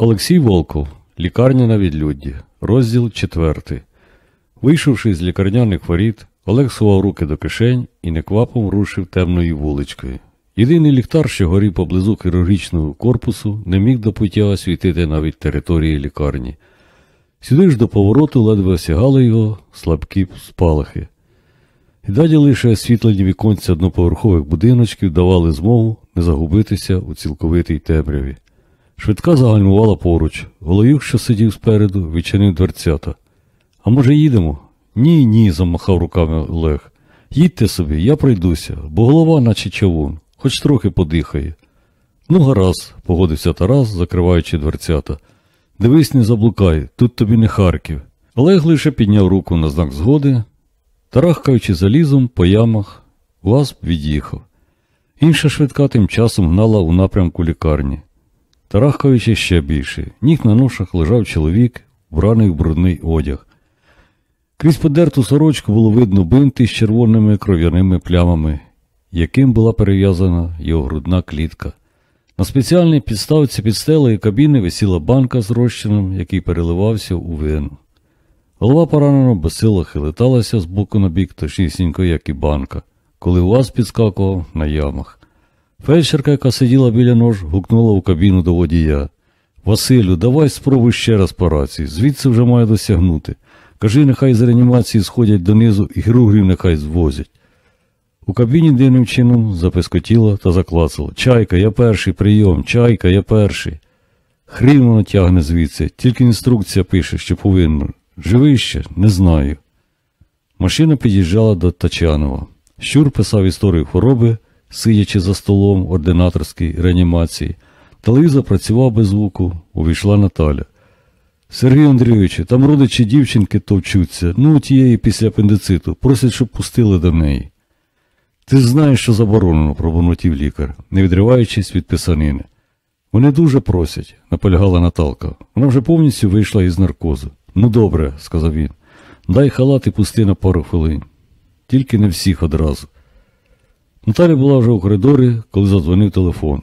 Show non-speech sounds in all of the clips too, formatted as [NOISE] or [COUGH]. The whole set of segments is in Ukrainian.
Олексій Волков, лікарня на відлюдді, розділ 4. Вийшовши з лікарняних воріт, Олег сував руки до кишень і неквапом рушив темною вуличкою. Єдиний ліхтар, що горів поблизу хірургічного корпусу, не міг до пуття освітити навіть території лікарні. Сюди ж до повороту ледве осягали його слабкі спалахи. І далі лише освітлені віконці одноповерхових будиночків давали змогу не загубитися у цілковитій темряві. Швидка загальмувала поруч. Головюк, що сидів спереду, відчинив дверцята. А може, їдемо? Ні, ні, замахав руками Олег. Їдьте собі, я пройдуся, бо голова, наче чавун, хоч трохи подихає. Ну, гаразд, погодився Тарас, закриваючи дверцята. Дивись, не заблукай, тут тобі не Харків. Олег лише підняв руку на знак згоди, тарахкаючи залізом по ямах, УАЗ від'їхав. Інша швидка тим часом гнала у напрямку лікарні. Тарахкаючи ще більше, ніг на ношах лежав чоловік, вбраний в брудний одяг. Крізь подерту сорочку було видно бинти з червоними кров'яними плямами, яким була перев'язана його грудна клітка. На спеціальній підставці під стелею кабіни висіла банка з розчином, який переливався у вину. Голова поранено безсило хилиталася з боку на бік, точнісінько, як і банка, коли УАЗ підскакував на ямах. Фельдшерка, яка сиділа біля нож, гукнула у кабіну до водія. Василю, давай спробуй ще раз по рації, звідси вже має досягнути. Кажи, нехай з реанімації сходять донизу і хірургів нехай звозять. У кабіні дивним чином запискотіло та заклацало. Чайка, я перший прийом, чайка, я перший. Хрін воно тягне звідси, тільки інструкція пише, що повинно. Живий ще? Не знаю. Машина під'їжджала до Тачанова. Щур писав історію хвороби, сидячи за столом в ординаторській реанімації. Телевізор працював без звуку, увійшла Наталя. Сергій Андрійович, там родичі дівчинки товчуться, ну тієї після апендициту, просять, щоб пустили до неї. Ти знаєш, що заборонено, пробонотів лікар, не відриваючись від писанини. Вони дуже просять, наполягала Наталка. Вона вже повністю вийшла із наркозу. Ну добре, сказав він. Дай халат і пусти на пару хвилин. Тільки не всіх одразу. Наталя була вже у коридорі, коли задзвонив телефон.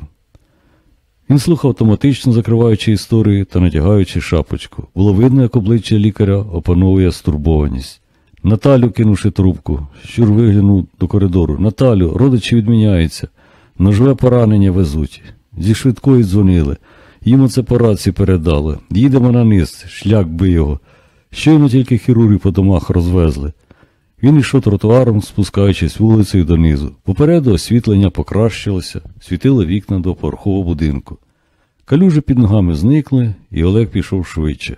Він слухав автоматично закриваючи історію та натягаючи шапочку. Було видно, як обличчя лікаря опановує стурбованість. Наталю, кинувши трубку, щур виглянув до коридору. Наталю, родичі відміняються. Ножове поранення везуть. Зі швидкої дзвонили. Їм оце по рації передали. Їдемо на низ, шлях би його. Щойно тільки хірурги по домах розвезли. Він йшов тротуаром, спускаючись вулицею донизу. Попереду освітлення покращилося, світили вікна до порхового будинку. Калюжі під ногами зникли, і Олег пішов швидше.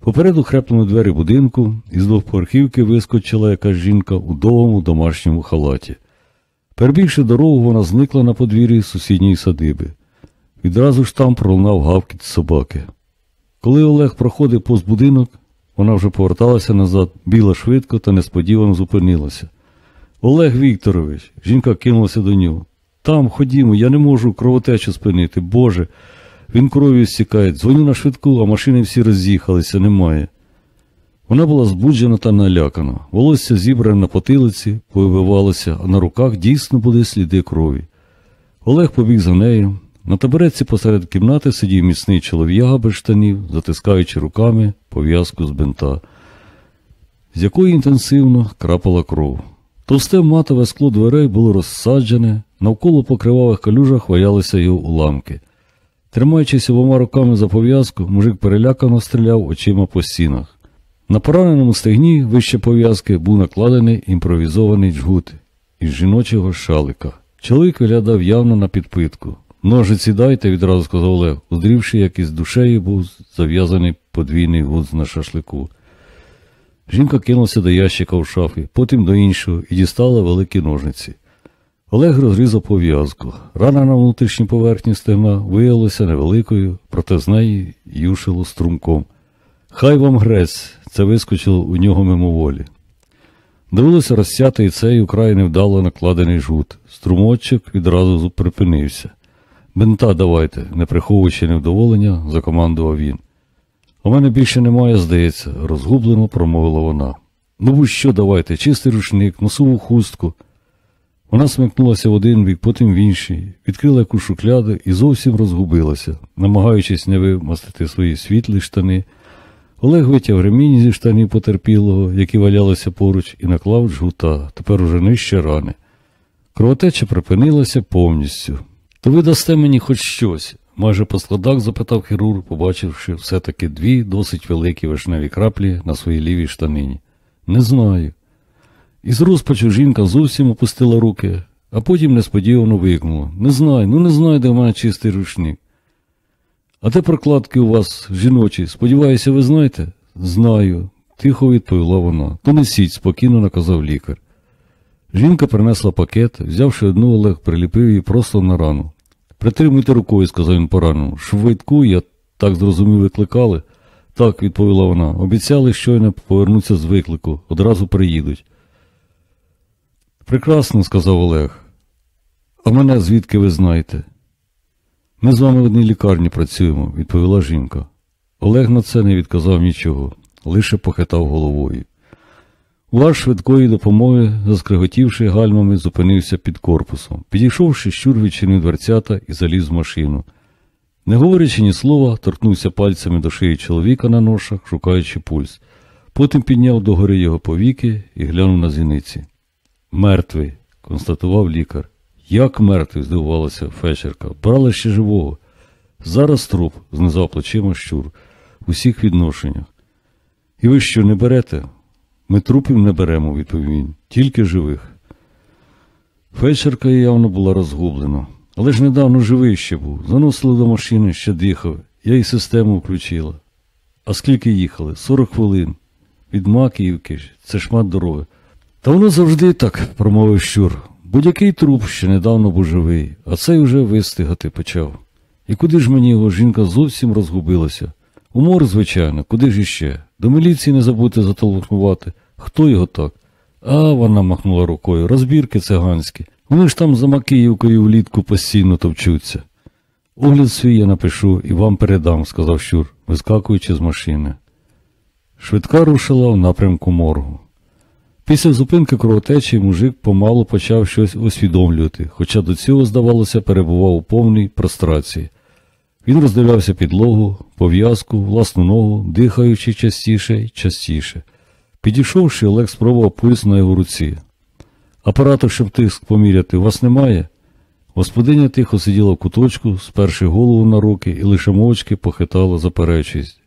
Попереду хрепнули двері будинку, і з двохповерхівки вискочила якась жінка у довгому домашньому халаті. Перебігши дорогу, вона зникла на подвір'ї сусідньої садиби. Відразу ж там пролунав гавкіт собаки. Коли Олег проходив повз будинок, вона вже поверталася назад, біла швидко та несподівано зупинилася. Олег Вікторович, жінка кинулася до нього. Там, ходімо, я не можу кровотечу спинити. Боже, він кров'ю стікає. Дзвоню на швидку, а машини всі роз'їхалися, немає. Вона була збуджена та налякана. Волосся зібране на потилиці, повибивалося, а на руках дійсно були сліди крові. Олег побіг за нею. На табуретці посеред кімнати сидів міцний чолов'яга без штанів, затискаючи руками пов'язку з бинта, з якої інтенсивно крапала кров. Товсте матове скло дверей було розсаджене, навколо по кривавих калюжах валялися його уламки. Тримаючись обома руками за пов'язку, мужик перелякано стріляв очима по стінах. На пораненому стегні вище пов'язки був накладений імпровізований джгут із жіночого шалика. Чоловік виглядав явно на підпитку. Ножиці дайте, відразу сказав Олег, уздрівши, як із душею був зав'язаний подвійний гудз на шашлику. Жінка кинулася до ящика в шафі, потім до іншого і дістала великі ножниці. Олег розрізав пов'язку. Рана на внутрішній поверхні стегна виявилася невеликою, проте з неї юшило струмком. Хай вам грець, це вискочило у нього мимоволі. Довелося розсяти і цей украй невдало накладений жгут. Струмочок відразу припинився. Бента давайте, не приховуючи невдоволення, закомандував він. У мене більше немає, здається, розгублено промовила вона. Ну будь що давайте, чистий рушник, носову хустку. Вона смикнулася в один бік, потім в інший, відкрила якусь шухляду і зовсім розгубилася, намагаючись не вимастити свої світлі штани. Олег витяг ремінь зі штанів потерпілого, які валялися поруч, і наклав жгута, тепер уже нижче рани. Кровотеча припинилася повністю. То ви дасте мені хоч щось? майже по складах запитав хірург, побачивши все-таки дві досить великі вишневі краплі на своїй лівій штанині. Не знаю. Із розпачу жінка зовсім опустила руки, а потім несподівано викнула. Не знаю, ну не знаю, де в мене чистий рушник. А де прокладки у вас жіночі? Сподіваюся, ви знаєте? Знаю, тихо відповіла вона. То несіть, спокійно наказав лікар. Жінка принесла пакет, взявши одну Олег, приліпив її просто на рану. Притримуйте рукою, сказав він пораненому. Швидку, я так зрозумів, викликали. Так, відповіла вона. Обіцяли щойно повернуться з виклику, одразу приїдуть. Прекрасно, сказав Олег. А мене звідки ви знаєте? Ми з вами в одній лікарні працюємо, відповіла жінка. Олег на це не відказав нічого, лише похитав головою. Ваш швидкої допомоги, заскриготівши гальмами, зупинився під корпусом. Підійшовши, щур відчинив дверцята і заліз в машину. Не говорячи ні слова, торкнувся пальцями до шиї чоловіка на ношах, шукаючи пульс. Потім підняв догори його повіки і глянув на зіниці. Мертвий, констатував лікар. Як мертвий? здивувалася фельдшерка. Брали ще живого. Зараз труп, знизав плечима щур, в усіх відношеннях. І ви що, не берете? Ми трупів не беремо, відповів він, тільки живих. Фельдшерка явно була розгублена. Але ж недавно живий ще був. Заносили до машини, ще дихав. Я і систему включила. А скільки їхали? Сорок хвилин. Від Макіївки, це шмат дороги. Та воно завжди так, промовив щур. Будь-який труп ще недавно був живий, а цей вже вистигати почав. І куди ж мені його жінка зовсім розгубилася? У мор, звичайно, куди ж іще? До міліції не забудьте зателефонувати. Хто його так? А, вона махнула рукою. Розбірки циганські. Вони ж там за Макіївкою влітку постійно товчуться. Огляд свій я напишу і вам передам, сказав Щур, вискакуючи з машини. Швидка рушила в напрямку моргу. Після зупинки кровотечі мужик помалу почав щось усвідомлювати, хоча до цього, здавалося, перебував у повній прострації. Він роздивлявся підлогу, пов'язку, власну ногу, дихаючи частіше й частіше. Підійшовши, Олег спробував пульс на його руці. Апарату, щоб тиск поміряти, у вас немає? Господиня тихо сиділа в куточку, сперши голову на руки і лише мовчки похитала заперечуюсь.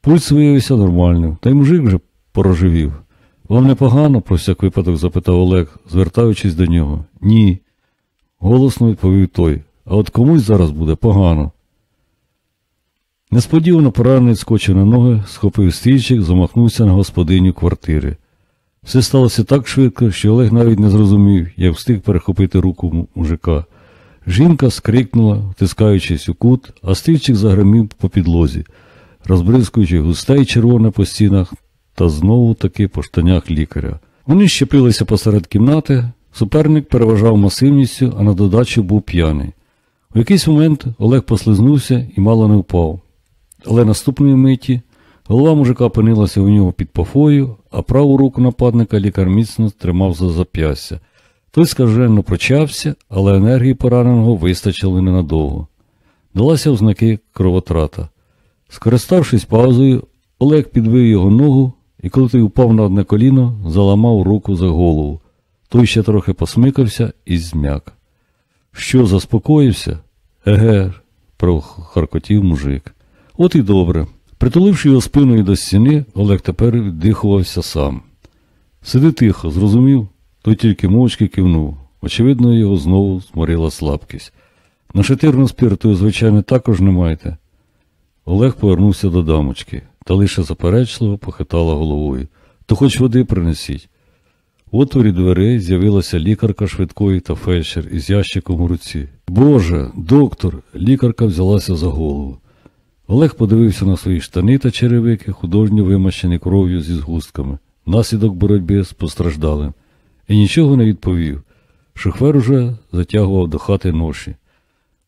Пульс виявився нормальним, та й мужик вже порожевів. Вам непогано, про всяк випадок запитав Олег, звертаючись до нього. Ні. Голосно відповів той. А от комусь зараз буде погано. Несподівано поранений скочив на ноги, схопив стільчик, замахнувся на господиню квартири. Все сталося так швидко, що Олег навіть не зрозумів, як встиг перехопити руку мужика. Жінка скрикнула, втискаючись у кут, а стільчик загримів по підлозі, розбризкуючи густе й червоне по стінах та знову таки по штанях лікаря. Вони щепилися посеред кімнати, суперник переважав масивністю, а на додачу був п'яний. У якийсь момент Олег послизнувся і мало не впав. Але наступної миті голова мужика опинилася у нього під пофою, а праву руку нападника лікар міцно тримав за зап'ястя. Той скажено прочався, але енергії пораненого вистачило ненадовго. Далася ознаки кровотрата. Скориставшись паузою, Олег підвив його ногу і, коли той упав на одне коліно, заламав руку за голову. Той ще трохи посмикався і змяк. Що, заспокоївся? Еге, прохаркотів мужик. От і добре. Притуливши його спиною до стіни, Олег тепер віддихувався сам. Сиди тихо, зрозумів, той тільки мовчки кивнув. Очевидно, його знову зморила слабкість. На шатирну спирту, звичайно, також не маєте. Олег повернувся до дамочки, та лише заперечливо похитала головою. То хоч води принесіть. В отворі дверей з'явилася лікарка швидкої та фельдшер із ящиком у руці. Боже, доктор! Лікарка взялася за голову. Олег подивився на свої штани та черевики, художньо вимащені кров'ю зі згустками, наслідок боротьби з постраждалим, і нічого не відповів. Шофер уже затягував до хати ноші.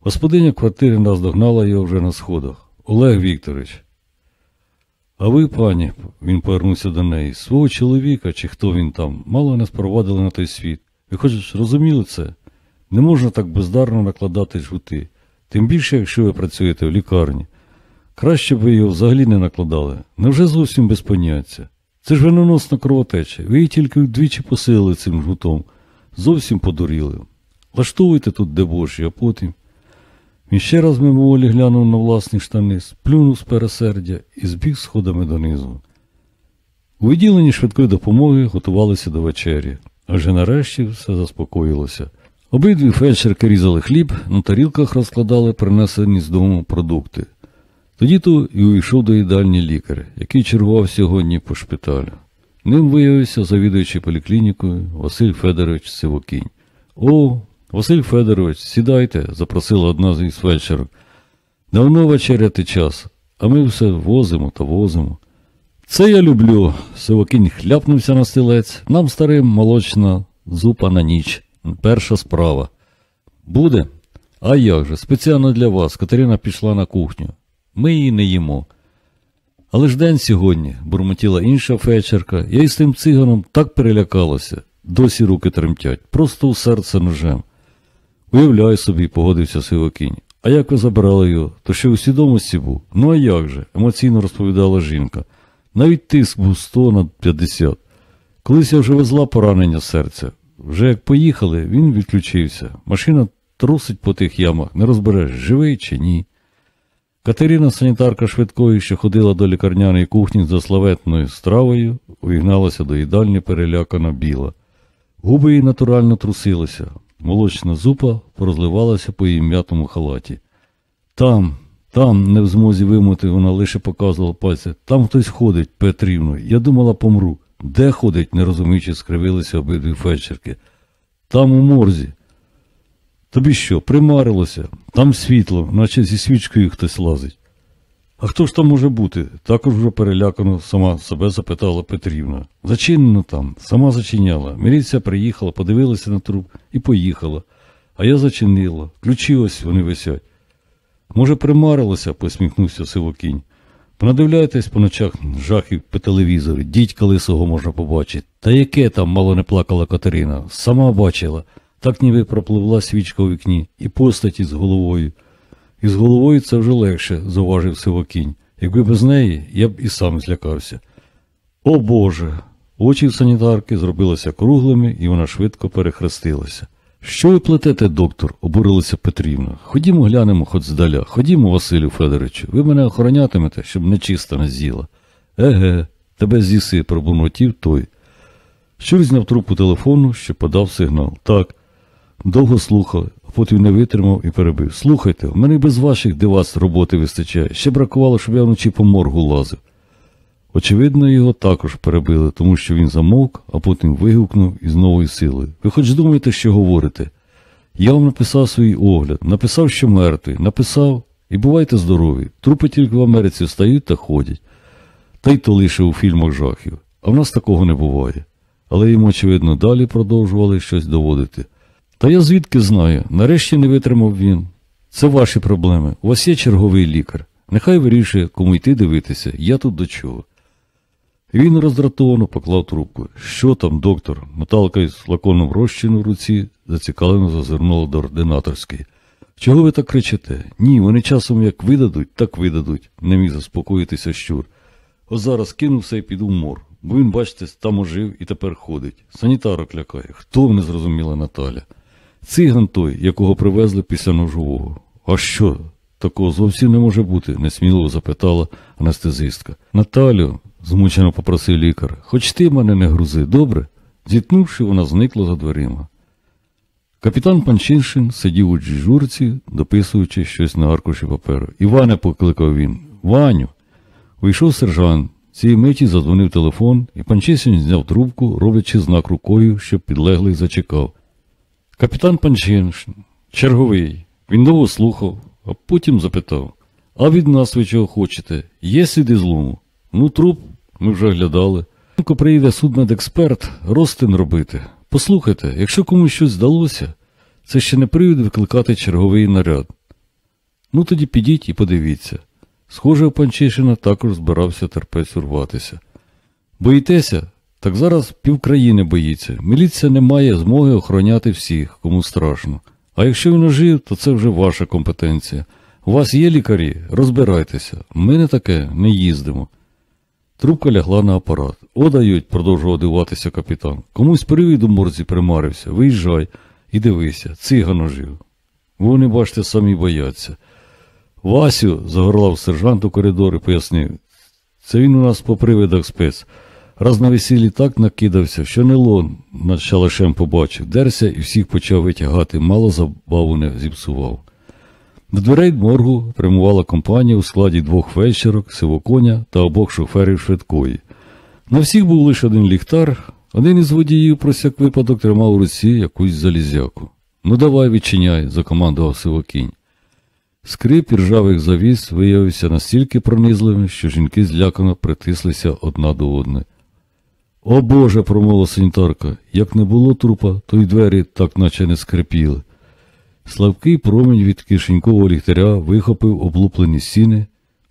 Господиня квартири наздогнала його вже на сходах. Олег Вікторович. А ви, пані, він повернувся до неї, свого чоловіка, чи хто він там, мало не спровадили на той світ. Ви хоч розуміли це? Не можна так бездарно накладати жгути, тим більше, якщо ви працюєте в лікарні. Краще б ви його взагалі не накладали. Невже зовсім без поняття? Це ж виноносна кровотеча. Ви її тільки вдвічі посилили цим жгутом. Зовсім подуріли. Влаштовуйте тут дебоші, а потім. Він ще раз мимоволі глянув на власні штани, сплюнув з пересердя і збіг сходами донизу. У відділенні швидкої допомоги готувалися до вечері, адже нарешті все заспокоїлося. Обидві фельдшерки різали хліб, на тарілках розкладали принесені з дому продукти. Тоді то і увійшов до їдальні лікар, який чергував сьогодні по шпиталю. Ним виявився завідуючий поліклінікою Василь Федорович Сивокінь. О, Василь Федорович, сідайте, запросила одна з фельдшерок. Давно вечеряти час, а ми все возимо та возимо. Це я люблю. Сивокінь хляпнувся на стілець. Нам старим молочна зупа на ніч. Перша справа. Буде? А як же? Спеціально для вас. Катерина пішла на кухню. Ми її не їмо. Але ж день сьогодні, бурмотіла інша фельдшерка, я із тим циганом так перелякалася, досі руки тремтять, просто у серце ножем. Уявляю собі, погодився Сивокінь. А як ви забирали його, то ще у свідомості був? Ну а як же? емоційно розповідала жінка. Навіть тиск був 100 на 50. Колись я вже везла поранення серця. Вже як поїхали, він відключився. Машина трусить по тих ямах, не розбереш, живий чи ні. Катерина, санітарка швидкої, що ходила до лікарняної кухні за славетною стравою, увігналася до їдальні перелякана біла. Губи її натурально трусилися. Молочна зупа порозливалася по її м'ятому халаті. Там, там, не в змозі вимути, вона лише показувала пальці. Там хтось ходить, Петрівно. Я думала, помру. Де ходить, не розуміючи, скривилися обидві фельдшерки. Там у морзі. Тобі що, примарилося? Там світло, наче зі свічкою хтось лазить. А хто ж там може бути? Також вже перелякано сама себе запитала Петрівна. Зачинено там, сама зачиняла. Міліція приїхала, подивилася на труп і поїхала. А я зачинила. Ключі ось вони висять. Може, примарилося, посміхнувся сивокінь. Понадивляйтесь по ночах жахів по телевізорі, дідька лисого можна побачити. Та яке там мало не плакала Катерина, сама бачила. Так ніби пропливла свічка у вікні, і постаті з головою. І з головою це вже легше, зауважив сивокінь. Якби без неї, я б і сам злякався. О Боже! Очі в санітарки зробилися круглими, і вона швидко перехрестилася. Що ви плетете, доктор? обурилася Петрівна. Ходімо глянемо хоч здаля. Ходімо, Василю Федоровичу, ви мене охоронятимете, щоб нечиста не з'їла. Еге, тебе з'їси, пробурмотів той. Щур зняв трубку телефону, що подав сигнал. Так. Довго слухали, а потім не витримав і перебив. Слухайте, в мене без ваших дивац роботи вистачає. Ще бракувало, щоб я вночі по моргу лазив. Очевидно, його також перебили, тому що він замовк, а потім вигукнув із новою силою. Ви хоч думаєте, що говорите? Я вам написав свій огляд, написав, що мертвий, написав і бувайте здорові. Трупи тільки в Америці встають та ходять. Та й то лише у фільмах жахів. А в нас такого не буває. Але йому, очевидно, далі продовжували щось доводити. Та я звідки знаю, нарешті не витримав він. Це ваші проблеми. У вас є черговий лікар. Нехай вирішує, кому йти дивитися, я тут до чого. Він роздратовано поклав трубку. Що там, доктор? Наталка із флаконом розчину в руці зацікавлено зазирнула до ординаторської. Чого ви так кричите? Ні, вони часом як видадуть, так видадуть, не міг заспокоїтися щур. Ось зараз кинувся і піду в мор, бо він, бачите, там ожив і тепер ходить. Санітарок лякає. Хто не зрозуміла Наталя? Циган той, якого привезли після ножового. А що? Такого зовсім не може бути, несміливо запитала анестезистка. Наталю, змучено попросив лікар, хоч ти мене не грузи, добре? Зітнувши, вона зникла за дверима. Капітан Панчиншин сидів у дежурці, дописуючи щось на аркуші паперу. Іване, покликав він. Ваню. Вийшов сержант. Цієї миті задзвонив телефон, і Панчишин зняв трубку, роблячи знак рукою, щоб підлеглий зачекав. Капітан Панчиншин, черговий. Він довго слухав, а потім запитав А від нас ви чого хочете? Є сліди злому? Ну, труп ми вже глядали. Коли приїде судмедексперт, розтин робити. Послухайте, якщо комусь щось здалося, це ще не привід викликати черговий наряд. Ну тоді підіть і подивіться. Схоже, у Панчишина також збирався терпець урватися. Боїтеся? Так зараз півкраїни боїться. Міліція не має змоги охороняти всіх, кому страшно. А якщо він ожив, то це вже ваша компетенція. У вас є лікарі? Розбирайтеся. Ми не таке не їздимо. Трубка лягла на апарат. О, дають, продовжував дивуватися капітан. Комусь привід у морзі примарився. Виїжджай і дивися, циган ожив. Вони, бачите, самі бояться. Васю, загорлав сержант у коридор і пояснив. Це він у нас по привидах спец. Раз на весіллі так накидався, що не лон над шалашем побачив, дерся і всіх почав витягати, мало забаву не зіпсував. До дверей моргу прямувала компанія у складі двох фельдшерок, сивоконя та обох шоферів швидкої. На всіх був лише один ліхтар, один із водіїв про всяк випадок тримав у руці якусь залізяку. Ну давай відчиняй, закомандував сивокінь. Скрип іржавих завіс виявився настільки пронизливим, що жінки злякано притислися одна до одної. О Боже, промовила санітарка, як не було трупа, то й двері так наче не скрипіли. Слабкий промінь від кишенькового ліхтаря вихопив облуплені стіни.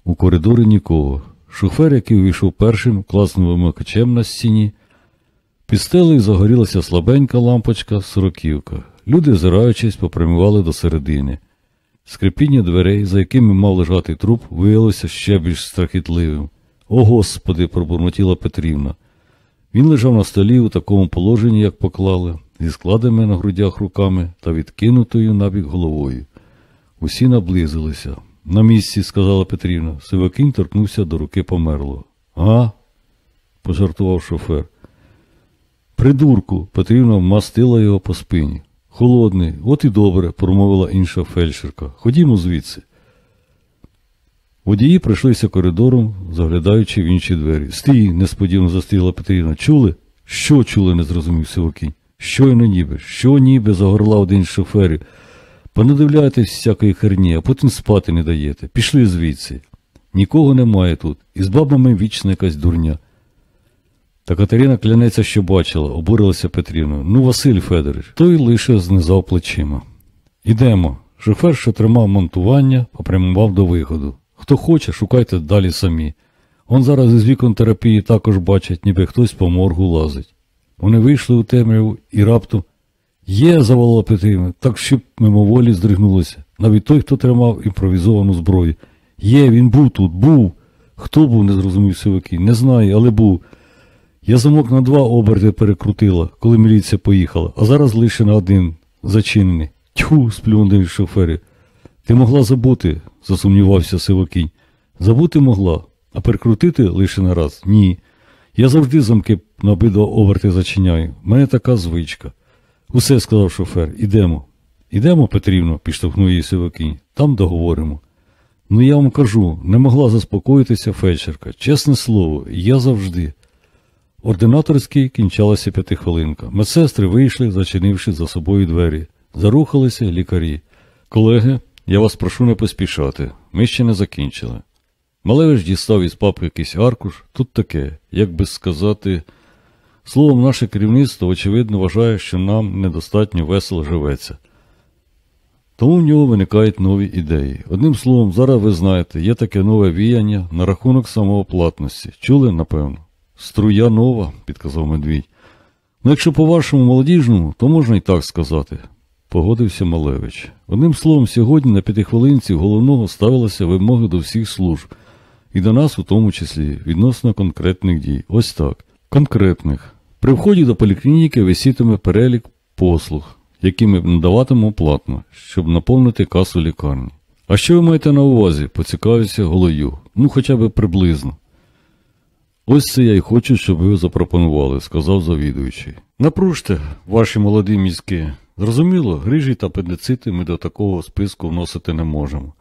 У коридорі нікого. Шофер, який вийшов першим, класнув вимикачем на стіні. Під стелею загорілася слабенька лампочка, сороківка. Люди, озираючись, попрямували до середини. Скрипіння дверей, за якими мав лежати труп, виявилося ще більш страхітливим. О Господи, пробурмотіла Петрівна. Він лежав на столі у такому положенні, як поклали, зі складами на грудях руками та відкинутою набік головою. Усі наблизилися. На місці, сказала Петрівна, Сивакінь торкнувся до руки померлого. А? пожартував шофер. Придурку, Петрівна вмастила його по спині. Холодний, от і добре, промовила інша фельдшерка. Ходімо звідси. Водії пройшлися коридором, заглядаючи в інші двері. Стій, несподівано застигла Петрівна. Чули? Що чули, не зрозумів Сивокінь. Щойно ніби, що ніби, загорлав один з шоферів. Понадивляйтесь всякої херні, а потім спати не даєте. Пішли звідси. Нікого немає тут, і з бабами вічна якась дурня. Та Катерина клянеться, що бачила, обурилася Петрівна. Ну, Василь Федорович, той лише знизав плечима. Ідемо. Шофер, що тримав монтування, попрямував до виходу. Хто хоче, шукайте далі самі. Он зараз із вікон терапії також бачать, ніби хтось по моргу лазить. Вони вийшли у темряву і раптом є, заволала Петрівна, так щоб мимоволі здригнулося. Навіть той, хто тримав імпровізовану зброю. Є, він був тут, був. Хто був, не зрозумів Сивакій. Не знаю, але був. Я замок на два оберти перекрутила, коли міліція поїхала, а зараз лише на один зачинений. Тьху, сплюнув шофері. Ти могла забути, засумнівався Сивокінь. Забути могла, а перекрутити лише на раз? Ні. Я завжди замки на обидва оберти зачиняю. У мене така звичка. Усе, сказав шофер, ідемо. Ідемо, Петрівно, підштовхнув її Сивокінь. Там договоримо. Ну я вам кажу, не могла заспокоїтися фельдшерка. Чесне слово, я завжди. Ординаторський кінчалася п'ятихвилинка. Медсестри вийшли, зачинивши за собою двері. Зарухалися лікарі. Колеги, я вас прошу не поспішати. Ми ще не закінчили. Малевич дістав із папки якийсь аркуш. Тут таке, як би сказати. Словом, наше керівництво, очевидно, вважає, що нам недостатньо весело живеться. Тому в нього виникають нові ідеї. Одним словом, зараз ви знаєте, є таке нове віяння на рахунок самооплатності. Чули, напевно? Струя нова, підказав медвідь. Ну, якщо по-вашому молодіжному, то можна і так сказати, погодився Малевич. Одним словом, сьогодні на п'ятихвилинці головного ставилися вимоги до всіх служб, і до нас у тому числі, відносно конкретних дій. Ось так. Конкретних. При вході до поліклініки висітиме перелік послуг, які ми надаватимемо платно, щоб наповнити касу лікарні. А що ви маєте на увазі? поцікавився голою. Ну, хоча б приблизно. Ось це я й хочу, щоб ви запропонували, сказав завідуючий. Напружте, ваші молоді мізки. Зрозуміло, грижі та апендицити ми до такого списку вносити не можемо.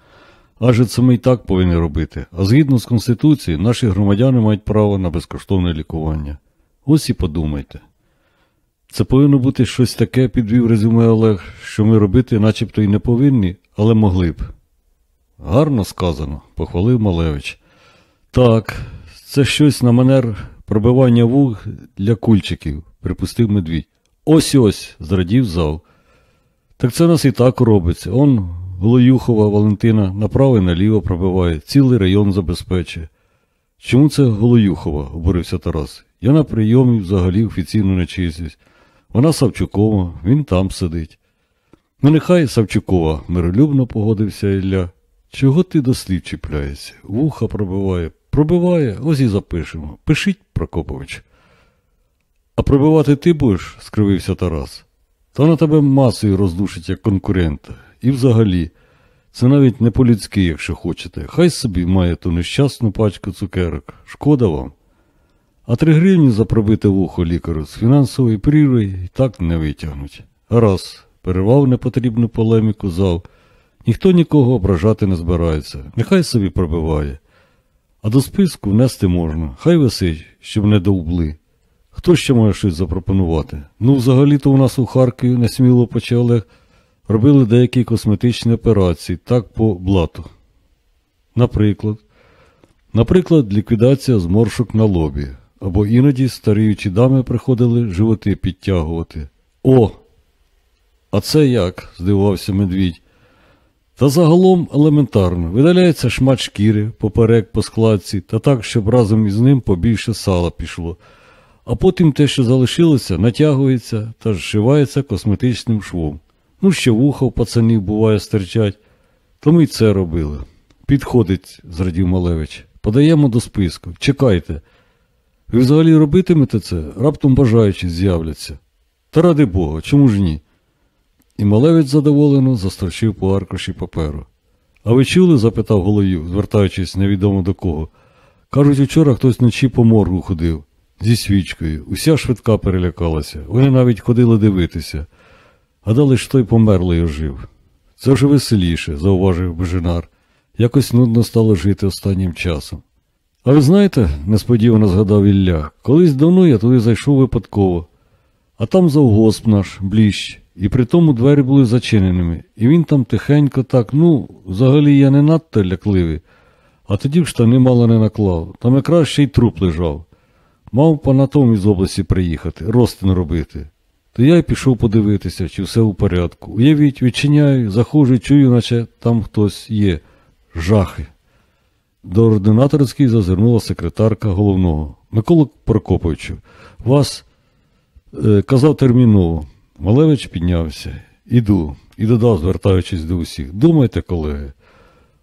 Адже це ми й так повинні робити. А згідно з Конституцією, наші громадяни мають право на безкоштовне лікування. Ось і подумайте. Це повинно бути щось таке, підвів резюме Олег, що ми робити начебто й не повинні, але могли б. Гарно сказано, похвалив Малевич. Так, це щось на манер пробивання вуг для кульчиків, припустив медвідь. Ось ось, зрадів зал. Так це нас і так робиться. Он Голоюхова Валентина направо і наліво пробиває, цілий район забезпечує. Чому це Голоюхова? обурився Тарас. Я на прийомі взагалі офіційно не числюсь. Вона Савчукова, він там сидить. Ну, нехай Савчукова, миролюбно погодився Ілля. Чого ти до слів чіпляєшся? Вуха пробиває. Пробиває, ось і запишемо. Пишіть, Прокопович. А пробивати ти будеш? скривився Тарас. Та на тебе масою роздушить як конкурента. І взагалі, це навіть не по-людськи, якщо хочете. Хай собі має ту нещасну пачку цукерок. Шкода вам. А три гривні за пробите вухо лікарю з фінансової прірви і так не витягнуть. Раз, перервав непотрібну полеміку зал. Ніхто нікого ображати не збирається. Нехай собі пробиває. А до списку внести можна. Хай висить, щоб не довбли. Хто ще може щось запропонувати? Ну, взагалі-то у нас у Харкові несміло почав Олег, робили деякі косметичні операції, так по блату. Наприклад, наприклад, ліквідація зморшок на лобі, або іноді старіючі дами приходили животи підтягувати. О! А це як? здивувався медвідь. Та загалом елементарно. Видаляється шмат шкіри поперек по складці, та так, щоб разом із ним побільше сала пішло. А потім те, що залишилося, натягується та зшивається косметичним швом. Ну, ще вуха в пацанів буває стирчать. То ми й це робили. Підходить, зрадів Малевич. Подаємо до списку. Чекайте. Ви взагалі робитимете це, раптом бажаючі з'являться. Та ради Бога, чому ж ні? І Малевич задоволено застрочив по аркуші паперу. А ви чули? запитав Голою, звертаючись невідомо до кого. Кажуть, учора хтось вночі по моргу ходив зі свічкою. Уся швидка перелякалася. Вони навіть ходили дивитися. Гадали, що той померлий ожив. Це вже веселіше, зауважив Бежинар. Якось нудно стало жити останнім часом. А ви знаєте, несподівано згадав Ілля, колись давно я туди зайшов випадково, а там завгосп наш, бліщ, і при тому двері були зачиненими, і він там тихенько так, ну, взагалі я не надто лякливий, а тоді в штани мало не наклав, там якраз ще й труп лежав. Мав панатом із області приїхати, ростин робити. То я й пішов подивитися, чи все у порядку. Уявіть, відчиняю, заходжу, чую, наче там хтось є. Жахи. До ординаторської зазирнула секретарка головного. Микола Прокоповичу, вас е, казав терміново. Малевич піднявся. Іду. І додав, звертаючись до усіх. Думайте, колеги.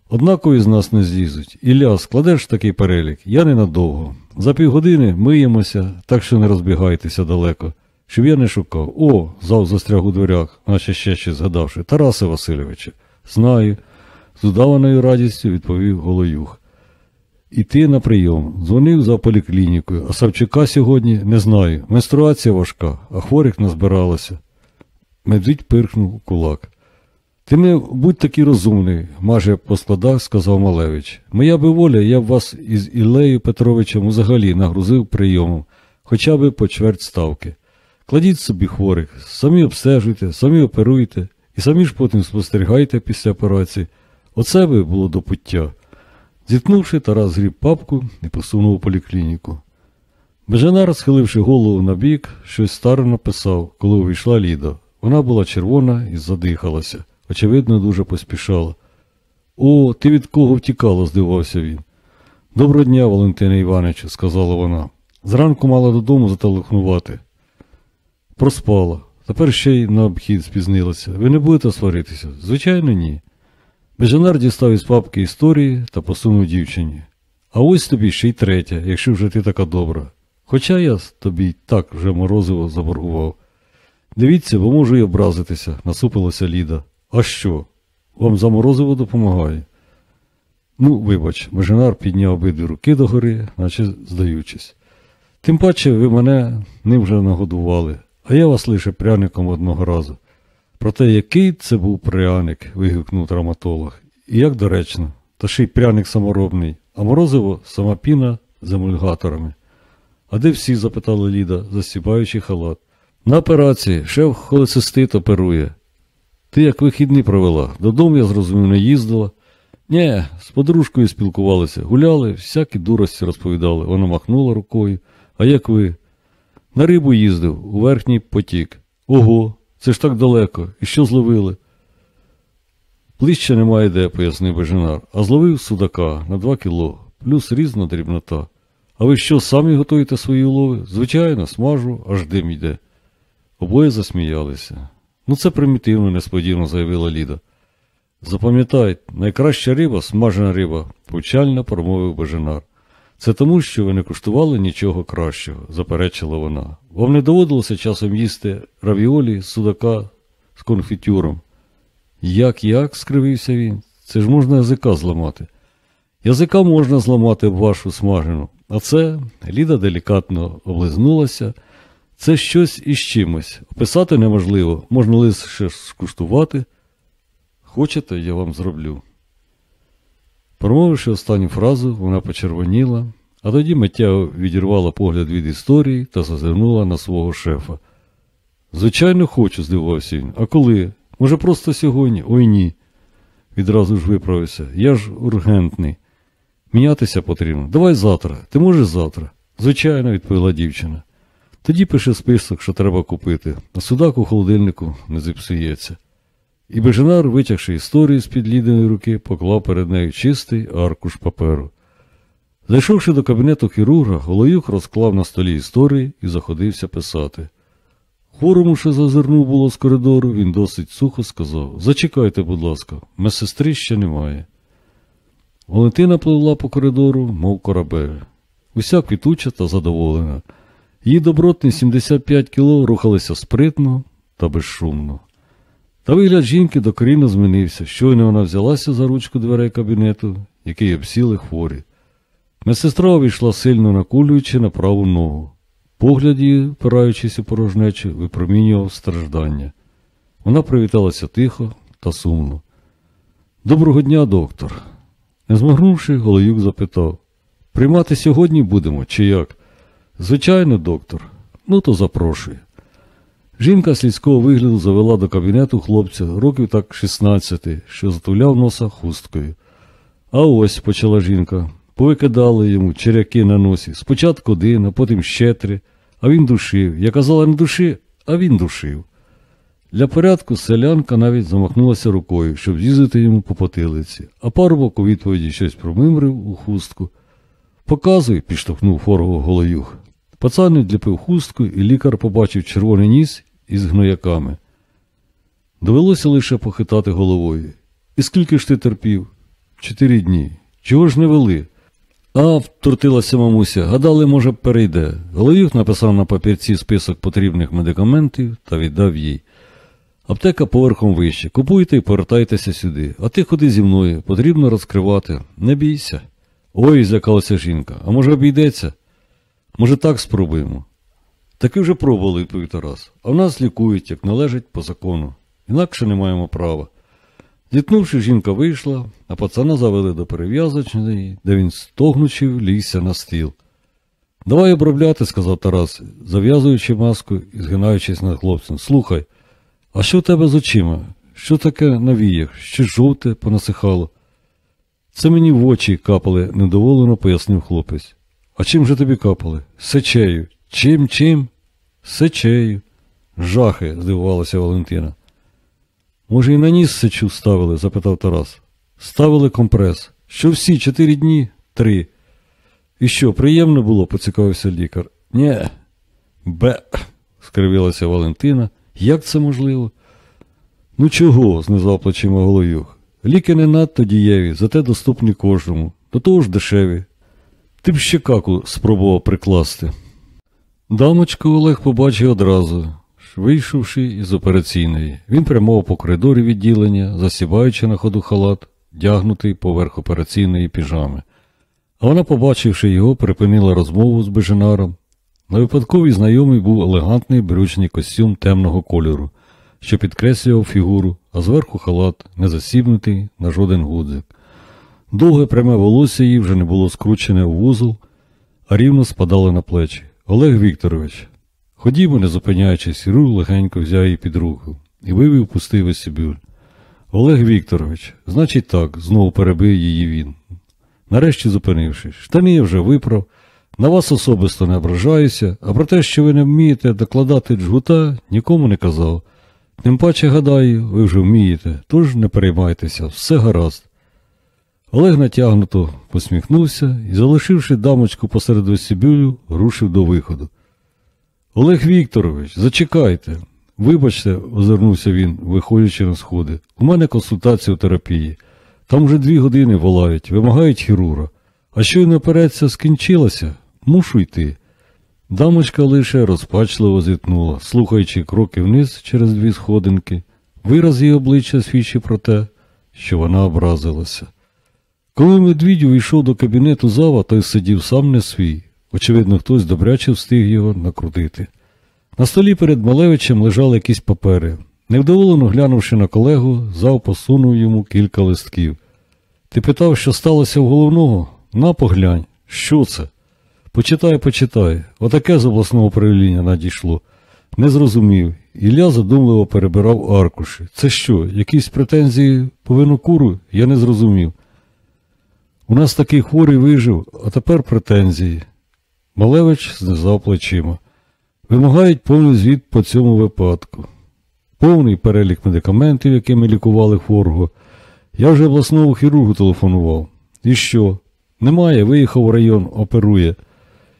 Однакові з нас не злізуть. Ілля, складеш такий перелік, я ненадовго. За півгодини миємося, так що не розбігайтеся далеко, щоб я не шукав. О, зал застряг у дверях, наче ще щось згадавши. Тарасе Васильовичу, знаю, з удаваною радістю відповів Голоюх. Іти на прийом. Дзвонив за поліклінікою, а Савчука сьогодні не знаю. Менструація важка, а хворих назбиралося. Медвідь пирхнув у кулак. Ти не будь такий розумний, майже по складах сказав Малевич. Моя би воля, я б вас із Іллею Петровичем взагалі нагрузив прийомом, хоча б по чверть ставки. Кладіть собі хворих, самі обстежуйте, самі оперуйте і самі ж потім спостерігайте після операції. Оце би було до пуття. Зіткнувши, Тарас згріб папку і посунув у поліклініку. Бежанар, схиливши голову на бік, щось старо написав, коли увійшла Ліда. Вона була червона і задихалася. Очевидно, дуже поспішала. О, ти від кого втікала? здивався він. Доброго дня, Валентине Івановичу, сказала вона. Зранку мала додому зателефонувати. Проспала. Тепер ще й на обхід спізнилася. Ви не будете сваритися? Звичайно, ні. Бежанар дістав із папки історії та посунув дівчині. А ось тобі ще й третя, якщо вже ти така добра. Хоча я тобі так вже морозиво заборгував. Дивіться, бо можу й образитися, насупилася Ліда. А що? Вам за морозиво допомагає? Ну, вибач, Межинар підняв обидві руки догори, наче здаючись. Тим паче ви мене ним вже нагодували, а я вас лише пряником одного разу. Проте який це був пряник, вигукнув травматолог. І як доречно, та ще й пряник саморобний, а морозиво сама піна з емульгаторами. А де всі? запитала Ліда, засібаючи халат. На операції шеф холецистит оперує. Ти як вихідний провела, додому, я зрозумів, не їздила. Нє, з подружкою спілкувалися, гуляли, всякі дурості розповідали. Вона махнула рукою. А як ви? На рибу їздив, у верхній потік. Ого, це ж так далеко. І що зловили? Ближче немає де, пояснив Бежинар, а зловив судака на два кіло, плюс різна дрібнота. А ви що, самі готуєте свої улови? Звичайно, смажу, аж дим йде. Обоє засміялися. Ну, це примітивно, несподівано заявила Ліда. Запам'ятай, найкраща риба смажена риба, повчально промовив Бажанар. Це тому, що ви не куштували нічого кращого, заперечила вона. Вам не доводилося часом їсти равіолі з судака з конфітюром. Як, як? скривився він. Це ж можна язика зламати. Язика можна зламати в вашу смажену, а це Ліда делікатно облизнулася. Це щось із чимось. Описати неможливо, можна лише скуштувати. Хочете, я вам зроблю. Промовивши останню фразу, вона почервоніла, а тоді миттєво відірвала погляд від історії та зазирнула на свого шефа. Звичайно, хочу, здивувався він. А коли? Може, просто сьогодні? Ой ні. Відразу ж виправився. Я ж ургентний. Мінятися потрібно. Давай завтра. Ти можеш завтра? Звичайно, відповіла дівчина. Тоді пише список, що треба купити, а судак у холодильнику не зіпсується. І Беженар, витягши історію з-під лідиної руки, поклав перед нею чистий аркуш паперу. Зайшовши до кабінету хірурга, Голоюк розклав на столі історії і заходився писати. Хворому, що зазирнув було з коридору, він досить сухо сказав Зачекайте, будь ласка, медсестри ще немає. Валентина пливла по коридору, мов корабель. Уся квітуча та задоволена. Її добротні 75 кіло рухалися спритно та безшумно. Та вигляд жінки докорінно змінився. Щойно вона взялася за ручку дверей кабінету, який обсіли хворі. Медсестра увійшла сильно накулюючи на праву ногу. Погляд її, впираючись у порожнечу, випромінював страждання. Вона привіталася тихо та сумно. Доброго дня, доктор. Не змагнувши, Голоюк запитав Приймати сьогодні будемо, чи як? Звичайно, доктор. Ну, то запрошую. Жінка слідського вигляду завела до кабінету хлопця років так 16, що затуляв носа хусткою. А ось, почала жінка, повикидали йому черяки на носі. Спочатку один, а потім ще три, а він душив. Я казала не души, а він душив. Для порядку селянка навіть замахнулася рукою, щоб з'їздити йому по потилиці, а парубок у відповіді щось промимрив у хустку. Показуй, підштовхнув форого голоюх. Пацан відліпив хустку, і лікар побачив червоний ніс із гнояками. Довелося лише похитати головою. І скільки ж ти терпів? Чотири дні. Чого ж не вели? А, втрутилася мамуся, гадали, може, перейде. Головюх написав на папірці список потрібних медикаментів та віддав їй. Аптека поверхом вище. Купуйте і повертайтеся сюди. А ти ходи зі мною, потрібно розкривати. Не бійся. Ой, злякалася жінка. А може обійдеться? Може, так спробуємо? Таки вже пробували, відповів Тарас. А в нас лікують, як належить по закону. Інакше не маємо права. Зіткнувши, жінка вийшла, а пацана завели до перев'язочної, де він, стогнучи, лігся на стіл. Давай обробляти, сказав Тарас, зав'язуючи маску і згинаючись над хлопцем. Слухай, а що в тебе з очима? Що таке на віях? Ще жовте понасихало? Це мені в очі капали, недоволено пояснив хлопець. А чим же тобі капали? Сечею. Чим, чим? Сечею. Жахи, здивувалася Валентина. Може, і на ніс сечу ставили? запитав Тарас. Ставили компрес. Що всі чотири дні? Три. І що, приємно було? поцікавився лікар. Нє. Бе. скривилася Валентина. Як це можливо? Ну чого? знизав плечима Голоюх. Ліки не надто дієві, зате доступні кожному, до того ж дешеві. Ти б ще каку спробував прикласти. Дамочку Олег побачив одразу, вийшовши із операційної. Він прямував по коридорі відділення, засібаючи на ходу халат, дягнутий поверх операційної піжами. А вона, побачивши його, припинила розмову з Беженаром. На випадковій знайомий був елегантний брючний костюм темного кольору, що підкреслював фігуру, а зверху халат, не засібнутий на жоден гудзик. Довге пряме волосся її вже не було скручене в вузол, а рівно спадало на плечі. Олег Вікторович, ходімо, не зупиняючись, Рур легенько взяв її під руку і вивів пустий весібюль. Олег Вікторович, значить так, знову перебив її він. Нарешті зупинившись, штани я вже виправ, на вас особисто не ображаюся, а про те, що ви не вмієте докладати джгута, нікому не казав. Тим паче, гадаю, ви вже вмієте, тож не переймайтеся, все гаразд. Олег натягнуто посміхнувся і, залишивши дамочку посеред вестибюлю, рушив до виходу. Олег Вікторович, зачекайте. Вибачте, озирнувся він, виходячи на сходи. У мене консультація у терапії. Там вже дві години волають, вимагають хірурга. А щойно операція скінчилася, мушу йти. Дамочка лише розпачливо зітнула, слухаючи кроки вниз через дві сходинки. Вираз її обличчя свідчив про те, що вона образилася. Коли медвідь увійшов до кабінету зава, той сидів сам не свій. Очевидно, хтось добряче встиг його накрутити. На столі перед Малевичем лежали якісь папери. Невдоволено глянувши на колегу, зав посунув йому кілька листків. Ти питав, що сталося в головного? На поглянь. Що це? Почитай, почитай. Отаке з обласного управління надійшло. Не зрозумів. Ілля задумливо перебирав аркуші. Це що, якісь претензії по винокуру? Я не зрозумів. У нас такий хворий вижив, а тепер претензії. Малевич знизав плечима. Вимагають повний звіт по цьому випадку. Повний перелік медикаментів, якими лікували хворого. Я вже обласному хірургу телефонував. І що? Немає, виїхав в район, оперує.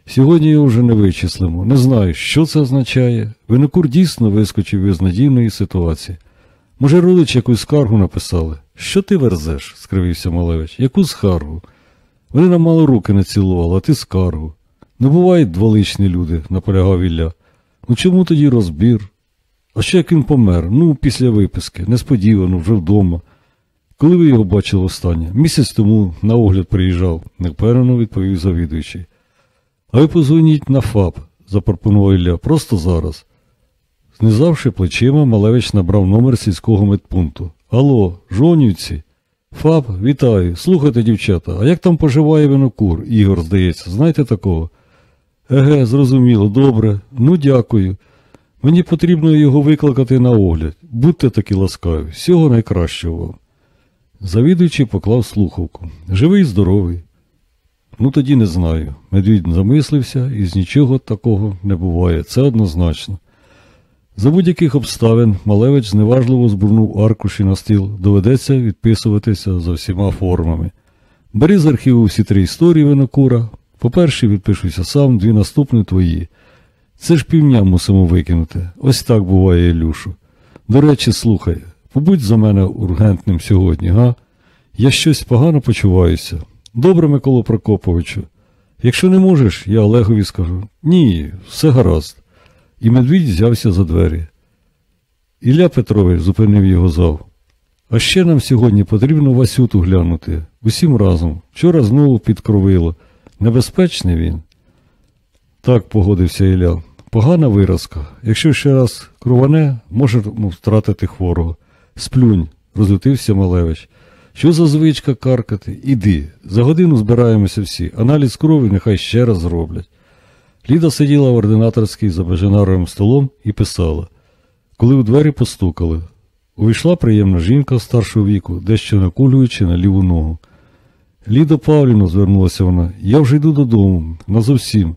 Сьогодні його вже не вичислимо. Не знаю, що це означає. Винокур дійсно вискочив із надійної ситуації. Може, родич якусь скаргу написали? Що ти верзеш? скривився Малевич. Яку скаргу? Вони нам мало руки не цілували, а ти скаргу. Не бувають дволичні люди, наполягав Ілля. Ну чому тоді розбір? А ще як він помер? Ну, після виписки, несподівано, вже вдома. Коли ви його бачили останнє? Місяць тому на огляд приїжджав, невпевнено відповів завідуючий. А ви позвоніть на ФАП, запропонував Ілля, просто зараз. Знизавши плечима, Малевич набрав номер сільського медпункту. Алло, жонівці. ФАП, вітаю. Слухайте, дівчата, а як там поживає винокур, Ігор, здається, знаєте такого? Еге, зрозуміло, добре. Ну, дякую. Мені потрібно його викликати на огляд. Будьте такі ласкаві, всього найкращого вам. Завідуючий поклав слухавку. Живий, здоровий. Ну тоді не знаю. Медвідь замислився, і з нічого такого не буває. Це однозначно. За будь-яких обставин Малевич зневажливо збурнув аркуші на стіл. Доведеться відписуватися за всіма формами. Бери з архіву всі три історії винокура. По перше, відпишуся сам, дві наступні твої. Це ж півня мусимо викинути. Ось так буває, Ілюшу. До речі, слухай, побудь за мене ургентним сьогодні, га? Я щось погано почуваюся. Добре, Миколо Прокоповичу. Якщо не можеш, я Олегові скажу. Ні, все гаразд. І медвідь взявся за двері. Ілля Петрович зупинив його зав. А ще нам сьогодні потрібно Васюту глянути. Усім разом. Вчора знову підкровило. Небезпечний він. Так, погодився Ілля. Погана виразка. Якщо ще раз кроване, можемо втратити хворого. Сплюнь, розлютився Малевич. Що за звичка каркати? Іди. За годину збираємося всі. Аналіз крові нехай ще раз зроблять. Ліда сиділа в ординаторській за бажанаровим столом і писала. Коли у двері постукали, увійшла приємна жінка старшого віку, дещо накулюючи на ліву ногу. Ліда Павлівна, звернулася вона, я вже йду додому, назовсім.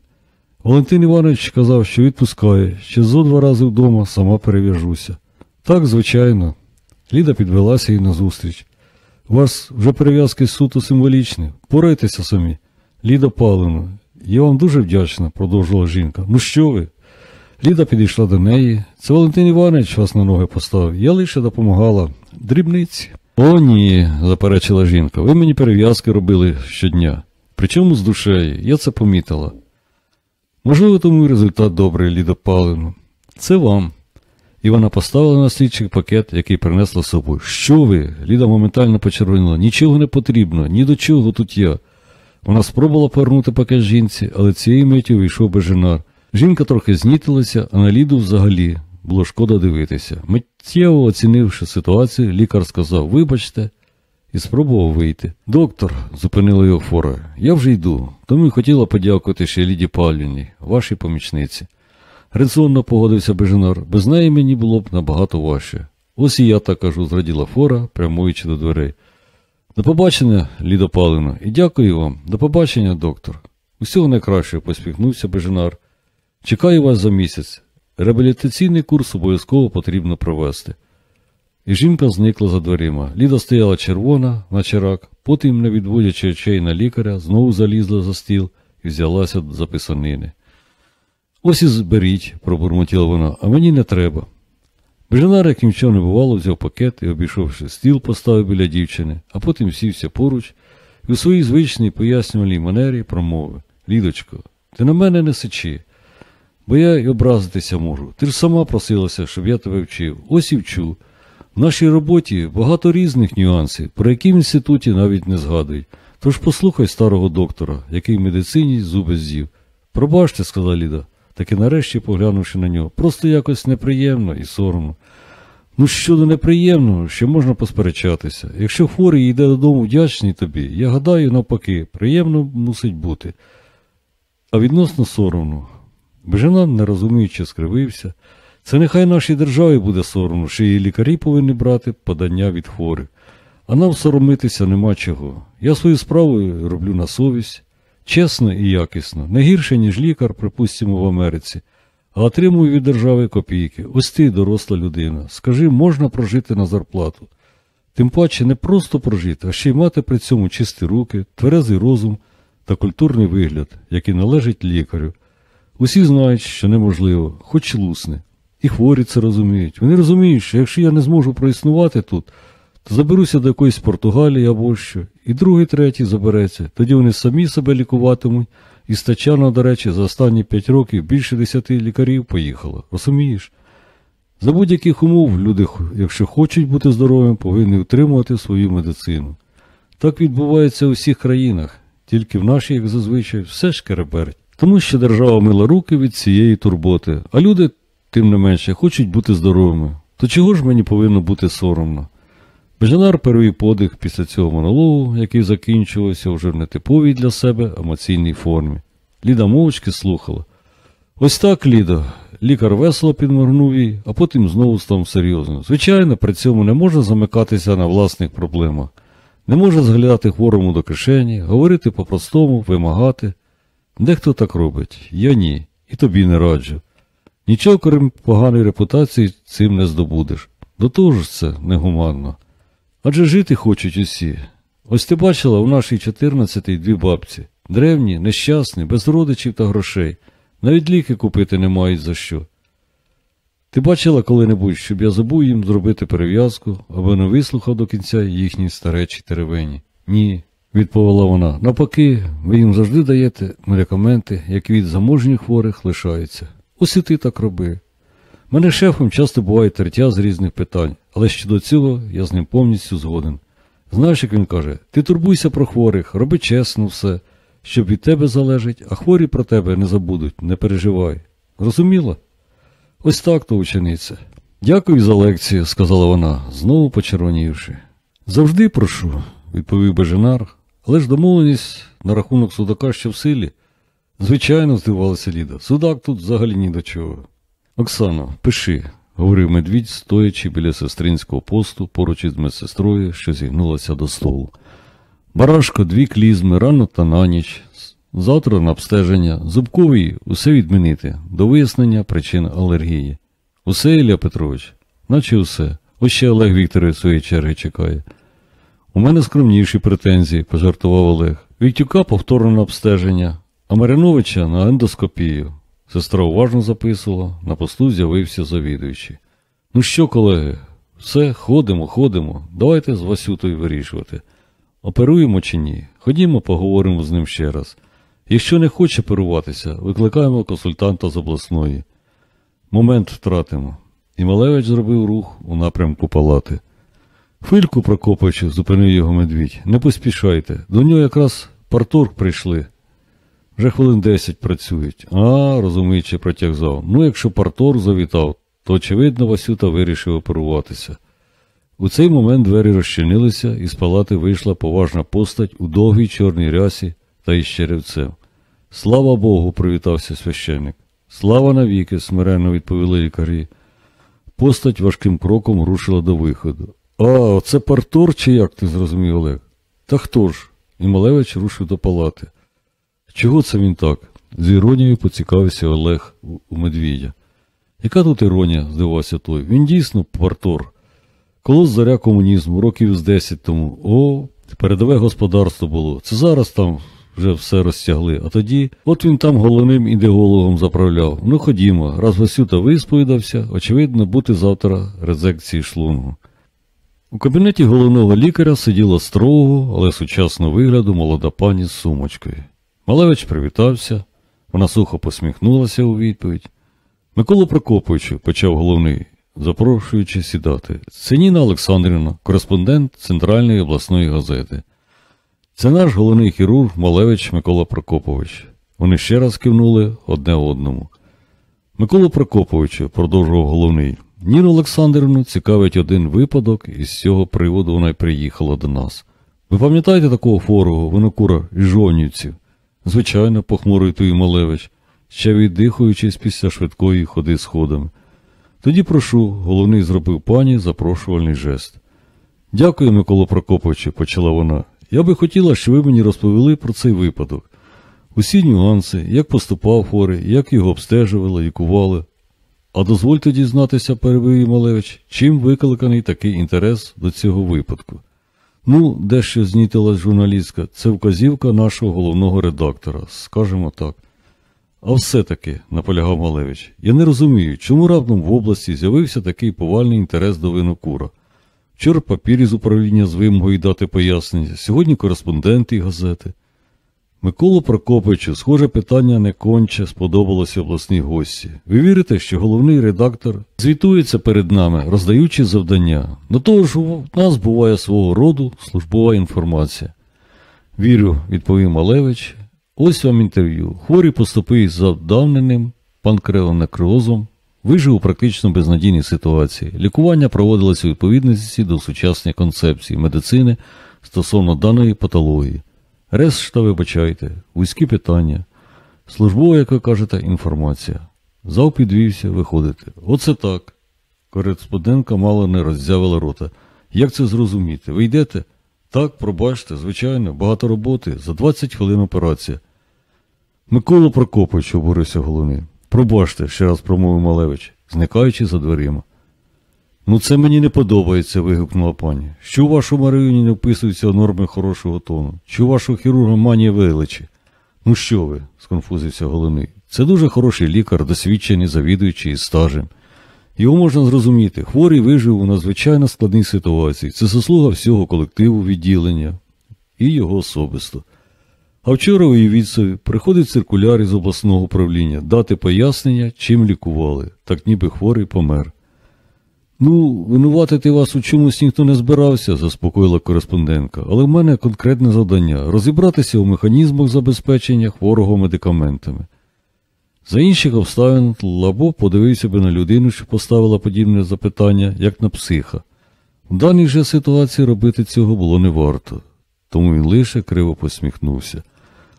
Валентин Іванович казав, що відпускає, ще зо два рази вдома сама перев'яжуся. Так, звичайно. Ліда підвелася їй назустріч. У вас вже перев'язки суто символічні. Порайтеся самі. Ліда Павлівна, я вам дуже вдячна, продовжила жінка. Ну що ви? Ліда підійшла до неї. Це Валентин Іванович вас на ноги поставив. Я лише допомагала. Дрібниці. О, ні, заперечила жінка. Ви мені перев'язки робили щодня. Причому з душею, я це помітила. Можливо, тому і результат добрий, Ліда Павлівна. Це вам. І вона поставила на слідчий пакет, який принесла з собою. Що ви? Ліда моментально почервоніла. Нічого не потрібно, ні до чого тут я. Вона спробувала повернути пакет жінці, але цієї миті вийшов Беженар. Жінка трохи знітилася, а на Ліду взагалі було шкода дивитися. Миттєво оцінивши ситуацію, лікар сказав Вибачте, і спробував вийти. Доктор, зупинила його фора, я вже йду, тому й хотіла подякувати ще Ліді Павлівні, вашій помічниці. Резонно погодився Беженар, без неї мені було б набагато важче. Ось і я так кажу, зраділа фора, прямуючи до дверей. До побачення, Лідо Павлівна, і дякую вам. До побачення, доктор. Усього найкращого, посміхнувся Беженар. Чекаю вас за місяць. Реабілітаційний курс обов'язково потрібно провести. І жінка зникла за дверима. Ліда стояла червона, наче рак, Потім, не відводячи очей на лікаря, знову залізла за стіл і взялася за писанини. Ось і зберіть, пробурмотіла вона, а мені не треба. Бежанар, як нічого не бувало, взяв пакет і, обійшовши стіл, поставив біля дівчини, а потім сівся поруч і у своїй звичній пояснювальній манері промовив Лідочко, ти на мене не сичи, бо я й образитися можу. Ти ж сама просилася, щоб я тебе вчив. Ось і вчу. В нашій роботі багато різних нюансів, про які в інституті навіть не згадують. Тож послухай старого доктора, який в медицині зуби з'їв. Пробачте, сказала Ліда, таки нарешті поглянувши на нього, просто якось неприємно і соромно. Ну, щодо неприємного, ще можна посперечатися. Якщо хворий йде додому вдячний тобі, я гадаю, навпаки, приємно мусить бути. А відносно соромно. Бежанан, не розуміючи, скривився. Це нехай нашій державі буде соромно, що її лікарі повинні брати подання від хворих. А нам соромитися нема чого. Я свою справу роблю на совість, чесно і якісно, не гірше, ніж лікар, припустимо, в Америці, а отримую від держави копійки. Ось ти, доросла людина. Скажи, можна прожити на зарплату. Тим паче не просто прожити, а ще й мати при цьому чисті руки, тверезий розум та культурний вигляд, який належить лікарю. Усі знають, що неможливо, хоч лусне. І хворі це розуміють. Вони розуміють, що якщо я не зможу проіснувати тут, заберуся до якоїсь Португалії або що, і другий, третій забереться. Тоді вони самі себе лікуватимуть, і стачано, до речі, за останні п'ять років більше десяти лікарів поїхало. Розумієш? За будь-яких умов люди, якщо хочуть бути здоровими, повинні утримувати свою медицину. Так відбувається у всіх країнах, тільки в нашій, як зазвичай, все ж кереберть. Тому що держава мила руки від цієї турботи, а люди, тим не менше, хочуть бути здоровими. То чого ж мені повинно бути соромно? Бежанар перевів подих після цього монологу, який закінчувався вже в нетиповій для себе емоційній формі. Ліда мовчки слухала. Ось так, Лідо. Лікар весело підморгнув їй, а потім знову став серйозно. Звичайно, при цьому не можна замикатися на власних проблемах, не можна зглядати хворому до кишені, говорити по-простому, вимагати. Дехто так робить, я ні, і тобі не раджу. Нічого, крім поганої репутації, цим не здобудеш. До того ж це негуманно. Адже жити хочуть усі. Ось ти бачила у нашій чотирнадцятій дві бабці. Древні, нещасні, без родичів та грошей. Навіть ліки купити не мають за що. Ти бачила коли-небудь, щоб я забув їм зробити перев'язку, або не вислухав до кінця їхні старечі теревені? Ні, відповіла вона. Навпаки, ви їм завжди даєте медикаменти, які від заможніх хворих лишаються. Ось і ти так роби. Мене шефом часто буває тертя з різних питань, але щодо цього я з ним повністю згоден. Знаєш, як він каже, ти турбуйся про хворих, роби чесно все, щоб від тебе залежить, а хворі про тебе не забудуть, не переживай. Розуміла? Ось так то учениця. Дякую за лекцію, сказала вона, знову почервонівши. Завжди прошу, відповів Беженар, але ж домовленість на рахунок судака ще в силі. Звичайно, здивувалася Ліда. Судак тут взагалі ні до чого. Оксано, пиши, говорив медвідь, стоячи біля сестринського посту поруч із медсестрою, що зігнулася до столу. Барашко, дві клізми, рано та на ніч, завтра на обстеження, зубковий усе відмінити, до вияснення причин алергії. Усе, Ілля Петрович, наче усе. Ось ще Олег Вікторович своєї черги чекає. У мене скромніші претензії, пожартував Олег. Віктюка повторно на обстеження, а Мариновича на ендоскопію. Сестра уважно записувала, на посту з'явився завідуючий. Ну що, колеги, все, ходимо, ходимо. Давайте з Васютою вирішувати. Оперуємо чи ні? Ходімо, поговоримо з ним ще раз. Якщо не хоче оперуватися, викликаємо консультанта з обласної. Момент втратимо. І Малевич зробив рух у напрямку палати. Хвильку Прокоповичу, зупинив його медвідь. Не поспішайте. До нього якраз парторг прийшли. Вже хвилин десять працюють. А, розуміючи, протяг зал. Ну, якщо партор завітав, то, очевидно, Васюта вирішив оперуватися. У цей момент двері розчинилися, і з палати вийшла поважна постать у довгій чорній рясі та із черевцем. Слава Богу, привітався священник. Слава навіки, смиренно відповіли лікарі. Постать важким кроком рушила до виходу. А, це партор, чи як ти зрозумів Олег? Та хто ж? І Малевич рушив до палати. Чого це він так? З іронією поцікавився Олег у медвідя. Яка тут іронія? здивався той. Він дійсно партор. Колос заря комунізму, років з десять тому. О, передове господарство було. Це зараз там вже все розтягли. А тоді, от він там головним ідеологом заправляв. Ну ходімо, раз Васюта висповідався, очевидно, бути завтра резекції шлунгу. У кабінеті головного лікаря сиділа строгого, але сучасного вигляду молода пані з сумочкою. Малевич привітався, вона сухо посміхнулася у відповідь. Миколу Прокоповичу, почав головний, запрошуючи сідати. Це Ніна Олександрівна, кореспондент Центральної обласної газети. Це наш головний хірург Малевич Микола Прокопович. Вони ще раз кивнули одне одному. Микола Прокоповичу, продовжував головний, Ніну Олександрівну цікавить один випадок, і з цього приводу вона й приїхала до нас. Ви пам'ятаєте такого хворого, винокура із жонівців? Звичайно, похмурий той Малевич, ще віддихуючись після швидкої ходи сходами. Тоді прошу, головний зробив пані запрошувальний жест. Дякую, Микола Прокоповичу, почала вона. Я би хотіла, щоб ви мені розповіли про цей випадок. Усі нюанси, як поступав хворий, як його обстежували, лікували. А дозвольте дізнатися, перебив Малевич, чим викликаний такий інтерес до цього випадку. Ну, дещо знітилась журналістка, це вказівка нашого головного редактора, скажімо так. А все-таки, наполягав Малевич, я не розумію, чому раптом в області з'явився такий повальний інтерес до винокура. Вчора папір із управління з вимогою дати пояснення, сьогодні кореспонденти і газети. Миколу Прокоповичу, схоже, питання не конче сподобалося обласній гості. Ви вірите, що головний редактор звітується перед нами, роздаючи завдання. До того ж, у нас буває свого роду службова інформація. Вірю, відповів Малевич. Ось вам інтерв'ю. Хворий поступив із завдавненим панкреонекрозом, вижив у практично безнадійній ситуації. Лікування проводилося у відповідності до сучасної концепції медицини стосовно даної патології. Решта, вибачайте, вузькі питання. Службова, як ви кажете, інформація. Зал підвівся, виходити. Оце так. Кореспондентка мало не роззявила рота. Як це зрозуміти? Ви йдете? Так, пробачте, звичайно, багато роботи, за 20 хвилин операція. Микола Прокопович, обурився головний. Пробачте, ще раз промовив Малевич, зникаючи за дверима. Ну, це мені не подобається, вигукнула пані. Що у вашому районі не вписуються норми хорошого тону? Чи у вашого хірурга манія величі? Ну що ви? сконфузився головний. Це дуже хороший лікар, досвідчений, завідуючий із стажем. Його можна зрозуміти, хворий вижив у надзвичайно складній ситуації. Це заслуга всього колективу відділення і його особисто. А вчора у Євіцеві приходить циркуляр із обласного управління дати пояснення, чим лікували, так ніби хворий помер. Ну, винуватити вас у чомусь ніхто не збирався, заспокоїла кореспондентка, але в мене конкретне завдання розібратися у механізмах забезпечення хворого медикаментами. За інших обставин Лабо подивився би на людину, що поставила подібне запитання, як на психа. В даній же ситуації робити цього було не варто, тому він лише криво посміхнувся.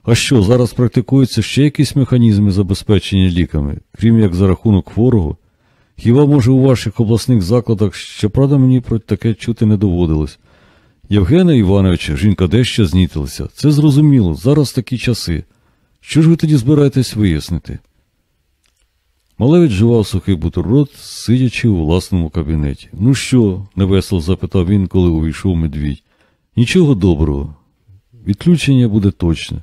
А що, зараз практикуються ще якісь механізми забезпечення ліками, крім як за рахунок хворого? Хіба, може, у ваших обласних закладах, щоправда, мені про таке чути не доводилось. Євгена Івановича, жінка дещо знітилася. Це зрозуміло, зараз такі часи. Що ж ви тоді збираєтесь вияснити? Малевич жував сухий бутерброд, сидячи у власному кабінеті. Ну що? невесело запитав він, коли увійшов медвідь. Нічого доброго. Відключення буде точне.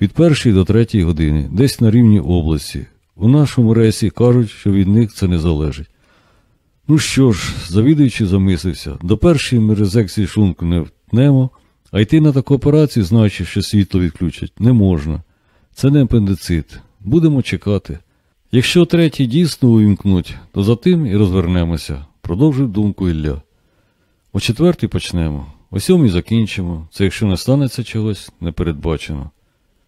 Від першої до третьої години, десь на рівні області. У нашому рейсі кажуть, що від них це не залежить. Ну що ж, завідуючи замислився, до першої ми резекції шлунку не втнемо, а йти на таку операцію, знаючи, що світло відключать, не можна. Це не апендицит. Будемо чекати. Якщо третій дійсно увімкнуть, то за тим і розвернемося, продовжив думку Ілля. О четвертій почнемо, о сьомій закінчимо, це якщо не станеться чогось непередбачено.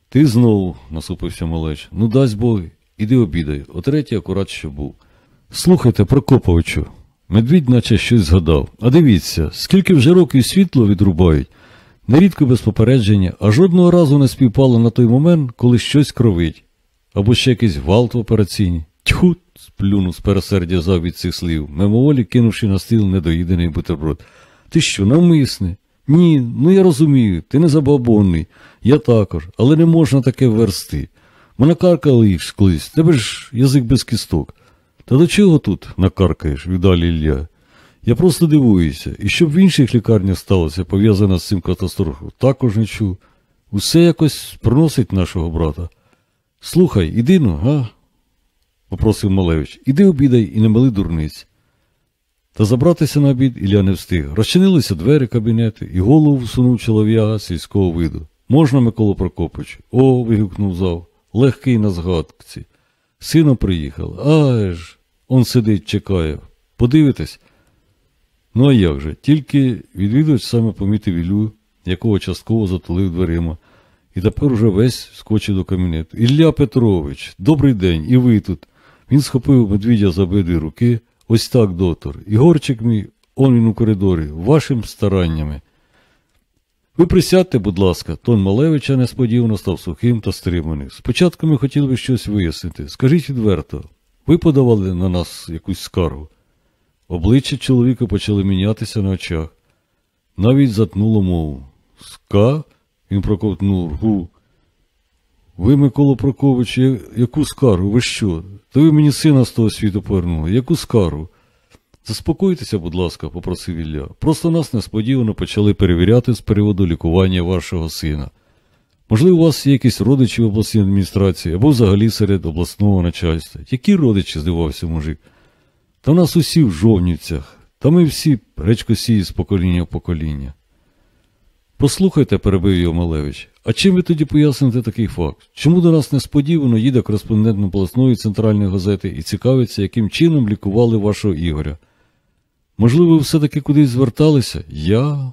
Ти знову, насупився малеч, ну дасть Бог, іди обідай, о третій акурат що був. Слухайте, Прокоповичу, медвідь наче щось згадав. А дивіться, скільки вже років світло відрубають, нерідко без попередження, а жодного разу не співпало на той момент, коли щось кровить. Або ще якийсь гвалт в операційній. Тьху, сплюнув з пересердя зав від цих слів, мимоволі кинувши на стіл недоїдений бутерброд. Ти що, навмисне? Ні, ну я розумію, ти не забабонний. Я також, але не можна таке версти. Мене каркали їх колись, тебе ж язик без кісток. Та до чого тут накаркаєш, віддалі Ілля? Я просто дивуюся, і щоб в інших лікарнях сталося, пов'язано з цим катастрофою, також не чув. Усе якось проносить нашого брата. Слухай, іди ну, га? попросив Малевич. Іди обідай і не мали дурниць. Та забратися на обід Ілля не встиг. Розчинилися двері кабінету, і голову всунув чолов'яга сільського виду. Можна, Микола Прокопович? О, вигукнув зав. Легкий на згадці. Сином приїхав. Ай ж, он сидить, чекає. Подивитесь. Ну а як же? Тільки відвідувач саме помітив Іллю, якого частково затулив дверима, і тепер уже весь скочив до кабінету. Ілля Петрович, добрий день, і ви тут. Він схопив медвідя за обидві руки. Ось так, доктор. Ігорчик мій, он він у коридорі, вашим стараннями. Ви присядьте, будь ласка, тон Малевича несподівано став сухим та стриманим. Спочатку ми хотіли би щось вияснити. Скажіть відверто, ви подавали на нас якусь скаргу? Обличчя чоловіка почали мінятися на очах. Навіть затнуло мову. Ска? Він проковтнув ргу. Ви, Микола Прокович, яку скаргу? Ви що? Та ви мені сина з того світу повернули. Яку скаргу? Заспокойтеся, будь ласка, попросив Ілля. Просто нас несподівано почали перевіряти з приводу лікування вашого сина. Можливо, у вас є якісь родичі в обласній адміністрації або взагалі серед обласного начальства. Які родичі? здивався мужик. Та в нас усі в жовнівцях, та ми всі гречкосії з покоління в покоління. Послухайте, перебив його Малевич, а чим ви тоді поясните такий факт? Чому до нас несподівано їде кореспондент обласної центральної газети і цікавиться, яким чином лікували вашого Ігоря? Можливо, ви все-таки кудись зверталися? Я.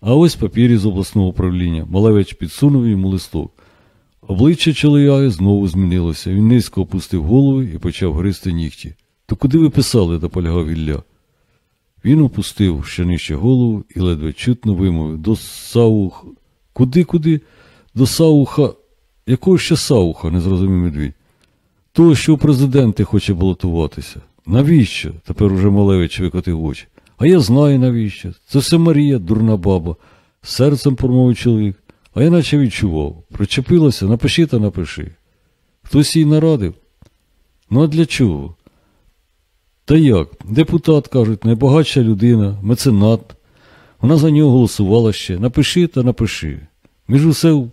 А ось папір із обласного управління. Малевич підсунув йому листок. Обличчя чоловіка знову змінилося. Він низько опустив голову і почав гризти нігті. То куди ви писали, наполягав Ілля. Він опустив ще нижче голову і ледве чутно вимовив до Саух. Куди, куди? До Сауха. Якого ще Сауха? не зрозумів медвідь. Того, що у президенти хоче балотуватися. Навіщо? Тепер уже Малевич викотив очі. А я знаю навіщо. Це все Марія, дурна баба. Серцем промовив чоловік. А я наче відчував. Причепилася, напиши та напиши. Хтось їй нарадив. Ну а для чого? Та як? Депутат, кажуть, найбагатша людина, меценат. Вона за нього голосувала ще. Напиши та напиши. Ми ж усе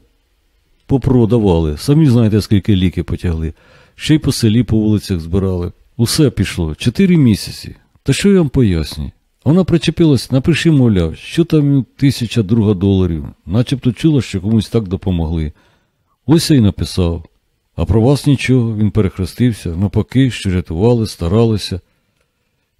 попродавали. Самі знаєте, скільки ліки потягли. Ще й по селі по вулицях збирали. Усе пішло. Чотири місяці. Та що я вам поясню? Вона причепилась, напиши, мовляв, що там тисяча друга доларів, начебто чула, що комусь так допомогли. Ось я й написав. А про вас нічого, він перехрестився, навпаки, що рятували, старалися.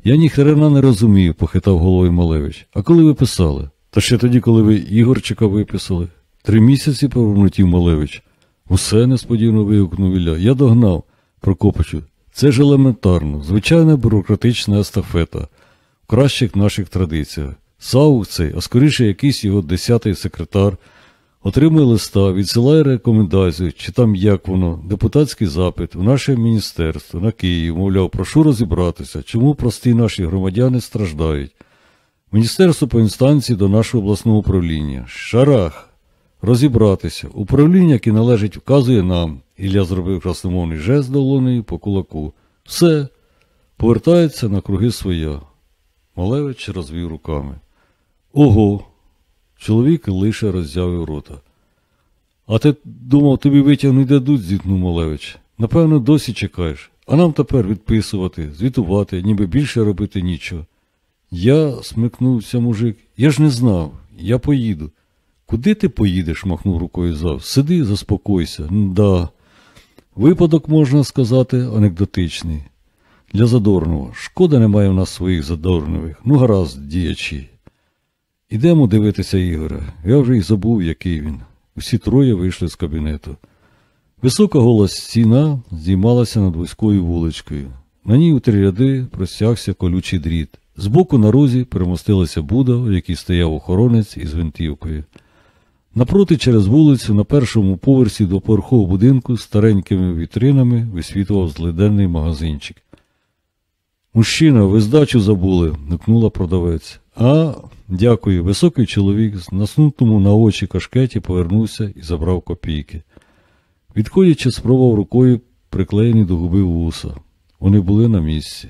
Я ні хрена не розумію, похитав головою Малевич. А коли ви писали? Та ще тоді, коли ви Ігорчика виписали. Три місяці повернутів Малевич. Усе несподівано вигукнув Ілля. Я догнав, Прокопичу. Це ж елементарно, звичайна бюрократична естафета в кращих наших традиціях. Саух цей, а скоріше якийсь його десятий секретар, отримує листа, відсилає рекомендацію, чи там як воно, депутатський запит в наше міністерство на Київ, мовляв, прошу розібратися, чому прості наші громадяни страждають. Міністерство по інстанції до нашого обласного управління. Шарах. Розібратися. Управління, яке належить, вказує нам. Ілля зробив красномовний жест долонею по кулаку. Все. Повертається на круги своя. Малевич розвів руками. Ого. Чоловік лише роззявив рота. А ти думав, тобі витягнуть дадуть, зіткнув Малевич. Напевно, досі чекаєш. А нам тепер відписувати, звітувати, ніби більше робити нічого. Я, смикнувся мужик, я ж не знав, я поїду. Куди ти поїдеш? махнув рукою зав. Сиди, заспокойся. Да. Випадок, можна сказати, анекдотичний. Для Задорнова. Шкода немає в нас своїх задорнових. Ну, гаразд, діячі. Ідемо дивитися Ігоря. Я вже й забув, який він. Усі троє вийшли з кабінету. Висока гола стіна здіймалася над вузькою вуличкою. На ній у три ряди простягся колючий дріт. Збоку на розі примостилася буда, в якій стояв охоронець із гвинтівкою. Напроти через вулицю на першому поверсі двоповерхового будинку з старенькими вітринами висвітлював злиденний магазинчик. Мужчина, ви здачу забули, гукнула продавець. А, дякую, високий чоловік з наснутому на очі кашкеті повернувся і забрав копійки. Відходячи, спробував рукою приклеєні до губи вуса. Вони були на місці.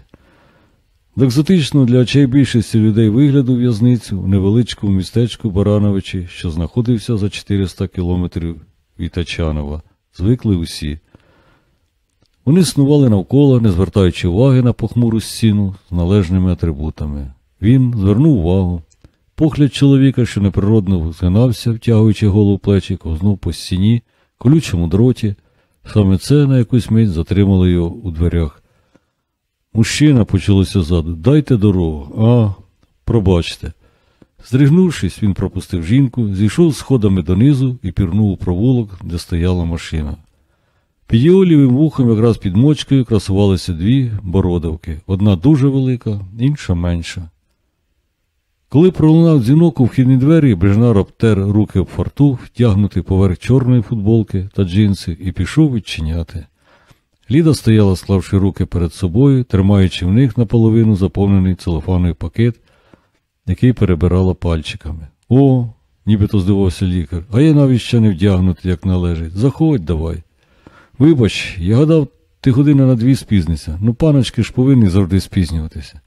До екзотичного для очей більшості людей вигляду в'язницю в невеличкому містечку Барановичі, що знаходився за 400 кілометрів від Тачанова, звикли усі. Вони снували навколо, не звертаючи уваги на похмуру стіну з належними атрибутами. Він звернув увагу. Погляд чоловіка, що неприродно згинався, втягуючи голову плечі, ковзнув по стіні, колючому дроті. Саме це на якусь мить затримало його у дверях. Мужчина почалося ззаду. Дайте дорогу. А, пробачте. Здригнувшись, він пропустив жінку, зійшов сходами донизу і пірнув у провулок, де стояла машина. Під його лівим вухом, якраз під мочкою, красувалися дві бородавки. Одна дуже велика, інша менша. Коли пролунав дзвінок у вхідні двері, Брижнар обтер руки об фартух, втягнутий поверх чорної футболки та джинси, і пішов відчиняти. Ліда стояла, склавши руки перед собою, тримаючи в них наполовину заповнений целофановий пакет, який перебирала пальчиками. О, нібито здивався лікар, а я навіть ще не вдягнутий, як належить. Заходь давай. Вибач, я гадав, ти година на дві спізнися. Ну, паночки ж повинні завжди спізнюватися.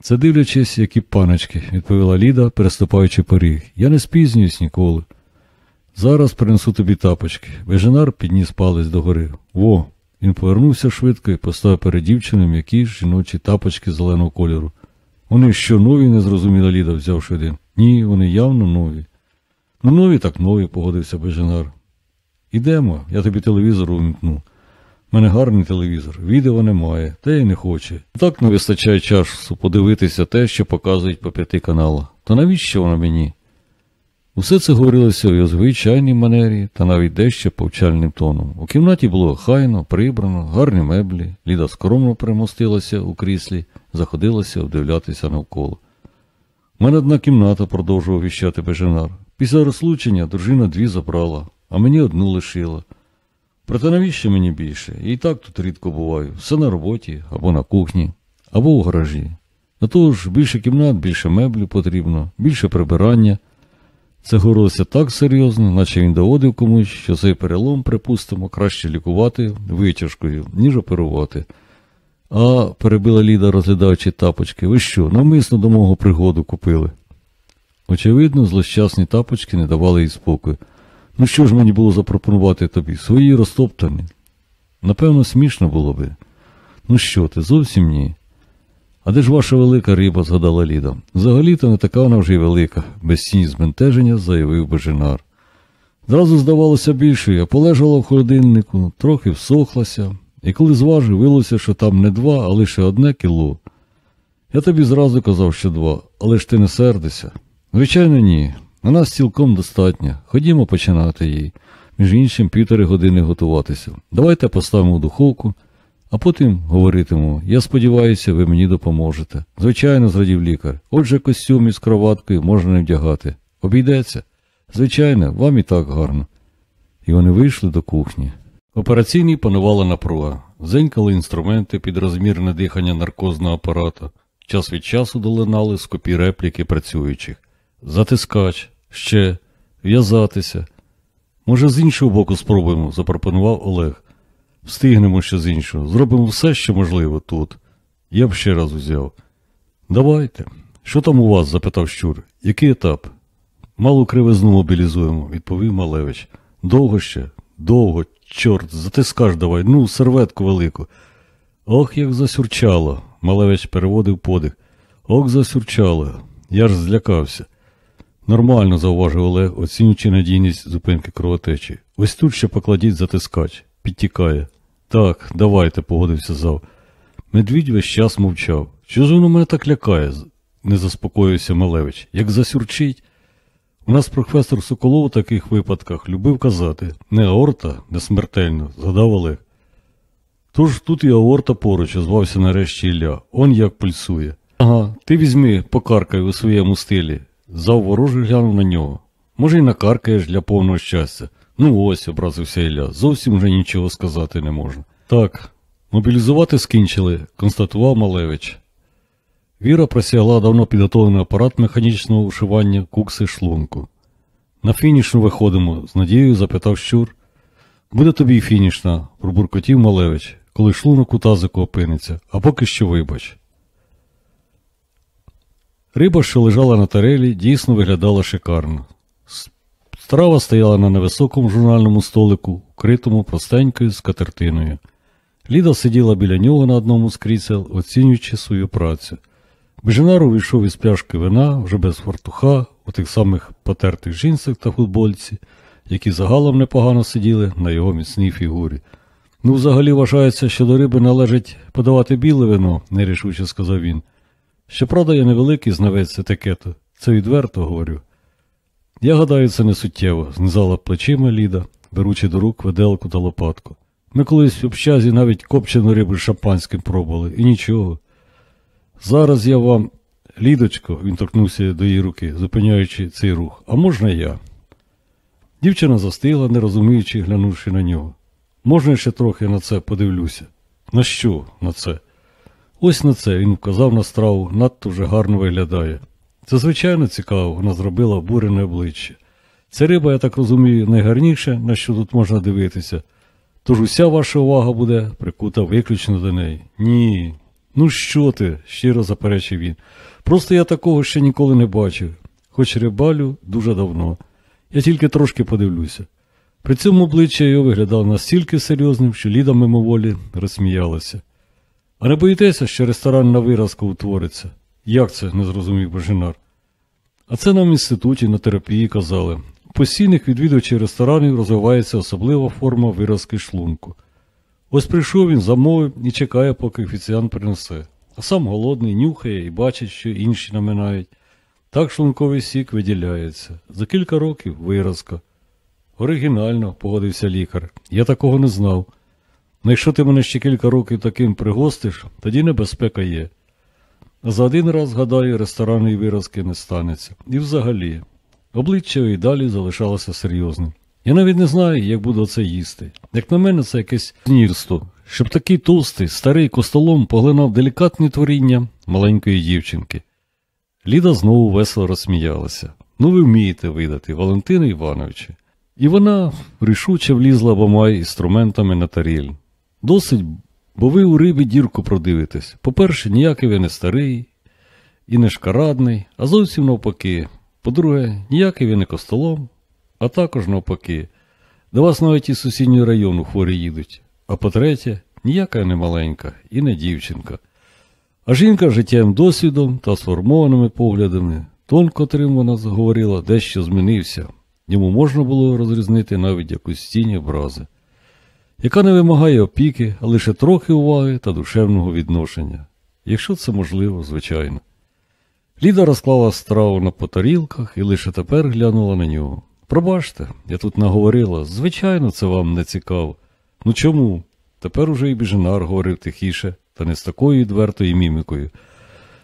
Це дивлячись, які паночки, відповіла Ліда, переступаючи поріг. Я не спізнююсь ніколи. Зараз принесу тобі тапочки. Веженар підніс палець догори. Во. Він повернувся швидко і поставив перед дівчиною м'які жіночі тапочки зеленого кольору. Вони що нові, не зрозуміла Ліда, взявши один. Ні, вони явно нові. Ну, нові так нові, погодився Беженар. Ідемо, я тобі телевізор увімкну. У мене гарний телевізор, відео немає, та й не хоче. Так не вистачає часу подивитися те, що показують по п'яти каналах. То навіщо воно мені? Усе це говорилося у його звичайній манері та навіть дещо повчальним тоном. У кімнаті було хайно, прибрано, гарні меблі, Ліда скромно примостилася у кріслі, заходилася обдивлятися навколо. У мене одна кімната, продовжував віщати Беженар. Після розлучення дружина дві забрала, а мені одну лишила. Проте навіщо мені більше? І так тут рідко буваю. Все на роботі, або на кухні, або у гаражі. До того ж, більше кімнат, більше меблів потрібно, більше прибирання. Це говорилося так серйозно, наче він доводив комусь, що цей перелом, припустимо, краще лікувати витяжкою, ніж оперувати. А, перебила Ліда, розглядаючи тапочки, ви що, навмисно до мого пригоду купили? Очевидно, злощасні тапочки не давали їй спокою. Ну що ж мені було запропонувати тобі? Свої розтоптані? Напевно, смішно було би. Ну що ти, зовсім ні. А де ж ваша велика риба, згадала Ліда. Взагалі-то не така вона вже й велика, без сінь збентеження заявив Бежинар. Зразу здавалося більше, я полежала в холодильнику, трохи всохлася, і коли зважив, вилося, що там не два, а лише одне кіло. Я тобі зразу казав, що два, але ж ти не сердися. Звичайно, ні. На нас цілком достатньо. Ходімо починати її. Між іншим, півтори години готуватися. Давайте поставимо в духовку, а потім говоритимемо. Я сподіваюся, ви мені допоможете. Звичайно, зрадів лікар. Отже, костюм із кроваткою можна не вдягати. Обійдеться? Звичайно, вам і так гарно. І вони вийшли до кухні. В операційній панувала напруга. Зенькали інструменти під розмірне дихання наркозного апарата. Час від часу долинали скопі репліки працюючих. Затискач, ще, в'язатися. Може, з іншого боку спробуємо, запропонував Олег. Встигнемо ще з іншого. Зробимо все, що можливо тут. Я б ще раз взяв. Давайте. Що там у вас? запитав щур. Який етап? Малу кривизну мобілізуємо, відповів Малевич. Довго ще? Довго, чорт, затискаш давай, ну, серветку велику. Ох, як засюрчало. Малевич переводив подих. Ох, засюрчало. Я ж злякався. Нормально, зауважив Олег, оцінюючи надійність зупинки кровотечі. Ось тут ще покладіть затискач. Підтікає. Так, давайте, погодився зав. Медвідь весь час мовчав. Що ж воно мене так лякає? не заспокоївся Малевич. Як засюрчить. У нас професор Соколов у таких випадках любив казати не аорта, не смертельно, згадав Олег. Тож тут і аорта поруч, озвався нарешті Ілля. Он як пульсує. Ага, ти візьми, покаркай у своєму стилі. Зав ворожий глянув на нього. Може, й накаркаєш для повного щастя. Ну ось, образився Ілля, зовсім вже нічого сказати не можна. Так, мобілізувати скінчили, констатував Малевич. Віра просягла давно підготовлений апарат механічного ушивання кукси шлунку. На фінішну виходимо, з надією запитав щур. Буде тобі фінішна, пробуркотів Малевич, коли шлунок у тазику опиниться, а поки що вибач. Риба, що лежала на тарелі, дійсно виглядала шикарно. Страва стояла на невисокому журнальному столику, вкритому простенькою скатертиною. Ліда сиділа біля нього на одному з крісел, оцінюючи свою працю. Беженар увійшов із пляшки вина, вже без фартуха, у тих самих потертих джинсах та футбольці, які загалом непогано сиділи на його міцній фігурі. Ну, взагалі вважається, що до риби належить подавати біле вино, нерішуче сказав він. Щоправда, я невеликий знавець етикету, це відверто говорю. Я гадаю, це не суттєво, знизала плечима Ліда, беручи до рук виделку та лопатку. Ми колись в общазі навіть копчену рибу шампанським пробували, і нічого. Зараз я вам, Лідочко, він торкнувся до її руки, зупиняючи цей рух, а можна я? Дівчина застигла, не розуміючи, глянувши на нього. Можна я ще трохи на це подивлюся? На що на це? Ось на це він вказав на страву, надто вже гарно виглядає. Це звичайно цікаво, вона зробила обурене обличчя. Це риба, я так розумію, найгарніше, на що тут можна дивитися. Тож уся ваша увага буде прикута виключно до неї. Ні. Ну що ти? щиро заперечив він. Просто я такого ще ніколи не бачив, хоч рибалю дуже давно. Я тільки трошки подивлюся. При цьому обличчя його виглядало настільки серйозним, що Ліда мимоволі розсміялася. А не боїтеся, що ресторан на виразку утвориться? Як це? не зрозумів Божинар. А це нам в інституті на терапії казали. У постійних відвідувачів ресторанів розвивається особлива форма виразки шлунку. Ось прийшов він, замовив і чекає, поки офіціант принесе. А сам голодний, нюхає і бачить, що інші наминають. Так шлунковий сік виділяється. За кілька років виразка. Оригінально, погодився лікар. Я такого не знав. Ну якщо ти мене ще кілька років таким пригостиш, тоді небезпека є. За один раз, гадаю, ресторанної виразки не станеться. І взагалі, обличчя і далі залишалося серйозним. Я навіть не знаю, як буду це їсти. Як на мене, це якесь знірство, щоб такий товстий, старий костолом поглинав делікатні творіння маленької дівчинки. Ліда знову весело розсміялася. Ну, ви вмієте видати, Валентина Івановича. І вона рішуче влізла обома інструментами на таріль. Досить, бо ви у рибі дірку продивитесь. По-перше, ніякий ви не старий і не шкарадний, а зовсім навпаки. По-друге, ніякий ви не костолом, а також навпаки. До вас навіть із сусіднього району хворі їдуть. А по-третє, ніяка не маленька і не дівчинка. А жінка з життєвим досвідом та сформованими поглядами, тон, котрим вона заговорила, дещо змінився. Йому можна було розрізнити навіть якусь тінь образи, яка не вимагає опіки, а лише трохи уваги та душевного відношення, якщо це можливо, звичайно. Ліда розклала страву на потарілках і лише тепер глянула на нього. Пробачте, я тут наговорила, звичайно, це вам не цікаво. Ну чому? Тепер уже і біженар говорив тихіше, та не з такою відвертою мімікою.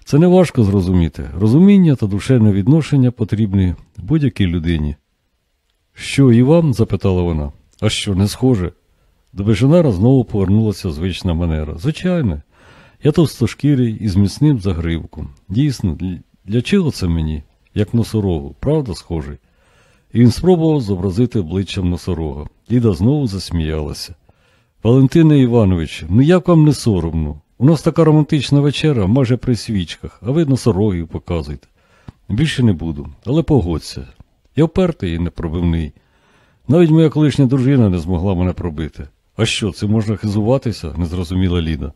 Це не важко зрозуміти. Розуміння та душевне відношення потрібні будь-якій людині. Що, і вам? запитала вона. А що, не схоже? До Беженара знову повернулася звична манера. Звичайно, я товстошкірий і з міцним загривком. Дійсно, для- для чого це мені? Як носорогу, правда, схожий? І він спробував зобразити обличчям носорога. Ліда знову засміялася. Валентине Іванович, ну як вам не соромно? У нас така романтична вечера, майже при свічках, а ви носорогів показуєте. Більше не буду, але погодься. Я впертий і непробивний. Навіть моя колишня дружина не змогла мене пробити. А що, це можна хизуватися? не зрозуміла Ліда.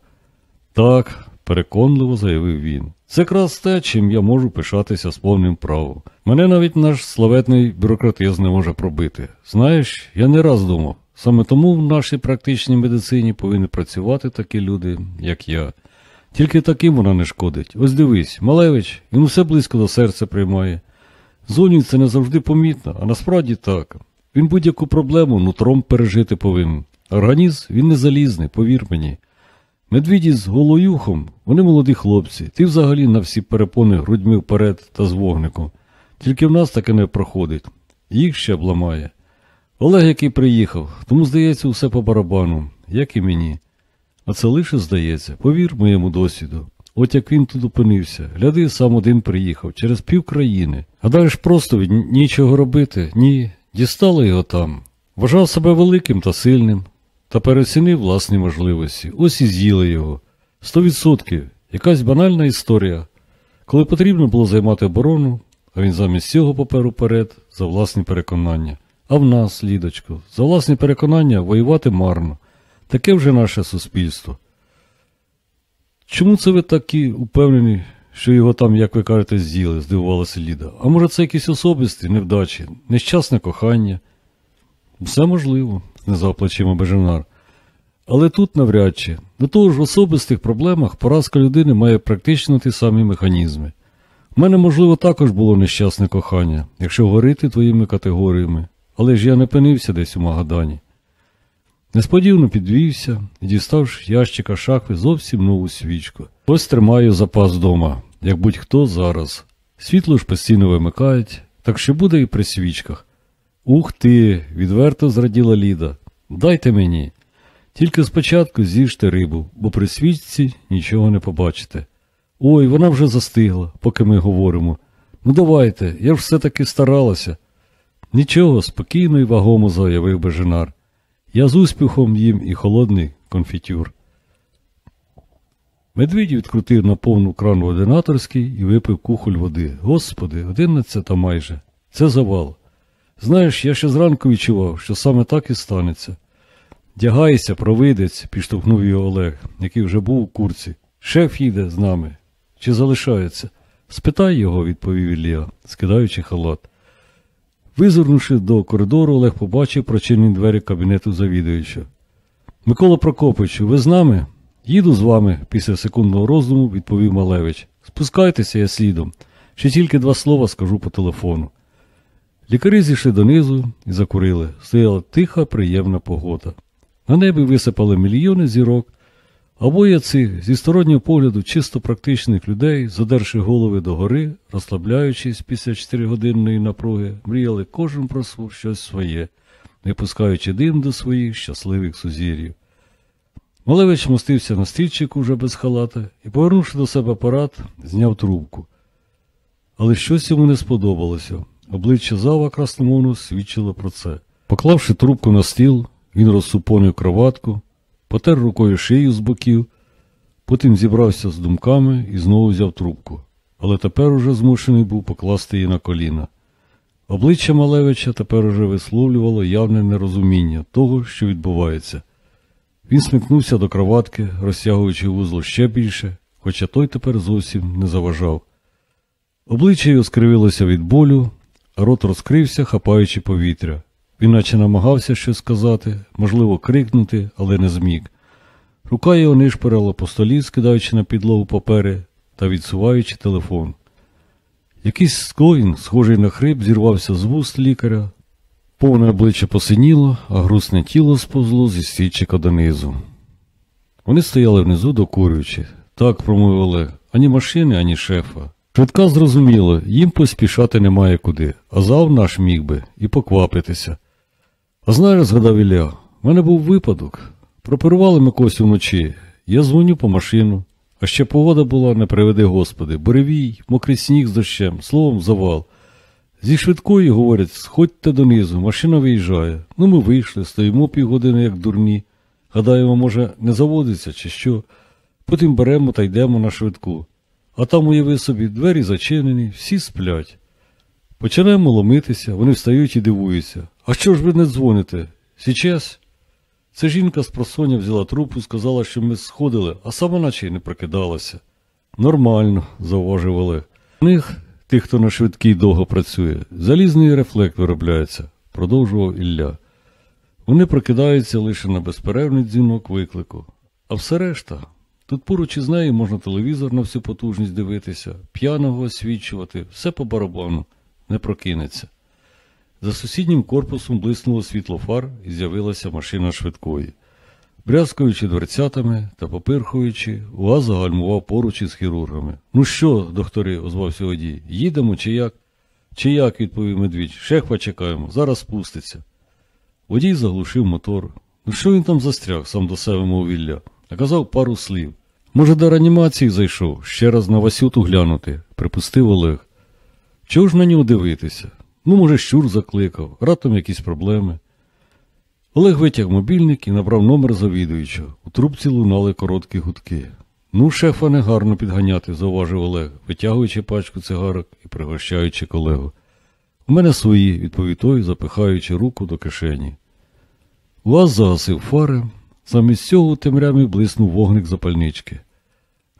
Так, переконливо заявив він. Це якраз те, чим я можу пишатися з повним правом. Мене навіть наш славетний бюрократизм не може пробити. Знаєш, я не раз думав. Саме тому в нашій практичній медицині повинні працювати такі люди, як я. Тільки таким вона не шкодить. Ось дивись, Малевич, він усе близько до серця приймає. Зоні це не завжди помітно, а насправді так. Він будь-яку проблему нутром пережити повинен. Організм він не залізний, повір мені. Медвіді з голоюхом, вони молоді хлопці, ти взагалі на всі перепони грудьми вперед та з вогником. Тільки в нас таке не проходить. Їх ще обламає. Олег, який приїхав, тому здається, усе по барабану, як і мені. А це лише здається, повір моєму досвіду. От як він тут опинився, гляди, сам один приїхав, через пів країни. Гадаєш, просто нічого робити? Ні, дістало його там. Вважав себе великим та сильним, та переоцінив власні можливості. Ось і з'їли його. Сто відсотків. Якась банальна історія. Коли потрібно було займати оборону, а він замість цього поперу перед за власні переконання. А в нас, Лідочко, за власні переконання воювати марно. Таке вже наше суспільство. Чому це ви такі упевнені, що його там, як ви кажете, з'їли, здивувалася Ліда. А може це якісь особисті невдачі, нещасне кохання? Все можливо, знизав плечима Беженар. Але тут навряд чи. До того ж, в особистих проблемах поразка людини має практично ті самі механізми. У мене, можливо, також було нещасне кохання, якщо говорити твоїми категоріями, але ж я не пинився десь у Магадані. Несподівано підвівся і дістав ящика шахви зовсім нову свічку. Ось тримаю запас дома, як будь-хто зараз. Світло ж постійно вимикають, так що буде і при свічках. Ух ти, відверто зраділа Ліда. Дайте мені. Тільки спочатку з'їжте рибу, бо при свічці нічого не побачите. Ой, вона вже застигла, поки ми говоримо. Ну давайте, я ж все-таки старалася. Нічого, спокійно і вагомо заявив Беженар. Я з успіхом їм і холодний конфітюр. Медвідь відкрутив на повну кран в одинаторський і випив кухоль води. Господи, одинадцята майже. Це завал. Знаєш, я ще зранку відчував, що саме так і станеться. Дягайся, провидець, підштовхнув його Олег, який вже був у курці. Шеф їде з нами. Чи залишається? Спитай його, відповів Ілля, скидаючи халат. Визирнувши до коридору, Олег побачив прочинені двері кабінету завідуюча. Микола Прокоповичу, ви з нами? Їду з вами, після секундного роздуму відповів Малевич. Спускайтеся я слідом. Ще тільки два слова скажу по телефону. Лікарі зійшли донизу і закурили. Стояла тиха, приємна погода. На небі висипали мільйони зірок, а цих зі стороннього погляду чисто практичних людей, задерши голови догори, розслабляючись після чотиригодинної напруги, мріяли кожен про щось своє, не пускаючи дим до своїх щасливих сузір'їв. Малевич мостився на стільчику вже без халата і, повернувши до себе апарат, зняв трубку. Але щось йому не сподобалося. Обличчя зава красномовно свідчило про це. Поклавши трубку на стіл, він розсупонив кроватку, потер рукою шию з боків, потім зібрався з думками і знову взяв трубку. Але тепер уже змушений був покласти її на коліна. Обличчя Малевича тепер уже висловлювало явне нерозуміння того, що відбувається. Він смикнувся до кроватки, розтягуючи вузло ще більше, хоча той тепер зовсім не заважав. Обличчя його скривилося від болю, рот розкрився, хапаючи повітря. Він наче намагався щось сказати, можливо, крикнути, але не зміг. Рука його нишпирала по столі, скидаючи на підлогу папери та відсуваючи телефон. Якийсь скоїн, схожий на хрип, зірвався з вуст лікаря. Повне обличчя посиніло, а грустне тіло сповзло зі стільчика донизу. Вони стояли внизу, докурюючи. Так, промовив Олег, ані машини, ані шефа. Швидка зрозуміло, їм поспішати немає куди, а зав наш міг би і поквапитися. А знаєш, згадав Ілля, в мене був випадок. Проперували ми когось вночі. Я дзвоню по машину. А ще погода була, не приведи господи, буревій, мокрий сніг з дощем, словом, завал. Зі швидкої, говорять, сходьте донизу, машина виїжджає. Ну, ми вийшли, стоїмо півгодини, як дурні. Гадаємо, може, не заводиться чи що. Потім беремо та йдемо на швидку. А там, уяви собі, двері зачинені, всі сплять. Починаємо ломитися, вони встають і дивуються. А що ж ви не дзвоните? Січас? Це жінка з просоння взяла трубку, сказала, що ми сходили, а сама наче й не прокидалася. Нормально, зауважив Олег. У них, тих, хто на швидкій довго працює, залізний рефлект виробляється, продовжував Ілля. Вони прокидаються лише на безперервний дзвінок виклику. А все решта, тут поруч із нею можна телевізор на всю потужність дивитися, п'яного освічувати, все по барабану, не прокинеться. За сусіднім корпусом блиснуло світло фар і з'явилася машина швидкої. Брязкаючи дверцятами та попирхуючи, УАЗ загальмував поруч із хірургами. Ну що, доктори, озвався водій, їдемо чи як? Чи як, відповів медвідь. Шефа чекаємо, зараз спуститься. Водій заглушив мотор. Ну що він там застряг, сам до себе мов Ілля. Наказав пару слів. Може, до реанімації зайшов, ще раз на Васюту глянути, припустив Олег. Чого ж на нього дивитися? Ну, може, щур закликав, раптом якісь проблеми. Олег витяг мобільник і набрав номер завідуючого. У трубці лунали короткі гудки. Ну, шефа не гарно підганяти, зауважив Олег, витягуючи пачку цигарок і пригощаючи колегу. У мене свої, відповів той, запихаючи руку до кишені. Вас загасив фари, замість цього у темряві блиснув вогник запальнички.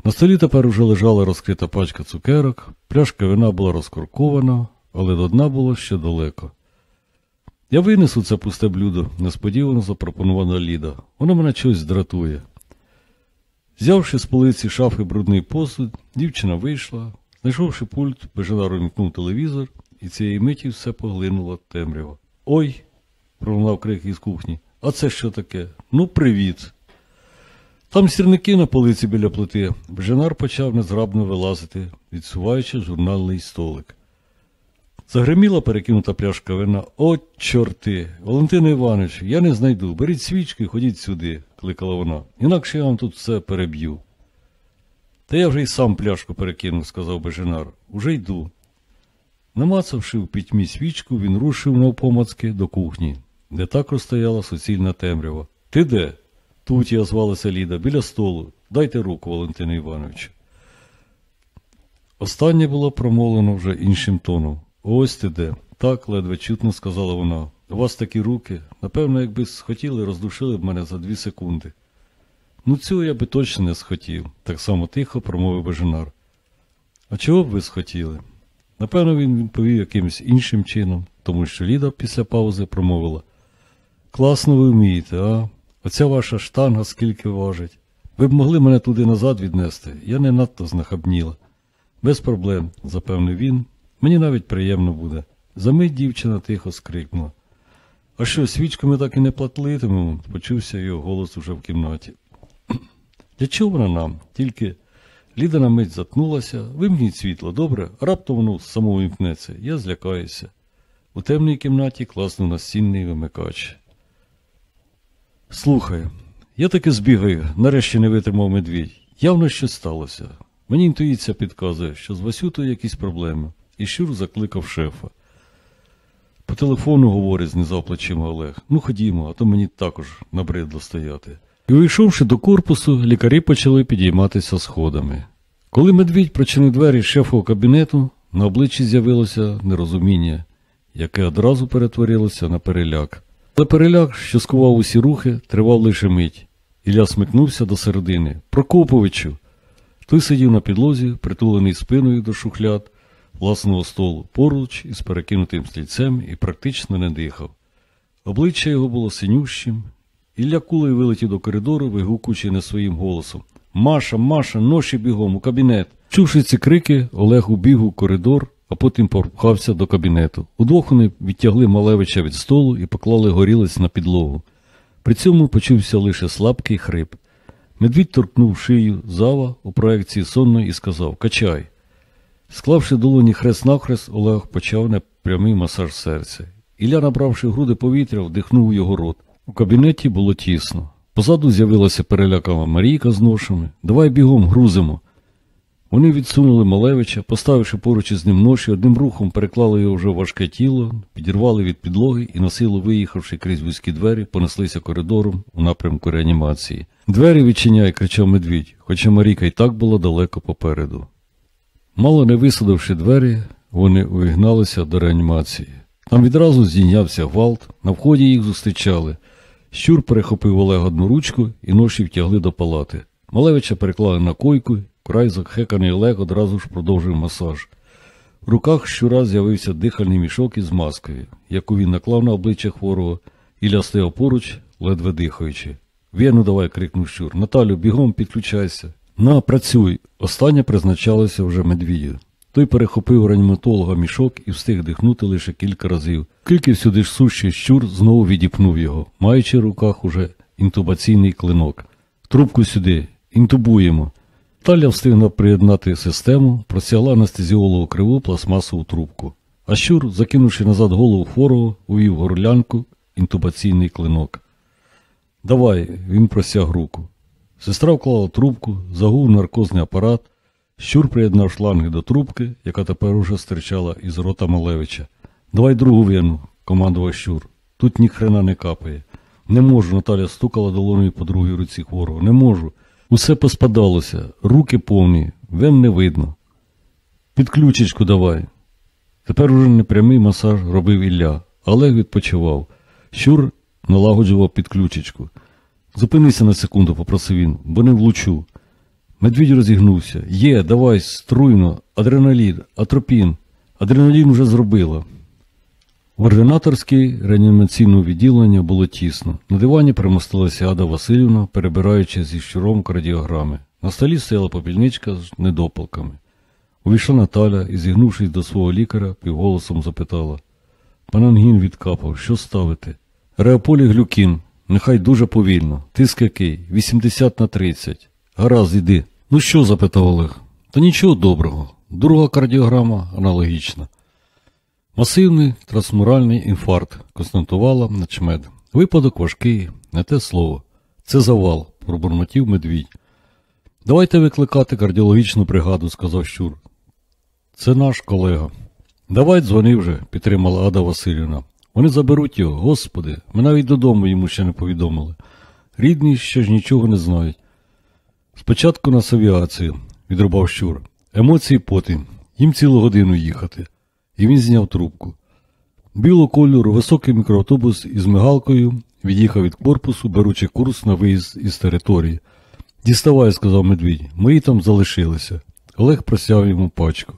На столі тепер уже лежала розкрита пачка цукерок, пляшка вина була розкоркована, але до дна було ще далеко. Я винесу це пусте блюдо, несподівано запропонувала Ліда. Воно мене чогось дратує. Взявши з полиці шафи брудний посуд, дівчина вийшла, знайшовши пульт, Бежанар увімкнув телевізор, і цієї миті все поглинула темрява. Ой. пролунав крик із кухні. А це що таке? Ну, привіт. Там сірники на полиці біля плити. Бежанар почав незграбно вилазити, відсуваючи журнальний столик. Загриміла перекинута пляшка вина. О, чорти! Валентина Іванович, я не знайду. Беріть свічки ходіть сюди, кликала вона. Інакше я вам тут все переб'ю. Та я вже й сам пляшку перекинув, сказав Беженар. Уже йду. Намацавши в пітьмі свічку, він рушив навпомацки до кухні, де також стояла суцільна темрява. Ти де? Тут я звалася Ліда, біля столу. Дайте руку, Валентину Івановичу. Останнє було промовлено вже іншим тоном. Ось ти де. Так, ледве чутно сказала вона. У вас такі руки. Напевно, якби схотіли, роздушили б мене за дві секунди. Ну, цього я би точно не схотів, так само тихо промовив Беженар. А чого б ви схотіли? Напевно, він відповів якимось іншим чином, тому що Ліда після паузи промовила. Класно ви вмієте, а? Оця ваша штанга скільки важить. Ви б могли мене туди назад віднести, я не надто знахабніла. Без проблем, запевнив він. Мені навіть приємно буде. Замить дівчина тихо скрикнула. А що, свічку ми так і не платитимемо? почувся його голос уже в кімнаті. [CLEARS THROAT] Для чого вона нам? Тільки Ліда на мить затнулася, вимкніть світло, добре, раптом воно само вимкнеться, я злякаюся. У темній кімнаті класнув настінний вимикач. Слухай, я таки збігаю, нарешті не витримав медвідь. Явно щось сталося. Мені інтуїція підказує, що з Васютою якісь проблеми, і щур закликав шефа. По телефону говорить, знизав плечима Олег. Ну ходімо, а то мені також набридло стояти. І увійшовши до корпусу, лікарі почали підійматися сходами. Коли медвідь прочинив двері шефового кабінету, на обличчі з'явилося нерозуміння, яке одразу перетворилося на переляк. Але переляк, що скував усі рухи, тривав лише мить. Ілля смикнувся до середини. Прокоповичу. Той сидів на підлозі, притулений спиною до шухляд власного столу, поруч із перекинутим стільцем і практично не дихав. Обличчя його було синющим. Ілля кулею вилетів до коридору, вигукуючи не своїм голосом. Маша, Маша, ноші бігом у кабінет. Чувши ці крики, Олег убіг у коридор, а потім пропхався до кабінету. Удвох вони відтягли Малевича від столу і поклали горілиць на підлогу. При цьому почувся лише слабкий хрип. Медвідь торкнув шию зава у проекції сонно і сказав Качай. Склавши долоні хрест навхрест, Олег почав непрямий масаж серця. Ілля, набравши груди повітря, вдихнув його рот. У кабінеті було тісно. Позаду з'явилася перелякана Марійка з ношами. Давай бігом грузимо. Вони відсунули Малевича, поставивши поруч із ним ноші, одним рухом переклали його вже важке тіло, підірвали від підлоги і, насилу виїхавши крізь вузькі двері, понеслися коридором у напрямку реанімації. Двері відчиняй, кричав медвідь, хоча Марійка й так була далеко попереду. Мало не висадивши двері, вони увігналися до реанімації. Там відразу здійнявся гвалт, на вході їх зустрічали. Щур перехопив Олега одну ручку і ноші втягли до палати. Малевича переклали на койку, край захеканий Олег одразу ж продовжив масаж. В руках щура з'явився дихальний мішок із маскою, яку він наклав на обличчя хворого, Ілля стояв поруч, ледве дихаючи. Вєну давай, крикнув щур. Наталю, бігом підключайся. На, працюй. Останнє призначалося вже медвідю. Той перехопив реаніматолога мішок і встиг дихнути лише кілька разів. Кільки всюди ж сущий щур знову відіпнув його, маючи в руках уже інтубаційний клинок. Трубку сюди, інтубуємо. Таля встигла приєднати систему, просягла анестезіологу криву пластмасову трубку. А щур, закинувши назад голову хворого, увів горлянку інтубаційний клинок. Давай, він просяг руку. Сестра вклала трубку, загув наркозний апарат. Щур приєднав шланги до трубки, яка тепер уже стирчала із рота Малевича. Давай другу вену, командував щур. Тут ні хрена не капає. Не можу, Наталя стукала долоною по другій руці хворого. Не можу. Усе поспадалося, руки повні, вен не видно. Під ключечку давай. Тепер уже непрямий масаж робив Ілля. Олег відпочивав. Щур налагоджував під ключечку. Зупинися на секунду, попросив він, бо не влучу. Медвідь розігнувся. Є, давай, струйно, адреналін, атропін. Адреналін уже зробила. В ординаторській реанімаційному відділенні було тісно. На дивані примостилася Ада Васильівна, перебираючи зі щуром кардіограми. На столі стояла попільничка з недопалками. Увійшла Наталя і, зігнувшись до свого лікаря, півголосом запитала. Пан Ангін відкапав, що ставити? Реополі глюкін, нехай дуже повільно. Тиск який? 80 на 30. Гаразд, іди. Ну що? запитав Олег. Та нічого доброго. Друга кардіограма аналогічна. Масивний трансмуральний інфаркт, констатувала начмед. Випадок важкий, не те слово. Це завал, пробурмотів медвідь. Давайте викликати кардіологічну бригаду, сказав Щур. Це наш колега. Давай дзвони вже, підтримала Ада Васильівна. Вони заберуть його, господи, ми навіть додому йому ще не повідомили. Рідні ще ж нічого не знають. Спочатку нас авіацію, відрубав Щур. Емоції потім. Їм цілу годину їхати. І він зняв трубку. Білого кольору високий мікроавтобус із мигалкою від'їхав від корпусу, беручи курс на виїзд із території. Діставай, сказав медвідь, мої там залишилися. Олег просяв йому пачку.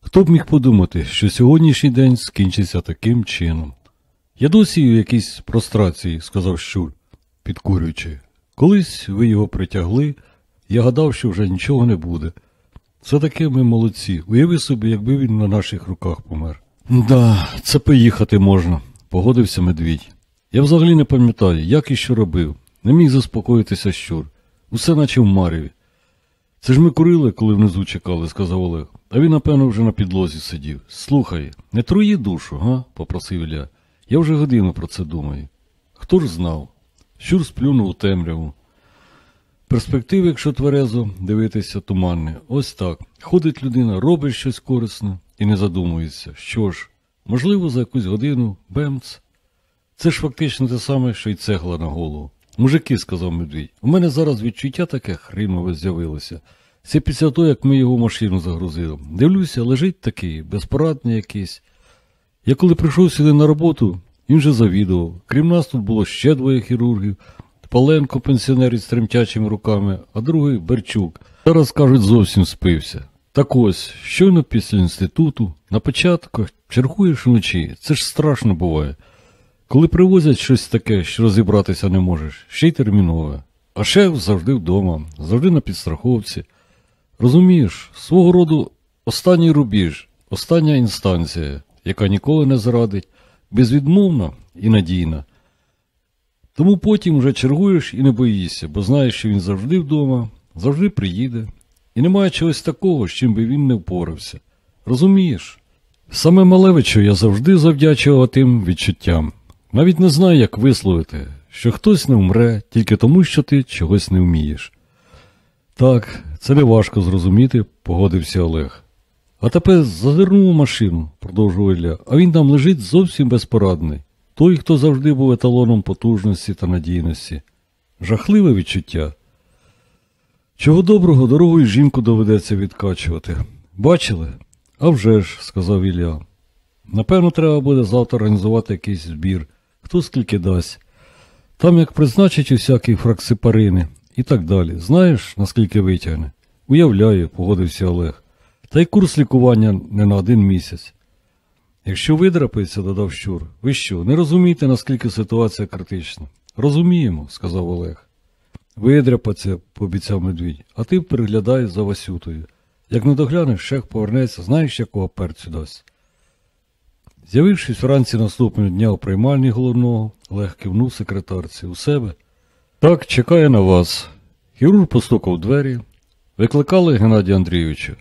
Хто б міг подумати, що сьогоднішній день скінчиться таким чином? Я досі у якійсь прострації, сказав Щур, підкурюючи. Колись ви його притягли, я гадав, що вже нічого не буде. Це таке ми молодці. Уяви собі, якби він на наших руках помер. Да, це поїхати можна, погодився медвідь. Я взагалі не пам'ятаю, як і що робив. Не міг заспокоїтися щур. Усе наче в мареві. Це ж ми курили, коли внизу чекали, сказав Олег. А він, напевно, вже на підлозі сидів. Слухай, не труї душу, га? попросив Ілля. Я вже годину про це думаю. Хто ж знав? Щур сплюнув у темряву. Перспективи, якщо тверезо, дивитися туманне. Ось так. Ходить людина, робить щось корисне і не задумується. Що ж, можливо, за якусь годину бемц. Це ж фактично те саме, що й цегла на голову. Мужики, сказав медвідь, у мене зараз відчуття таке хрінове з'явилося. Це після того, як ми його машину загрузили. Дивлюся, лежить такий, безпорадний якийсь. Я коли прийшов сюди на роботу, він же завідував. Крім нас тут було ще двоє хірургів. Паленко пенсіонер із тремтячими руками, а другий Берчук. Зараз, кажуть, зовсім спився. Так ось, щойно після інституту, на початку чергуєш вночі, це ж страшно буває. Коли привозять щось таке, що розібратися не можеш, ще й термінове. А шеф завжди вдома, завжди на підстраховці. Розумієш, свого роду останній рубіж, остання інстанція, яка ніколи не зрадить, безвідмовна і надійна. Тому потім вже чергуєш і не боїшся, бо знаєш, що він завжди вдома, завжди приїде, і немає чогось такого, з чим би він не впорався. Розумієш? Саме Малевичу я завжди завдячував тим відчуттям. Навіть не знаю, як висловити, що хтось не вмре тільки тому, що ти чогось не вмієш. Так, це не важко зрозуміти, погодився Олег. А тепер зазирнув машину, продовжував Ілля, а він там лежить зовсім безпорадний. Той, хто завжди був еталоном потужності та надійності. Жахливе відчуття. Чого доброго, дорогою жінку доведеться відкачувати. Бачили? «А вже ж», – сказав Ілля. Напевно, треба буде завтра організувати якийсь збір, хто скільки дасть. Там як призначить усякі фраксипарини і так далі. Знаєш, наскільки витягне? Уявляю, погодився Олег. Та й курс лікування не на один місяць. Якщо видрапається, додав щур, ви що, не розумієте, наскільки ситуація критична? Розуміємо, сказав Олег. Видряпаться, пообіцяв медвідь, а ти переглядай за Васютою. Як не доглянеш, шех повернеться, знаєш, якого перцю дасть. З'явившись вранці наступного дня у приймальні головного, Олег кивнув секретарці у себе. Так, чекає на вас. Хірург постукав двері. Викликали Геннадія Андрійовича.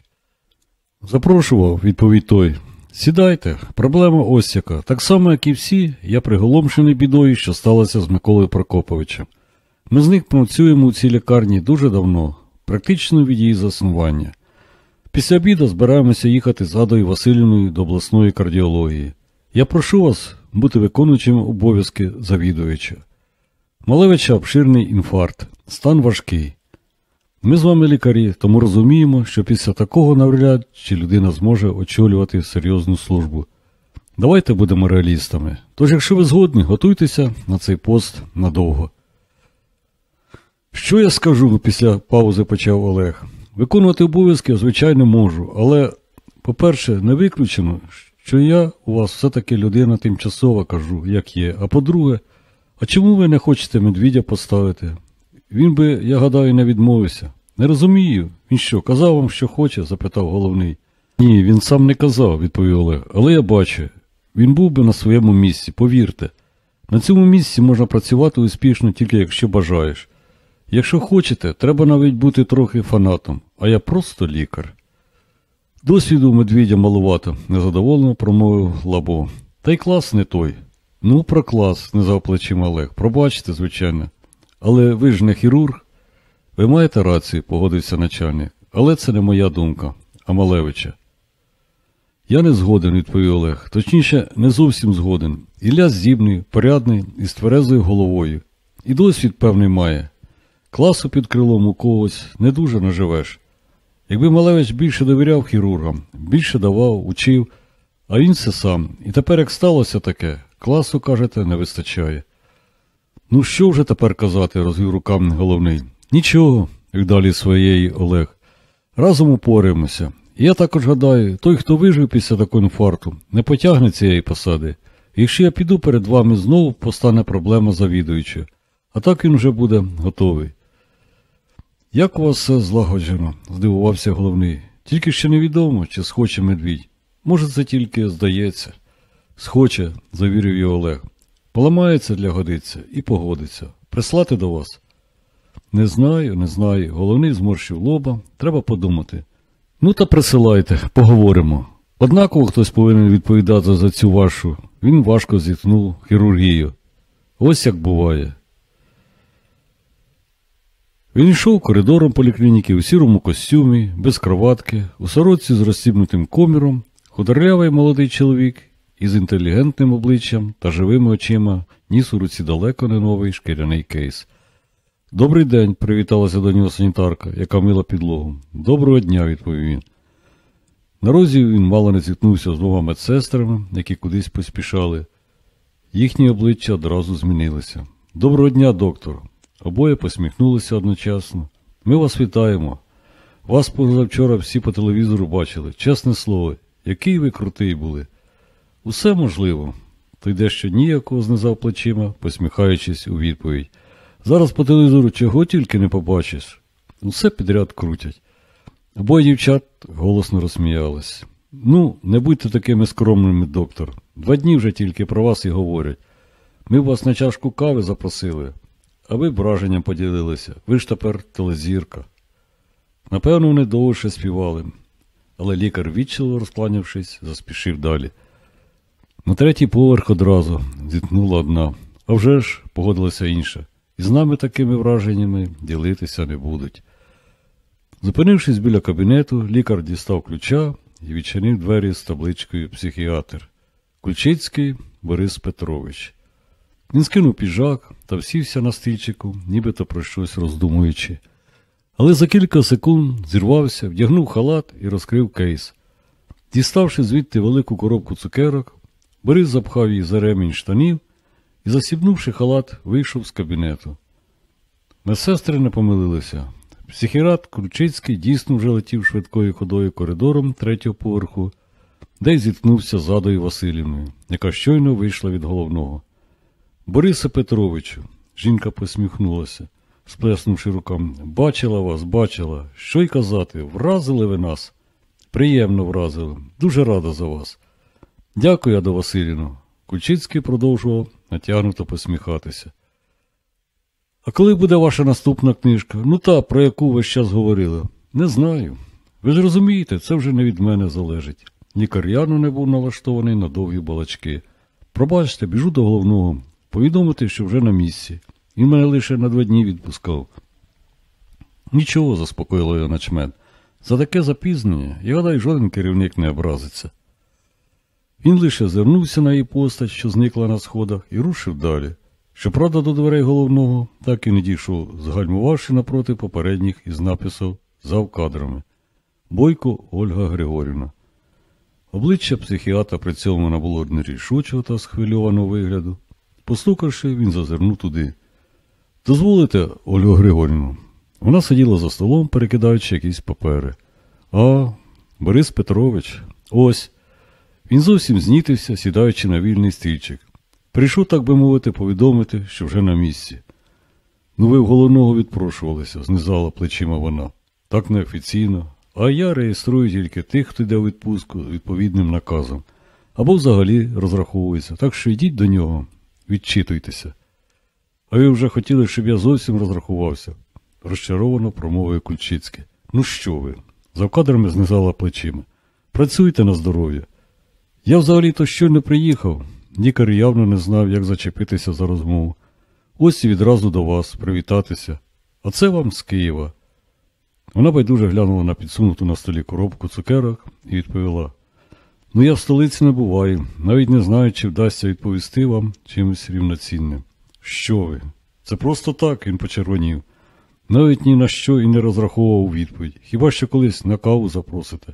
Запрошував, відповів той. Сідайте, проблема ось яка. Так само, як і всі, я приголомшений бідою, що сталося з Миколою Прокоповичем. Ми з них працюємо у цій лікарні дуже давно, практично від її заснування. Після обіду збираємося їхати з Адою Васильівною до обласної кардіології. Я прошу вас бути виконуючим обов'язки завідувача. Малевича обширний інфаркт, стан важкий. Ми з вами лікарі, тому розуміємо, що після такого навряд чи людина зможе очолювати серйозну службу. Давайте будемо реалістами. Тож, якщо ви згодні, готуйтеся на цей пост надовго. Що я скажу після паузи почав Олег. Виконувати обов'язки, звичайно, можу, але, по-перше, не виключено, що я у вас все-таки людина тимчасова, кажу, як є. А по-друге, а чому ви не хочете медвідя поставити? Він би, я гадаю, не відмовився. Не розумію. Він що, казав вам, що хоче? запитав головний. Ні, він сам не казав, відповів Олег. Але я бачу, він був би на своєму місці, повірте. На цьому місці можна працювати успішно тільки якщо бажаєш. Якщо хочете, треба навіть бути трохи фанатом, а я просто лікар. Досвіду медведя малувато, незадоволено промовив Лабо. Та й клас не той. Ну, про клас, не плечима Олег. Пробачте, звичайно. Але ви ж не хірург. Ви маєте рацію, погодився начальник. Але це не моя думка, а Малевича. Я не згоден, відповів Олег. Точніше, не зовсім згоден. Ілля здібний, порядний і з тверезою головою. І досвід певний має. Класу під крилом у когось не дуже наживеш. Якби Малевич більше довіряв хірургам, більше давав, учив, а він все сам. І тепер, як сталося таке, класу, кажете, не вистачає. Ну, що вже тепер казати, розвів руками головний. Нічого, як далі своєї Олег. Разом упораємося. Я також гадаю, той, хто вижив після такого інфаркту, не потягне цієї посади. Якщо я піду перед вами знову, постане проблема завідуюча. А так він вже буде готовий. Як у вас все злагоджено? здивувався головний. Тільки ще невідомо, чи схоче медвідь. Може, це тільки здається. Схоче, завірив його Олег. Поламається для годиться і погодиться. Прислати до вас? Не знаю, не знаю. Головний зморщив лоба. Треба подумати. Ну та присилайте, поговоримо. Однаково хтось повинен відповідати за цю вашу. Він важко зіткнув хірургію. Ось як буває. Він йшов коридором поліклініки у сірому костюмі, без кроватки, у сорочці з розстібнутим коміром, худорлявий молодий чоловік із інтелігентним обличчям та живими очима ніс у руці далеко не новий шкіряний кейс. Добрий день, привіталася до нього санітарка, яка мила підлогу. Доброго дня, відповів він. На розі він мало не зіткнувся з двома медсестрами, які кудись поспішали. Їхні обличчя одразу змінилися. Доброго дня, доктор. Обоє посміхнулися одночасно. Ми вас вітаємо. Вас позавчора всі по телевізору бачили. Чесне слово, який ви крутий були. Усе можливо. Той дещо ніякого знизав плечима, посміхаючись у відповідь. Зараз по телевізору чого тільки не побачиш. Усе підряд крутять. Обоє дівчат голосно розсміялись. Ну, не будьте такими скромними, доктор. Два дні вже тільки про вас і говорять. Ми вас на чашку кави запросили, а ви враженням поділилися. Ви ж тепер телезірка. Напевно, вони довше співали, але лікар, відчило розкланявшись, заспішив далі. На третій поверх одразу зіткнула одна. А вже ж погодилася інша. І з нами такими враженнями ділитися не будуть. Зупинившись біля кабінету, лікар дістав ключа і відчинив двері з табличкою психіатр. Ключицький Борис Петрович. Він скинув піджак та всівся на стільчику, нібито про щось роздумуючи. Але за кілька секунд зірвався, вдягнув халат і розкрив кейс. Діставши звідти велику коробку цукерок, Борис запхав її за ремінь штанів і, засібнувши халат, вийшов з кабінету. Медсестри не помилилися. Психірат Кручицький дійсно вже летів швидкою ходою коридором третього поверху, де й зіткнувся з Адою Васильівною, яка щойно вийшла від головного. Борисе Петровичу, жінка посміхнулася, сплеснувши руками. Бачила вас, бачила. Що й казати, вразили ви нас? Приємно вразили. Дуже рада за вас. Дякую, Ада Васильівно. Кульчицький продовжував натягнуто посміхатися. А коли буде ваша наступна книжка? Ну та, про яку ви зараз говорили? Не знаю. Ви ж розумієте, це вже не від мене залежить. Лікар Яну не був налаштований на довгі балачки. Пробачте, біжу до головного, повідомити, що вже на місці. Він мене лише на два дні відпускав. Нічого, заспокоїло його начмет. За таке запізнення, я гадаю, жоден керівник не образиться. Він лише звернувся на її постать, що зникла на сходах, і рушив далі. Щоправда, до дверей головного так і не дійшов, згальмувавши напроти попередніх із написів зав кадрами Бойко Ольга Григорівна. Обличчя психіатра при цьому набуло нерішучого та схвильованого вигляду. Постукавши, він зазирнув туди. Дозволите, Ольгу Григорівну. Вона сиділа за столом, перекидаючи якісь папери. А, Борис Петрович, ось. Він зовсім знітився, сідаючи на вільний стільчик. Прийшов, так би мовити, повідомити, що вже на місці. Ну, ви в головного відпрошувалися, знизала плечима вона. Так неофіційно. А я реєструю тільки тих, хто йде у відпустку відповідним наказом. Або взагалі розраховується. Так що йдіть до нього, відчитуйтеся. А ви вже хотіли, щоб я зовсім розрахувався, розчаровано промовив Кульчицький. Ну що ви? Завкадрами знизала плечима. Працюйте на здоров'я. Я взагалі-то щойно приїхав. Лікар явно не знав, як зачепитися за розмову. Ось і відразу до вас привітатися. А це вам з Києва. Вона байдуже глянула на підсунуту на столі коробку цукерок і відповіла: Ну, я в столиці не буваю, навіть не знаю, чи вдасться відповісти вам чимось рівноцінним. Що ви? Це просто так, він почервонів. Навіть ні на що і не розраховував відповідь, хіба що колись на каву запросите.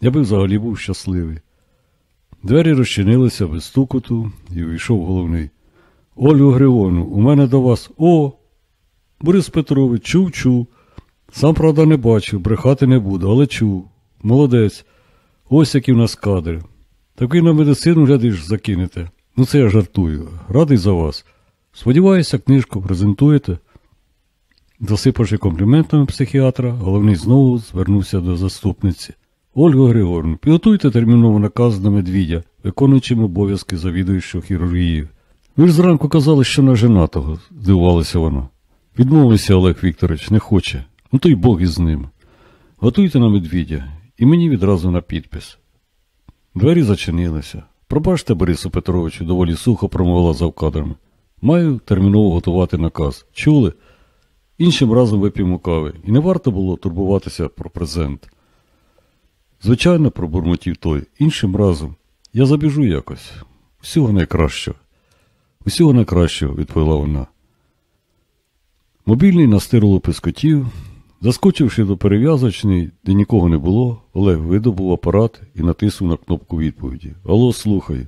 Я би взагалі був щасливий. Двері розчинилися без стукоту і увійшов головний. Олю Григорівну, у мене до вас. О! Борис Петрович, чув, чув. Сам, правда, не бачив, брехати не буду, але чув. Молодець. Ось які в нас кадри. Так ви на медицину глядиш, закинете. Ну це я жартую. Радий за вас. Сподіваюся, книжку презентуєте. Засипавши компліментами психіатра, головний знову звернувся до заступниці. Ольга Григорівна, підготуйте терміново наказ на медвідя, виконуючим обов'язки завідуючого хірургією. Ви ж зранку казали, що на женатого, здивувалася вона. Відмовився Олег Вікторович, не хоче. Ну то й Бог із ним. Готуйте на медвідя, і мені відразу на підпис. Двері зачинилися. Пробачте, Борису Петровичу, доволі сухо промовила завкадрами. Маю терміново готувати наказ. Чули? Іншим разом вип'ємо кави, і не варто було турбуватися про презент. Звичайно, пробурмотів той, іншим разом. Я забіжу якось. Усього найкращого. Усього найкращого, відповіла вона. Мобільний настирло пискотів. Заскочивши до перев'язочної, де нікого не було, Олег видобув апарат і натиснув на кнопку відповіді. Алло, слухай.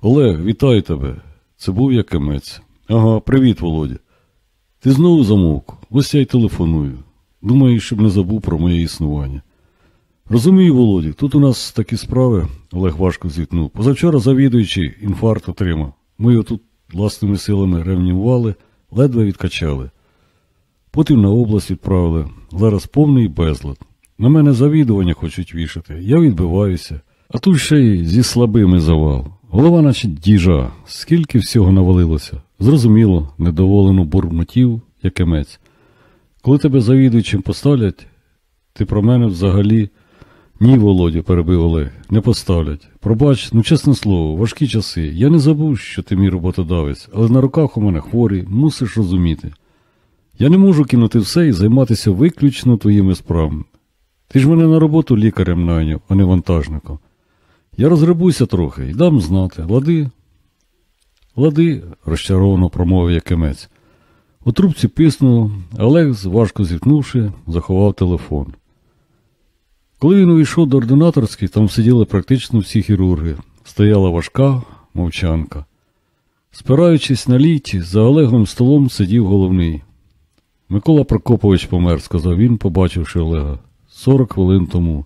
Олег, вітаю тебе. Це був Якимець. Ага, привіт, Володя. Ти знову замовк. Ось я й телефоную. Думаю, щоб не забув про моє існування. Розумію, Володя, тут у нас такі справи, Олег важко зітнув. Позавчора завідуючий інфаркт отримав. Ми його тут власними силами реанімували, ледве відкачали. Потім на область відправили. Зараз повний безлад. На мене завідування хочуть вішати. Я відбиваюся. А тут ще й зі слабими завал. Голова наче діжа. Скільки всього навалилося. Зрозуміло, недоволено бурмотів, якимець. Коли тебе завідуючим поставлять, ти про мене взагалі. Ні, Володя, перебив Олег, не поставлять. Пробач, ну чесне слово, важкі часи. Я не забув, що ти мій роботодавець, але на руках у мене хворий, мусиш розуміти. Я не можу кинути все і займатися виключно твоїми справами. Ти ж мене на роботу лікарем найняв, а не вантажником. Я розгребуся трохи і дам знати. Лади? Лади, розчаровано промовив якимець. У трубці писнуло, Олег, важко зіткнувши, заховав телефон. Коли він увійшов до ординаторської, там сиділи практично всі хірурги. Стояла важка мовчанка. Спираючись на лікті, за Олеговим столом сидів головний. Микола Прокопович помер, сказав він, побачивши Олега. Сорок хвилин тому.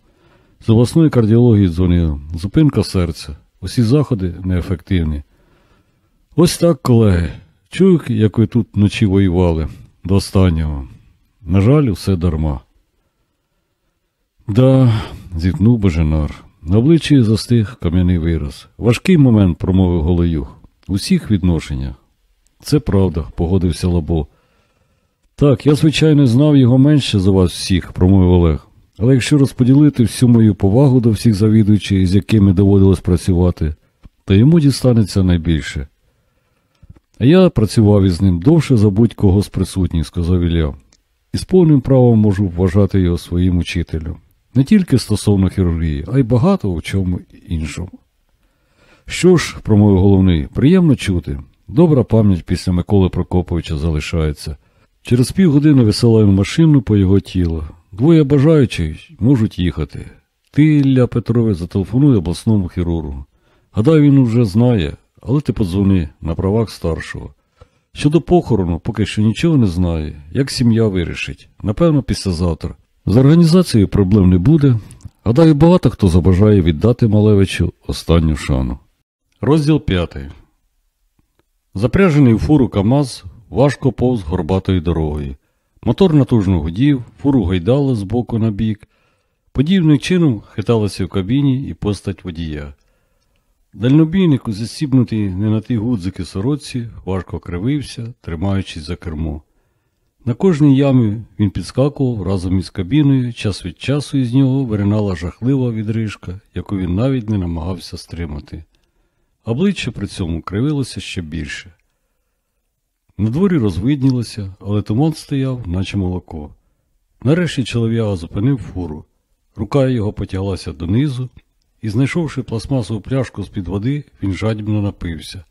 З обласної кардіології дзвонив. Зупинка серця. Усі заходи неефективні. Ось так, колеги. Чую, як ви тут вночі воювали до останнього. На жаль, все дарма. Да, зітхнув Боженар. На обличчі застиг кам'яний вираз. Важкий момент, промовив Голоюх. У всіх відношеннях. Це правда, погодився Лабо. Так, я, звичайно, знав його менше за вас всіх, промовив Олег. Але якщо розподілити всю мою повагу до всіх завідуючих, з якими доводилось працювати, то йому дістанеться найбільше. А я працював із ним довше за будь-кого з присутніх, сказав Ілля. І з повним правом можу вважати його своїм учителем. Не тільки стосовно хірургії, а й багато у чому іншому. Що ж, промовив головний, приємно чути. Добра пам'ять після Миколи Прокоповича залишається. Через півгодини висилаємо машину по його тілу. Двоє бажаючих можуть їхати. Ти, Ілля Петрович, зателефонуй обласному хірургу. Гадаю, він уже знає, але ти подзвони на правах старшого. Щодо похорону, поки що нічого не знає, як сім'я вирішить. Напевно, післязавтра. З організацією проблем не буде. Гадаю, багато хто забажає віддати Малевичу останню шану. Розділ п'ятий. Запряжений в фуру КАМАЗ важко повз горбатою дорогою. Мотор натужно гудів, фуру гайдало з боку на бік. Подібним чином хиталася в кабіні і постать водія. Дальнобійник, засібнутий не на ті гудзики сороці, важко кривився, тримаючись за кермо. На кожній ямі він підскакував разом із кабіною, час від часу із нього виринала жахлива відрижка, яку він навіть не намагався стримати. Обличчя при цьому кривилося ще більше. На дворі розвиднілося, але туман стояв, наче молоко. Нарешті чолов'яга зупинив фуру. Рука його потяглася донизу, і, знайшовши пластмасову пляшку з-під води, він жадібно напився.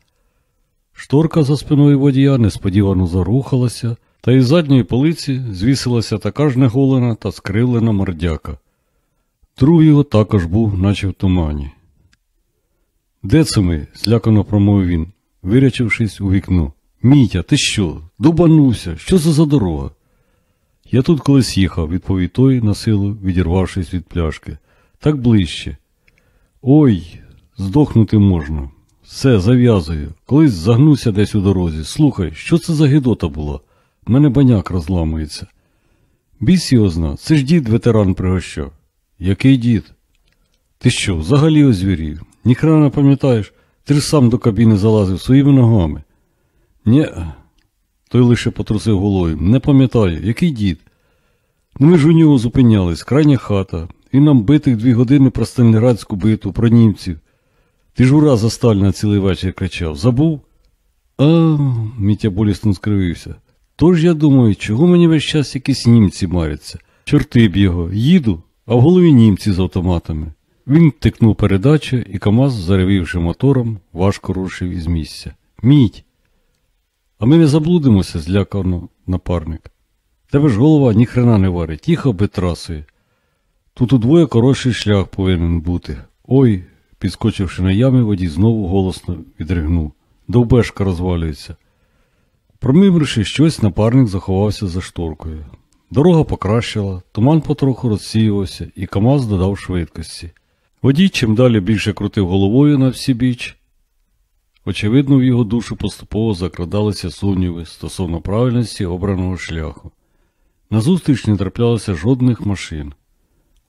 Шторка за спиною водія несподівано зарухалася, та із задньої полиці звісилася така ж неголена та скривлена мордяка. Другий також був, наче в тумані. Де це ми? злякано промовив він, вирячившись у вікно. Мітя, ти що? Дубанувся, що це за дорога? Я тут колись їхав, відповів той на силу, відірвавшись від пляшки. Так ближче. Ой, здохнути можна. Все, зав'язую. Колись загнуся десь у дорозі. Слухай, що це за гидота була? Мене баняк розламується. Біс його це ж дід ветеран пригощав. Який дід? Ти що, взагалі озвірів? Ніхрена не пам'ятаєш, ти ж сам до кабіни залазив своїми ногами. Нє, той лише потрусив головою. Не пам'ятаю, який дід? Ну ми ж у нього зупинялись, крайня хата. Він нам битих дві години про Сталінградську битву, про німців. Ти ж ура за Сталіна цілий вечір кричав. Забув? А, Мітя болісно скривився. Тож я думаю, чого мені весь час якісь німці маряться? Чорти б його, їду, а в голові німці з автоматами. Він тикнув передачу, і КАМАЗ, заревівши мотором, важко рушив із місця. Мідь! А ми не заблудимося, злякано напарник. Тебе ж голова ніхрена не варить, їхав би трасою. Тут удвоє коротший шлях повинен бути. Ой, підскочивши на ямі, водій знову голосно відригнув. Довбешка розвалюється. Промимривши щось, напарник заховався за шторкою. Дорога покращила, туман потроху розсіювався, і КАМАЗ додав швидкості. Водій чим далі більше крутив головою на всі біч. Очевидно, в його душу поступово закрадалися сумніви стосовно правильності обраного шляху. Назустріч не траплялося жодних машин.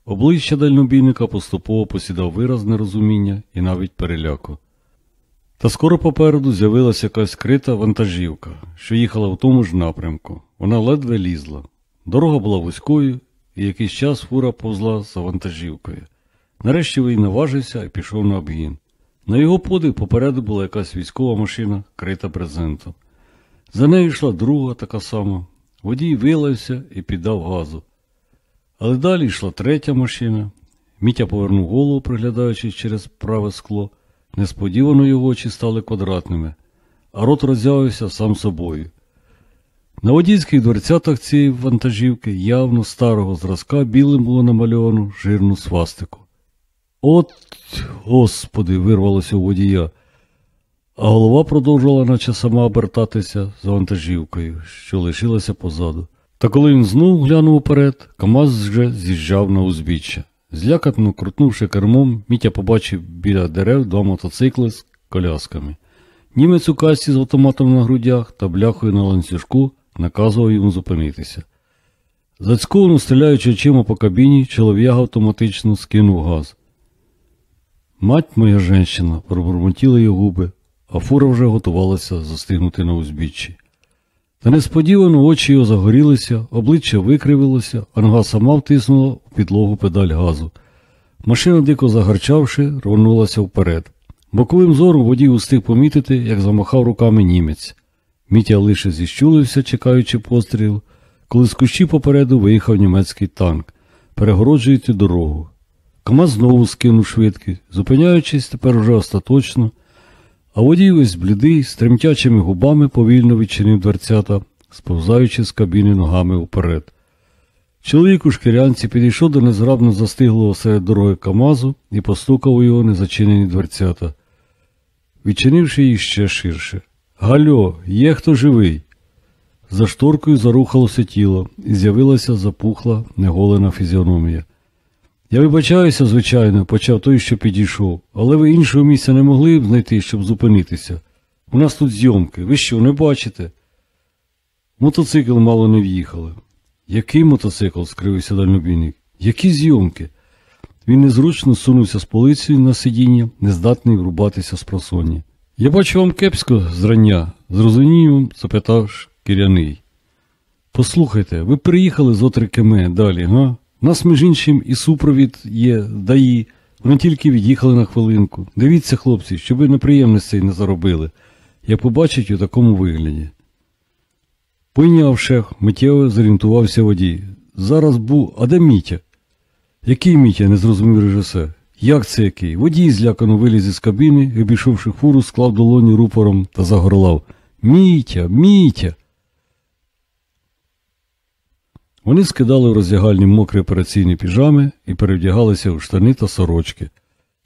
Обличчя дальнобійника поступово посідав вираз нерозуміння і навіть переляку. Та скоро попереду з'явилася якась крита вантажівка, що їхала в тому ж напрямку. Вона ледве лізла. Дорога була вузькою, і якийсь час фура повзла за вантажівкою. Нарешті він наважився і пішов на обгін. На його подив попереду була якась військова машина, крита брезентом. За нею йшла друга така сама. Водій вилився і піддав газу. Але далі йшла третя машина. Мітя повернув голову, приглядаючись через праве скло. Несподівано його очі стали квадратними, а рот роззявився сам собою. На водійських дверцятах цієї вантажівки явно старого зразка білим було намальовано жирну свастику. От, господи, вирвалося у водія, а голова продовжувала, наче сама обертатися за вантажівкою, що лишилася позаду. Та коли він знову глянув уперед, КамАЗ вже з'їжджав на узбіччя. Злякатно крутнувши кермом, Мітя побачив біля дерев два мотоцикли з колясками. Німець у касті з автоматом на грудях та бляхою на ланцюжку наказував йому зупинитися. Зацьковано стріляючи очима по кабіні, чолов'яга автоматично скинув газ. Мать моя женщина, пробурмотіли його губи, а фура вже готувалася застигнути на узбіччі. Та несподівано очі його загорілися, обличчя викривилося, а нога сама втиснула у підлогу педаль газу. Машина, дико загарчавши, рванулася вперед. Боковим зором водій устиг помітити, як замахав руками німець. Мітя лише зіщулився, чекаючи постріл, коли з кущі попереду виїхав німецький танк, перегороджуючи дорогу. КамАЗ знову скинув швидкість, зупиняючись тепер уже остаточно, А водій блідий, з тремтячими губами повільно відчинив дверцята, сповзаючи з кабіни ногами вперед. Чоловік у шкірянці підійшов до незграбно застиглого серед дороги Камазу і постукав у його незачинені дверцята, відчинивши їх ще ширше. Гальо, є хто живий? За шторкою зарухалося тіло, і з'явилася запухла, неголена фізіономія. Я вибачаюся, звичайно, почав той, що підійшов, але ви іншого місця не могли б знайти, щоб зупинитися. У нас тут зйомки. Ви що, не бачите? Мотоцикл мало не в'їхали. Який мотоцикл? скривився дальнобійник. Які зйомки? Він незручно сунувся з полицею на сидіння, нездатний врубатися з просоння. Я бачу вам кепсько зрання, з запитав шкіряний. Послухайте, ви приїхали з Отрикеме далі, га? Нас, між іншим, і супровід є, даї. Вони тільки від'їхали на хвилинку. Дивіться, хлопці, щоб ви неприємностей не заробили, як побачить у такому вигляді. Пойняв шеф, миттєво зорієнтувався водій. Зараз був, а де Мітя? Який Мітя? не зрозумів режисер. Як це який? Водій злякано виліз із кабіни обійшовши фуру, склав долоні рупором та загорлав. Мітя, Мітя. Вони скидали в роздягальні мокрі операційні піжами і перевдягалися у штани та сорочки.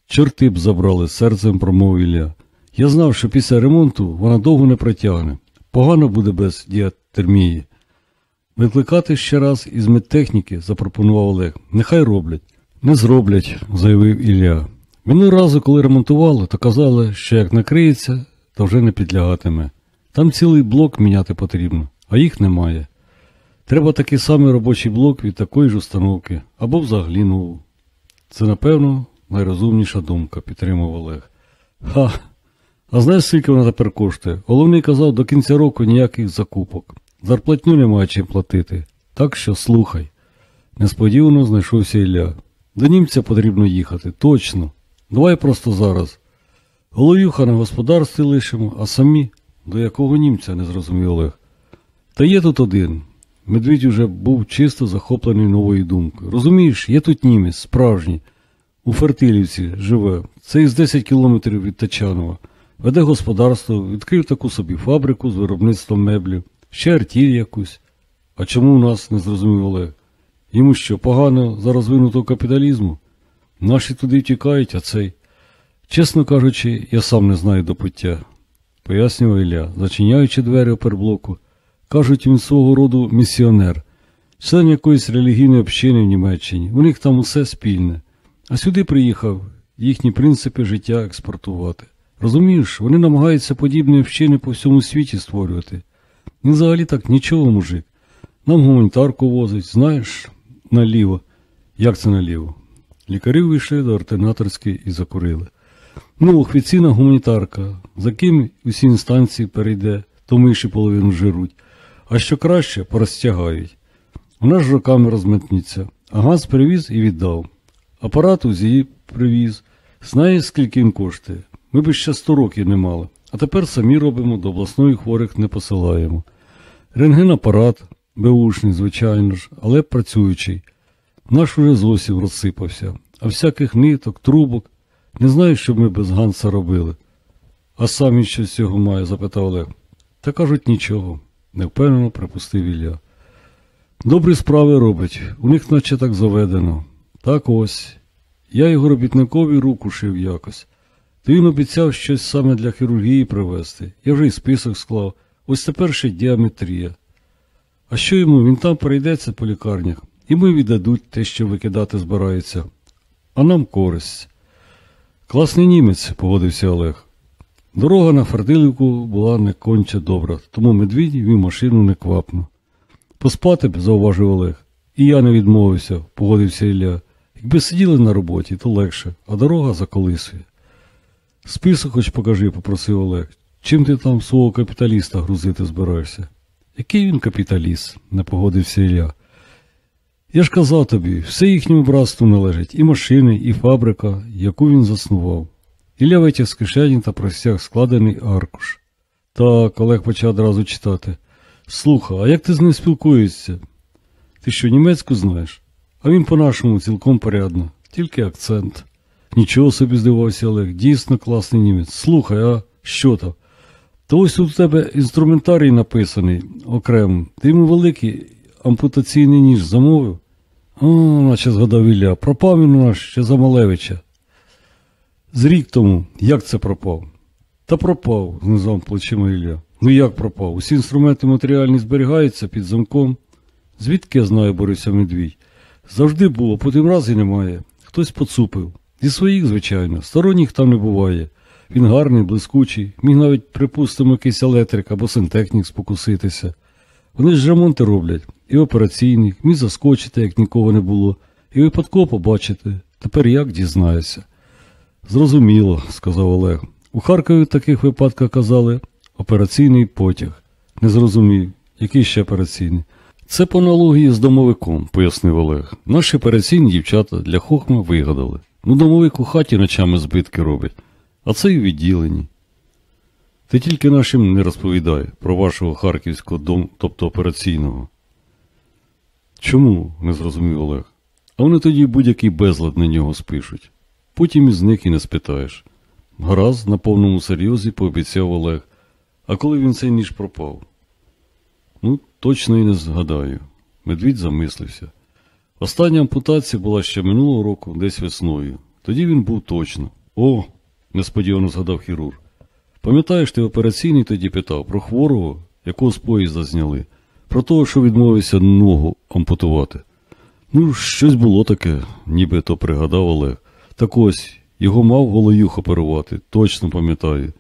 Чорти б забрали серцем, промовив Ілля. Я знав, що після ремонту вона довго не протягне. Погано буде без діатермії. Викликати ще раз із медтехніки, запропонував Олег. Нехай роблять. Не зроблять, заявив Ілля. Минулого разу, коли ремонтували, то казали, що як накриється, то вже не підлягатиме. Там цілий блок міняти потрібно, а їх немає. Треба такий самий робочий блок від такої ж установки або взагалі нову. Це, напевно, найрозумніша думка, підтримав Олег. Ха. А знаєш, скільки вона тепер коштує? Головний казав, до кінця року ніяких закупок. Зарплатню немає чим платити. Так що слухай. Несподівано знайшовся Ілля. До німця потрібно їхати, точно. Давай просто зараз. Головюха на господарстві лишимо, а самі до якого німця не зрозумів Олег. Та є тут один. Медвідь уже був чисто захоплений новою думкою. Розумієш, є тут німець, справжній. У Фертилівці живе. Це із 10 кілометрів від Тачанова. Веде господарство, відкрив таку собі фабрику з виробництвом меблів, ще артіль якусь. А чому у нас не зрозумів Олег? Йому що, погано за розвинутого капіталізму? Наші туди втікають, а цей. Чесно кажучи, я сам не знаю до пуття, пояснював Ілля, зачиняючи двері оперблоку. Кажуть, він свого роду місіонер, член якоїсь релігійної общини в Німеччині. У них там усе спільне. А сюди приїхав їхні принципи життя експортувати. Розумієш, вони намагаються подібні общини по всьому світі створювати. Він взагалі так нічого, мужик. Нам гуманітарку возить, знаєш, наліво. Як це наліво? Лікарі вийшли до ординаторської і закурили. Ну, офіційна гуманітарка, за ким усі інстанції перейде, то миші половину жируть, а що краще, порозтягають. Вона ж роками розметніться, а газ привіз і віддав. Апарат УЗІ привіз. Знає, скільки він коштує. Ми б ще сто років не мали, а тепер самі робимо, до обласної хворих не посилаємо. Рентген-апарат, беушний, звичайно ж, але працюючий. Наш уже зовсім розсипався, а всяких ниток, трубок. Не знаю, що ми без Ганса робили. А сам він що з цього має? запитав Олег. Та кажуть, нічого, невпевнено припустив Ілля. Добрі справи робить, у них наче так заведено. Так ось. Я його робітникові руку шив якось. То він обіцяв щось саме для хірургії привезти. Я вже й список склав. Ось тепер ще діаметрія. А що йому? Він там перейдеться по лікарнях, і ми віддадуть те, що викидати збираються. А нам користь. Класний німець, погодився Олег. Дорога на Фардилівку була не конче добра, тому медвідь вів машину неквапно. Поспати б, зауважив Олег. І я не відмовився, погодився Ілля. Якби сиділи на роботі, то легше, а дорога заколисує. Список хоч покажи, попросив Олег. Чим ти там свого капіталіста грузити збираєшся? Який він капіталіст? не погодився Ілля. Я ж казав тобі, все їхньому братству належить і машини, і фабрика, яку він заснував. Ілля витяг з кишені та простяг складений аркуш. Так, Олег почав одразу читати. Слухай, а як ти з ним спілкуєшся? Ти що, німецьку знаєш? А він по-нашому цілком порядно, тільки акцент. Нічого собі здивався Олег, дійсно класний німець. Слухай, а Що там? То ось у тебе інструментарій написаний окремо. Ти йому великий ампутаційний ніж замовив? О, наче згадав Ілля, пропав він у нас ще за Малевича. З рік тому, як це пропав? Та пропав, знизав плечима Ілля. Ну як пропав? Усі інструменти матеріальні зберігаються під замком. Звідки я знаю, Бориса Медвідь? Завжди було, потім раз і немає. Хтось поцупив. Зі своїх, звичайно, сторонніх там не буває. Він гарний, блискучий, міг навіть, припустимо, якийсь електрик або сантехнік спокуситися. Вони ж ремонти роблять, і операційних, міг заскочити, як нікого не було, і випадково побачити. Тепер як дізнаюся. Зрозуміло, сказав Олег. У Харкові таких випадках казали операційний потяг. Не зрозумів, який ще операційний. Це по аналогії з домовиком, пояснив Олег. Наші операційні дівчата для хохма вигадали. Ну, домовик у хаті ночами збитки робить, а це і в відділенні. Ти тільки нашим не розповідай про вашого харківського дому, тобто операційного. Чому? не зрозумів Олег. А вони тоді будь-який безлад на нього спишуть. Потім із них і не спитаєш. Гаразд, на повному серйозі пообіцяв Олег. А коли він цей ніж пропав? Ну, точно і не згадаю. Медвідь замислився. Остання ампутація була ще минулого року, десь весною. Тоді він був точно. О, несподівано згадав хірург. Пам'ятаєш, ти операційний тоді питав про хворого, якого з поїзда зняли, про того, що відмовився ногу ампутувати. Ну, щось було таке, ніби то пригадав Олег. Так ось, його мав голоюх оперувати, точно пам'ятаю.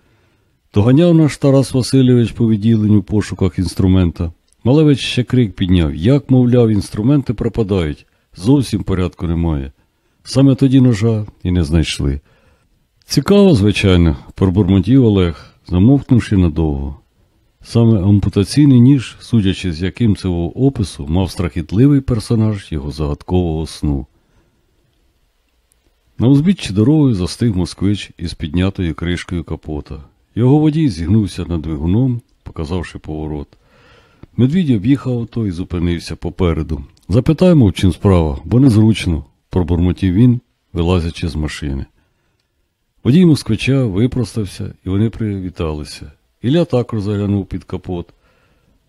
Доганяв наш Тарас Васильович по відділенню в пошуках інструмента. Малевич ще крик підняв, як, мовляв, інструменти пропадають, зовсім порядку немає. Саме тоді ножа і не знайшли. Цікаво, звичайно, пробурмотів Олег, замовкнувши надовго. Саме ампутаційний ніж, судячи з яким цього опису, мав страхітливий персонаж його загадкового сну. На узбіччі дороги застиг москвич із піднятою кришкою капота. Його водій зігнувся над двигуном, показавши поворот. Медвідь об'їхав авто і зупинився попереду. Запитаймо, в чим справа, бо незручно, пробурмотів він, вилазячи з машини. Водій москвича випростався, і вони привіталися. Ілля також заглянув під капот.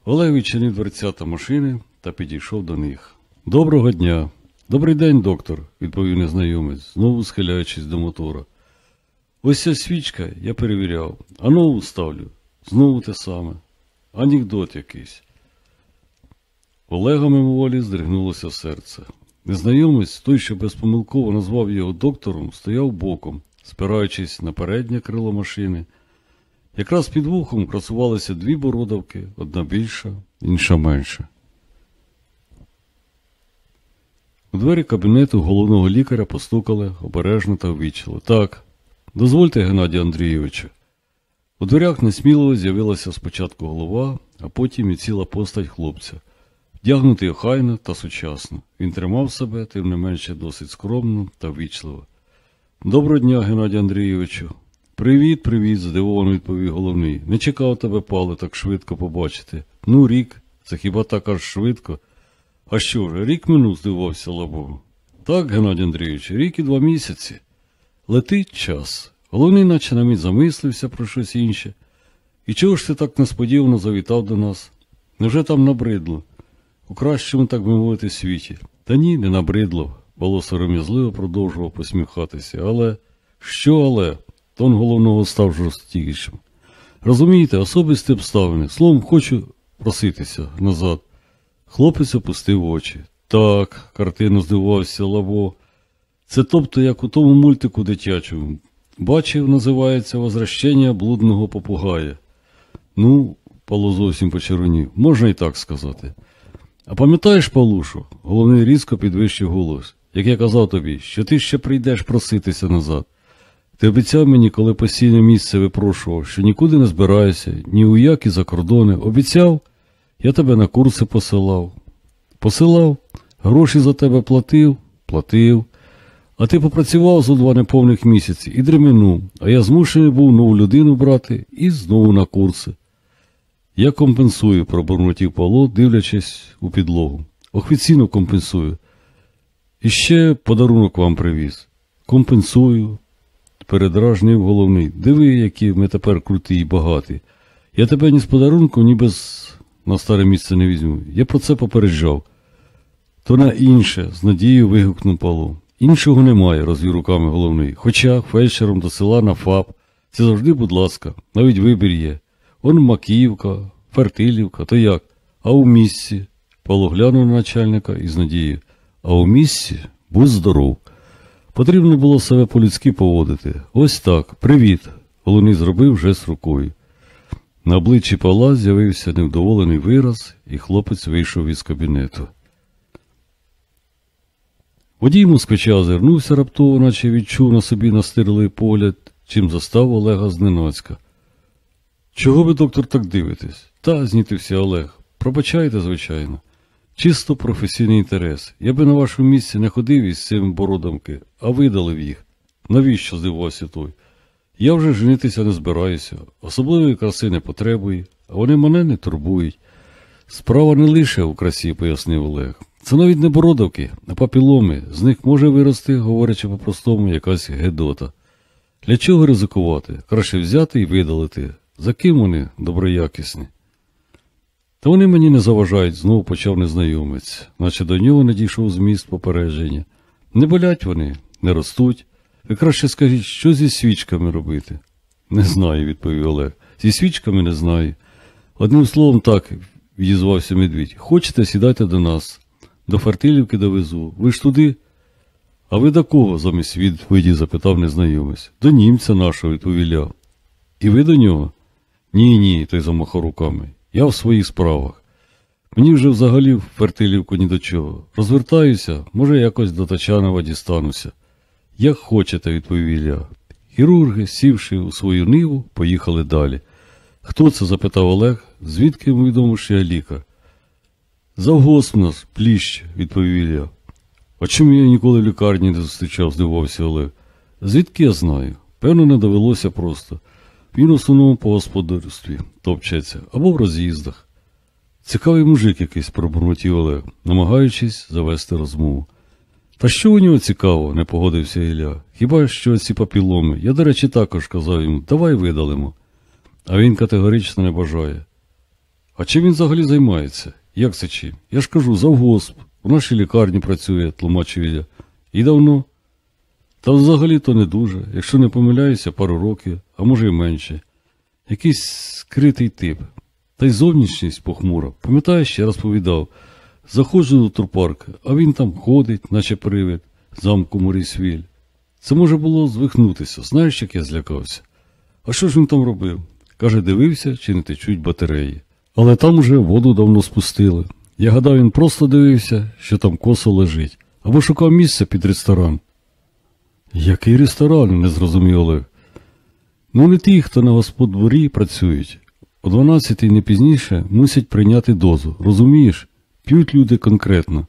Олег відчинив дверцята машини та підійшов до них. Доброго дня. Добрий день, доктор, відповів незнайомець, знову схиляючись до мотора. Ось ця свічка я перевіряв, а нову ставлю. Знову те саме. Анекдот якийсь. Олега мимоволі здригнулося серце. Незнайомець, той, що безпомилково назвав його доктором, стояв боком, спираючись на переднє крило машини. Якраз під вухом красувалися дві бородавки, одна більша, інша менша. У двері кабінету головного лікаря постукали обережно та ввічливо. Так, дозвольте, Геннадію Андрійовичу. У дверях несміливо з'явилася спочатку голова, а потім і ціла постать хлопця. Вдягнутий охайно та сучасно. Він тримав себе, тим не менше, досить скромно та ввічливо. Доброго дня, Геннадію Андрійовичу. Привіт, привіт, здивовано відповів головний. Не чекав тебе, Павле, так швидко побачити. Ну, рік, це хіба так аж швидко? А що ж, рік минув, здивувався Лабогу. Так, Геннадій Андрійович, рік і два місяці. Летить час. Головний наче на мить замислився про щось інше. І чого ж ти так несподівано завітав до нас? Невже там набридло? У кращому, так би мовити, світі. Та ні, не набридло. Павло сором'язливо продовжував посміхатися. Але що але? Тон головного став жорсткішим. Розумієте, особисті обставини. Словом, хочу проситися назад. Хлопець опустив очі. Так, картину здивувався Лаво. Це тобто, як у тому мультику дитячому. Бачив, називається Возвращення блудного попугая. Ну, Павло зовсім почервонів, можна і так сказати. А пам'ятаєш, Павлушу, головний різко підвищив голос, як я казав тобі, що ти ще прийдеш проситися назад. Ти обіцяв мені, коли постійне місце випрошував, що нікуди не збираюся, ні у які закордони. Обіцяв, я тебе на курси посилав. Посилав, гроші за тебе платив, платив. А ти попрацював за два неповних місяці і дременув, а я змушений був нову людину брати і знову на курси. Я компенсую, пробурмотів Павло, дивлячись у підлогу. Офіційно компенсую. І ще подарунок вам привіз. Компенсую. передражнив головний. Диви, які ми тепер круті і багаті. Я тебе ні з подарунку, ні без на старе місце не візьму. Я про це попереджав. То на інше, з надією вигукнув Павло. Іншого немає, розвів руками головний. Хоча фельдшером до села на ФАП. Це завжди, будь ласка, навіть вибір є. Он Макіївка, Фертилівка, то як? А у місці? Павло глянув на начальника із надією. А у місці будь здоров. Потрібно було себе по-людськи поводити. Ось так. Привіт. Головний зробив жест рукою. На обличчі Павла з'явився невдоволений вираз, і хлопець вийшов із кабінету. Водій москвича озирнувся раптово, наче відчув на собі настирливий погляд, чим застав Олега зненацька. Чого ви, доктор, так дивитесь? Та, знітився Олег. Пробачайте, звичайно. Чисто професійний інтерес. Я би на вашому місці не ходив із цими бородамки, а видалив їх. Навіщо здивувався той? Я вже женитися не збираюся, особливої краси не потребую, а вони мене не турбують. Справа не лише у красі, пояснив Олег. Це навіть не бородавки, а папіломи. З них може вирости, говорячи по-простому, якась гедота. Для чого ризикувати? Краще взяти і видалити. За ким вони доброякісні? Та вони мені не заважають, знову почав незнайомець, наче до нього не дійшов зміст попередження. Не болять вони, не ростуть. Ви краще скажіть, що зі свічками робити? Не знаю, відповів Олег. Зі свічками не знаю. Одним словом, так, відізвався медвідь. Хочете, сідайте до нас. До Фартилівки довезу. Ви ж туди? А ви до кого? замість відповіді запитав незнайомець. До німця нашого, відповів я. І ви до нього? Ні, ні, той замахав руками. Я в своїх справах. Мені вже взагалі в Фертилівку ні до чого. Розвертаюся, може, якось до Тачанова дістануся. Як хочете, відповів Ілля. Хірурги, сівши у свою ниву, поїхали далі. Хто це? запитав Олег, звідки йому відомо, що я лікар? Завгосп нас, пліщ, відповів Ілля. А чому я ніколи в лікарні не зустрічав, здивувався Олег. Звідки я знаю? Певно, не довелося просто. Він в основному по господарстві топчеться або в роз'їздах. Цікавий мужик якийсь, пробурмотів Олег, намагаючись завести розмову. Та що у нього цікаво, не погодився Ілля. Хіба що ці папіломи? Я, до речі, також казав йому, давай видалимо. А він категорично не бажає. А чим він взагалі займається? Як це чим? Я ж кажу, завгосп. У нашій лікарні працює, тлумачив Ілля. І давно. Та взагалі то не дуже. Якщо не помиляюся, пару років, а може й менше. Якийсь скритий тип. Та й зовнішність похмура. Пам'ятаєш, я розповідав. Заходжу до турпарк, а він там ходить, наче привид, замку Морісвіль. Це може було звихнутися. Знаєш, як я злякався? А що ж він там робив? Каже, дивився, чи не течуть батареї. Але там уже воду давно спустили. Я гадав, він просто дивився, що там косо лежить, або шукав місце під ресторан. Який ресторан? не зрозумів Олег. Ну, не ті, хто на господворі працюють. О 12 не пізніше мусять прийняти дозу. Розумієш? П'ють люди конкретно.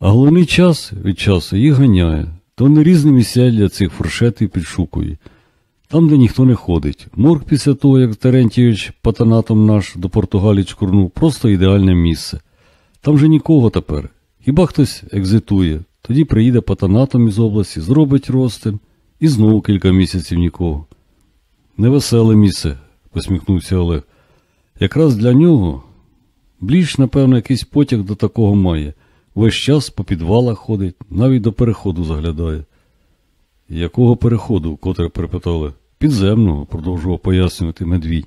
А головний час від часу їх ганяє, то не різні місця для цих фуршетів підшукує. Там, де ніхто не ходить. Морг після того, як Терентійович патанатом наш до Португалії чкурнув, просто ідеальне місце. Там же нікого тепер. Хіба хтось екзитує, тоді приїде патанатом із області, зробить ростин і знову кілька місяців нікого. Невеселе місце, посміхнувся Олег. Якраз для нього Бліж, напевно, якийсь потяг до такого має. Весь час по підвалах ходить, навіть до переходу заглядає. Якого переходу? котре перепитали. Підземного, продовжував пояснювати медвідь.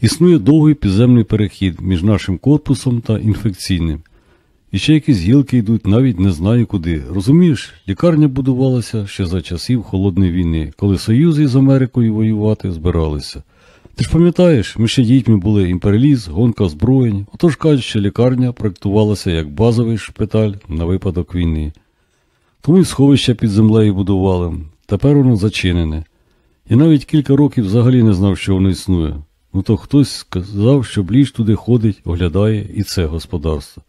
Існує довгий підземний перехід між нашим корпусом та інфекційним. І ще якісь гілки йдуть, навіть не знаю куди. Розумієш, лікарня будувалася ще за часів Холодної війни, коли Союзи з Америкою воювати збиралися. Ти ж пам'ятаєш, ми ще дітьми були імперіаліз, гонка озброєнь. Отож кажуть, що лікарня проєктувалася як базовий шпиталь на випадок війни. Тому й сховище під землею будували. Тепер воно зачинене. І навіть кілька років взагалі не знав, що воно існує. Ну то хтось сказав, що бліж туди ходить, оглядає і це господарство.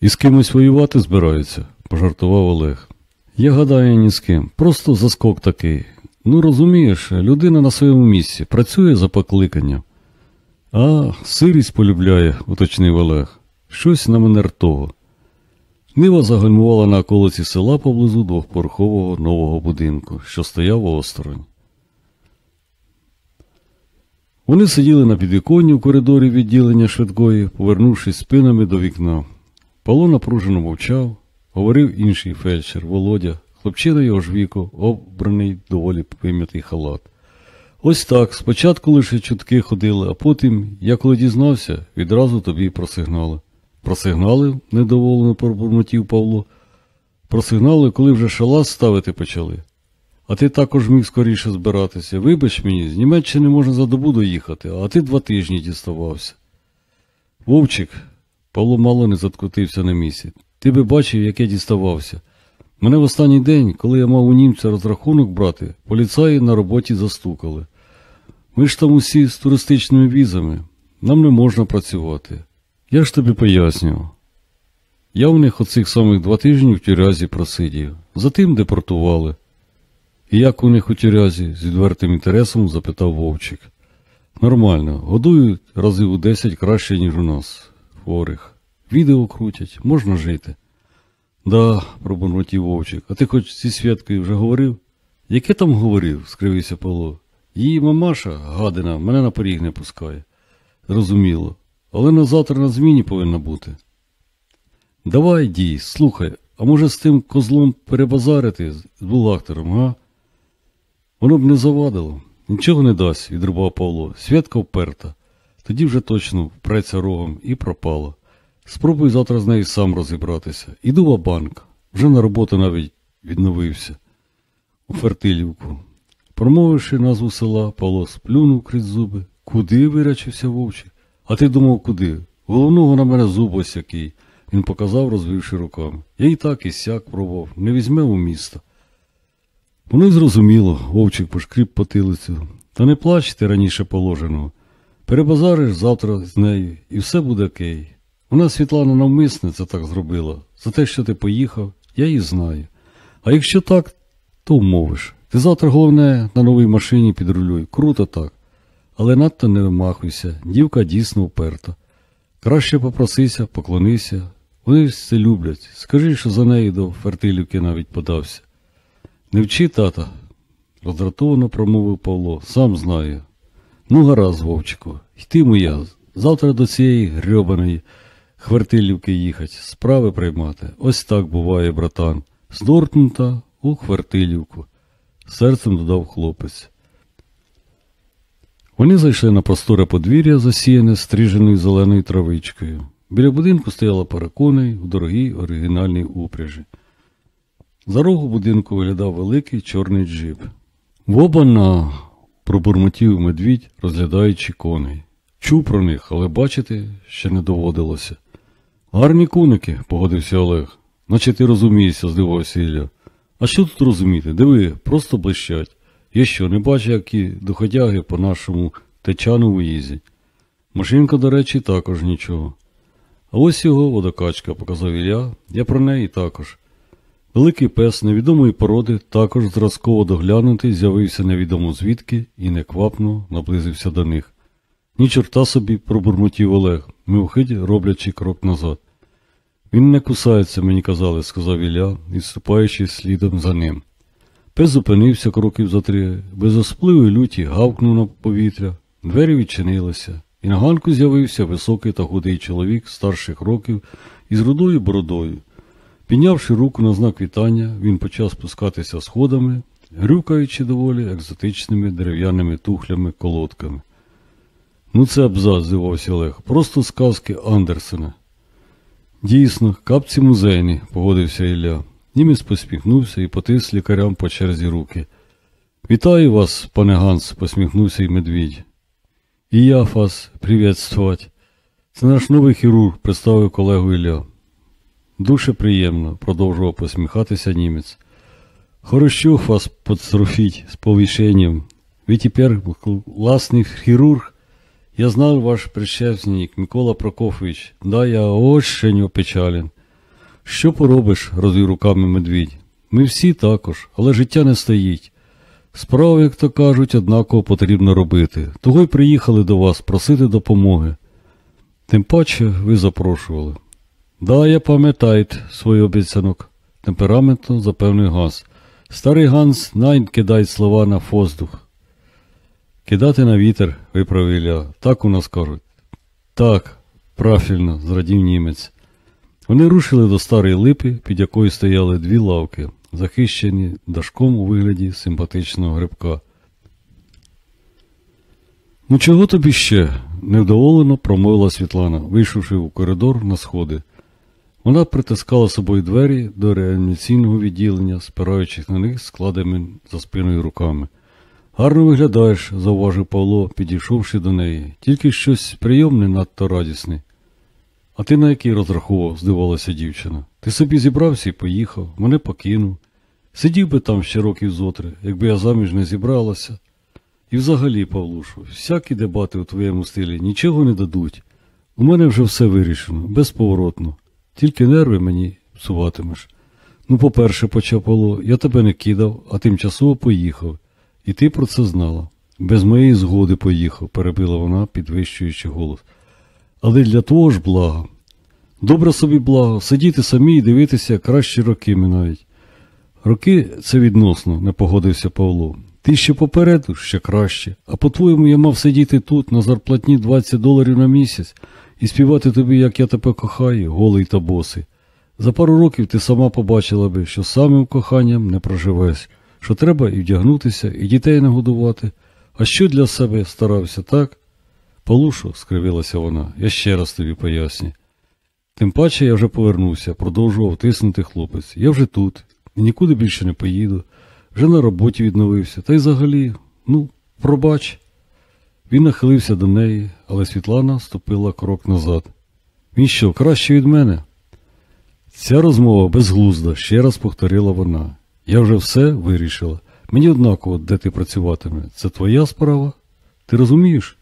І з кимось воювати збираються, пожартував Олег. Я гадаю, ні з ким. Просто заскок такий. Ну, розумієш, людина на своєму місці працює за покликанням. А, сирість полюбляє, уточнив Олег, щось на мене ртого. Нива загальмувала на околиці села поблизу двохпорхового нового будинку, що стояв осторонь. Вони сиділи на підвіконні в коридорі відділення швидкої, повернувшись спинами до вікна. Пало напружено мовчав, говорив інший фельдшер Володя, хлопчина його ж віку, обраний доволі вим'ятий халат. Ось так, спочатку лише чутки ходили, а потім, я коли дізнався, відразу тобі просигнали. Просигнали, недоволено пробурмотів Павло. Просигнали, коли вже шалас ставити почали. А ти також міг скоріше збиратися. Вибач мені, з Німеччини можна за добу доїхати, а ти два тижні діставався. Вовчик, Павло мало не заткотився на місці. Ти би бачив, як я діставався. Мене в останній день, коли я мав у німця розрахунок брати, поліцаї на роботі застукали. Ми ж там усі з туристичними візами, нам не можна працювати. Я ж тобі пояснював. Я в них оцих самих два тижні в тюрязі просидів, затим депортували. І як у них у тюрязі? з відвертим інтересом запитав Вовчик. Нормально, годують разів у десять краще, ніж у нас, хворих. Відео крутять, можна жити. Да, пробурмотів Вовчик, а ти хоч зі Святкою вже говорив? Яке там говорив? скривився Павло. Її мамаша, гадина, мене на поріг не пускає. Зрозуміло. Але на завтра на зміні повинна бути. Давай, дій, слухай, а може з тим козлом перебазарити з булактором, га? Воно б не завадило. Нічого не дасть, відрубав Павло. Святка вперта. Тоді вже точно впреться рогом і пропало. Спробуй завтра з нею сам розібратися. Іду в банк. Вже на роботу навіть відновився. У Фертилівку. Промовивши назву села, Павло сплюнув крізь зуби. Куди вирячився вовчик? А ти думав, куди? Головного на мене зуб ось який. Він показав, розвивши руками. Я і так і сяк пробував, не візьме у місто. Воно й зрозуміло, вовчик пошкріб потилицю. Та не плачте раніше положеного. Перебазариш завтра з нею, і все буде окей. Вона Світлана навмисне це так зробила. За те, що ти поїхав, я її знаю. А якщо так, то вмовиш. Ти завтра, головне, на новій машині підрулюй. Круто так. Але надто не вимахуйся, дівка дійсно вперта. Краще попросися, поклонися. Вони ж це люблять. Скажи, що за нею до Фертилівки навіть подався. Не вчи, тата, роздратовано промовив Павло, сам знаю. Ну, гаразд, Вовчику, йтиму я. Завтра до цієї грьобаної Хвертилівки їхать, справи приймати. Ось так буває, братан. З у Хвертилівку, серцем додав хлопець. Вони зайшли на просторе подвір'я, засіяне стриженою зеленою травичкою. Біля будинку стояла паракони в дорогій оригінальній упряжі. За рогу будинку виглядав великий чорний джип. Вобана, пробурмотів медвідь, розглядаючи коней. Чув про них, але бачити ще не доводилося. Гарні куники, погодився Олег. Наче ти розумієшся, здивувався Ілля. А що тут розуміти? Диви, просто блищать. Я що, не бачу, які доходяги по нашому течану виїздять. Машинка, до речі, також нічого. А ось його водокачка, показав Ілля, я про неї також. Великий пес невідомої породи, також зразково доглянутий, з'явився невідомо звідки і неквапно наблизився до них. Ні чорта собі, пробурмотів Олег, мимохидь роблячи крок назад. Він не кусається, мені казали, сказав Ілля, відступаючи слідом за ним. Пес зупинився кроків за три, без оспливої люті гавкнув на повітря, двері відчинилися, і на ганку з'явився високий та худий чоловік старших років із рудою бородою. Піднявши руку на знак вітання, він почав спускатися сходами, грюкаючи доволі екзотичними дерев'яними тухлями колодками. Ну, це абзац, здивався Олег, просто сказки Андерсена. Дійсно, капці музейні, погодився Ілля. Німець посміхнувся і потис лікарям по черзі руки. Вітаю вас, пане Ганс, посміхнувся й медвідь. І я вас привітствувати. Це наш новий хірург, представив колегу Ілля. Дуже приємно, продовжував посміхатися німець. Хорошо вас подстрофить з повищенням. Ви тепер власний хірург. Я знав ваш предшественник Микола Прокофович. Да, я очень опечален. Що поробиш, розвів руками медвідь. Ми всі також, але життя не стоїть. Справи, як то кажуть, однаково потрібно робити. Того й приїхали до вас просити допомоги. Тим паче ви запрошували. Да, я пам'ятаю свій обіцянок, темпераментно запевнив Ганс. Старий Ганс найн кидає слова на воздух. Кидати на вітер, виправив Ілля. Так у нас кажуть. Так, правильно, зрадів німець. Вони рушили до старої липи, під якою стояли дві лавки, захищені дашком у вигляді симпатичного грибка. Ну чого тобі ще? невдоволено промовила Світлана, вийшовши у коридор на сходи. Вона притискала собою двері до реанімаційного відділення, спираючись на них складеними за спиною руками. Гарно виглядаєш, зауважив Павло, підійшовши до неї. Тільки щось прийомне надто радісне. А ти на який розраховував, здивалася дівчина. Ти собі зібрався і поїхав, мене покинув. Сидів би там ще років зотри, якби я заміж не зібралася. І взагалі, Павлушу, всякі дебати у твоєму стилі нічого не дадуть. У мене вже все вирішено, безповоротно. Тільки нерви мені псуватимеш. Ну, по-перше, почав Павло, я тебе не кидав, а тимчасово поїхав. І ти про це знала. Без моєї згоди поїхав, перебила вона, підвищуючи голос. Але для того ж блага. Добре собі благо, сидіти самі і дивитися кращі роки минають. Роки це відносно, не погодився Павло. Ти ще попереду, ще краще. А по-твоєму я мав сидіти тут на зарплатні 20 доларів на місяць і співати тобі, як я тебе кохаю, голий та босий. За пару років ти сама побачила би, що самим коханням не проживеш, що треба і вдягнутися, і дітей нагодувати. А що для себе старався, так? Полушу, скривилася вона, я ще раз тобі поясню. Тим паче я вже повернувся, продовжував тиснути хлопець. Я вже тут, нікуди більше не поїду, вже на роботі відновився, та й взагалі, ну, пробач. Він нахилився до неї, але Світлана ступила крок назад. Він що, краще від мене? Ця розмова безглузда, ще раз повторила вона. Я вже все вирішила. Мені однаково, де ти працюватиме. Це твоя справа? Ти розумієш?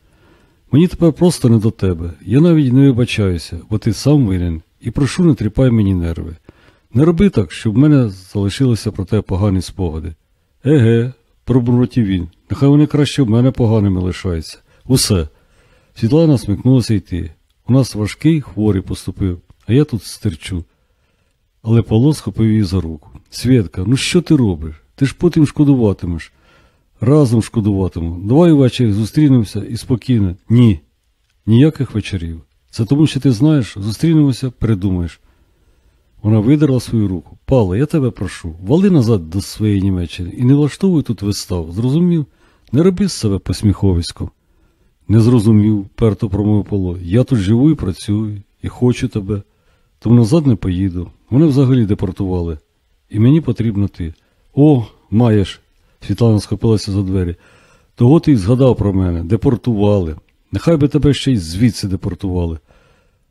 Мені тепер просто не до тебе. Я навіть не вибачаюся, бо ти сам винен, і прошу, не тріпай мені нерви. Не роби так, щоб в мене залишилися про тебе погані спогади. Еге, пробурмотів він. Нехай вони краще в мене поганими лишаються. Усе. Світлана смикнулася йти. У нас важкий хворий поступив, а я тут стерчу. Але Павло схопив її за руку. Свєтка, ну що ти робиш? Ти ж потім шкодуватимеш. Разом шкодуватиму. Давай ввечері зустрінемося і спокійно. Ні. Ніяких вечорів. Це тому, що ти знаєш, зустрінемося, передумаєш. Вона видерла свою руку. Павло, я тебе прошу, вали назад до своєї Німеччини і не влаштовуй тут вистав. Зрозумів? Не роби з себе посміховисько. Не зрозумів, перто промовив Павло. Я тут живу і працюю, і хочу тебе. Тому назад не поїду. Мене взагалі депортували. І мені потрібно ти. О, маєш. Світлана схопилася за двері. Того ти й згадав про мене, депортували. Нехай би тебе ще й звідси депортували.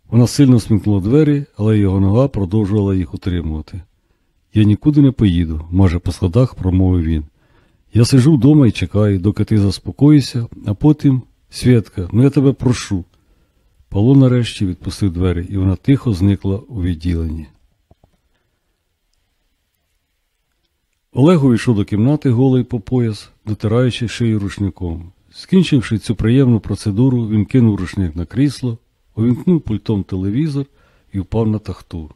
Вона сильно смикнула двері, але його нога продовжувала їх утримувати. Я нікуди не поїду, майже по сходах промовив він. Я сижу вдома і чекаю, доки ти заспокоїшся, а потім, Свєтка, ну я тебе прошу. Павло нарешті відпустив двері, і вона тихо зникла у відділенні. Олег увійшов до кімнати голий по пояс, дотираючи шию рушником. Скінчивши цю приємну процедуру, він кинув рушник на крісло, увімкнув пультом телевізор і впав на тахту.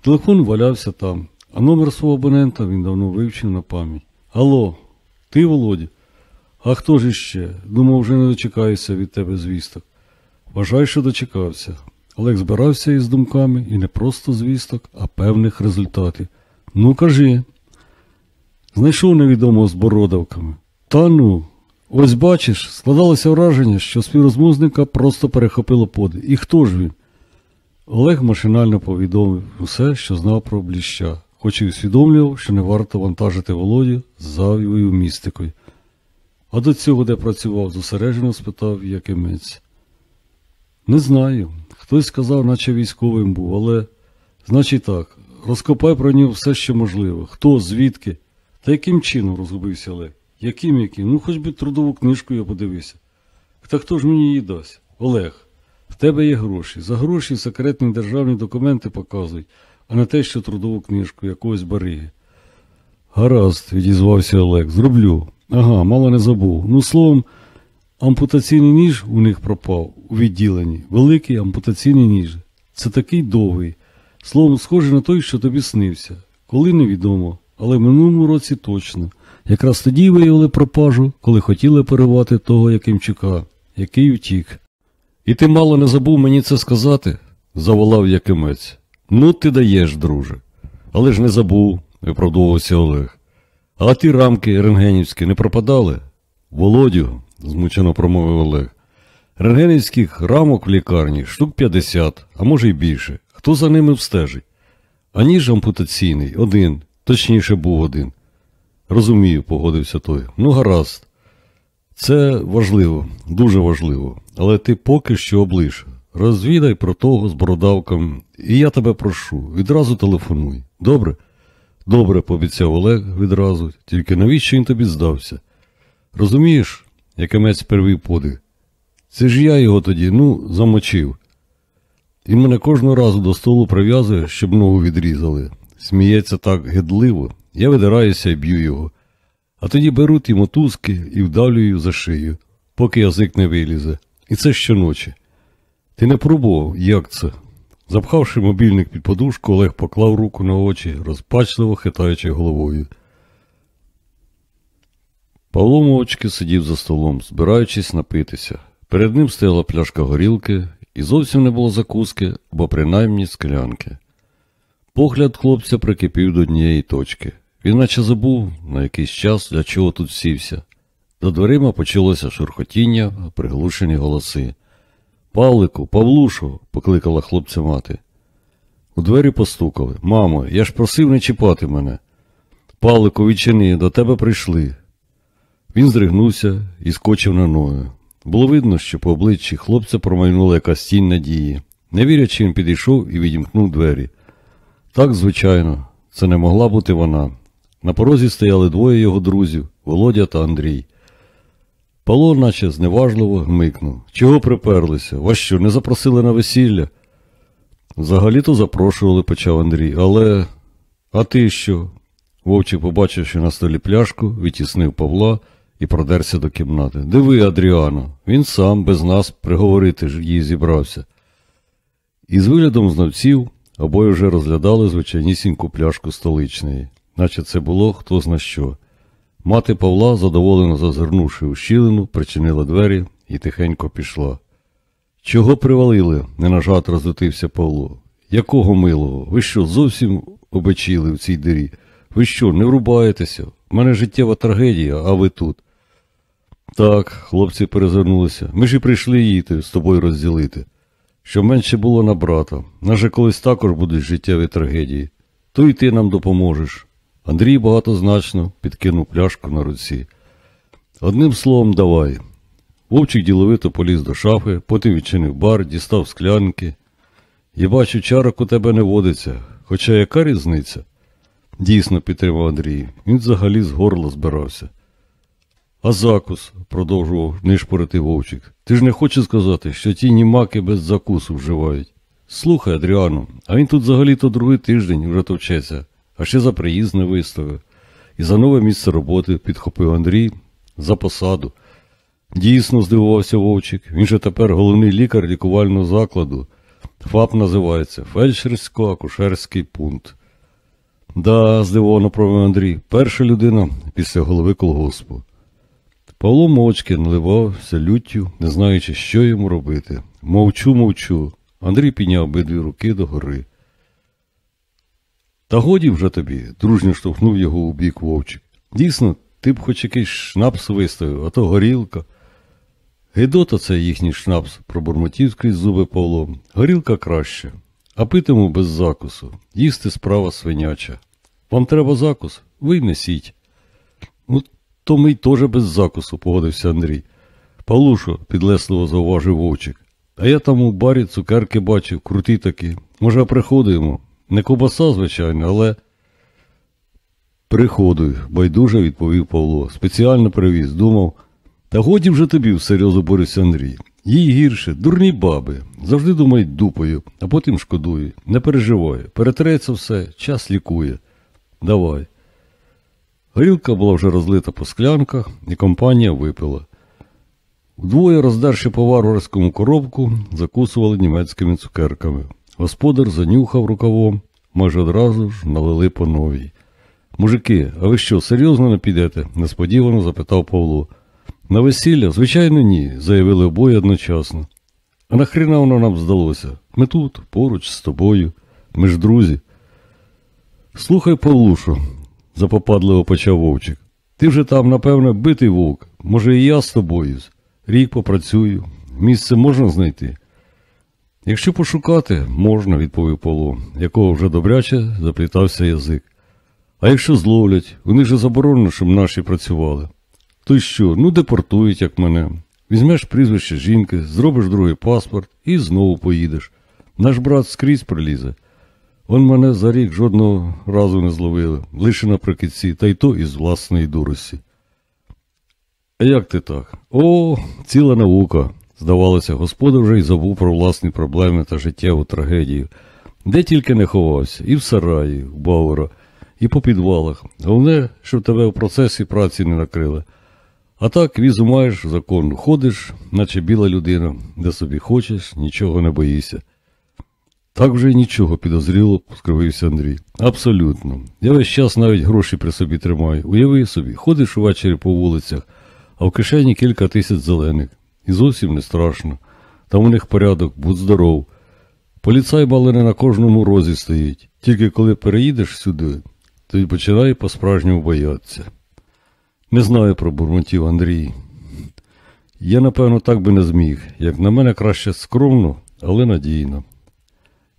Телефон валявся там, а номер свого абонента він давно вивчив на пам'ять. Алло, ти, Володя? А хто ж іще? Думав, вже не дочекаюся від тебе звісток. Вважаю, що дочекався. Олег збирався із думками і не просто звісток, а певних результатів. Ну, кажи. Знайшов невідомого з бородавками. Та ну, ось бачиш, складалося враження, що співрозмовника просто перехопило подих. І хто ж він? Олег машинально повідомив усе, що знав про бліща, хоч і усвідомлював, що не варто вантажити Володю з завівою містикою. А до цього де працював, зосереджено спитав Якимець. Не знаю. Хтось сказав, наче військовим був, але, значить так, розкопай про нього все, що можливо. Хто, звідки? Та яким чином розгубився Олег? Яким яким? Ну хоч би трудову книжку я подивився. Та хто ж мені її дасть? Олег, в тебе є гроші. За гроші секретні державні документи показують, а не те, що трудову книжку якогось бариги. Гаразд, відізвався Олег, зроблю. Ага, мало не забув. Ну, словом, ампутаційний ніж у них пропав у відділенні. Великий ампутаційний ніж. Це такий довгий. Словом, схожий на той, що тобі снився. Коли невідомо, але в минулому році точно. Якраз тоді виявили пропажу, коли хотіли перервати того Якимчука, який втік. І ти мало не забув мені це сказати? заволав Якимець. Ну, ти даєш, друже. Але ж не забув, виправдовувався Олег. А ті рамки рентгенівські не пропадали? Володю, змучено промовив Олег. Рентгенівських рамок в лікарні штук 50, а може й більше. Хто за ними встежить? А ніж ампутаційний один, точніше був один. Розумію, погодився той. Ну, гаразд. Це важливо, дуже важливо. Але ти поки що облиш. Розвідай про того з бородавком, і я тебе прошу, відразу телефонуй. Добре? Добре, пообіцяв Олег відразу, тільки навіщо він тобі здався? Розумієш, якимець первий подих. Це ж я його тоді, ну, замочив. Він мене кожного разу до столу прив'язує, щоб ногу відрізали. Сміється так гидливо, я видираюся і б'ю його. А тоді беруть і мотузки і вдавлюю за шию, поки язик не вилізе. І це щоночі. Ти не пробував, як це? Запхавши мобільник під подушку, Олег поклав руку на очі, розпачливо хитаючи головою. Павло мовчки сидів за столом, збираючись напитися. Перед ним стояла пляшка горілки, і зовсім не було закуски, або принаймні склянки. Погляд хлопця прикипів до однієї точки. Він наче забув на якийсь час, для чого тут сівся. За дверима почалося шурхотіння, приглушені голоси. Павлику, Павлушу, покликала хлопця мати. У двері постукали. Мамо, я ж просив не чіпати мене. Павлику, відчини, до тебе прийшли. Він здригнувся і скочив на ноги. Було видно, що по обличчі хлопця промайнула якась тінь надії. Не вірячи, він підійшов і відімкнув двері. Так, звичайно, це не могла бути вона. На порозі стояли двоє його друзів Володя та Андрій. Павло, наче зневажливо, гмикнув. Чого приперлися? Вас що, не запросили на весілля? Взагалі-то запрошували, почав Андрій, але. А ти що? Вовчик, побачивши на столі пляшку, відтіснив Павла і продерся до кімнати. Диви, Адріано, він сам без нас приговорити ж її зібрався. І з виглядом знавців обоє вже розглядали звичайнісіньку пляшку столичної, наче це було хто зна що. Мати Павла, задоволено зазирнувши у щілину, причинила двері і тихенько пішла. Чого привалили? не на жарт розлютився Павло. Якого милого? Ви що, зовсім обечили в цій дирі? Ви що, не врубаєтеся? У мене життєва трагедія, а ви тут. Так, хлопці перезирнулися. Ми ж і прийшли їти з тобою розділити. Щоб менше було на брата. Наже колись також будуть життєві трагедії. То й ти нам допоможеш. Андрій багатозначно підкинув пляшку на руці. Одним словом, давай. Вовчик діловито поліз до шафи, потім відчинив бар, дістав склянки. Я бачу, чарок у тебе не водиться, хоча яка різниця? Дійсно, підтримав Андрій. Він взагалі з горла збирався. А закус, продовжував нишпорити вовчик. Ти ж не хочеш сказати, що ті німаки без закусу вживають. Слухай, Адріану, а він тут взагалі-то другий тиждень вже товчеться, а ще за приїзд не виставив. І за нове місце роботи підхопив Андрій за посаду. Дійсно, здивувався Вовчик. Він же тепер головний лікар лікувального закладу. ФАП називається Фельдшерсько-акушерський пункт. Да, здивовано промовив Андрій. Перша людина після голови колгоспу. Павло мовчки наливався люттю, не знаючи, що йому робити. Мовчу, мовчу. Андрій підняв обидві руки догори. Та годі вже тобі, дружньо штовхнув його у бік Вовчик. Дійсно, ти б хоч якийсь шнапс виставив, а то горілка. Гидота це їхній шнапс, пробурмотів крізь зуби Павло. Горілка краще, а питиму без закусу. Їсти справа свиняча. Вам треба закус? Ви. Ну, то ми й теж без закусу, погодився Андрій. Павлушо, підлесливо зауважив Вовчик. А я там у барі цукерки бачив, круті такі. Може, приходуємо. Не кобаса, звичайно, але. Приходуй, байдуже відповів Павло. Спеціально привіз, думав. Та годі вже тобі всерйоз оборився Андрій. Їй гірше, дурні баби. Завжди думають дупою, а потім шкодують. Не переживай. Перетреться все, час лікує. Давай. Горілка була вже розлита по склянках, і компанія випила. Вдвоє, роздерши по варварському коробку, закусували німецькими цукерками. Господар занюхав рукавом, майже одразу ж налили по новій. Мужики, а ви що, серйозно не підете? несподівано запитав Павло. На весілля? Звичайно, ні, заявили обоє одночасно. А нахріна воно нам здалося? Ми тут, поруч з тобою, ми ж друзі. Слухай, Павлушу, запопадливо почав вовчик. Ти вже там, напевно, битий вовк. Може, і я з тобою. Рік попрацюю. Місце можна знайти? Якщо пошукати, можна, відповів Павло, якого вже добряче заплітався язик. А якщо зловлять, вони ж заборонено, щоб наші працювали. То й що, ну депортують, як мене. Візьмеш прізвище жінки, зробиш другий паспорт і знову поїдеш. Наш брат скрізь прилізе. Он мене за рік жодного разу не зловили, лише наприкінці, та й то із власної дурості. А як ти так? О, ціла наука. Здавалося, господар вже й забув про власні проблеми та життєву трагедію. Де тільки не ховався, і в сараї, в Бауера, і по підвалах. Головне, щоб тебе в процесі праці не накрили. А так візу маєш законну, ходиш, наче біла людина, де собі хочеш, нічого не боїшся. Так вже й нічого підозріло, скривився Андрій. Абсолютно. Я весь час навіть гроші при собі тримаю. Уяви собі, ходиш увечері по вулицях, а в кишені кілька тисяч зелених. І зовсім не страшно. Там у них порядок, будь здоров. Поліцай мало не на кожному розі стоїть. Тільки коли переїдеш сюди, то й починає по-справжньому боятися. Не знаю про бурмотів Андрій. Я, напевно, так би не зміг. Як на мене, краще скромно, але надійно.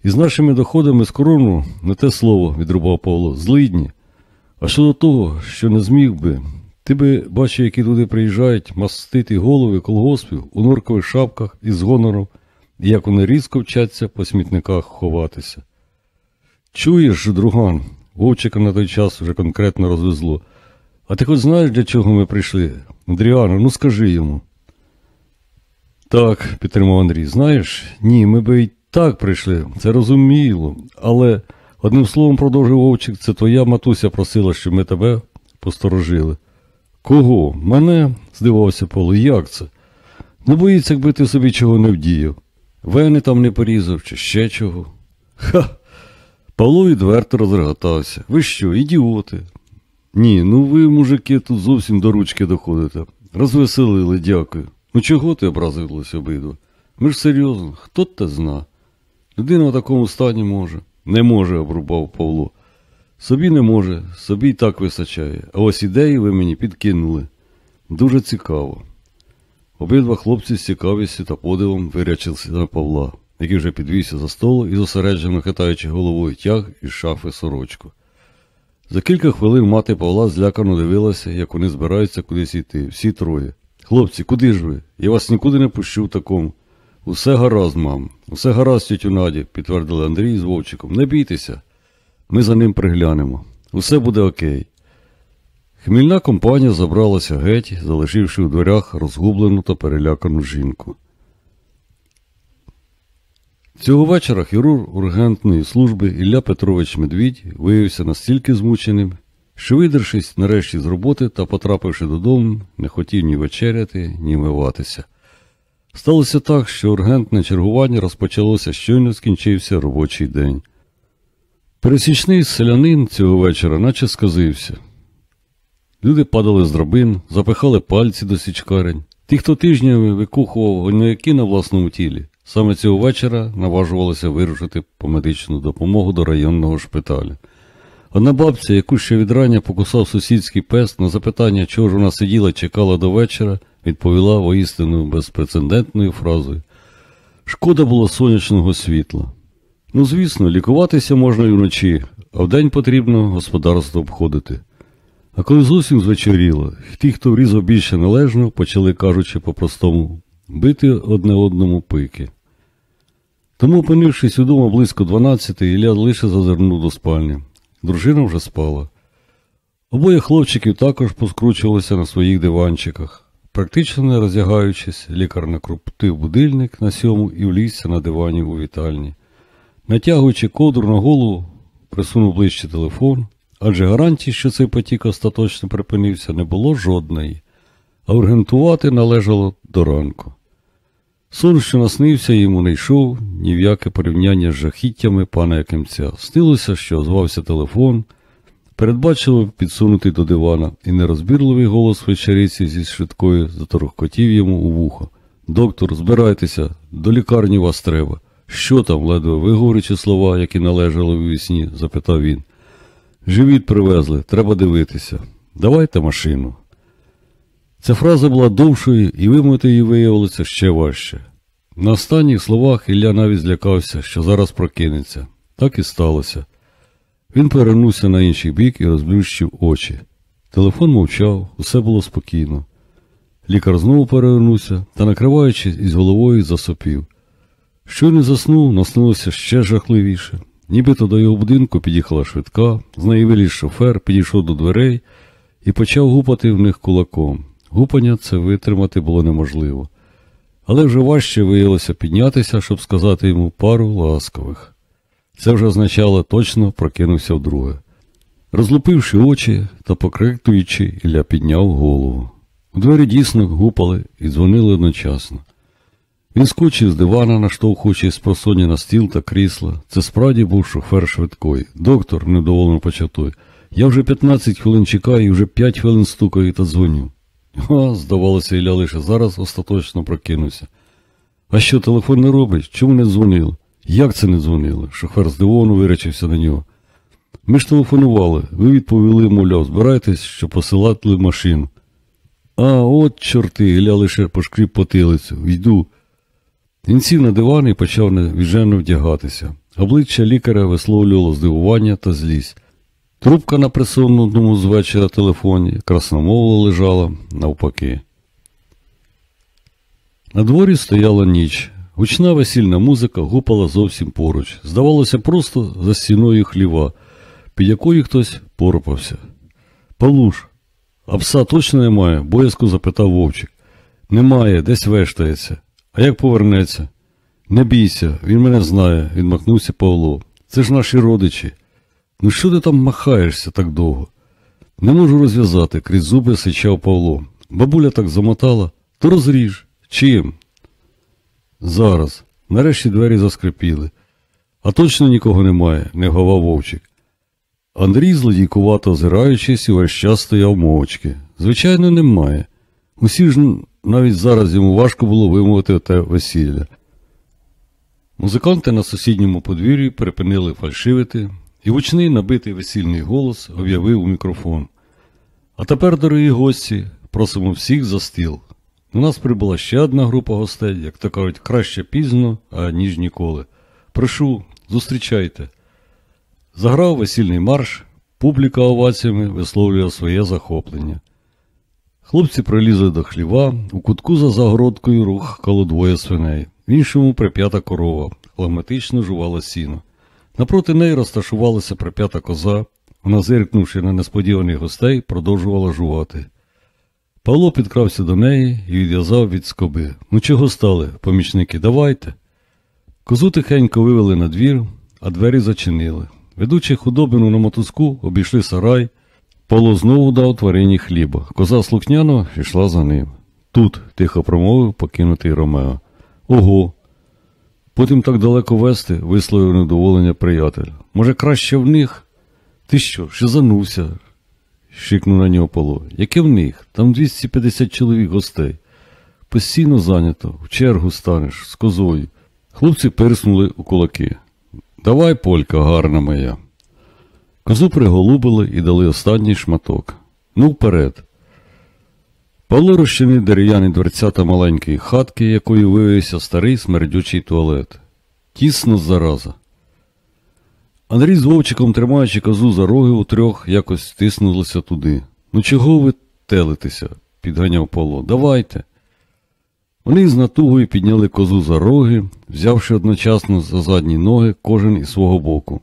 І з нашими доходами скромно, не те слово, відрубав Павло, злидні. А щодо того, що не зміг би, ти би бачив, які туди приїжджають мастити голови колгоспів у норкових шапках із гонором, і як вони різко вчаться по смітниках ховатися. Чуєш, друган, Вовчика на той час вже конкретно розвезло. А ти хоч знаєш, для чого ми прийшли? Андріано, ну скажи йому. Так, підтримав Андрій, знаєш, ні, ми би й так прийшли, це розуміло, але, одним словом, продовжив Вовчик, це твоя матуся просила, щоб ми тебе посторожили. Кого? Мене? здивувався Поло. Як це? Не боїться, якби ти собі чого не вдіяв. Вени там не порізав, чи ще чого. Ха. Павло відверто розреготався. Ви що, ідіоти? Ні, ну ви, мужики, тут зовсім до ручки доходите. Розвеселили, дякую. Ну чого ти образилися обидва? Ми ж серйозно, хто те зна? Людина в такому стані може. Не може, обрубав Павло. Собі не може, собі й так височає, а ось ідеї ви мені підкинули. Дуже цікаво. Обидва хлопці з цікавістю та подивом вирячилися на Павла, який вже підвівся за столу і зосереджено хитаючи головою тяг із шафи сорочку. За кілька хвилин мати Павла злякано дивилася, як вони збираються кудись йти, всі троє. Хлопці, куди ж ви? Я вас нікуди не пущу в такому. Усе гаразд, мам, усе гаразд, тютю Наді, підтвердили Андрій з Вовчиком. Не бійтеся. Ми за ним приглянемо. Усе буде окей. Хмільна компанія забралася геть, залишивши у дверях розгублену та перелякану жінку. Цього вечора хірург ургентної служби Ілля Петрович Медвідь виявився настільки змученим, що, видершись нарешті з роботи та потрапивши додому, не хотів ні вечеряти, ні миватися. Сталося так, що ургентне чергування розпочалося щойно скінчився робочий день. Пересічний селянин цього вечора наче сказився. Люди падали з драбин, запихали пальці до січкарень. Ті, хто тижнями викухував гольнояки на власному тілі, саме цього вечора наважувалися вирушити по медичну допомогу до районного шпиталю. Одна бабця, яку ще від рання покусав сусідський пес, на запитання, чого ж вона сиділа і чекала до вечора, відповіла воістину безпрецедентною фразою Шкода було сонячного світла. Ну, звісно, лікуватися можна і вночі, а вдень потрібно господарство обходити. А коли зовсім звечоріло, ті, хто врізав більше належно, почали, кажучи по-простому, бити одне одному пики. Тому, опинившись удома близько 12, Ілля лише зазирнув до спальні. Дружина вже спала. Обоє хлопчиків також поскручувалися на своїх диванчиках. Практично не роздягаючись, лікар накрутив будильник на сьому і влізся на дивані у вітальні. Натягуючи ковдру на голову, присунув ближче телефон, адже гарантії, що цей потік остаточно припинився, не було жодної, а ургентувати належало до ранку. Сон, що наснився, йому не йшов ні в яке порівняння з жахіттями пана Якимця. Снилося, що озвався телефон, передбачливо підсунутий до дивана, і нерозбірливий голос вечериці зі швидкою заторохкотів йому у вухо. Доктор, збирайтеся, до лікарні вас треба. Що там, ледве виговорюючи слова, які належали у вісні, запитав він. Живіт привезли, треба дивитися. Давайте машину. Ця фраза була довшою, і вимовити її виявилося ще важче. На останніх словах Ілля навіть злякався, що зараз прокинеться. Так і сталося. Він перевернувся на інший бік і розблющив очі. Телефон мовчав, усе було спокійно. Лікар знову перевернувся та, накриваючись із головою, засопів. Щойно заснув, наснулося ще жахливіше. Нібито до його будинку під'їхала швидка, з неї виліз шофер, підійшов до дверей і почав гупати в них кулаком. Гупання це витримати було неможливо. Але вже важче виявилося піднятися, щоб сказати йому пару ласкових. Це вже означало точно прокинувся вдруге. Розлупивши очі та покриктуючи, Ілля підняв голову. У двері дійсно гупали і дзвонили одночасно. Він скочив з дивана, наштовхуючись просоні на стіл та крісла. Це справді був шофер швидкої. Доктор, недоволено почав той. Я вже 15 хвилин чекаю і вже 5 хвилин стукаю та дзвоню. А, здавалося, Ілля лише зараз остаточно прокинувся. А що, телефон не робить? Чому не дзвонили? Як це не дзвонили? Шофер здивовано виречився на нього. Ми ж телефонували, ви відповіли, мовляв, збирайтесь, щоб посилати машину. А, от чорти, Ілля лише пошкріб потилицю. Йду. Він сів на диван і почав невіжено вдягатися. Обличчя лікаря висловлювало здивування та злість. Трубка на присунутому з вечора телефоні красномовно лежала навпаки. На дворі стояла ніч. Гучна весільна музика гупала зовсім поруч. Здавалося, просто за стіною хліва, під якою хтось поропався. Палуш, а пса точно немає? боязко запитав вовчик. Немає, десь вештається. А як повернеться? Не бійся, він мене знає, відмахнувся Павло. Це ж наші родичі. Ну що ти там махаєшся так довго? Не можу розв'язати, крізь зуби сичав Павло. Бабуля так замотала, то розріж. Чим? Зараз. Нарешті двері заскрипіли. А точно нікого немає, не говав вовчик. Андрій, злодійкувато озираючись, увесь час стояв мовчки. Звичайно, немає. Усі ж навіть зараз йому важко було вимовити те весілля. Музиканти на сусідньому подвір'ї припинили фальшивити, і гучний набитий весільний голос об'явив у мікрофон. А тепер, дорогі гості, просимо всіх за стіл. У нас прибула ще одна група гостей, як то кажуть, краще пізно, аніж ніколи. Прошу, зустрічайте. Заграв весільний марш, публіка оваціями висловлювала своє захоплення. Хлопці прилізли до хліва, у кутку за загородкою рух коло двоє свиней, в іншому прип'ята корова, флагматично жувала сіно. Напроти неї розташувалася прип'ята коза, вона, зиркнувши на несподіваних гостей, продовжувала жувати. Павло підкрався до неї і відв'язав від скоби. Ну чого стали, помічники, давайте. Козу тихенько вивели на двір, а двері зачинили. Ведучи худобину на мотузку, обійшли сарай. Павло знову дав тварині хліба. Коза слухняно йшла за ним. Тут, тихо промовив покинутий Ромео. Ого. Потім так далеко вести, висловив недоволення приятель. Може, краще в них? Ти що, шизанувся? шикнув на нього Павло. Яке в них? Там 250 чоловік гостей. Постійно зайнято, в чергу станеш з козою. Хлопці перснули у кулаки. Давай, полька, гарна моя. Козу приголубили і дали останній шматок. Ну, вперед. Розчинив дерев'яні дверцята маленької хатки, якою виявився старий смердючий туалет. Тісно зараза. Андрій з Вовчиком, тримаючи козу за роги у трьох, якось стиснулися туди. Ну чого ви телитеся? підганяв Павло. Давайте. Вони з натугою підняли козу за роги, взявши одночасно за задні ноги кожен із свого боку.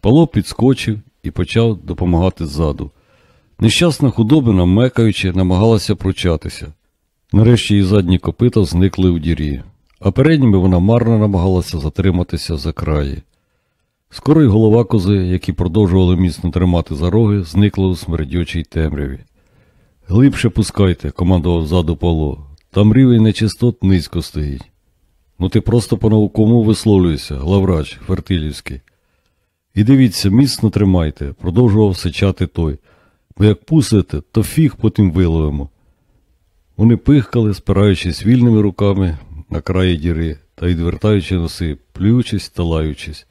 Павло підскочив і почав допомагати ззаду. Нещасна худобина, мекаючи, намагалася пручатися. Нарешті її задні копита зникли у дірі, а передніми вона марно намагалася затриматися за краї. Скоро й голова кози, які продовжували міцно тримати за роги, зникла у смердючій темряві. Глибше пускайте, командував ззаду Павло. Там рівень нечистот низько стоїть. Ну ти просто по-наукому висловлюєшся, главврач Фертилівський. І дивіться, міцно тримайте, продовжував сичати той. Бо як пустите, то фіг потім виловимо. Вони пихкали, спираючись вільними руками на краї діри та відвертаючи носи, плюючись та лаючись.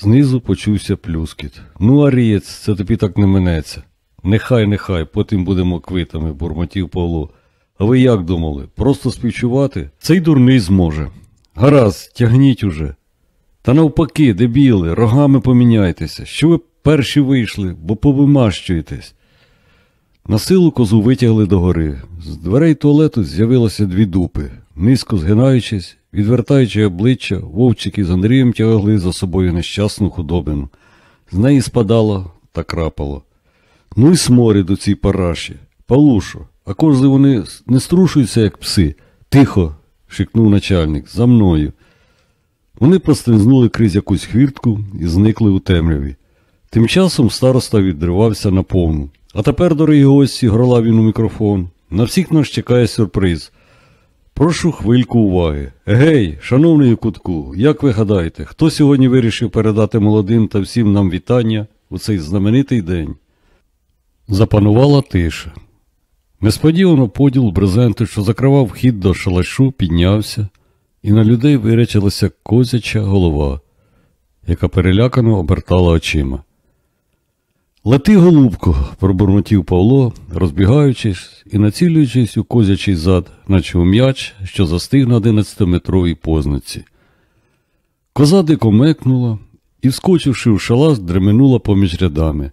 Знизу почувся плюскіт. Ну, арієць, це тобі так не минеться. Нехай, нехай, потім будемо квитами, бурмотів Павло. А ви як думали? Просто співчувати? Цей дурний зможе. Гаразд, тягніть уже. Та навпаки, дебіли, рогами поміняйтеся. Що ви перші вийшли, бо повимащуєтесь. На силу козу витягли догори. З дверей туалету з'явилося дві дупи. Низько згинаючись, відвертаючи обличчя, вовчики з Андрієм тягли за собою нещасну худобину. З неї спадало та крапало. Ну і сморід у цій параші. Палушо, а козли вони не струшуються, як пси. Тихо, шикнув начальник, за мною. Вони простризнули крізь якусь хвіртку і зникли у темряві. Тим часом староста відривався на повну. А тепер, дорогі гості, грола він у мікрофон. На всіх нас чекає сюрприз. Прошу хвильку уваги. Гей, шановний кутку, як ви гадаєте, хто сьогодні вирішив передати молодим та всім нам вітання у цей знаменитий день? Запанувала тиша. Несподівано поділ брезенту, що закривав вхід до шалашу, піднявся, і на людей вирячилася козяча голова, яка перелякано обертала очима. Лети, голубко, пробурмотів Павло, розбігаючись і націлюючись у козячий зад, наче у м'яч, що застиг на одинадцятиметровій познаці. Коза дико мекнула і, вскочивши в шалас, дременула поміж рядами.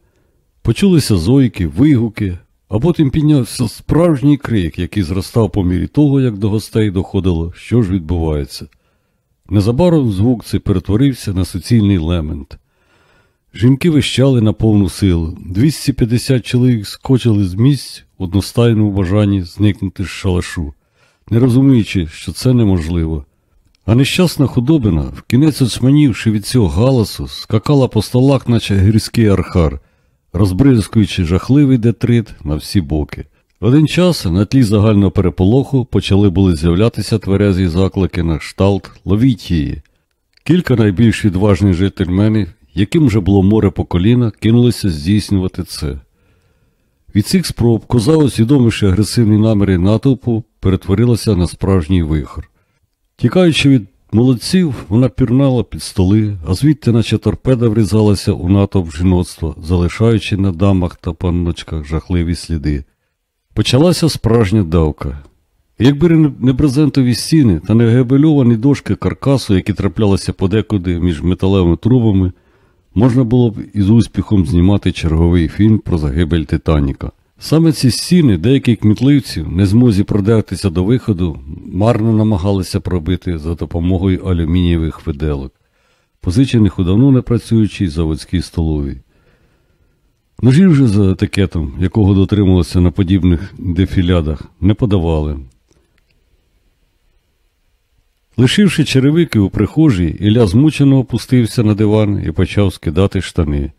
Почулися зойки, вигуки, а потім піднявся справжній крик, який зростав по мірі того, як до гостей доходило, що ж відбувається. Незабаром звук цей перетворився на суцільний лемент. Жінки вищали на повну силу. 250 чоловік скочили з місць в одностайному бажанні зникнути з шалашу, не розуміючи, що це неможливо. А нещасна худобина, вкінець очманівши від цього галасу, скакала по столах, наче гірський архар, розбризкуючи жахливий детрит на всі боки. В один час на тлі загального переполоху почали були з'являтися тверезі заклики на кшталт «Ловіть її». Кілька найбільш відважних жительменів яким вже було море по коліна, кинулися здійснювати це. Від цих спроб коза, усвідомивши агресивні наміри натовпу, перетворилася на справжній вихор. Тікаючи від молодців, вона пірнала під столи, а звідти, наче торпеда, врізалася у натовп жіноцтва, залишаючи на дамах та панночках жахливі сліди. Почалася справжня давка. Якби не брезентові стіни та не гебельовані дошки каркасу, які траплялися подекуди між металевими трубами, можна було б із успіхом знімати черговий фільм про загибель Титаніка. Саме ці стіни деяких кмітливців, не змозі продертися до виходу, марно намагалися пробити за допомогою алюмінієвих виделок, позичених у давно не працюючій заводській столовій. Ножів же за етикетом, якого дотримувалося на подібних дефілядах, не подавали. Лишивши черевики у прихожій, Ілля змучено опустився на диван і почав скидати штани.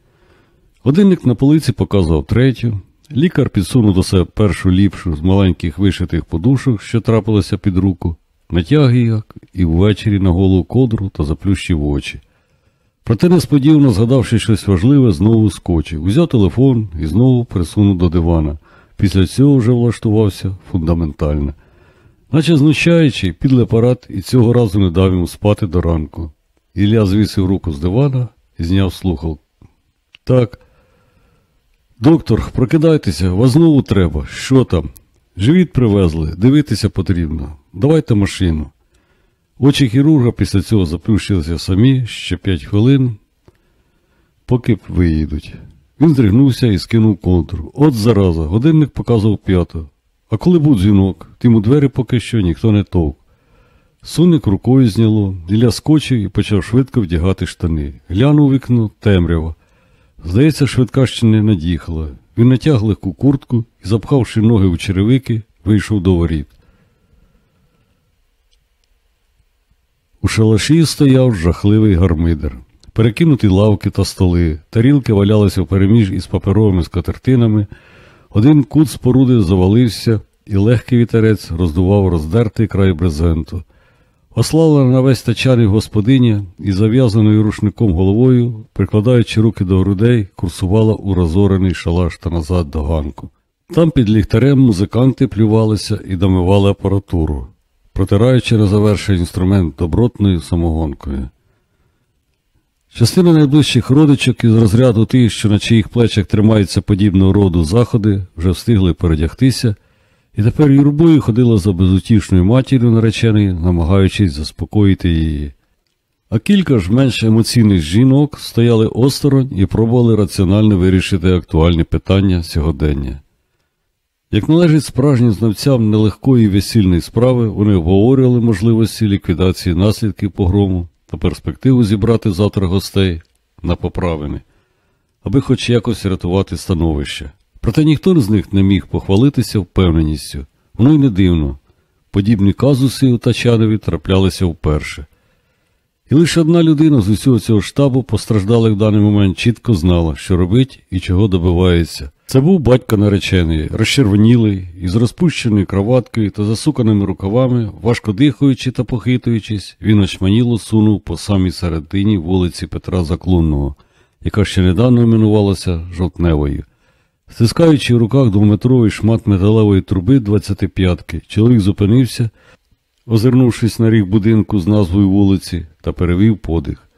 Годинник на полиці показував третю. Лікар підсунув до себе першу ліпшу з маленьких вишитих подушок, що трапилося під руку, натяг її і ввечері на голову кодру та заплющив очі. Проте, несподівано, згадавши щось важливе, знову скочив, узяв телефон і знову присунув до дивана. Після цього вже влаштувався фундаментально. Наче знущаючи, підле апарат і цього разу не дав йому спати до ранку. Ілля звісив руку з дивана і зняв слухав. Так. Доктор, прокидайтеся, вас знову треба. Що там? Живіт привезли, дивитися потрібно. Давайте машину. Очі хірурга після цього заплющилися самі ще п'ять хвилин, поки виїдуть. Він здригнувся і скинув контур. От зараза, годинник показував п'яту. А коли був дзвінок, тим у двері поки що ніхто не товк. Суник рукою зняло, Ілля скочив і почав швидко вдягати штани. Глянув вікно темрява. Здається, швидка ще не над'їхала. Він натяг легку куртку і, запхавши ноги в черевики, вийшов до воріт. У шалаші стояв жахливий гармидер. Перекинуті лавки та столи, тарілки валялися впереміж із паперовими скатертинами. Один кут споруди завалився, і легкий вітерець роздував роздертий край брезенту. Ославлена на весь тачаний господиня і зав'язаною рушником головою, прикладаючи руки до грудей, курсувала у розорений шалаш та назад до ганку. Там під ліхтарем музиканти плювалися і домивали апаратуру, протираючи на заверший інструмент добротною самогонкою. Частина найближчих родичок із розряду тих, що на чиїх плечах тримаються подібного роду заходи, вже встигли передягтися, і тепер юрбою ходила за безутішною матір'ю нареченої, намагаючись заспокоїти її. А кілька ж менш емоційних жінок стояли осторонь і пробували раціонально вирішити актуальні питання сьогодення. Як належить справжнім знавцям нелегкої весільної справи, вони обговорювали можливості ліквідації наслідків погрому та перспективу зібрати завтра гостей на поправини, аби хоч якось рятувати становище. Проте ніхто з них не міг похвалитися впевненістю. Воно й не дивно. Подібні казуси у Тачанові траплялися вперше. І лише одна людина з усього цього штабу постраждалих в даний момент чітко знала, що робить і чого добивається. Це був батько наречений, розчервонілий, із розпущеною кроваткою та засуканими рукавами, важко дихаючи та похитуючись, він очманіло сунув по самій середині вулиці Петра Заклунного, яка ще недавно іменувалася Жовтневою. Стискаючи в руках двометровий шмат металевої труби 25-ки, чоловік зупинився, озирнувшись на ріг будинку з назвою вулиці, та перевів подих.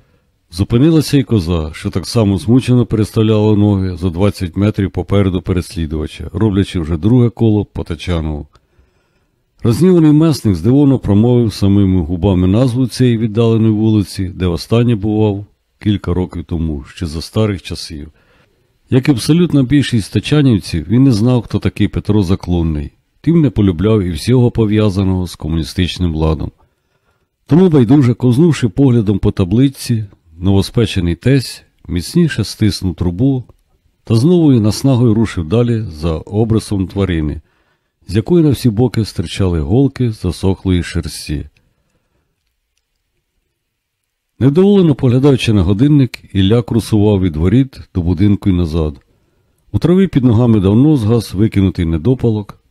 Зупинилася й коза, що так само змучено переставляла ноги за 20 метрів попереду переслідувача, роблячи вже друге коло по Тачанову. Розніваний месник здивовано промовив самими губами назву цієї віддаленої вулиці, де востаннє бував кілька років тому, ще за старих часів. Як і абсолютна більшість тачанівців, він не знав, хто такий Петро Заклонний, тим не полюбляв і всього пов'язаного з комуністичним ладом. Тому байдуже кознувши поглядом по таблиці, новоспечений тесь міцніше стиснув трубу та з новою наснагою рушив далі за обрисом тварини, з якої на всі боки стирчали голки засохлої шерсті. Невдоволено поглядаючи на годинник, Ілля крусував від воріт до будинку й назад. У траві під ногами давно згас викинутий недопалок.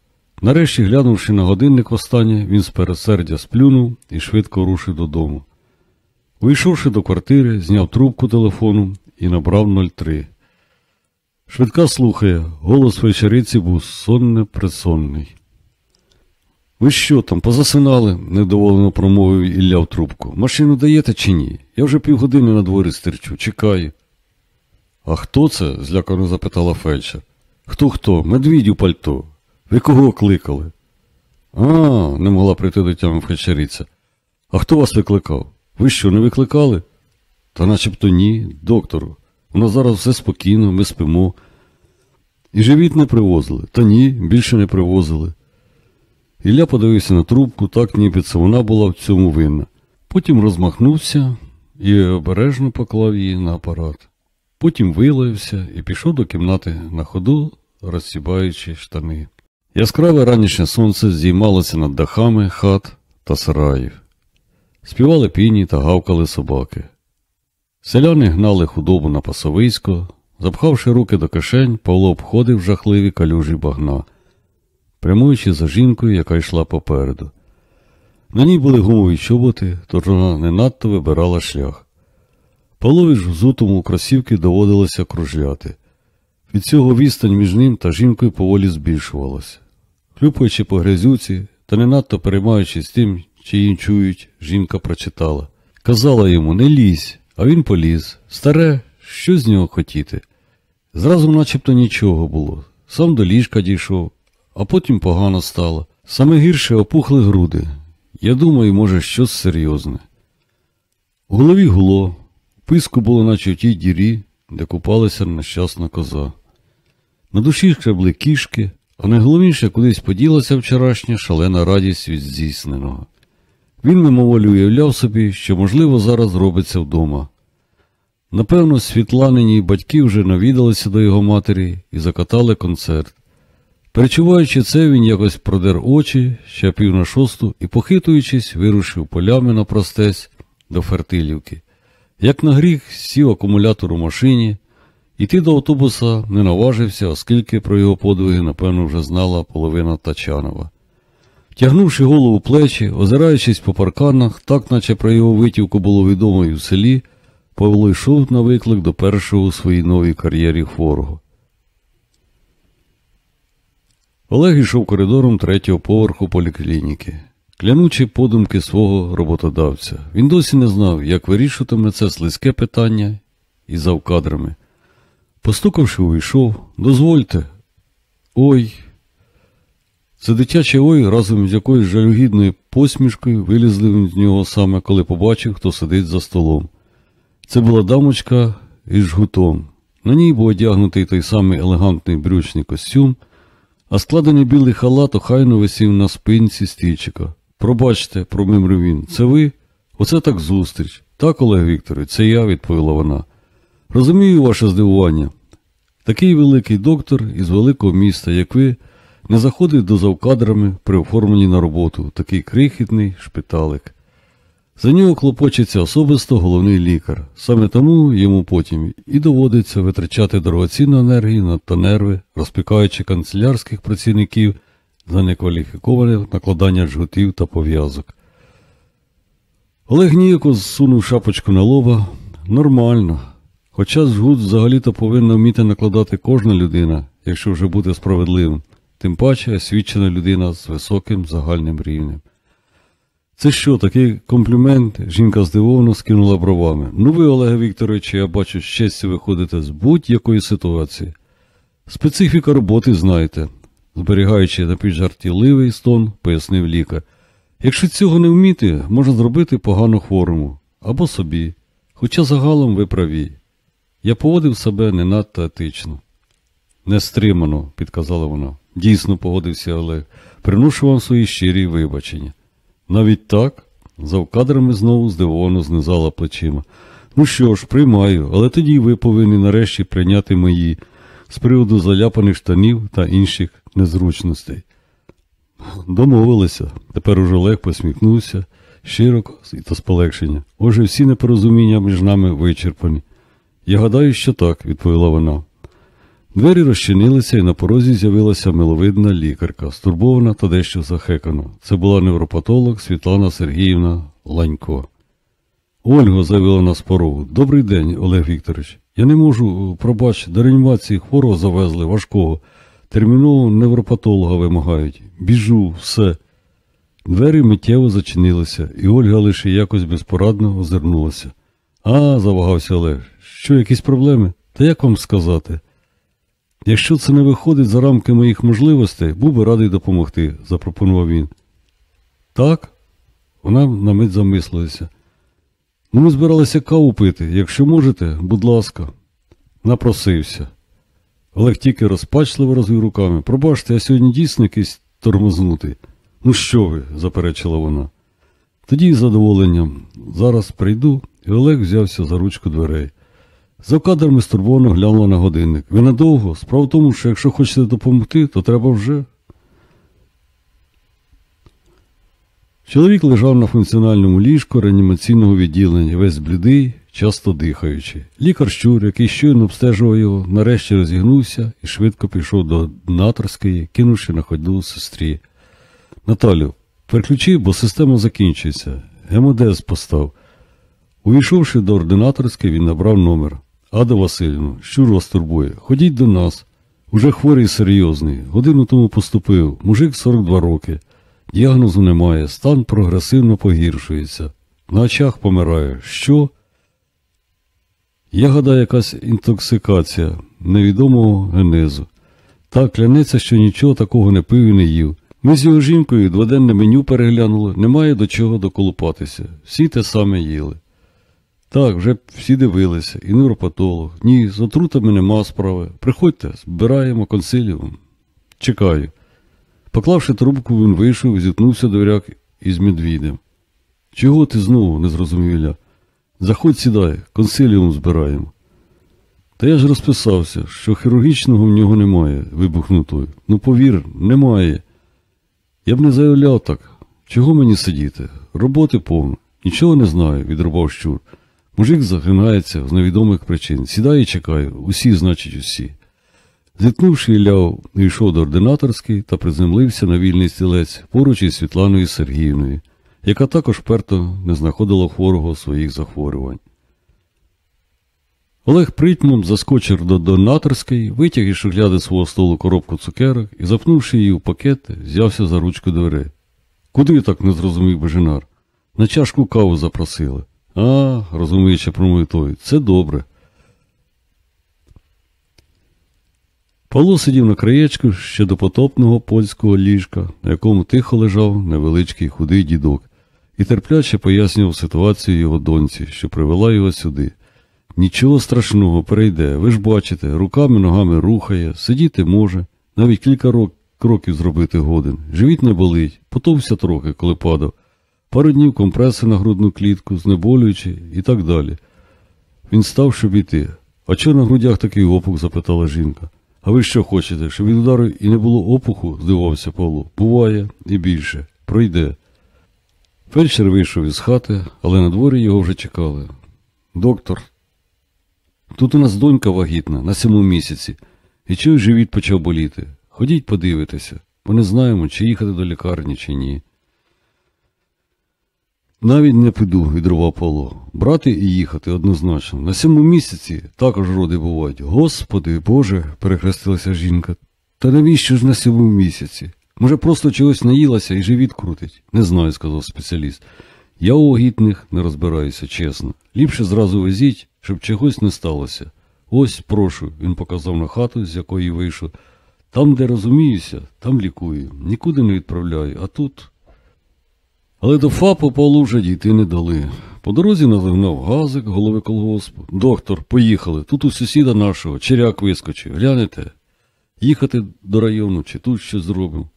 Нарешті, глянувши на годинник останнє, він з пересердя сплюнув і швидко рушив додому. Вийшовши до квартири, зняв трубку телефону і набрав 03. Швидка слухає, голос вечериці був сонне присонний. Ви що там, позасинали? недоволено промовив Ілля в трубку. Машину даєте чи ні? Я вже півгодини на дворі стерчу, чекаю. А хто це? злякано запитала фельдшер. Хто хто? Медвідь у пальто. Ви кого кликали? А, не могла прийти до тями фельдшериця. А хто вас викликав? Ви що, не викликали? Та начебто ні, доктору. У нас зараз все спокійно, ми спимо. І живіт не привозили. Та ні, більше не привозили. Ілля подивився на трубку, так ніби це вона була в цьому винна. Потім розмахнувся і обережно поклав її на апарат. Потім вилаявся і пішов до кімнати на ходу, розсібаючи штани. Яскраве ранішнє сонце здіймалося над дахами хат та сараїв. Співали піні та гавкали собаки. Селяни гнали худобу на пасовисько, запхавши руки до кишень, Павло обходив жахливі калюжі багна, прямуючи за жінкою, яка йшла попереду. На ній були гумові чоботи, тож вона не надто вибирала шлях. Павлові ж взутому кросівки доводилося кружляти. Від цього відстань між ним та жінкою поволі збільшувалася. Хлюпаючи по грязюці та не надто переймаючись тим, чи її чують, жінка прочитала. Казала йому не лізь, а він поліз. Старе, що з нього хотіти? Зразу начебто нічого було. Сам до ліжка дійшов, а потім погано стало. Саме гірше опухли груди. Я думаю, може, щось серйозне. У голові гуло, писку було, наче в тій дірі, де купалася нещасна коза. На душі шкребли кішки, а найголовніше кудись поділася вчорашня шалена радість від здійсненого. Він мимоволі уявляв собі, що, можливо, зараз робиться вдома. Напевно, Світланині батьки вже навідалися до його матері і закатали концерт. Перечуваючи це, він якось продер очі ще пів на шосту і, похитуючись, вирушив полями на простець до Фертилівки. Як на гріх, сів акумулятор у машині, іти до автобуса не наважився, оскільки про його подвиги, напевно, вже знала половина Тачанова. Тягнувши голову плечі, озираючись по парканах, так наче про його витівку було відомо і в селі, Павло йшов на виклик до першого у своїй новій кар'єрі хворого. Олег йшов коридором третього поверху поліклініки, клянучи подумки свого роботодавця. Він досі не знав, як вирішуватиме це слизьке питання і завкадрами. Постукавши, увійшов, дозвольте. Ой. Це дитяче ой разом з якоюсь жалюгідною посмішкою вилізли з нього саме, коли побачив, хто сидить за столом. Це була дамочка із жгутом. На ній був одягнутий той самий елегантний брючний костюм, а складений білий халат охайно висів на спинці стільчика. Пробачте, промимрив він, це ви? Оце так зустріч. Так, Олег Вікторович, це я, відповіла вона. Розумію ваше здивування. Такий великий доктор із великого міста, як ви, не заходить до завкадрами при оформленні на роботу, такий крихітний шпиталик. За нього клопочеться особисто головний лікар. Саме тому йому потім і доводиться витрачати дорогоцінну енергію на та нерви, розпікаючи канцелярських працівників за некваліфіковане накладання жгутів та пов'язок. Олег ніяко зсунув шапочку на лоба. Нормально. Хоча жгут взагалі-то повинна вміти накладати кожна людина, якщо вже бути справедливим, тим паче освічена людина з високим загальним рівнем. Це що, такий комплімент? Жінка здивовано скинула бровами. Ну ви, Олег Вікторович, я бачу, з честю виходите з будь-якої ситуації. Специфіка роботи знаєте, зберігаючи напівжартівливий стон, пояснив лікар. Якщо цього не вміти, можна зробити погано хворому або собі. Хоча загалом ви праві. Я поводив себе не надто етично. Нестримано, підказала вона. Дійсно, погодився Олег. Приношу вам свої щирі вибачення. Навіть так? Завкадрами знову здивовано знизала плечима. Ну що ж, приймаю, але тоді ви повинні нарешті прийняти мої з приводу заляпаних штанів та інших незручностей. Домовилися. Тепер уже Олег посміхнувся широко та з полегшення. Отже, всі непорозуміння між нами вичерпані. Я гадаю, що так, відповіла вона. Двері розчинилися, і на порозі з'явилася миловидна лікарка, стурбована та дещо захекана. Це була невропатолог Світлана Сергіївна Ланько. Ольго, заявила на порогу. Добрий день, Олег Вікторович. Я не можу, пробач, до реанімації хворого завезли, важкого. Терміново невропатолога вимагають. Біжу, все. Двері миттєво зачинилися, і Ольга лише якось безпорадно озирнулася. А, завагався Олег, що, якісь проблеми? Та як вам сказати? Якщо це не виходить за рамки моїх можливостей, був би радий допомогти, запропонував він. Так? Вона на мить замислилася. Ну, ми збиралися каву пити. Якщо можете, будь ласка, напросився. Олег тільки розпачливо розвів руками. Пробачте, я сьогодні дійсно якийсь тормознутий. Ну що ви, заперечила вона. Тоді з задоволенням зараз прийду, і Олег взявся за ручку дверей. За кадрами стурбовано глянула на годинник. Ви надовго? Справа в тому, що якщо хочете допомогти, то треба вже. Чоловік лежав на функціональному ліжку реанімаційного відділення, весь блідий, часто дихаючи. Лікар щур, який щойно обстежував його, нарешті розігнувся і швидко пішов до донаторської, кинувши на ходу сестрі. Наталю, переключи, бо система закінчується. Гемодез постав. Увійшовши до ординаторської, він набрав номер. Ада Васильівна, що вас турбує? Ходіть до нас. Уже хворий серйозний. Годину тому поступив. Мужик 42 роки. Діагнозу немає, стан прогресивно погіршується. На очах помирає. Що? Я гадаю, якась інтоксикація невідомого генезу. Так, клянеться, що нічого такого не пив і не їв. Ми з його жінкою дводенне меню переглянули, немає до чого доколупатися. Всі те саме їли. Так, вже всі дивилися, і невропатолог. Ні, з отрутами нема справи. Приходьте, збираємо консиліум. Чекаю. Поклавши трубку, він вийшов і зіткнувся до дверях із медвідем. Чого ти знову? не зрозумів Ілля. Заходь сідай, консиліум збираємо. Та я ж розписався, що хірургічного в нього немає, вибухнув той. Ну повір, немає. Я б не заявляв так. Чого мені сидіти? Роботи повно. Нічого не знаю, відрубав щур. Мужик загинається з невідомих причин. Сідає і чекає. Усі, значить, усі. Зіткнувши Ілля, йшов до ординаторської та приземлився на вільний стілець поруч із Світланою Сергіївною, яка також перто не знаходила хворого своїх захворювань. Олег притьмом заскочив до донаторської, витяг із шухляди свого столу коробку цукерок і, запнувши її в пакет, взявся за ручку дверей. Куди так не зрозумів Бежинар? На чашку каву запросили. А, розуміючи, промовив той, це добре. Павло сидів на краєчку ще до потопного польського ліжка, на якому тихо лежав невеличкий худий дідок, і терпляче пояснював ситуацію його доньці, що привела його сюди. Нічого страшного, перейде, ви ж бачите, руками, ногами рухає, сидіти може, навіть кілька рок, кроків зробити годин. Живіт не болить, потовся трохи, коли падав. Пару днів компреси на грудну клітку, знеболюючи і так далі. Він став, щоб іти. А чого на грудях такий опух? запитала жінка. А ви що хочете, щоб від удару і не було опуху? здивувався Павло. Буває і більше. Пройде. Фельдшер вийшов із хати, але на дворі його вже чекали. Доктор, тут у нас донька вагітна на сьомому місяці, і чую, живіт почав боліти. Ходіть подивитися, бо не знаємо, чи їхати до лікарні, чи ні. Навіть не піду, відрував Павло. Брати і їхати однозначно. На сьомому місяці також роди бувають. Господи Боже, перехрестилася жінка. Та навіщо ж на сьомому місяці? Може, просто чогось наїлася і живіт крутить? Не знаю, сказав спеціаліст. Я у вагітних не розбираюся, чесно. Ліпше зразу везіть, щоб чогось не сталося. Ось, прошу, він показав на хату, з якої вийшов. Там, де розуміюся, там лікую. Нікуди не відправляю, а тут. Але до ФАПу Павлу вже дійти не дали. По дорозі наливнав газик голови колгоспу. Доктор, поїхали. Тут у сусіда нашого, черяк вискочив. Глянете? Їхати до району чи тут щось зробимо.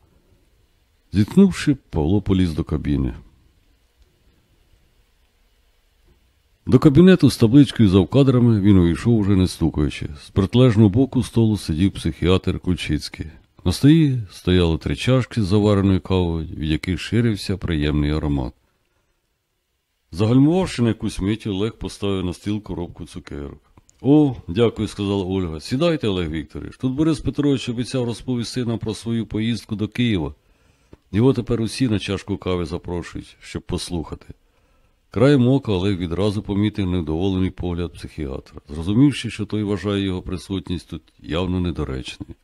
Зіткнувши, Павло поліз до кабіни. До кабінету з табличкою за вкадрами він увійшов уже не стукаючи. З протилежного боку столу сидів психіатр Кульчицький. На столі стояли три чашки з завареною кавою, від яких ширився приємний аромат. Загальмувавши на якусь мить, Олег поставив на стіл коробку цукерок. О, дякую, сказала Ольга. Сідайте, Олег Вікторович. Тут Борис Петрович обіцяв розповісти нам про свою поїздку до Києва. Його тепер усі на чашку кави запрошують, щоб послухати. Краєм ока Олег відразу помітив невдоволений погляд психіатра, зрозумівши, що той вважає його присутність тут явно недоречною.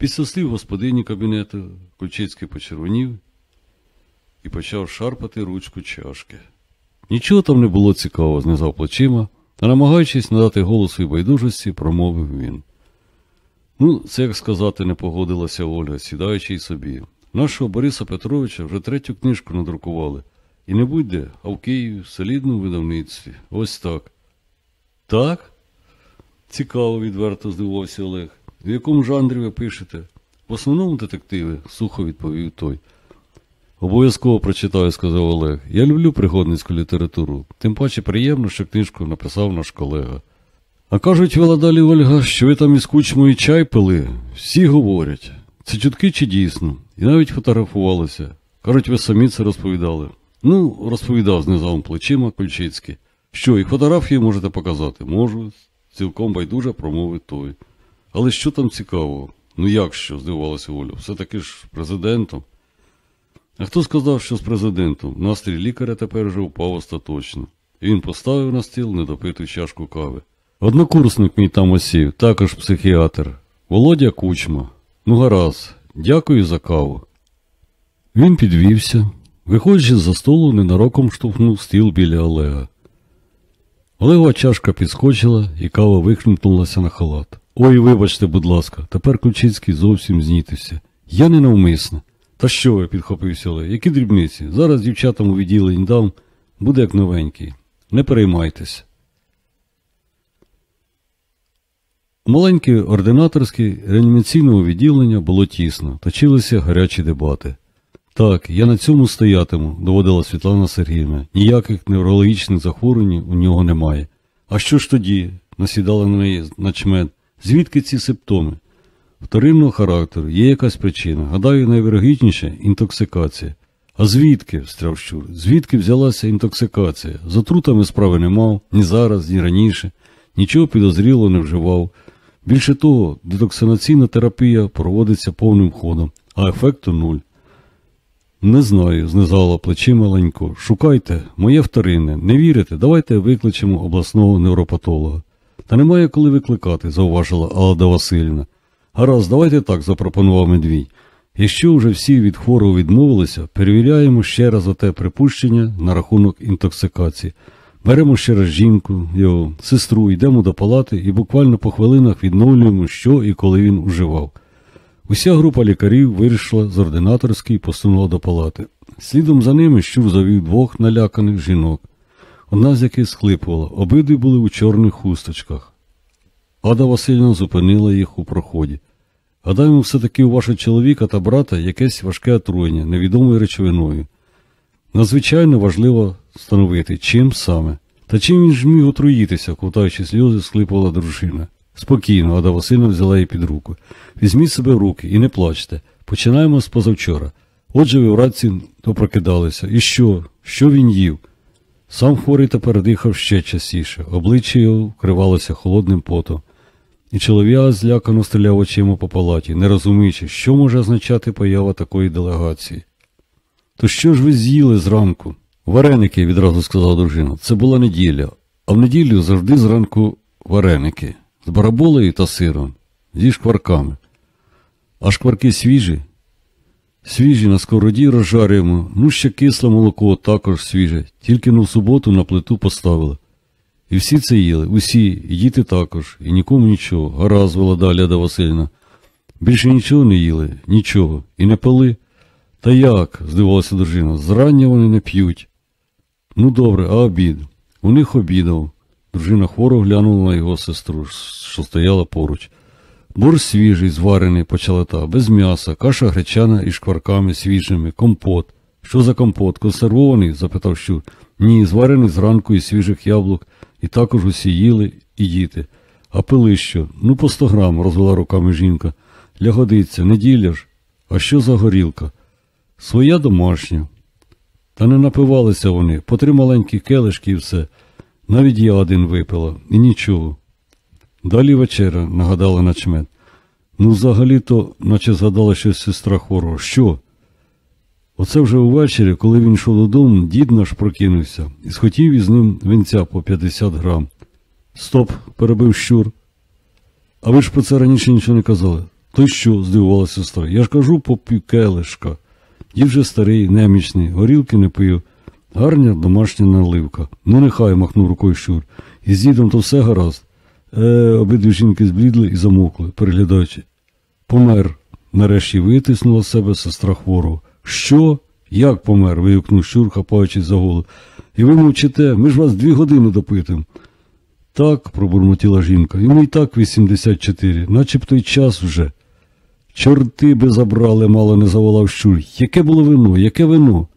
Після слів господині кабінету Кульчицький почервонів і почав шарпати ручку чашки. Нічого там не було цікавого, знизав плечима, а намагаючись надати голосу і байдужості, промовив він. Ну, це, як сказати, не погодилася Ольга, сідаючи й собі. Нашого Бориса Петровича вже третю книжку надрукували. І не будь-де, а в Києві, в солідному видавництві. Ось так. Так? Цікаво, відверто здивувався Олег. В якому жанрі ви пишете? В основному детективи, сухо відповів той. Обов'язково прочитаю, сказав Олег. Я люблю пригодницьку літературу. Тим паче приємно, що книжку написав наш колега. А кажуть, вела далі Ольга, що ви там із кучмою чай пили. Всі говорять. Це чутки чи дійсно? І навіть фотографувалися. Кажуть, ви самі це розповідали. Ну, розповідав знизом плечима Кульчицький. Що, і фотографії можете показати? Можу, цілком байдуже промовив той. Але що там цікавого? Ну як що, здивувалася Оля, все-таки ж президентом. А хто сказав, що з президентом? Настрій лікаря тепер вже впав остаточно. Він поставив на стіл недопиту чашку кави. Однокурсник мій там осів, також психіатр. Володя Кучма. Ну гаразд, дякую за каву. Він підвівся, виходячи з за столу, ненароком штовхнув стіл біля Олега. Олегова чашка підскочила, і кава вихнутнулася на халат. Ой, вибачте, будь ласка, тепер Ключицький зовсім знітився. Я не навмисно. Та що ви, підхопився Олег, які дрібниці? Зараз дівчатам у відділенні дам, буде як новенький. Не переймайтеся. Маленьке ординаторське реанімаційного відділення було тісно, точилися гарячі дебати. Так, я на цьому стоятиму, доводила Світлана Сергіївна. Ніяких неврологічних захворювань у нього немає. А що ж тоді? насідала на неї начмет. Звідки ці симптоми? Вторинного характеру, є якась причина. Гадаю, найвірогідніше інтоксикація. А звідки, встряв щур, звідки взялася інтоксикація? З отрутами справи не мав, ні зараз, ні раніше, нічого підозрілого не вживав. Більше того, детоксинаційна терапія проводиться повним ходом, а ефекту нуль. Не знаю, знизала плечима Ленько. Шукайте, моє вторинне. Не вірите? Давайте викличемо обласного невропатолога. Та немає коли викликати, зауважила Алада Васильівна. Гаразд, давайте так, запропонував медвій. Якщо вже всі від хворого відмовилися, перевіряємо ще раз оте припущення на рахунок інтоксикації. Беремо ще раз жінку, його сестру, йдемо до палати і буквально по хвилинах відновлюємо, що і коли він уживав. Уся група лікарів вирішила з ординаторської і посунула до палати. Слідом за ними щур завів двох наляканих жінок, одна з яких схлипувала, обидві були у чорних хусточках. Ада Васильівна зупинила їх у проході. Гадаємо, все-таки у вашого чоловіка та брата якесь важке отруєння невідомою речовиною. Надзвичайно важливо встановити, чим саме. Та чим він ж міг отруїтися, ковтаючи сльози, схлипувала дружина. Спокійно, Ада Васильівна взяла її під руку. Візьміть себе в руки і не плачте. Починаємо з позавчора. Отже, ви вранці то прокидалися. І що? Що він їв? Сам хворий тепер дихав ще частіше, обличчя вкривалося холодним потом. І чолов'як злякано стріляв очима по палаті, не розуміючи, що може означати поява такої делегації. То що ж ви з'їли зранку? Вареники, відразу сказала дружина. Це була неділя, а в неділю завжди зранку вареники з бараболею та сиром, зі шкварками. А шкварки свіжі? Свіжі на сковороді розжарюємо, ну ще кисле молоко також свіже, тільки ну в суботу на плиту поставили. І всі це їли, усі, і діти також, і нікому нічого. Гаразд, далі Ада Васильівна. Більше нічого не їли, нічого, і не пили. Та як? здивувалася дружина. Зрання вони не п'ють. Ну добре, а обід? У них обідав. Дружина хворо глянула на його сестру, що стояла поруч. Борщ свіжий, зварений, почала та, без м'яса, каша гречана із шкварками свіжими, компот. Що за компот? Консервований? запитав щур. Ні, зварений зранку із свіжих яблук, і також усі їли і діти. А пили що? Ну, по сто грам, розвела руками жінка. Лягодиться, неділя ж. А що за горілка? Своя домашня. Та не напивалися вони, по три маленькі келишки і все. Навіть я один випила, і нічого. Далі вечеря, нагадала начмет. Ну, взагалі-то, наче згадала щось сестра хворого. Що? Оце вже увечері, коли він йшов додому, дід наш прокинувся і схотів із ним винця по 50 грам. Стоп, перебив щур. А ви ж про це раніше нічого не казали. То що? здивувалася сестра. Я ж кажу по півкелишка. Дід вже старий, немічний, горілки не пив. Гарня домашня наливка. Ну, нехай, махнув рукою щур. І з дідом то все гаразд. Е, обидві жінки зблідли і замокли, переглядаючи. Помер. Нарешті витиснула з себе сестра хворого. Що? Як помер? вигукнув щур, хапаючись за голову. І ви мовчите, ми ж вас дві години допитим. Так, пробурмотіла жінка, йому і так 84, начебто й час вже. Чорти би забрали, мало не заволав щур. Яке було вино, яке вино?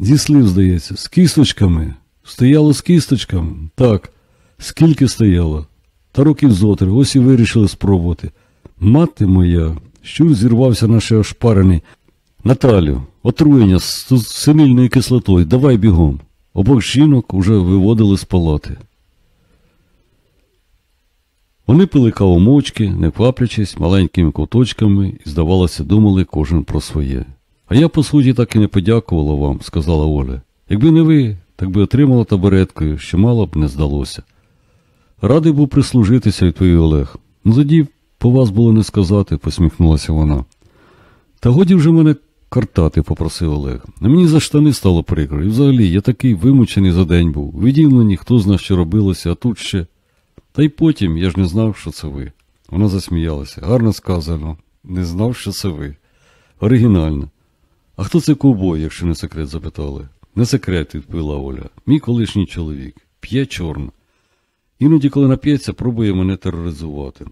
Зі слів, здається, з кісточками. Стояло з кісточками? Так. Скільки стояло? Та років зотри, ось і вирішили спробувати. Мати моя, щур зірвався наше ошпарений. Наталю, отруєння з синильною кислотою, давай бігом. Обох жінок уже виводили з палати. Вони пили каву мовчки, не кваплячись маленькими ковточками і, здавалося, думали кожен про своє. А я, по суті, так і не подякувала вам, сказала Оля. Якби не ви, так би отримала табуреткою, що мало б не здалося. Радий був прислужитися, відповів Олег. Ну, тоді по вас було не сказати, посміхнулася вона. Та годі вже мене картати, попросив Олег. А мені за штани стало прикро. І взагалі я такий вимучений за день був. Виділені, хто зна, що робилося, а тут ще. Та й потім я ж не знав, що це ви. Вона засміялася. Гарно сказано. Не знав, що це ви. Оригінально. А хто це ковбой, якщо не секрет, запитали? Не секрет, відповіла Оля. Мій колишній чоловік. П'є чорно. Іноді, коли нап'ється, пробує мене тероризувати.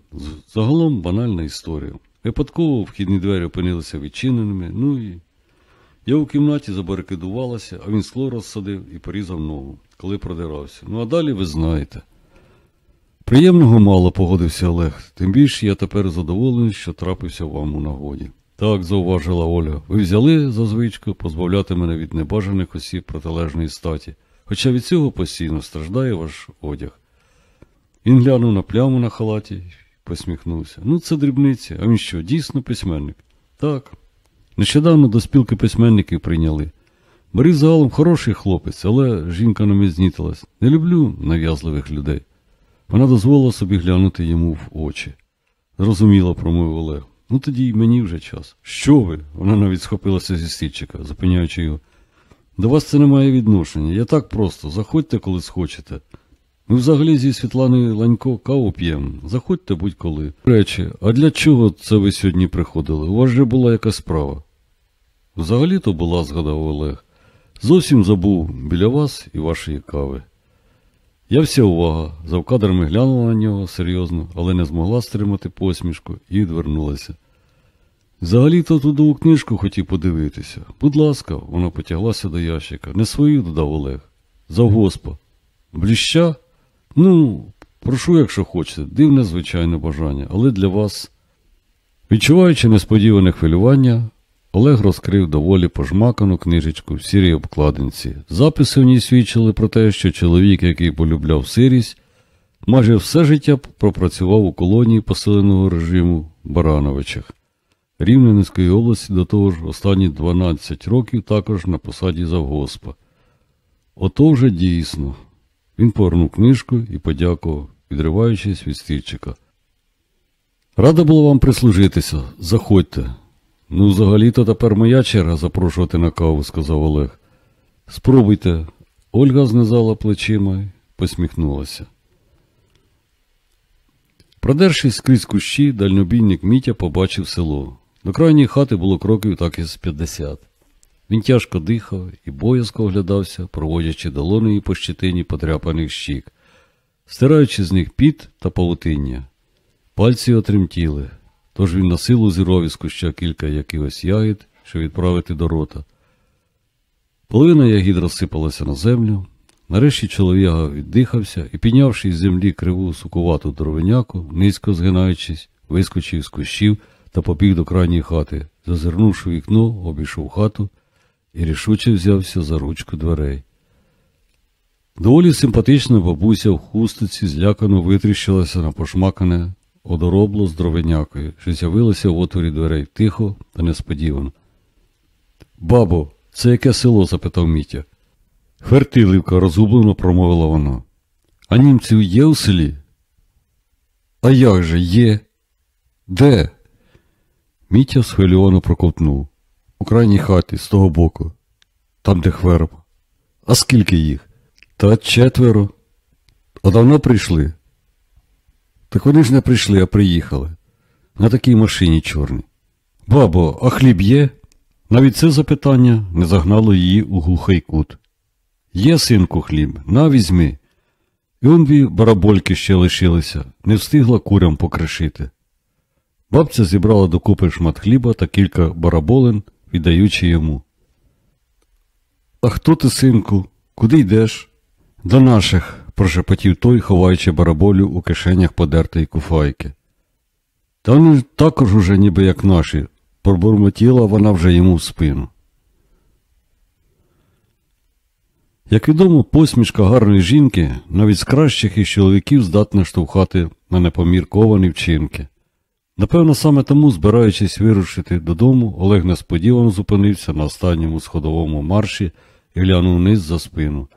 Загалом банальна історія. Випадково вхідні двері опинилися відчиненими, ну і. Я у кімнаті забарикадувалася, а він скло розсадив і порізав ногу, коли продирався. Ну а далі ви знаєте. Приємного мало погодився Олег, тим більше я тепер задоволений, що трапився вам у нагоді. Так, зауважила Оля, ви взяли за звичку позбавляти мене від небажаних осіб протилежної статі, хоча від цього постійно страждає ваш одяг. Він глянув на пляму на халаті, посміхнувся. Ну, це дрібниці. А він що, дійсно письменник? Так. Нещодавно до спілки письменників прийняли. Борис загалом хороший хлопець, але жінка не мені. Не люблю нав'язливих людей. Вона дозволила собі глянути йому в очі. Зрозуміло, промовив Олег. Ну тоді й мені вже час. Що ви? Вона навіть схопилася зі стільчика, зупиняючи його. До вас це не має відношення. Я так просто. Заходьте, коли схочете. Ми взагалі зі Світланою Ланько каву п'ємо. Заходьте будь-коли. Речі, а для чого це ви сьогодні приходили? У вас же була якась справа. Взагалі-то була, згадав Олег. Зовсім забув біля вас і вашої кави. Я вся увага. Завкадрами глянула на нього серйозно, але не змогла стримати посмішку і відвернулася. Взагалі-то туди книжку хотів подивитися. Будь ласка, вона потяглася до ящика. Не свою, додав Олег. Завгоспа. Бліща? Ну, прошу, якщо хочете. Дивне, звичайне бажання, але для вас. Відчуваючи несподіване хвилювання, Олег розкрив доволі пожмакану книжечку в сірій обкладинці. Записи в ній свідчили про те, що чоловік, який полюбляв сирість, майже все життя пропрацював у колонії посиленого режиму Барановичах. Рівненської області до того ж останні 12 років також на посаді завгоспа. Ото вже дійсно. Він повернув книжку і подякував, відриваючись від стільчика. Рада було вам прислужитися. Заходьте. Ну, взагалі-то тепер моя черга запрошувати на каву, сказав Олег. Спробуйте. Ольга знизала плечима і посміхнулася. Продершись скрізь кущі, дальнобійник Мітя побачив село. До крайньої хати було кроків так із 50. Він тяжко дихав і боязко оглядався, проводячи долонею по щитині подряпаних щік, стираючи з них піт та павутиння. Пальці отремтіли, тож він на силу зірвав із кілька якихось ягід, щоб відправити до рота. Половина ягід розсипалася на землю. Нарешті чоловіка віддихався і, піднявши із землі криву сукувату дровиняку, низько згинаючись, вискочив з кущів та побіг до крайньої хати. Зазирнувши вікно, обійшов хату і рішуче взявся за ручку дверей. Доволі симпатична бабуся в хустиці злякано витріщилася на пошмакане одоробло з дровенякою, що з'явилося в отворі дверей тихо та несподівано. Бабо, це яке село? запитав Мітя. Фертилівка, розгублено промовила вона. А німців є у селі? А як же є? Де? Мітя схвильовано проковтнув. У крайній хаті, з того боку, там, де хверб. А скільки їх? Та четверо. А давно прийшли. Так вони ж не прийшли, а приїхали. На такій машині чорній. Бабо, а хліб є? Навіть це запитання не загнало її у глухий кут. Є, синку, хліб, на візьми. І он дві барабольки ще лишилися, не встигла курям покришити. Бабця зібрала докупи шмат хліба та кілька бараболин, віддаючи йому. А хто ти, синку? Куди йдеш? До наших, прошепотів той, ховаючи бараболю у кишенях подертої куфайки. Та вони також уже ніби як наші, пробурмотіла вона вже йому в спину. Як відомо, посмішка гарної жінки навіть з кращих із чоловіків здатна штовхати на непомірковані вчинки. Напевно, саме тому, збираючись вирушити додому, Олег несподівано зупинився на останньому сходовому марші і глянув вниз за спину.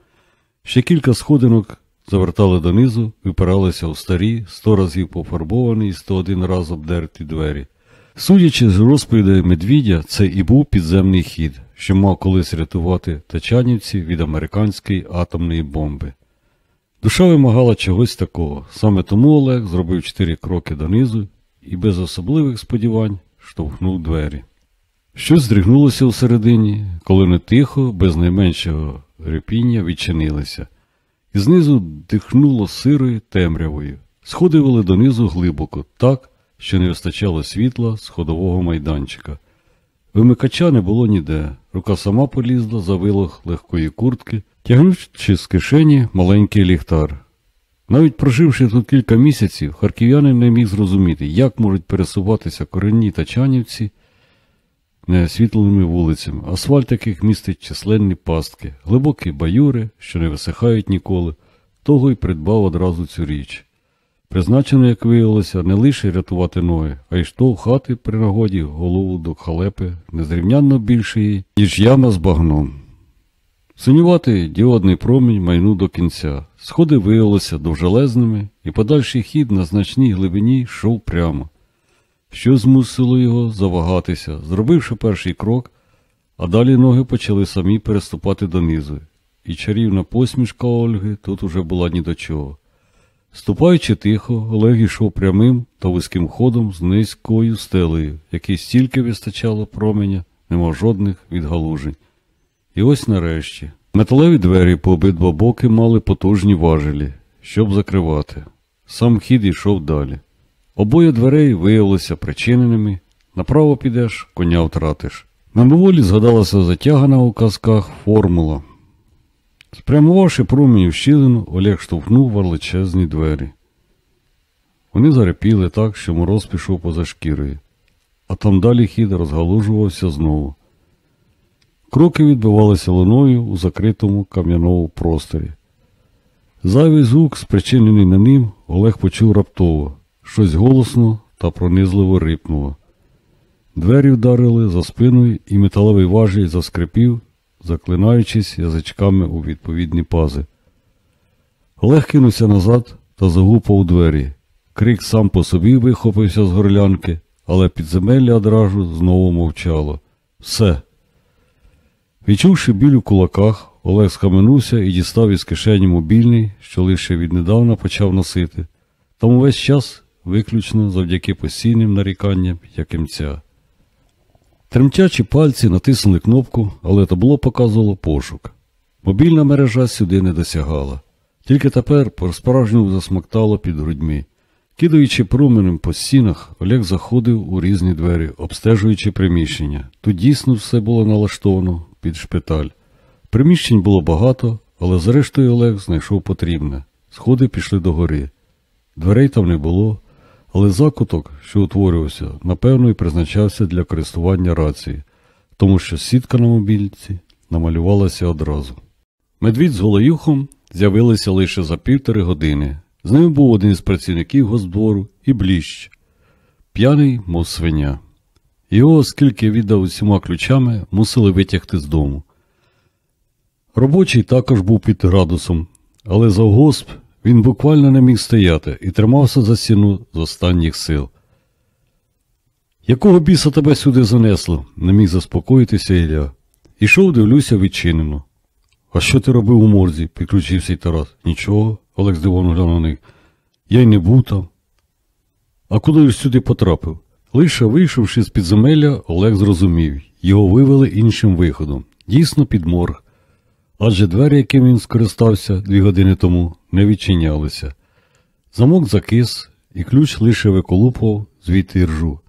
Ще кілька сходинок завертали донизу, випиралися у старі, сто разів пофарбовані і сто один раз обдерті двері. Судячи з розповідей медвідя, це і був підземний хід, що мав колись рятувати тачанівці від американської атомної бомби. Душа вимагала чогось такого, саме тому Олег зробив чотири кроки донизу і без особливих сподівань штовхнув двері. Щось здригнулося всередині, коли не тихо, без найменшого репіння відчинилися, і знизу дихнуло сирою темрявою. Сходи вели донизу глибоко, так, що не вистачало світла з ходового майданчика. Вимикача не було ніде, рука сама полізла за вилог легкої куртки, тягнучи з кишені маленький ліхтар. Навіть проживши тут кілька місяців, харків'янин не міг зрозуміти, як можуть пересуватися коренні тачанівці неосвітленими вулицями, асфальт яких містить численні пастки, глибокі баюри, що не висихають ніколи, того й придбав одразу цю річ. призначено, як виявилося, не лише рятувати ноги, а й штовхати при нагоді голову до халепи незрівнянно більшої, ніж яма з багном. Синюватий діодний промінь майнув до кінця. Сходи виявилися довжелезними, і подальший хід на значній глибині йшов прямо, що змусило його завагатися, зробивши перший крок, а далі ноги почали самі переступати донизу, і чарівна посмішка Ольги тут уже була ні до чого. Ступаючи тихо, Олег йшов прямим та вузьким ходом з низькою стелею, який стільки вистачало променя, нема жодних відгалужень. І ось нарешті. Металеві двері по обидва боки мали потужні важелі, щоб закривати. Сам хід йшов далі. Обоє дверей виявилися причиненими. Направо підеш, коня втратиш. Мимоволі згадалася затягана у казках формула. Спрямувавши промінь щілину, Олег штовхнув величезні двері. Вони зарепіли так, що мороз пішов поза шкірою, а там далі хід розгалужувався знову. Кроки відбивалися луною у закритому кам'яному просторі. Зайвий звук, спричинений на ним, Олег почув раптово, щось голосно та пронизливо рипнуло. Двері вдарили за спиною, і металевий важіль заскрипів, заклинаючись язичками у відповідні пази. Олег кинувся назад та загупав у двері. Крик сам по собі вихопився з горлянки, але підземелля одразу знову мовчало. Все. Відчувши біль у кулаках, Олег схаменувся і дістав із кишені мобільний, що лише віднедавна почав носити. Там увесь час виключно завдяки постійним наріканням якимця. Тремтячі пальці натиснули кнопку, але табло показувало пошук. Мобільна мережа сюди не досягала. Тільки тепер по-справжньому засмоктало під грудьми. Кидаючи променем по стінах, Олег заходив у різні двері, обстежуючи приміщення. Тут дійсно все було налаштовано під шпиталь. Приміщень було багато, але зрештою Олег знайшов потрібне. Сходи пішли догори. Дверей там не було, але закуток, що утворювався, напевно, і призначався для користування рації, тому що сітка на мобільці намалювалася одразу. Медвідь з голоюхом з'явилися лише за півтори години. З ними був один із працівників госдвору і бліщ, п'яний, мов свиня. Його, оскільки віддав усіма ключами, мусили витягти з дому. Робочий також був під градусом, але завгосп він буквально не міг стояти і тримався за стіну з останніх сил. Якого біса тебе сюди занесло? не міг заспокоїтися Ілля. Ішов, дивлюся, відчинено. А що ти робив у морзі? підключився й Тарас. Нічого, Олег здивовано глянув на них. Я й не був там. А куди ж сюди потрапив? Лише вийшовши з підземелля, Олег зрозумів, його вивели іншим виходом, дійсно під морг. Адже двері, яким він скористався дві години тому, не відчинялися. Замок закис, і ключ лише виколупував звідти ржу.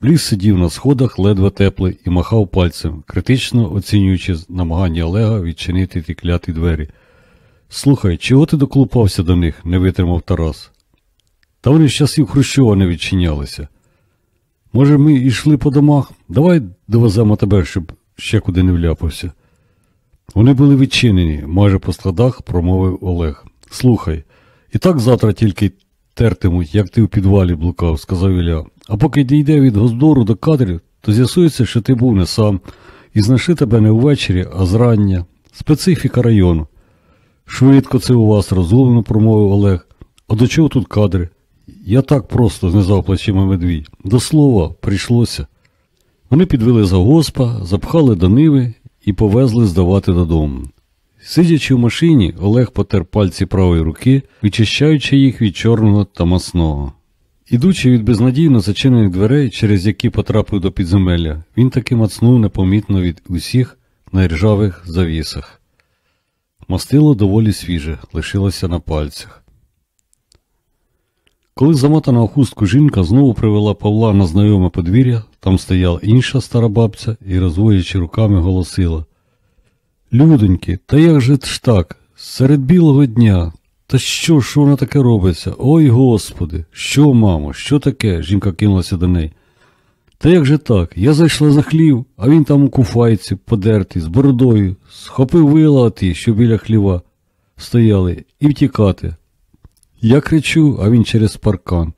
Бліс сидів на сходах ледве теплий і махав пальцем, критично оцінюючи намагання Олега відчинити ті кляті двері. Слухай, чого ти доклупався до них? не витримав Тарас. Та вони з часів Хрущова не відчинялися. Може, ми йшли по домах? Давай довеземо тебе, щоб ще куди не вляпався. Вони були відчинені, майже по складах промовив Олег. Слухай, і так завтра тільки тертимуть, як ти в підвалі блукав, сказав Ілля. А поки дійде від Госдору до кадрів, то з'ясується, що ти був не сам, і знайшли тебе не ввечері, а зрання. Специфіка району. Швидко це у вас розумно промовив Олег. А до чого тут кадри? Я так просто знизав плечима медвідь. До слова, прийшлося. Вони підвели за госпа, запхали до ниви і повезли здавати додому. Сидячи в машині, Олег потер пальці правої руки, відчищаючи їх від чорного та масного. Ідучи від безнадійно зачинених дверей, через які потрапив до підземелля, він таки мацнув непомітно від усіх на ржавих завісах. Мастило доволі свіже, лишилося на пальцях. Коли замотана у хустку жінка знову привела Павла на знайоме подвір'я, там стояла інша стара бабця і, розводячи руками, голосила Людоньки, та як же ж так? Серед білого дня. Та що, що вона таке робиться? Ой господи, що, мамо, що таке? Жінка кинулася до неї. Та як же так? Я зайшла за хлів, а він там у куфайці, подертий, з бородою, схопив вила ті, що біля хліва стояли, і втікати. Я кричу, а він через паркан.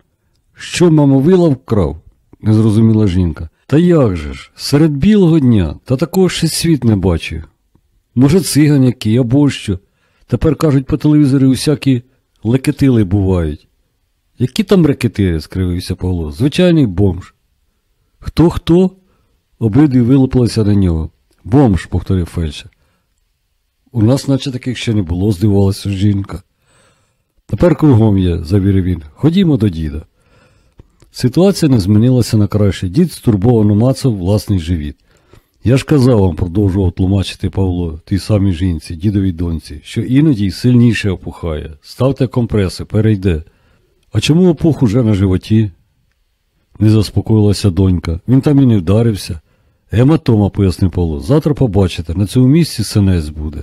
Що, мамо, вила вкрав? не зрозуміла жінка. Та як же ж? Серед білого дня, та такого ще світ не бачив. Може, циган який, або що. Тепер кажуть по телевізорі усякі лекетили бувають. Які там рекетири? скривився Павло. Звичайний бомж. Хто хто? Обидві вилупилися на нього. Бомж, повторив фельдшер. У нас, наче таких ще не було, здивувалася жінка. Тепер кругом є, завірив він. Ходімо до діда. Ситуація не змінилася на краще. Дід стурбовано мацав власний живіт. Я ж казав вам, продовжував тлумачити Павло, тій самій жінці, дідовій доньці, що іноді й сильніше опухає. Ставте компреси, перейде. А чому опух уже на животі? Не заспокоїлася донька. Він там і не вдарився. Гематома, пояснив Павло. Завтра побачите, на цьому місці синець буде.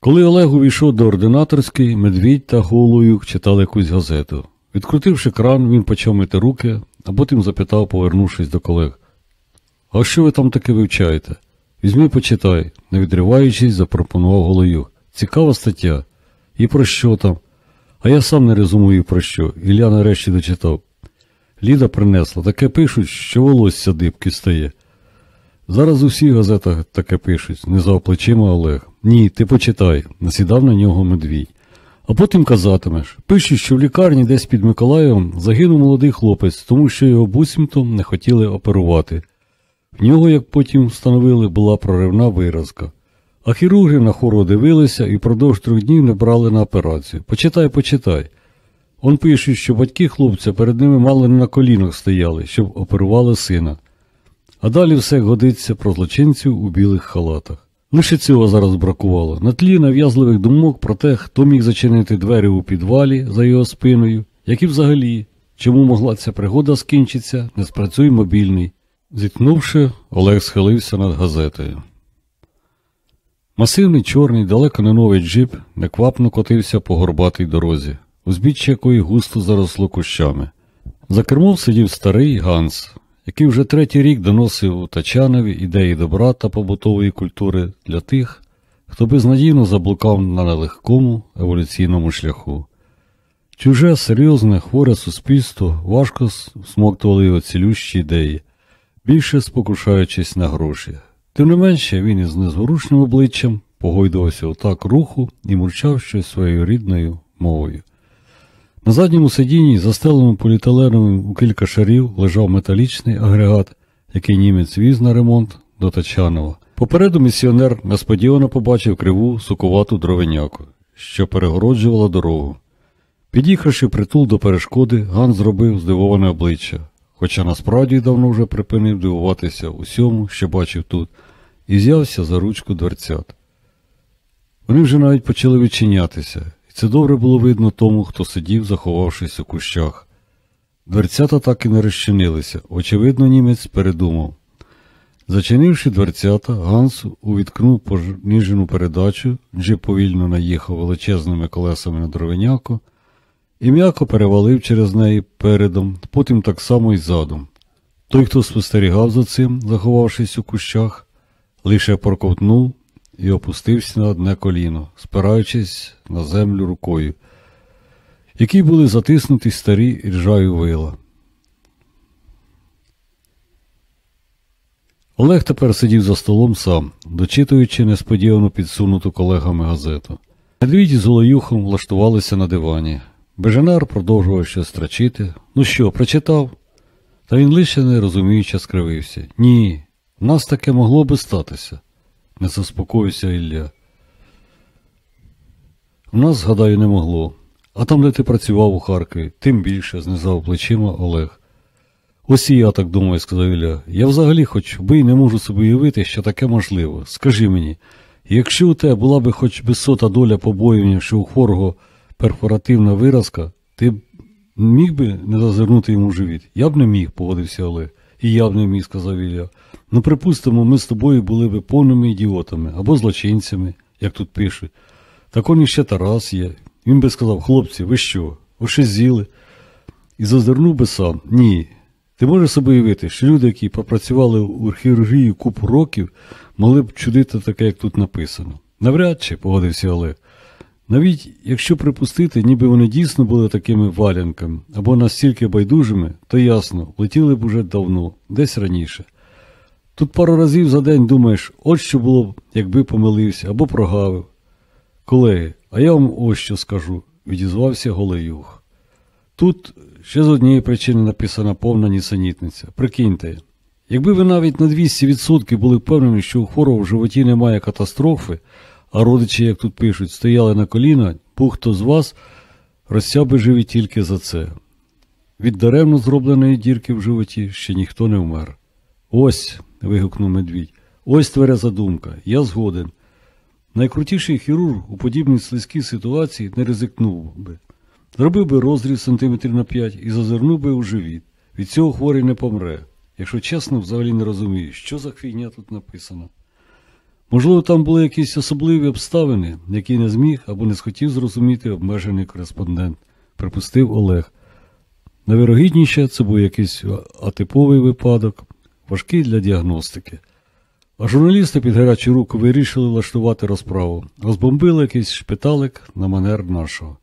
Коли Олег увійшов до ординаторської, медвідь та Голуюк читали якусь газету. Відкрутивши кран, він почав мити руки, а потім запитав, повернувшись до колег. А що ви там таке вивчаєте? Візьми, почитай, не відриваючись, запропонував Голоюк. Цікава стаття. І про що там? А я сам не розумію про що. Ілля нарешті дочитав. Ліда принесла, таке пишуть, що волосся дибки стає. Зараз у всіх газетах таке пишуть, знизав плечима Олег. Ні, ти почитай, насідав на нього медвідь. А потім казатимеш, пишуть, що в лікарні десь під Миколаєвом загинув молодий хлопець, тому що його буцімтом не хотіли оперувати. В нього, як потім встановили, була проривна виразка. А хірурги на хору дивилися і впродовж трьох днів не брали на операцію. Почитай, почитай. Он пишуть, що батьки хлопця перед ними мало не на колінах стояли, щоб оперували сина. А далі все годиться про злочинців у білих халатах. Лише цього зараз бракувало. На тлі нав'язливих думок про те, хто міг зачинити двері у підвалі за його спиною, як і взагалі, чому могла ця пригода скінчитися, не спрацює мобільний. Зіткнувши, Олег схилився над газетою. Масивний чорний, далеко не новий джип неквапно котився по горбатій дорозі, узбіччя якої густо заросло кущами. За кермом сидів старий Ганс, який вже третій рік доносив у Тачанові ідеї добра та побутової культури для тих, хто безнадійно заблукав на нелегкому еволюційному шляху. Чуже, серйозне, хворе суспільство важко смоктували його цілющі ідеї, більше спокушаючись на гроші. Тим не менше, він із незворушним обличчям погойдувався отак руху і мурчав щось своєю рідною мовою. На задньому сидінні, застеленому поліетиленовим у кілька шарів, лежав металічний агрегат, який німець віз на ремонт до Тачанова. Попереду місіонер несподівано побачив криву сукувату дровеняку, що перегороджувала дорогу. Під'їхавши притул до перешкоди, Ган зробив здивоване обличчя, хоча насправді давно вже припинив дивуватися усьому, що бачив тут, і взявся за ручку дверцят. Вони вже навіть почали відчинятися, це добре було видно тому, хто сидів, заховавшись у кущах. Дверцята так і не розчинилися, очевидно, німець передумав. Зачинивши дверцята, Ганс увіткнув поніжену передачу, джип повільно наїхав величезними колесами на дровеняку і м'яко перевалив через неї передом, потім так само й задом. Той, хто спостерігав за цим, заховавшись у кущах, лише проковтнув і опустився на одне коліно, спираючись на землю рукою, які були затиснуті старі ржаві вила. Олег тепер сидів за столом сам, дочитуючи несподівано підсунуту колегами газету. Медвідь з Голоюхом влаштувалися на дивані. Беженар продовжував щось страчити. Ну що, прочитав? Та він лише не розуміючи скривився. Ні, в нас таке могло би статися, заспокоївся Ілля. У нас, гадаю, не могло. А там, де ти працював у Харкові, тим більше знизав плечима Олег. Ось і я так думаю, сказав Ілля. Я взагалі хоч би й не можу собі уявити, що таке можливо. Скажи мені, якщо у тебе була би хоч би сота доля побоювання, що у хворого перфоративна виразка, ти б міг би не зазирнути йому в живіт? Я б не міг, погодився Олег. І я б не міг, сказав Ілля. Ну, припустимо, ми з тобою були б повними ідіотами або злочинцями, як тут пишуть. Так он іще Тарас є. Він би сказав, хлопці, ви що? З'їли? І зазирнув би сам. Ні. Ти можеш собі уявити, що люди, які попрацювали у хірургії купу років, могли б чудити таке, як тут написано. Навряд чи, погодився Олег. Навіть якщо припустити, ніби вони дійсно були такими валянками або настільки байдужими, то ясно, летіли б уже давно, десь раніше. Тут пару разів за день думаєш, от що було б, якби помилився або прогавив. Колеги, а я вам ось що скажу, відізвався Голеюх. Тут ще з однієї причини написана повна нісенітниця. Прикиньте, якби ви навіть на 200% були впевнені, що у хворого в животі немає катастрофи, а родичі, як тут пишуть, стояли на коліна, був хто з вас розсяв би живі тільки за це. Від даремно зробленої дірки в животі ще ніхто не вмер. Ось, вигукнув медвідь, ось твереза думка, я згоден. Найкрутіший хірург у подібній слизькій ситуації не ризикнув би. Зробив би розріз сантиметрів на 5 і зазирнув би у живіт. Від цього хворий не помре. Якщо чесно, взагалі не розумію, що за хвійня тут написано. Можливо, там були якісь особливі обставини, які не зміг або не схотів зрозуміти обмежений кореспондент, припустив Олег. Найвірогідніше це був якийсь атиповий випадок, важкий для діагностики. А журналісти під гарячу руку вирішили влаштувати розправу. Розбомбили якийсь шпиталик на манер нашого.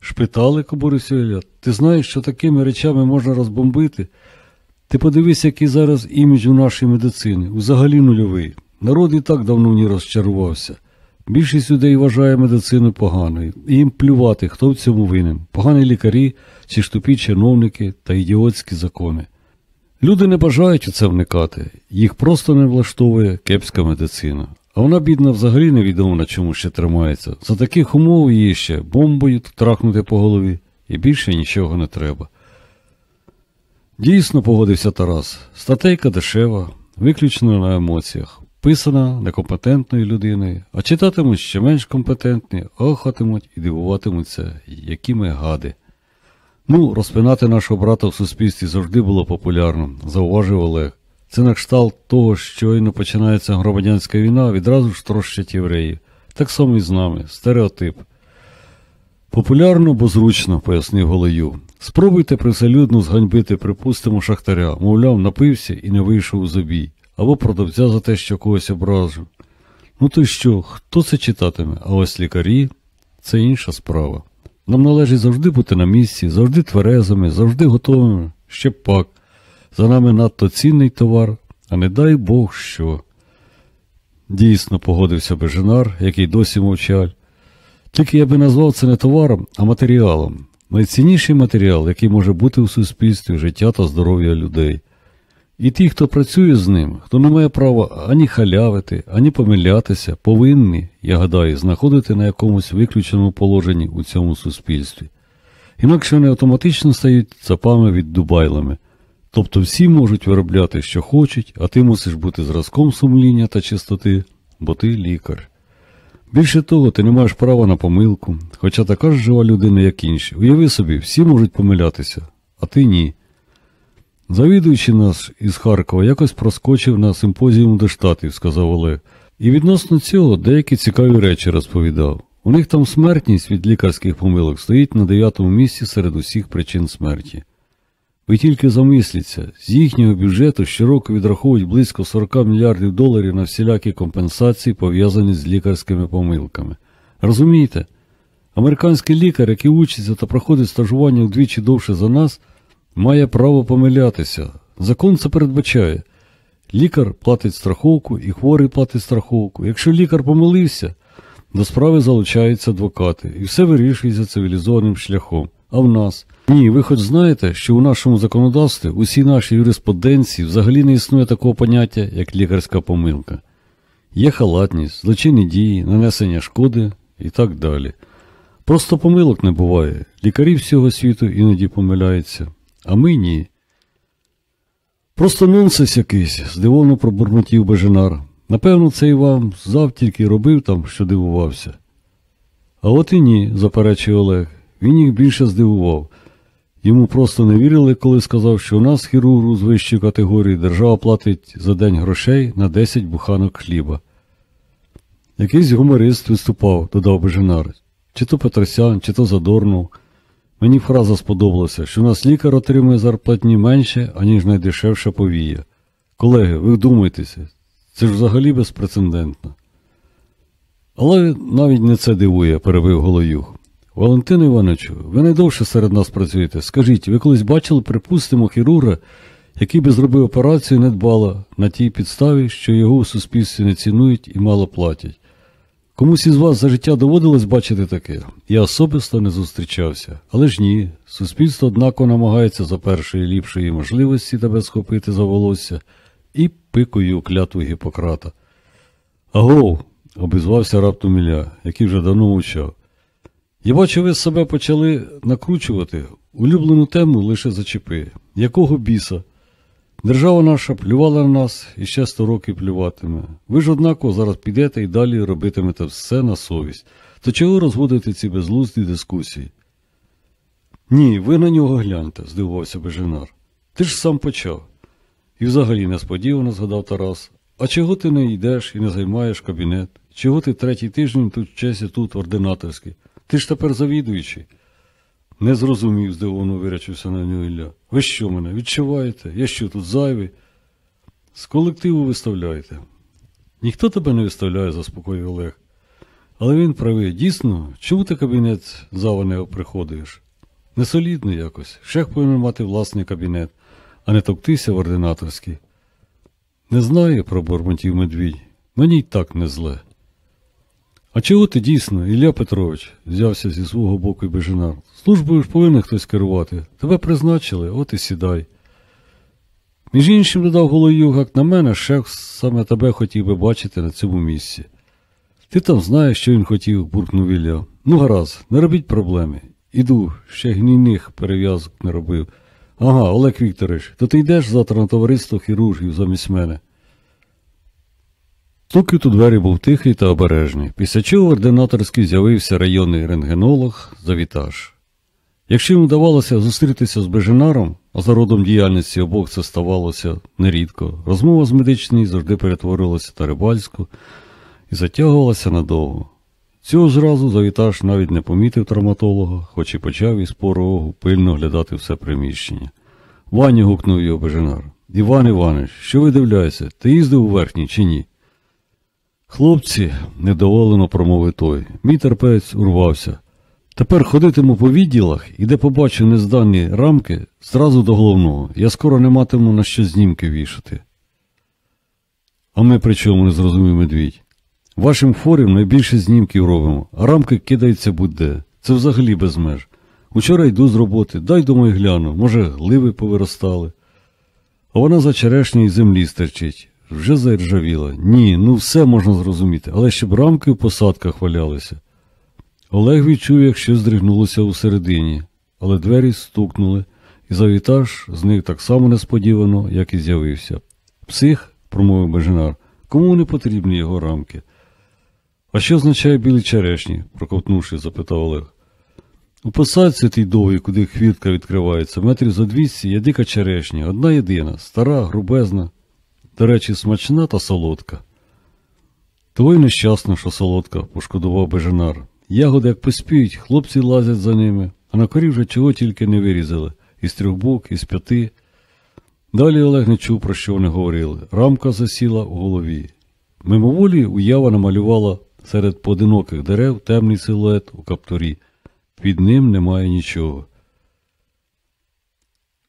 Шпиталик, обурився Ілля, ти знаєш, що такими речами можна розбомбити? Ти подивись, який зараз імідж у нашої медицини, взагалі нульовий. Народ і так давно в розчарувався. Більшість людей вважає медицину поганою, і їм плювати, хто в цьому винен. Погані лікарі, чи ж тупі чиновники та ідіотські закони. Люди не бажають у це вникати, їх просто не влаштовує кепська медицина. А вона, бідна, взагалі невідомо на чому ще тримається. За таких умов її ще бомбою трахнути по голові, і більше нічого не треба. Дійсно, погодився Тарас, статейка дешева, виключно на емоціях, писана некомпетентною людиною, а читатимуть ще менш компетентні, охатимуть і дивуватимуться, які ми гади. Ну, розпинати нашого брата в суспільстві завжди було популярно, зауважив Олег. Це на кшталт того, що щойно починається громадянська війна, відразу ж трощать євреїв. Так само і з нами, стереотип. Популярно, бо зручно, пояснив Голею. Спробуйте привселюдно зганьбити, припустимо, шахтаря, мовляв, напився і не вийшов у забій, або продавця за те, що когось образив. Ну то що, хто це читатиме? А ось лікарі це інша справа. Нам належить завжди бути на місці, завжди тверезими, завжди готовими, ще пак. За нами надто цінний товар, а не дай Бог що. Дійсно, погодився Беженар, який досі мовчаль. Тільки я би назвав це не товаром, а матеріалом. Найцінніший матеріал, який може бути у суспільстві життя та здоров'я людей. І ті, хто працює з ним, хто не має права ані халявити, ані помилятися, повинні, я гадаю, знаходити на якомусь виключеному положенні у цьому суспільстві. Інакше вони автоматично стають цапами від дубайлами. Тобто всі можуть виробляти, що хочуть, а ти мусиш бути зразком сумління та чистоти, бо ти лікар. Більше того, ти не маєш права на помилку, хоча така ж жива людина, як інші. Уяви собі, всі можуть помилятися, а ти ні. Завідуючи нас із Харкова, якось проскочив на симпозіум до штатів, сказав Олег, і відносно цього деякі цікаві речі розповідав. У них там смертність від лікарських помилок стоїть на дев'ятому місці серед усіх причин смерті. Ви тільки замисліться, з їхнього бюджету щороку відраховують близько 40 мільярдів доларів на всілякі компенсації, пов'язані з лікарськими помилками. Розумієте? Американський лікар, який учиться та проходить стажування вдвічі довше за нас, має право помилятися. Закон це передбачає. Лікар платить страховку і хворий платить страховку. Якщо лікар помилився, до справи залучаються адвокати, і все вирішується цивілізованим шляхом. А в нас? Ні, ви хоч знаєте, що у нашому законодавстві, усій нашій юриспруденції взагалі не існує такого поняття, як лікарська помилка. Є халатність, злочинні дії, нанесення шкоди і так далі. Просто помилок не буває. Лікарі всього світу іноді помиляються, а ми ні. Просто нонсенс якийсь, здивовано пробурмотів Беженар. Напевно, це і вам зав тільки робив там, що дивувався. А от і ні, заперечує Олег. Він їх більше здивував. Йому просто не вірили, коли сказав, що у нас хірургу з вищої категорії держава платить за день грошей на 10 буханок хліба. Якийсь гуморист виступав, додав Беженар. Чи то Петросян, чи то Задорнов. Мені фраза сподобалася, що нас лікар отримує зарплатні менше, аніж найдешевша повія. Колеги, ви вдумайтеся, це ж взагалі безпрецедентно. Але навіть не це дивує, перебив Голоюх. Валентин Івановичу, ви найдовше серед нас працюєте. Скажіть, ви колись бачили, припустимо, хірурга, який би зробив операцію недбало на тій підставі, що його у суспільстві не цінують і мало платять. Комусь із вас за життя доводилось бачити таке? Я особисто не зустрічався. Але ж ні, суспільство однаково намагається за першої ліпшої можливості тебе схопити за волосся і пикою клятву Гіппократа. Агов, обізвався раптом Ілля, який вже давно мовчав. Я бачу, ви себе почали накручувати улюблену тему лише зачепи. Якого біса? Держава наша плювала на нас і ще сто років плюватиме. Ви ж однаково зараз підете і далі робитимете все на совість. То чого розводити ці безглузді дискусії? Ні, ви на нього гляньте, здивувався Бежинар. Ти ж сам почав. І взагалі несподівано згадав Тарас. А чого ти не йдеш і не займаєш кабінет? Чого ти третій тиждень тут вчешся тут ординаторський? Ти ж тепер завідуючий. Не зрозумів, здивовано вирячився на нього Ілля. Ви що мене відчуваєте? Я що тут зайвий? З колективу виставляєте. Ніхто тебе не виставляє, заспокоїв Олег. Але він правий, дійсно, чому ти кабінет зава не приходиш? Несолідно якось. Шех повинен мати власний кабінет, а не топтися в ординаторський. Не знаю, пробормотів медвідь. Мені й так не зле. А чого ти дійсно, Ілля Петрович, взявся зі свого боку і бежинар. Службою ж повинен хтось керувати. Тебе призначили, от і сідай. Між іншим додав Голоюг, як на мене, шеф саме тебе хотів би бачити на цьому місці. Ти там знаєш, що він хотів, буркнув Ілля. Ну, гаразд, не робіть проблеми. Іду, ще гнійних перев'язок не робив. Ага, Олег Вікторович, то ти йдеш завтра на товариство хірургів замість мене. Стукіт у двері був тихий та обережний, після чого ординаторський з'явився районний рентгенолог Завітаж. Якщо йому вдавалося зустрітися з Бежинаром, а за родом діяльності обох це ставалося нерідко, розмова з медичною завжди перетворилася на рибальську і затягувалася надовго. Цього зразу Завітаж навіть не помітив травматолога, хоч і почав із порогу пильно глядати все приміщення. Ваня гукнув його Бежинар. Іван Іванович, що ви дивляєтеся, ти їздив у верхній чи ні? Хлопці, недоволено промовив той. Мій терпець урвався. Тепер ходитиму по відділах і де побачу нездані рамки, зразу до головного. Я скоро не матиму на що знімки вішати. А ми при чому не зрозумів медвідь. Вашим хворим найбільше знімків робимо, а рамки кидаються будь-де. Це взагалі без меж. Учора йду з роботи, дай думаю гляну, може, гливи повиростали. А вона за черешньої землі стерчить. Вже заіржавіла. Ні, ну все можна зрозуміти, але щоб рамки в посадках валялися. Олег відчув, як щось здригнулося усередині, але двері стукнули, і завітаж з них так само несподівано, як і з'явився. Псих, промовив Бежинар, кому не потрібні його рамки? А що означає білі черешні? проковтнувши, запитав Олег. У посадці тій довгій, куди хвіртка відкривається, метрів за двісті є дика черешня, одна єдина, стара, грубезна, до речі, смачна та солодка. Того й нещасно, що солодка, пошкодував Бежинар. Ягоди, як поспіють, хлопці лазять за ними, а на корі вже чого тільки не вирізали із трьох бок, із п'яти. Далі Олег не чув, про що вони говорили. Рамка засіла у голові. Мимоволі уява намалювала серед поодиноких дерев темний силует у каптурі. Під ним немає нічого.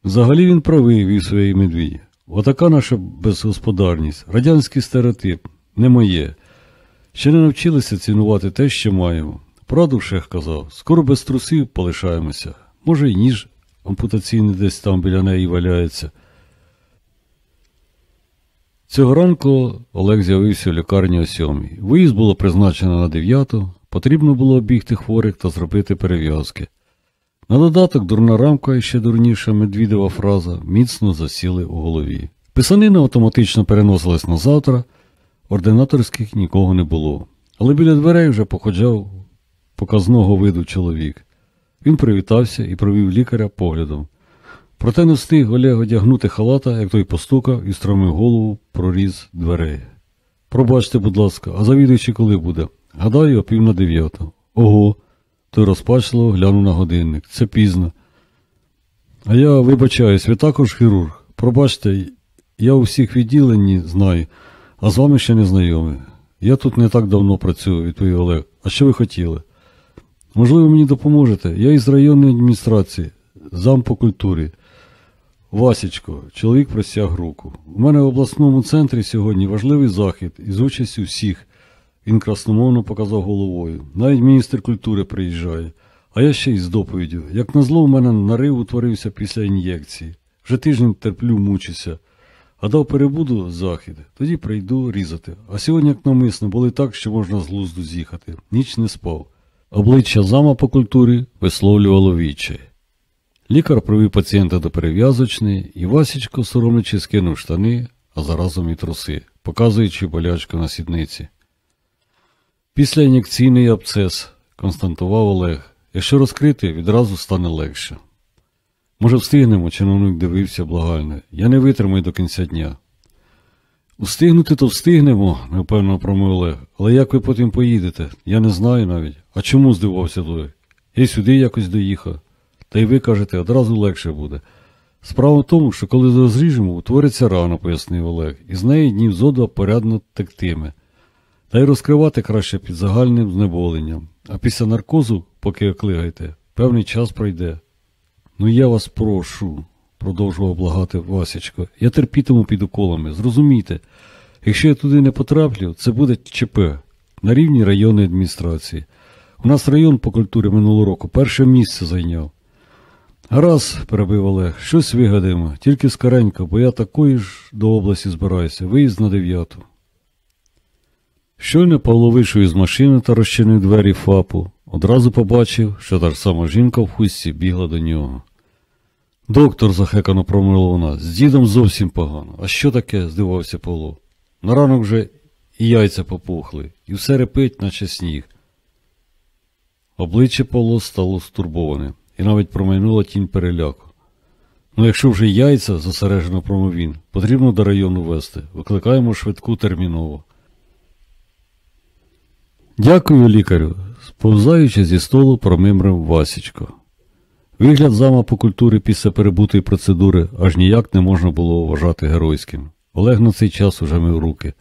Взагалі він правий вів своєї медвідь. Отака наша безгосподарність, радянський стереотип, не моє. Ще не навчилися цінувати те, що маємо. Правду шех казав, скоро без трусів полишаємося. Може, й ніж ампутаційний десь там біля неї валяється. Цього ранку Олег з'явився в лікарні о сьомій. Виїзд було призначено на дев'яту, потрібно було обігти хворих та зробити перев'язки. На додаток дурна рамка і ще дурніша медвідова фраза міцно засіли у голові. Писанина автоматично переносилась на завтра, ординаторських нікого не було. Але біля дверей вже походжав показного виду чоловік. Він привітався і провів лікаря поглядом. Проте не встиг Олег одягнути халата, як той постукав і стромив голову проріз дверей. Пробачте, будь ласка, а завідуючи коли буде? Гадаю, о пів на дев'яту. Ого. Той розпачливо глянув на годинник. Це пізно. А я вибачаюсь, ви також хірург. Пробачте, я у всіх відділенні знаю, а з вами ще не знайомий. Я тут не так давно працюю, відповів Олег. А що ви хотіли? Можливо, мені допоможете. Я із районної адміністрації, зам по культурі. Васічко, чоловік простяг руку. У мене в обласному центрі сьогодні важливий захід із участю всіх. Він красномовно показав головою. Навіть міністр культури приїжджає. А я ще й з доповіддю. Як назло, у мене нарив утворився після ін'єкції. Вже тиждень терплю, мучуся. А дав перебуду захід, тоді прийду різати. А сьогодні, як намисно, були так, що можна з глузду з'їхати. Ніч не спав. Обличчя зама по культурі висловлювало відчай. Лікар привів пацієнта до перев'язочної, і Васічко, соромлячи, скинув штани, а заразом і труси, показуючи болячку на сідниці. Після ін'єкційний абцес, константував Олег. Якщо розкрити, відразу стане легше. Може, встигнемо, чиновник дивився благально. Я не витримаю до кінця дня. Устигнути, то встигнемо, невпевнено промовив Олег. Але як ви потім поїдете? Я не знаю навіть. А чому здивувався той? Я сюди якось доїхав. Та й ви кажете, одразу легше буде. Справа в тому, що коли розріжемо, утвориться рана, пояснив Олег, і з неї днів зо два порядно тектиме. Та й розкривати краще під загальним знеболенням. А після наркозу, поки оклигаєте, певний час пройде. Ну я вас прошу, продовжував благати Васячко. Я терпітиму під уколами. Зрозумійте, якщо я туди не потраплю, це буде ЧП на рівні районної адміністрації. У нас район по культурі минулого року перше місце зайняв. Гаразд, перебив Олег, щось вигадаємо, тільки скоренько, бо я такої ж до області збираюся, виїзд на дев'яту. Щойно Павло вийшов із машини та розчинив двері ФАПу, одразу побачив, що та ж сама жінка в хустці бігла до нього. Доктор, захекано промовила вона, з дідом зовсім погано. А що таке? здивався Павло. На ранок вже і яйця попухли, і все репить, наче сніг. Обличчя Павло стало стурбоване, і навіть промайнула тінь переляку. Ну, якщо вже яйця, зосереджено промов він, потрібно до району вести. Викликаємо швидку терміново. Дякую, лікарю, сповзаючи зі столу, промимрив Васічко. Вигляд зама по культурі після перебутої процедури аж ніяк не можна було вважати геройським. Олег на цей час уже мив руки.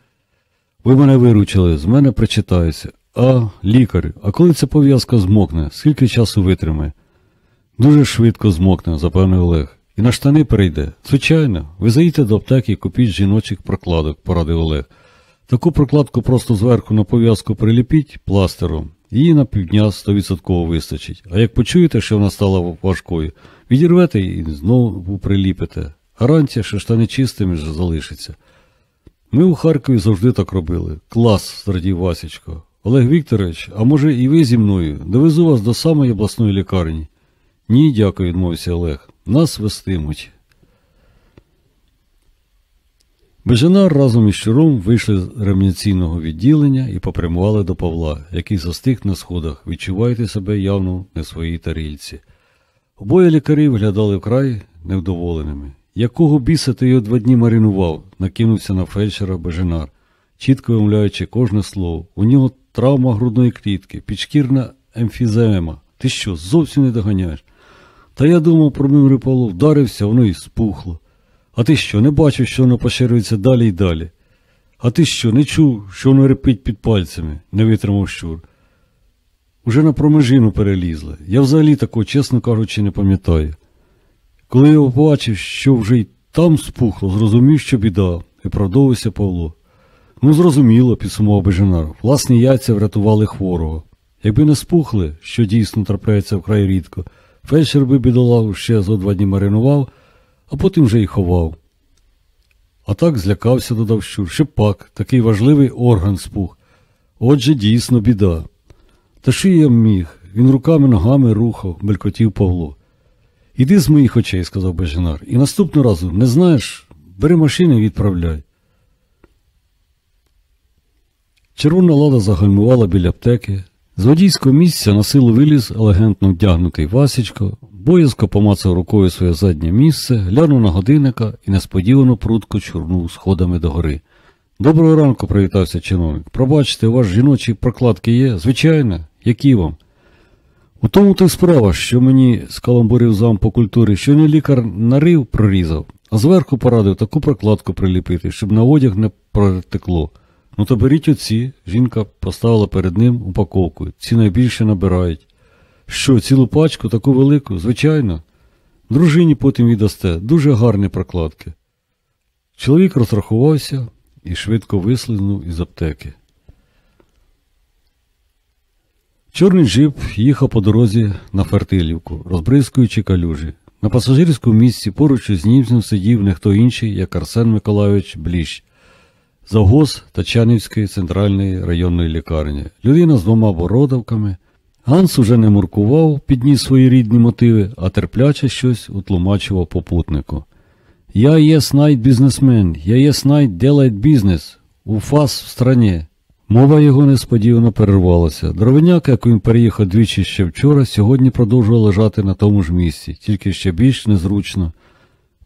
Ви мене виручили, з мене причитаються. А, лікарю, а коли ця пов'язка змокне, скільки часу витримає? Дуже швидко змокне, запевнив Олег. І на штани перейде. Звичайно, ви заїдьте до аптеки і купіть жіночих прокладок, порадив Олег. Таку прокладку просто зверху на пов'язку приліпіть пластером, її на півдня 100% вистачить. А як почуєте, що вона стала важкою, відірвете і знову приліпите. Гарантія, що штани чистими ж залишиться. Ми у Харкові завжди так робили. Клас, зрадів Васічко. Олег Вікторович, а може і ви зі мною? Довезу вас до самої обласної лікарні. Ні, дякую, відмовився Олег. Нас вестимуть. Бежанар разом із щуром вийшли з ремняційного відділення і попрямували до Павла, який застиг на сходах, відчуваєте себе явно не в своїй тарільці. Обоє лікарі виглядали вкрай невдоволеними. Якого біса ти його два дні маринував, накинувся на фельдшера Беженар, чітко вимовляючи кожне слово. У нього травма грудної клітки, підшкірна емфізема. Ти що, зовсім не доганяєш? Та я думав, промимри Павло, вдарився, воно і спухло. А ти що, не бачив, що воно поширюється далі й далі? А ти що, не чув, що воно репить під пальцями, не витримав щур. Уже на промежину перелізли. Я взагалі такого, чесно кажучи, не пам'ятаю. Коли я побачив, що вже й там спухло, зрозумів, що біда, і продовжився Павло. Ну, зрозуміло, підсумував Беженар. Власні яйця врятували хворого. Якби не спухли, що дійсно трапляється вкрай рідко, фельдшер би бідолагу ще зо два дні маринував, а потім вже й ховав. А так злякався, додав щур. Шипак, такий важливий орган спух. Отже, дійсно біда. Та що я міг? Він руками ногами рухав, белькотів Павло. Іди з моїх очей, сказав Беженар, і наступного разу не знаєш, бери машини і відправляй. Червона лада загальмувала біля аптеки. З водійського місця на силу виліз елегантно вдягнутий Васічко, боязко помацав рукою своє заднє місце, глянув на годинника і несподівано прудко чурнув сходами догори. Доброго ранку, привітався чиновник. Пробачте, у вас жіночі прокладки є? Звичайно, які вам? У тому то й справа, що мені скаламбурив зам по культурі, що не лікар нарив прорізав, а зверху порадив таку прокладку приліпити, щоб на одяг не протекло. Ну то беріть оці. Жінка поставила перед ним упаковку. Ці найбільше набирають. Що, цілу пачку, таку велику? Звичайно. Дружині потім віддасте. Дуже гарні прокладки. Чоловік розрахувався і швидко вислизнув із аптеки. Чорний джип їхав по дорозі на Фертилівку, розбризкуючи калюжі. На пасажирському місці поруч із німцем сидів не хто інший, як Арсен Миколайович Бліщ, завгоз Тачанівської центральної районної лікарні. Людина з двома бородавками. Ганс уже не муркував, підніс свої рідні мотиви, а терпляче щось утлумачував попутнику. Я єс найт бізнесмен, я єс найт делает бізнес. У фас в стране. Мова його несподівано перервалася. Дровиняк, як він переїхав двічі ще вчора, сьогодні продовжував лежати на тому ж місці, тільки ще більш незручно,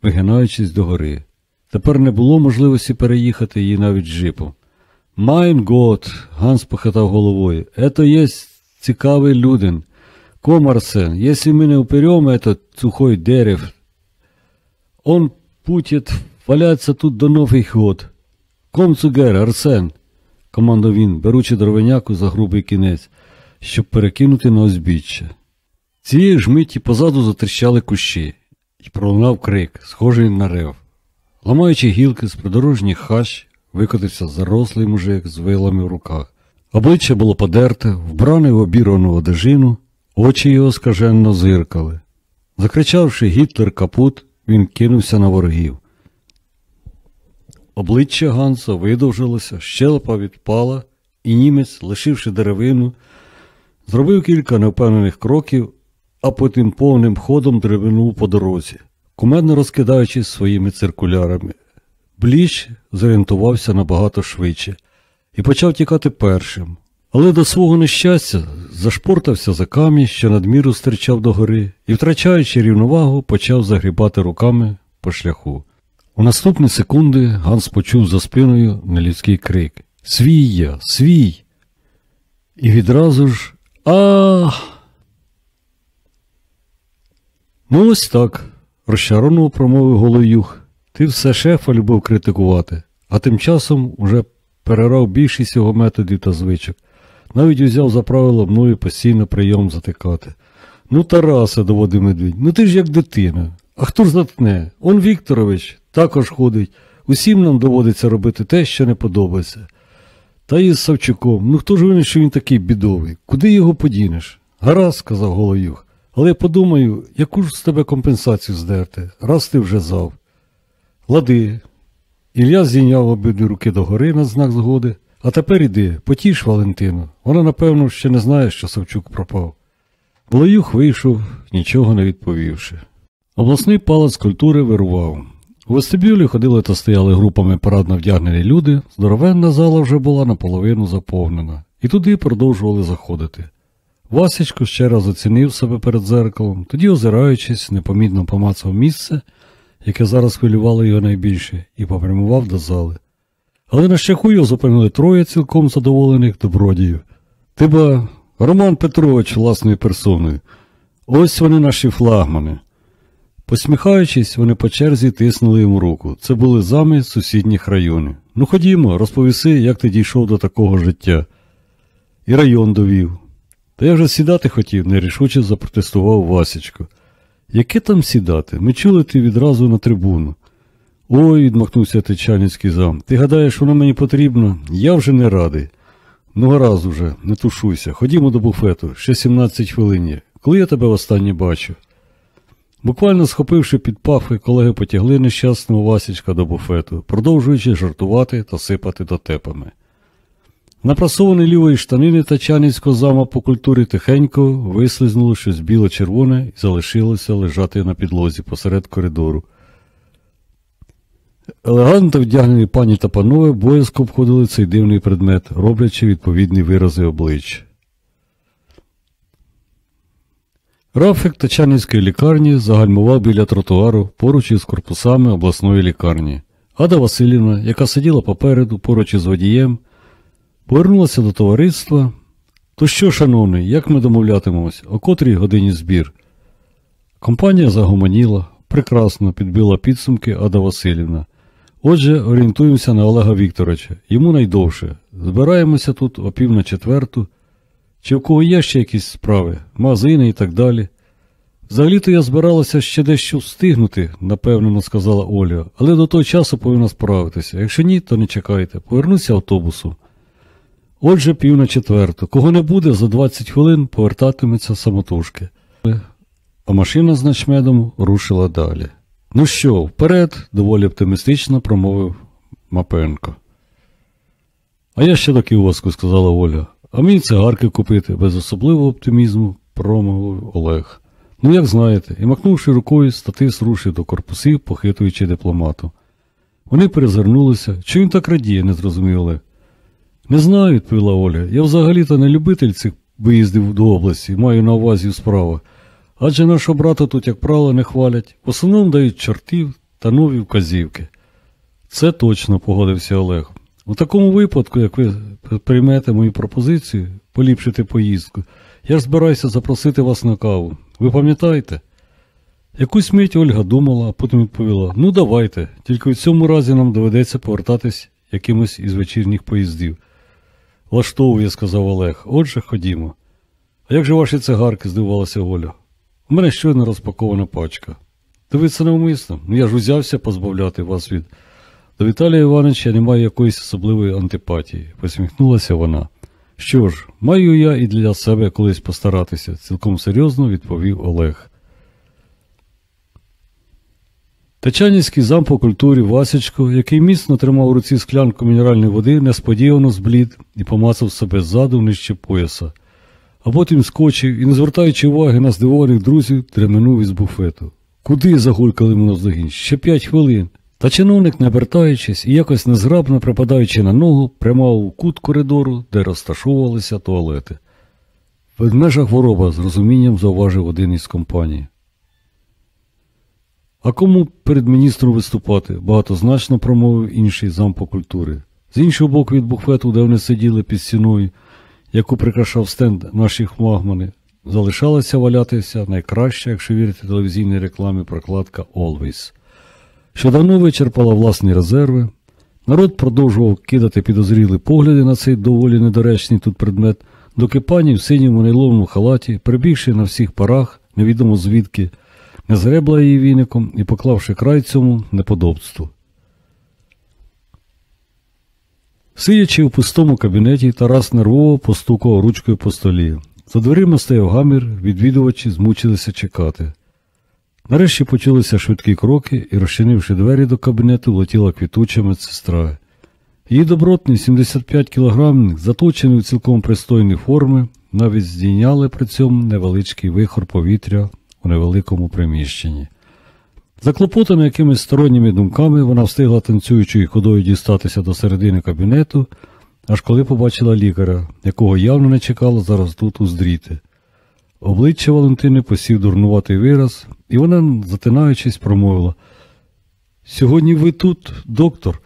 вигинаючись догори. Тепер не було можливості переїхати її навіть джипом. Майн год, Ганс похитав головою, ето є цікавий людин. Комарсен, якщо ми не уперем этот сухой дерев, он путит валяться тут до Новий год. Ком цугер, Арсен, командував він, беручи дровеняку за грубий кінець, щоб перекинути на узбіччя. Цієї ж миті позаду затріщали кущі, і пролунав крик, схожий на рев. Ламаючи гілки з придорожніх хащ, викотився зарослий мужик з вилами в руках. Обличчя було подерте, вбране в обірвану одежину, очі його скаженно зиркали. Закричавши Гітлер капут, він кинувся на ворогів. Обличчя Ганса видовжилося, щелепа відпала, і німець, лишивши деревину, зробив кілька невпевнених кроків, а потім повним ходом древинув по дорозі, кумедно розкидаючись своїми циркулярами. Бліч зорієнтувався набагато швидше і почав тікати першим. Але до свого нещастя зашпортався за камінь, що надміру стирчав догори, і, втрачаючи рівновагу, почав загрібати руками по шляху. У наступні секунди Ганс почув за спиною нелюдський крик Свій я, свій. І відразу ж а. Ну, ось так, розчаровано промовив Голоюх. Ти все шефа любив критикувати, а тим часом уже перерав більшість його методів та звичок. Навіть узяв за правило мною постійно прийом затикати. Ну, Тарасе, доводив медвідь, ну ти ж як дитина. А хто ж заткне? Он Вікторович також ходить. Усім нам доводиться робити те, що не подобається. Та і з Савчуком, ну хто ж винен, що він такий бідовий? Куди його подінеш? Гаразд, сказав Голоюх. Але я подумаю, яку ж з тебе компенсацію здерти, раз ти вже зав. Лади. Ілля зійняв обидві руки догори на знак згоди. А тепер іди, потіш Валентину. Вона, напевно, ще не знає, що Савчук пропав. Голоюх вийшов, нічого не відповівши. Обласний палац культури вирував. У вестибюлі ходили та стояли групами парадно вдягнені люди, здоровенна зала вже була наполовину заповнена, і туди продовжували заходити. Васечко ще раз оцінив себе перед зеркалом, тоді, озираючись, непомітно помацав місце, яке зараз хвилювало його найбільше, і попрямував до зали. Але на шляху його зупинили троє цілком задоволених добродіїв. Тиба Роман Петрович власною персоною. Ось вони наші флагмани. Посміхаючись, вони по черзі тиснули йому руку. Це були зами сусідніх районів. Ну ходімо, розповіси, як ти дійшов до такого життя. І район довів. Та я вже сідати хотів, нерішуче запротестував Васечко. Яке там сідати? Ми чули ти відразу на трибуну. Ой, відмахнувся Тичанівський зам. Ти гадаєш, воно мені потрібно? Я вже не радий. Ну, гаразд уже, не тушуйся. Ходімо до буфету, ще 17 хвилин є. Коли я тебе востаннє бачу? Буквально схопивши під пахви, колеги потягли нещасного Васічка до буфету, продовжуючи жартувати та сипати дотепами. Напрасований лівої штанини тачанівського зама по культурі тихенько вислизнуло щось біло-червоне і залишилося лежати на підлозі посеред коридору. Елегантно вдягнені пані та панове боязко обходили цей дивний предмет, роблячи відповідні вирази обличчя. Рафик Тачанівської лікарні загальмував біля тротуару поруч із корпусами обласної лікарні. Ада Васильівна, яка сиділа попереду поруч із водієм, повернулася до товариства. То що, шановний, як ми домовлятимемось, о котрій годині збір? Компанія загомоніла, прекрасно підбила підсумки Ада Васильівна. Отже, орієнтуємося на Олега Вікторовича. Йому найдовше. Збираємося тут о пів на четверту. Чи в кого є ще якісь справи, магазини і так далі. Взагалі-то я збиралася ще дещо встигнути, напевно, сказала Оля, але до того часу повинна справитися. Якщо ні, то не чекайте. Повернуся автобусом. Отже, пів на четверту. Кого не буде, за 20 хвилин повертатиметься самотужки. А машина з начмедом рушила далі. Ну що, вперед, доволі оптимістично промовив Мапенко. А я ще до кіоску, сказала Оля. А мені цигарки купити, без особливого оптимізму, промовив Олег. Ну, як знаєте, і махнувши рукою, статис рушив до корпусів, похитуючи дипломату. Вони перезирнулися. Чи він так радіє, не зрозумів Олег. Не знаю, відповіла Оля. Я взагалі-то не любитель цих виїздів до області, маю на увазі справи. Адже нашого брата тут, як правило, не хвалять. В основному дають чортів та нові вказівки. Це точно, погодився Олег. У такому випадку, як ви приймете мою пропозицію, поліпшити поїздку, я ж збираюся запросити вас на каву. Ви пам'ятаєте? Якусь мить Ольга думала, а потім відповіла: ну давайте, тільки в цьому разі нам доведеться повертатись якимось із вечірніх поїздів. Влаштовує, сказав Олег. Отже, ходімо. А як же ваші цигарки? здивувалася Оля. У мене щойно розпакована пачка. Це навмисно. Я ж узявся позбавляти вас від. До Віталія Івановича немає якоїсь особливої антипатії, посміхнулася вона. Що ж, маю я і для себе колись постаратися, цілком серйозно відповів Олег. Тачанівський зам по культурі Васечко, який міцно тримав у руці склянку мінеральної води, несподівано зблід і помацав себе ззаду нижче пояса, а потім скочив і, не звертаючи уваги на здивованих друзів, треминув із буфету. Куди загулькали ми наздогін? Ще п'ять хвилин. Та чиновник, не вертаючись і якось незграбно припадаючи на ногу, прямав у кут коридору, де розташовувалися туалети. Ведмежа хвороба з розумінням зауважив один із компаній. А кому перед міністром виступати? багатозначно промовив інший зам по культури. З іншого боку від буфету, де вони сиділи під стіною, яку прикрашав стенд наші хмагмани, залишалася валятися найкраща, якщо вірити телевізійній рекламі, прокладка Always що давно вичерпала власні резерви. Народ продовжував кидати підозріли погляди на цей доволі недоречний тут предмет, доки пані в синьому нейловому халаті, прибігши на всіх парах, невідомо звідки, не згребла її віником і поклавши край цьому неподобству. Сидячи в пустому кабінеті, Тарас нервово постукав ручкою по столі. За дверима стояв гамір, відвідувачі змучилися чекати. Нарешті почалися швидкі кроки і, розчинивши двері до кабінету, влетіла квітуча медсестра. Її добротний 75 кілограмник, заточений в цілком пристойні форми, навіть здійняли при цьому невеличкий вихор повітря у невеликому приміщенні. Заклопотана якимись сторонніми думками, вона встигла танцюючою ходою дістатися до середини кабінету, аж коли побачила лікаря, якого явно не чекала зараз тут уздріти. Обличчя Валентини посів дурнуватий вираз, і вона, затинаючись, промовила Сьогодні ви тут, доктор.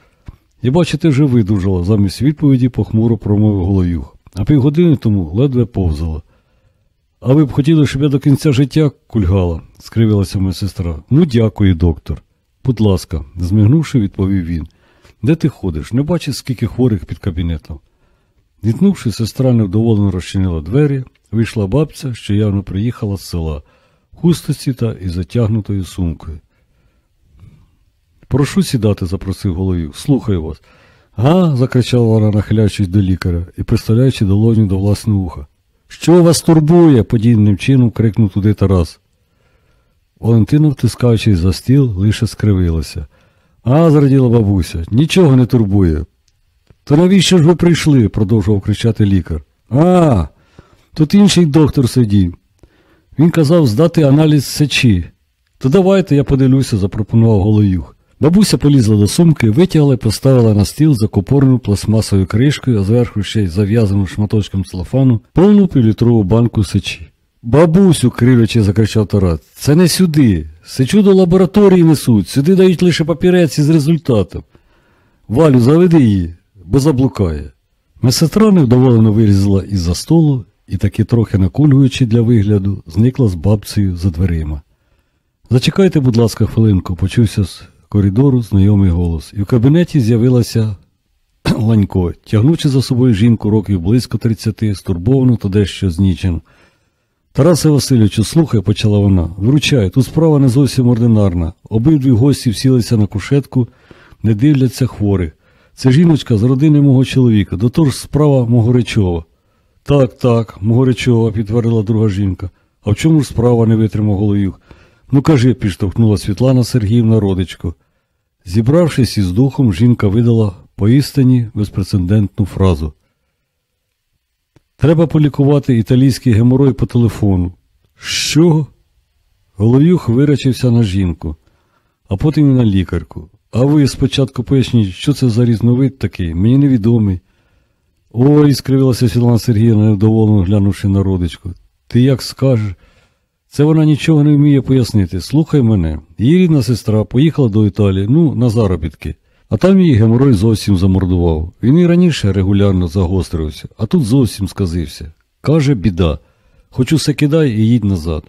Я бачите, вже видужала, замість відповіді похмуро промовив Голоюх, а півгодини тому ледве повзала. А ви б хотіли, щоб я до кінця життя кульгала, скривилася моя сестра. Ну, дякую, доктор. Будь ласка, змигнувши, відповів він. Де ти ходиш? Не бачиш, скільки хворих під кабінетом. Зіткнувши, сестра невдоволено розчинила двері, вийшла бабця, що явно приїхала з села, в хустості та із затягнутою сумкою. Прошу сідати, запросив головів. Слухаю вас. Га. закричала вона, нахиляючись до лікаря і приставляючи долоню до власного уха. Що вас турбує? подібним чином крикнув туди Тарас. Валентина, втискаючись за стіл, лише скривилася. А, зраділа бабуся, нічого не турбує. То навіщо ж ви прийшли? продовжував кричати лікар. А, тут інший доктор сидів. Він казав здати аналіз сечі. То давайте я подивлюся, запропонував Голоюх. Бабуся полізла до сумки, витягла і поставила на стіл закупорену пластмасовою кришкою, а зверху ще й зав'язану шматочком целофану, повну півлітрову банку сечі. Бабусю, кривлячи, закричав Тарас, це не сюди. Сечу до лабораторії несуть, сюди дають лише папірець із результатом. Валю, заведи її, бо заблукає. Медсестра невдоволено вирізала із-за столу і, таки трохи накульгуючи для вигляду, зникла з бабцею за дверима. Зачекайте, будь ласка, хвилинку, почувся з коридору знайомий голос, і в кабінеті з'явилася [CLEARS THROAT] Ланько, тягнучи за собою жінку років близько 30, стурбовану та дещо знічену. Тарасе Васильовичу, слухай, почала вона, виручай, тут справа не зовсім ординарна. Обидві гості всілися на кушетку, не дивляться хворих. Це жіночка з родини мого чоловіка, до того ж справа Могоричова. Так, так, Могоричова, підтвердила друга жінка. А в чому ж справа не витримав Головюк? Ну кажи, підштовхнула Світлана Сергіївна родичку. Зібравшись із духом, жінка видала поістині безпрецедентну фразу. Треба полікувати італійський геморой по телефону. Що? Головюх вирачився на жінку, а потім і на лікарку. А ви спочатку поясніть, що це за різновид такий, мені невідомий. Ой, скривилася Світлана Сергіївна, невдоволено глянувши на родичку. Ти як скажеш? Це вона нічого не вміє пояснити. Слухай мене. Її рідна сестра поїхала до Італії, ну, на заробітки. А там її геморой зовсім замордував. Він і раніше регулярно загострювався, а тут зовсім сказився. Каже, біда. Хоч усе кидай і їдь назад.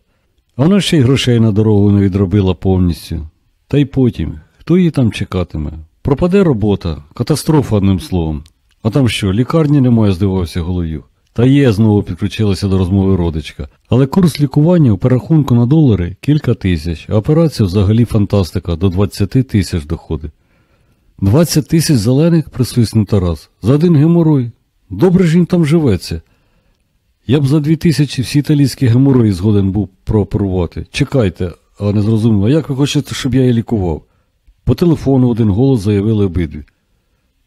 А вона ще й грошей на дорогу не відробила повністю. Та й потім, хто її там чекатиме? Пропаде робота, катастрофа одним словом. А там що, лікарні немає, здивався головою. Та є, знову підключилася до розмови родичка. Але курс лікування у перерахунку на долари кілька тисяч, а операція взагалі фантастика, до 20 тисяч доходить. 20 тисяч зелених, присвиснув Тарас. За один геморой. Добре ж їм там живеться. Я б за дві тисячі всі італійські геморої згоден був прооперувати. Чекайте, а не зрозуміло, як ви хочете, щоб я її лікував? По телефону один голос заявили обидві.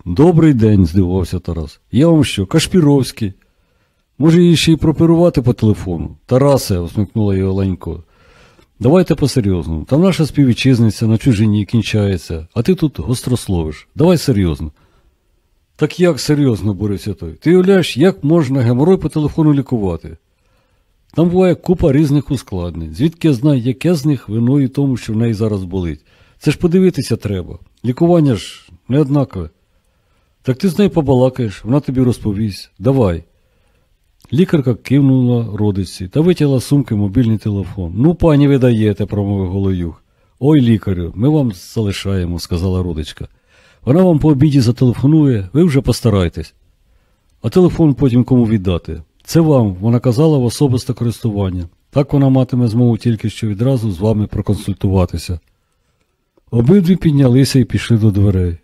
Добрий день, здивувався Тарас. Я вам що, Кашпіровський? Може, її ще й прооперувати по телефону? Тарасе, усміхнула його Ленько. Давайте по-серйозному. Там наша співвітчизниця на чужині кінчається, а ти тут гострословиш. Давай серйозно. Так як серйозно, борився той? Ти уявляєш, як можна геморой по телефону лікувати? Там буває купа різних ускладнень. Звідки я знаю, яке з них виною тому, що в неї зараз болить. Це ж подивитися треба. Лікування ж не однакове. Так ти з нею побалакаєш, вона тобі розповість. Давай. Лікарка кивнула родиці та витягла сумки мобільний телефон. Ну, пані, ви даєте, промовив Голоюх. Ой, лікарю, ми вам залишаємо, сказала родичка. Вона вам по обіді зателефонує, ви вже постарайтесь. А телефон потім кому віддати. Це вам, вона казала в особисте користування. Так вона матиме змогу тільки що відразу з вами проконсультуватися. Обидві піднялися і пішли до дверей.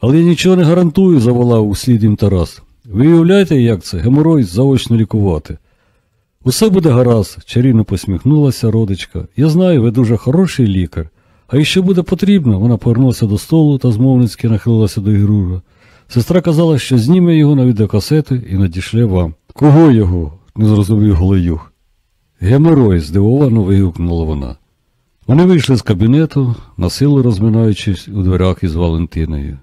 Але я нічого не гарантую, заволав услід їм Тарас. Ви уявляєте, як це геморой заочно лікувати? Усе буде гаразд, чарівно посміхнулася родичка. Я знаю, ви дуже хороший лікар. А якщо буде потрібно, вона повернулася до столу та змовницьки нахилилася до Ігрура. Сестра казала, що зніме його на відеокасети і надішле вам. Кого його? не зрозумів Голоюх. Геморой, здивовано вигукнула вона. Вони вийшли з кабінету, насилу розминаючись у дверях із Валентиною.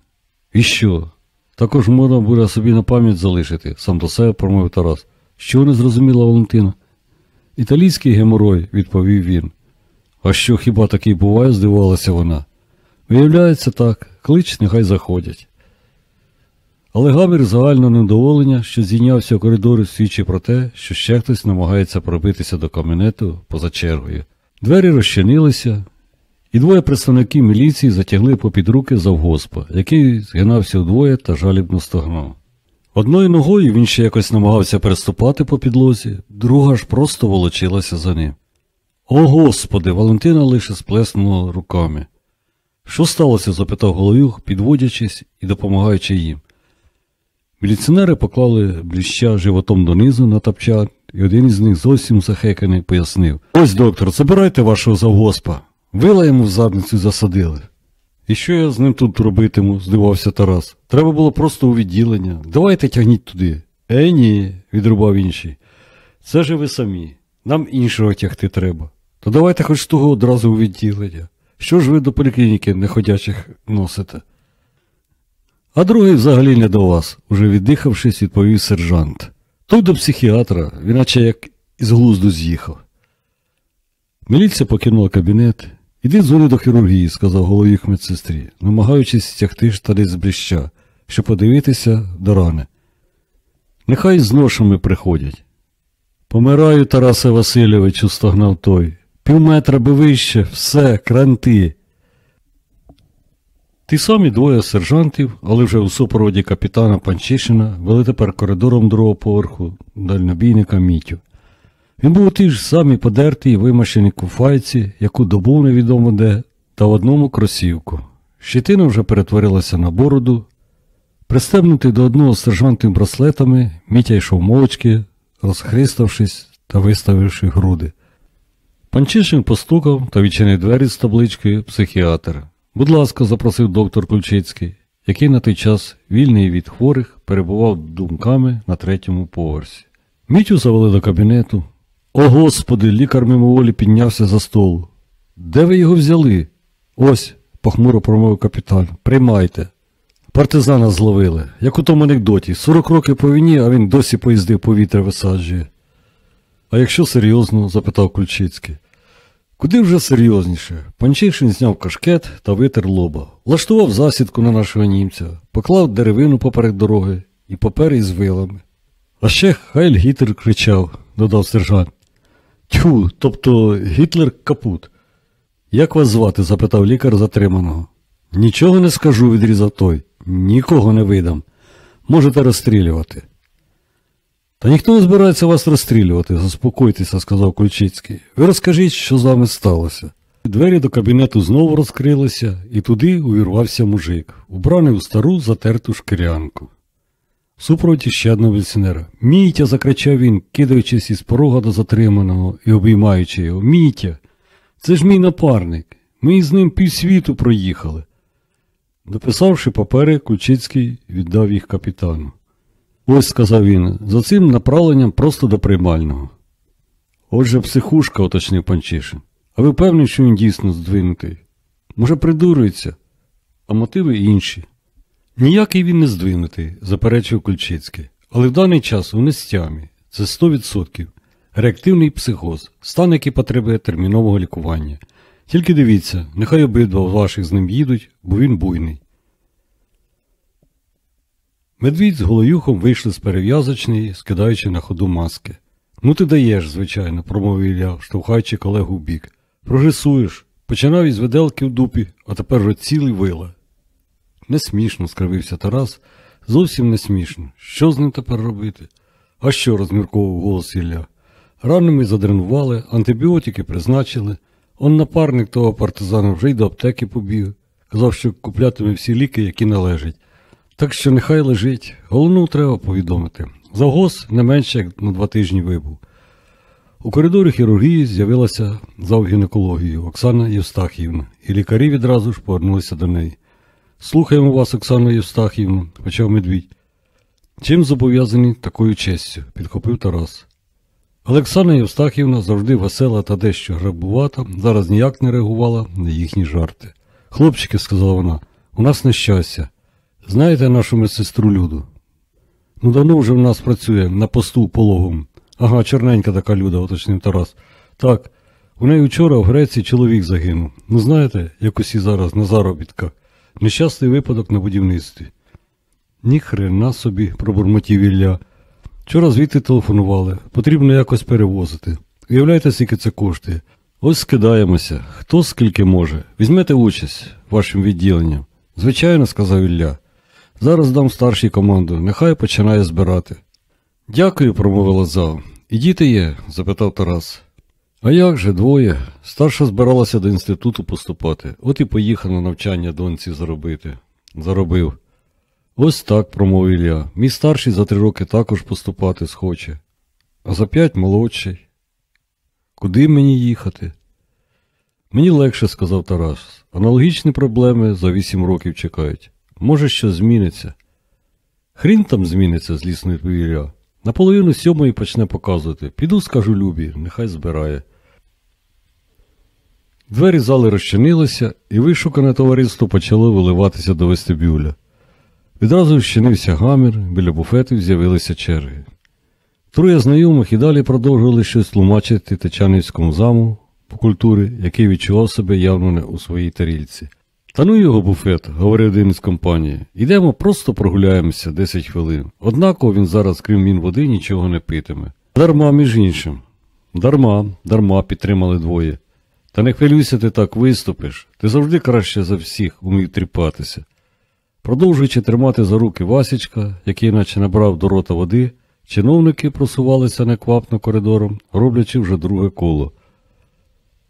І що? Також можна буде собі на пам'ять залишити, сам до себе промовив Тарас. Що не зрозуміла Валентина? Італійський геморой, відповів він. А що хіба такий буває, здивувалася вона. Виявляється так, клич нехай заходять. Але гамір загального невдоволення, що зійнявся у коридорі, свідчить про те, що ще хтось намагається пробитися до кабінету поза чергою. Двері розчинилися, і двоє представників міліції затягли попід руки завгоспа, який згинався вдвоє та жалібно стогнав. Одною ногою він ще якось намагався переступати по підлозі, друга ж просто волочилася за ним. О господи, Валентина лише сплеснула руками. Що сталося? запитав Головюх, підводячись і допомагаючи їм. Міліціонери поклали бліща животом донизу на тапчан, і один із них зовсім захеканий пояснив Ось, доктор, забирайте вашого завгоспа. Вила йому в задницю засадили. І що я з ним тут робитиму? здивався Тарас. Треба було просто у відділення. Давайте тягніть туди. Е, ні, відрубав інший. Це же ви самі. Нам іншого тягти треба. То давайте хоч того одразу у відділення. Що ж ви до поліклініки неходячих носите? А другий взагалі не до вас, уже віддихавшись, відповів сержант. Той до психіатра, він наче як із глузду з'їхав. Міліція покинула кабінет. Іди дзвони до хірургії, сказав головік медсестрі, намагаючись стягти штани з бліща, щоб подивитися до рани. Нехай з ношами приходять. Помираю, Тарасе Васильовичу, стогнав той. Півметра би вище, все, кранти. Ті самі двоє сержантів, але вже у супроводі капітана Панчишина, вели тепер коридором другого поверху дальнобійника Мітю. Він був у тій ж самій подертій і куфайці, яку добув невідомо де, та в одному кросівку. Щетина вже перетворилася на бороду. Пристебнутий до одного з сержантів браслетами, Мітя йшов мовчки, розхриставшись та виставивши груди. Панчишин постукав та відчинив двері з табличкою Психіатр. Будь ласка, запросив доктор Ключицький, який на той час, вільний від хворих, перебував думками на третьому поверсі. Мітю завели до кабінету. О, господи, лікар мимоволі піднявся за столу. Де ви його взяли? Ось, похмуро промовив капітан. Приймайте. Партизана зловили, як у тому анекдоті. 40 років по війні, а він досі поїздив повітря висаджує. А якщо серйозно? запитав Ключицький. Куди вже серйозніше? Панчишин зняв кашкет та витер лоба, влаштував засідку на нашого німця, поклав деревину поперед дороги і попер із вилами. А ще Хайль Гітлер кричав, додав сержант. Тьфу, тобто Гітлер капут. Як вас звати? запитав лікар затриманого. Нічого не скажу, відрізав той. Нікого не видам. Можете розстрілювати. Та ніхто не збирається вас розстрілювати, заспокойтеся, сказав Кульчицький. Ви розкажіть, що з вами сталося. Двері до кабінету знову розкрилися, і туди увірвався мужик, убраний у стару затерту шкірянку. Супроті ще одного міліціонера. Мітя. закричав він, кидаючись із порога до затриманого і обіймаючи його. Мітя, це ж мій напарник. Ми із ним півсвіту проїхали. Дописавши папери, Кульчицький віддав їх капітану. Ось, сказав він, за цим направленням просто до приймального. Отже, психушка, уточнив Панчишин. А ви певні, що він дійсно здвинутий? Може, придурується, а мотиви інші. Ніякий він не здвинутий, заперечив Кульчицький. Але в даний час у нестямі. Це 100%. Реактивний психоз, стан, який потребує термінового лікування. Тільки дивіться, нехай обидва ваших з ним їдуть, бо він буйний. Медвідь з голоюхом вийшли з перев'язочної, скидаючи на ходу маски. Ну ти даєш, звичайно, промовив Ілля, штовхаючи колегу в бік. Прогресуєш. Починав із виделки в дупі, а тепер вже цілий вила. Не смішно, скривився Тарас. Зовсім не смішно. Що з ним тепер робити? А що, розмірковував голос Ілля. Рани ми задренували, антибіотики призначили. Он напарник того партизана вже й до аптеки побіг. Казав, що куплятиме всі ліки, які належать. Так що нехай лежить. Головну треба повідомити. Завгоз не менше як на два тижні вибув. У коридорі хірургії з'явилася завгінекологію Оксана Євстахівна, і лікарі відразу ж повернулися до неї. Слухаємо вас, Оксана Євстахівна, почав медвідь. Чим зобов'язані такою честю? підхопив Тарас. Олександра Євстахівна завжди весела та дещо грабувата, зараз ніяк не реагувала на їхні жарти. Хлопчики, сказала вона, у нас нещастя. Знаєте нашу медсестру Люду? Ну, давно вже в нас працює на посту пологом. Ага, чорненька така люда, уточнив Тарас. Так, у неї вчора в Греції чоловік загинув. Ну знаєте, як усі зараз на заробітках. Нещасний випадок на будівництві. Ні хрена собі, пробурмотів Ілля. Вчора звідти телефонували, потрібно якось перевозити. Уявляєте, скільки це коштує? Ось скидаємося, хто скільки може. Візьмете участь вашим відділенням. Звичайно, сказав Ілля. Зараз дам старшій команду, нехай починає збирати. Дякую, промовила зал. І діти є? запитав Тарас. А як же, двоє. Старша збиралася до інституту поступати, от і поїхав на навчання доньці заробити. Заробив. Ось так, промовив я. Мій старший за три роки також поступати схоче. А за п'ять молодший. Куди мені їхати? Мені легше, сказав Тарас. Аналогічні проблеми за вісім років чекають. Може, що зміниться. Хрін там зміниться, злісно відповів я. Наполовину сьомої почне показувати. Піду, скажу Любі, нехай збирає. Двері зали розчинилися, і вишукане товариство почало виливатися до вестибюля. Відразу вщинився гамір, біля буфетів з'явилися черги. Троє знайомих і далі продовжували щось тлумачити Течанівському заму по культурі, який відчував себе явно не у своїй тарільці. Та ну його буфет, говорив один із компанії. Йдемо, просто прогуляємося 10 хвилин. Однаково він зараз, крім мін води, нічого не питиме. Дарма, між іншим. Дарма, дарма, підтримали двоє. Та не хвилюйся ти так виступиш, ти завжди краще за всіх умів тріпатися. Продовжуючи тримати за руки Васічка, який наче набрав до рота води, чиновники просувалися неквапно коридором, роблячи вже друге коло.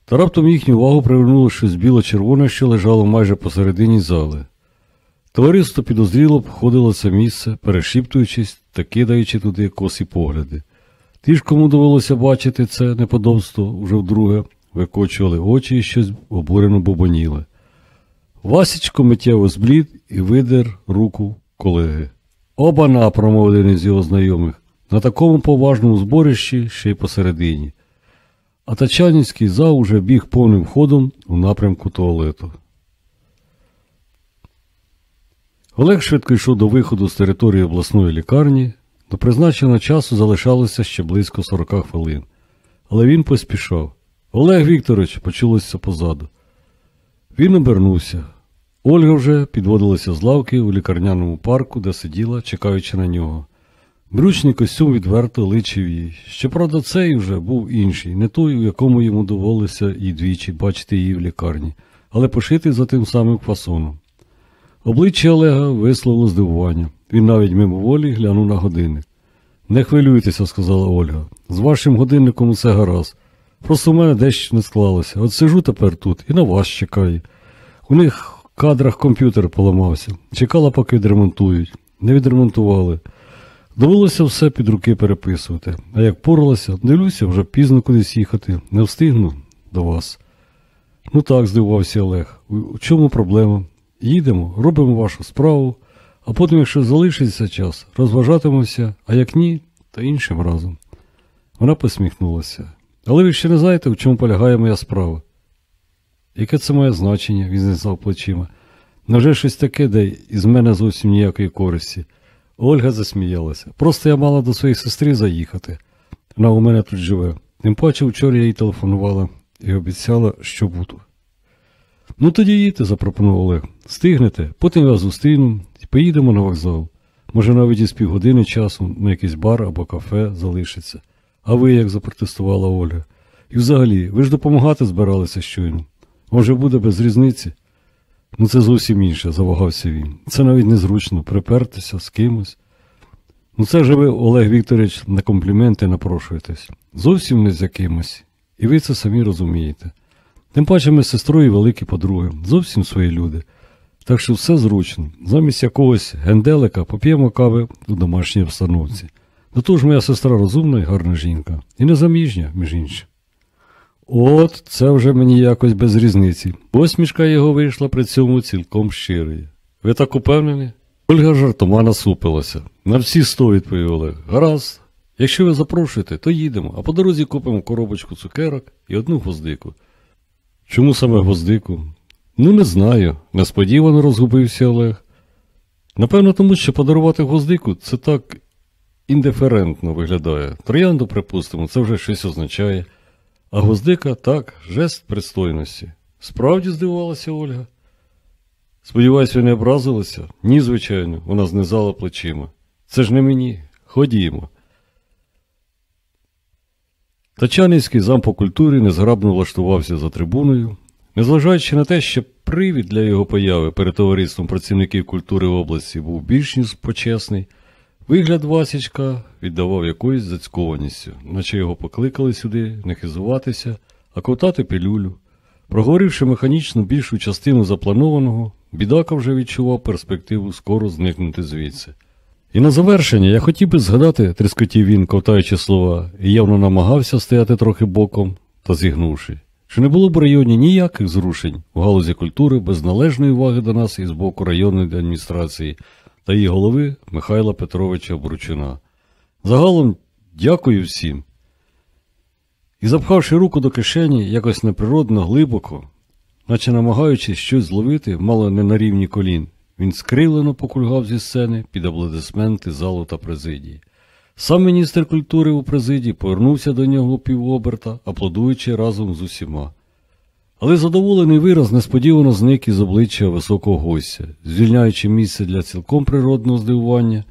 Та раптом їхню увагу привернуло щось біло-червоне, що лежало майже посередині зали. Товариство підозріло обходило це місце, перешіптуючись та кидаючи туди косі погляди. Ті ж, кому довелося бачити це неподобство вже вдруге, викочували очі і щось обурено бобоніли. Васічко миттєво зблід і видер руку колеги. Оба-на, промовив один із його знайомих, на такому поважному зборищі ще й посередині. А Тачанівський зал уже біг повним ходом у напрямку туалету. Олег швидко йшов до виходу з території обласної лікарні. До призначеного часу залишалося ще близько 40 хвилин. Але він поспішав. Олег Вікторович почулося позаду. Він обернувся. Ольга вже підводилася з лавки у лікарняному парку, де сиділа, чекаючи на нього. Брючний костюм відверто личив їй. Щоправда, цей вже був інший, не той, у якому йому довелося і двічі бачити її в лікарні, але пошитий за тим самим фасоном. Обличчя Олега висловило здивування. Він навіть мимоволі глянув на годинник. Не хвилюйтеся, сказала Ольга. З вашим годинником усе гаразд. Просто в мене дещо не склалося. От сижу тепер тут і на вас чекаю. У них в кадрах комп'ютер поламався. Чекала, поки відремонтують. Не відремонтували. Довелося все під руки переписувати. А як поралася, дивлюся, вже пізно кудись їхати. Не встигну до вас. Ну так, здивувався Олег. У чому проблема? Їдемо, робимо вашу справу, а потім, якщо залишиться час, розважатимемося, а як ні, то іншим разом. Вона посміхнулася. Але ви ще не знаєте, в чому полягає моя справа. Яке це має значення, він знизав плечима. Невже щось таке, де із мене зовсім ніякої користі? Ольга засміялася. Просто я мала до своєї сестри заїхати. Вона у мене тут живе. Тим паче вчора я їй телефонувала і обіцяла, що буду. Ну тоді їдьте, запропонував Олег. Стигнете, потім я зустріну і поїдемо на вокзал. Може, навіть із півгодини часу на якийсь бар або кафе залишиться. А ви як запротестувала Ольга? І взагалі, ви ж допомагати збиралися щойно. Може, буде без різниці? Ну це зовсім інше, завагався він. Це навіть незручно припертися з кимось. Ну це ж ви, Олег Вікторович, на компліменти напрошуєтесь. Зовсім не з якимось. І ви це самі розумієте. Тим паче ми з сестрою великі подруги, зовсім свої люди. Так що все зручно. Замість якогось генделика поп'ємо кави у домашній обстановці. До того ж моя сестра розумна і гарна жінка. І незаміжня, між іншим. От це вже мені якось без різниці. Посмішка його вийшла при цьому цілком щирою. Ви так упевнені? Ольга жартома насупилася. На всі сто відповів Олег. Гаразд. Якщо ви запрошуєте, то їдемо, а по дорозі купимо коробочку цукерок і одну гвоздику. Чому саме гвоздику? Ну, не знаю, несподівано розгубився Олег. Напевно, тому що подарувати гвоздику це так індиферентно виглядає. Троянду, припустимо, це вже щось означає. А гвоздика так, жест пристойності. Справді здивувалася Ольга. Сподіваюсь, ви не образилися? Ні, звичайно, вона знизала плечима. Це ж не мені. Ходімо. Тачанівський зам по культурі незграбно влаштувався за трибуною, незважаючи на те, що привід для його появи перед товариством працівників культури області був більш ніж почесний, вигляд Васічка віддавав якоюсь зацькованістю, наче його покликали сюди не хизуватися, а ковтати пілюлю. Проговоривши механічно більшу частину запланованого, бідака вже відчував перспективу скоро зникнути звідси. І на завершення я хотів би згадати, тріскотів він, ковтаючи слова, і явно намагався стояти трохи боком та зігнувши, що не було б в районі ніяких зрушень у галузі культури без належної уваги до нас із боку районної адміністрації та її голови Михайла Петровича Бурчуна. Загалом дякую всім. І запхавши руку до кишені якось неприродно глибоко, наче намагаючись щось зловити, мало не на рівні колін, він скривлено покульгав зі сцени під аплодисменти залу та президії. Сам міністр культури у президії повернувся до нього півоберта, аплодуючи разом з усіма. Але задоволений вираз несподівано зник із обличчя високого гостя, звільняючи місце для цілком природного здивування,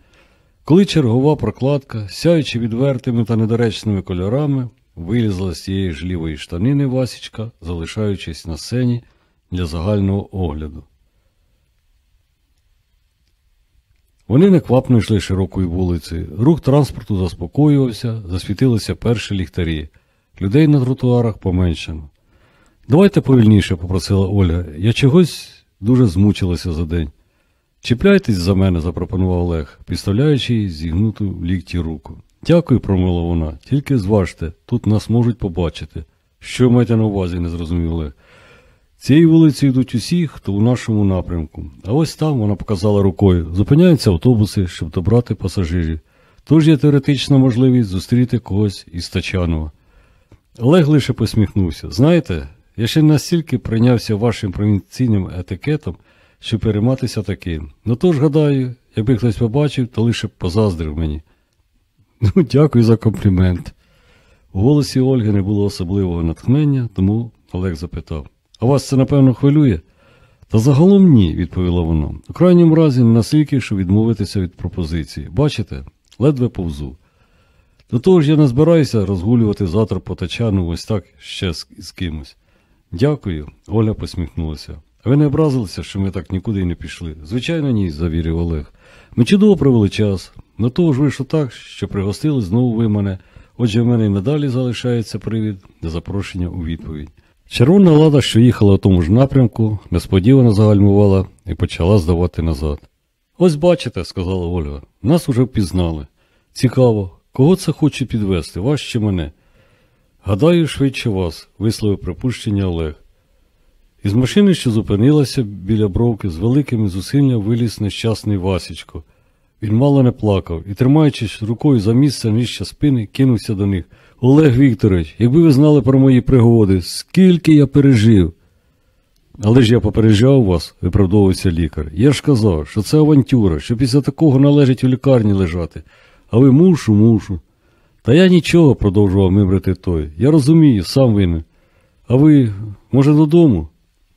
коли чергова прокладка, сяючи відвертими та недоречними кольорами, вилізла з цієї ж лівої штанини Васічка, залишаючись на сцені для загального огляду. Вони неквапно йшли широкою вулицею. Рух транспорту заспокоювався, засвітилися перші ліхтарі. Людей на тротуарах поменшано. Давайте повільніше, попросила Ольга. Я чогось дуже змучилася за день. Чіпляйтесь за мене, запропонував Олег, підставляючи зігнуту в лікті руку. Дякую, промила вона. Тільки зважте, тут нас можуть побачити. Що маєте на увазі, не зрозумів Олег. Цією вулицею йдуть усі, хто у нашому напрямку. А ось там вона показала рукою. Зупиняються автобуси, щоб добрати пасажирів. Тож є теоретична можливість зустріти когось із Тачанова. Олег лише посміхнувся. Знаєте, я ще настільки прийнявся вашим провінційним етикетом, що перейматися таким. Ну тож, гадаю, якби хтось побачив, то лише б позаздрив мені. Ну, дякую за комплімент. У голосі Ольги не було особливого натхнення, тому Олег запитав. А вас це, напевно, хвилює? Та загалом ні, відповіла вона. У крайньому разі не настільки, щоб відмовитися від пропозиції. Бачите, ледве повзу. До того ж я не збираюся розгулювати завтра по тачану ось так ще з кимось. Дякую, Оля посміхнулася. Ви не образилися, що ми так нікуди й не пішли? Звичайно, ні, завірив Олег. Ми чудово провели час. На того ж вийшло так, що пригостили знову ви мене. Отже, в мене й надалі залишається привід для запрошення у відповідь. Червона лада, що їхала у тому ж напрямку, несподівано загальмувала і почала здавати назад. Ось бачите, сказала Ольга, нас уже впізнали. Цікаво, кого це хоче підвести, вас чи мене? Гадаю, швидше вас, висловив припущення Олег. Із машини, що зупинилася біля бровки, з великими зусиллями виліз нещасний Васічко. Він мало не плакав і, тримаючись рукою за місце нижче спини, кинувся до них. Олег Вікторович, якби ви знали про мої пригоди, скільки я пережив. Але ж я попереджав вас, виправдовується лікар. Я ж казав, що це авантюра, що після такого належить у лікарні лежати. А ви мушу, мушу. Та я нічого, продовжував мимрити той. Я розумію, сам винен. А ви, може, додому?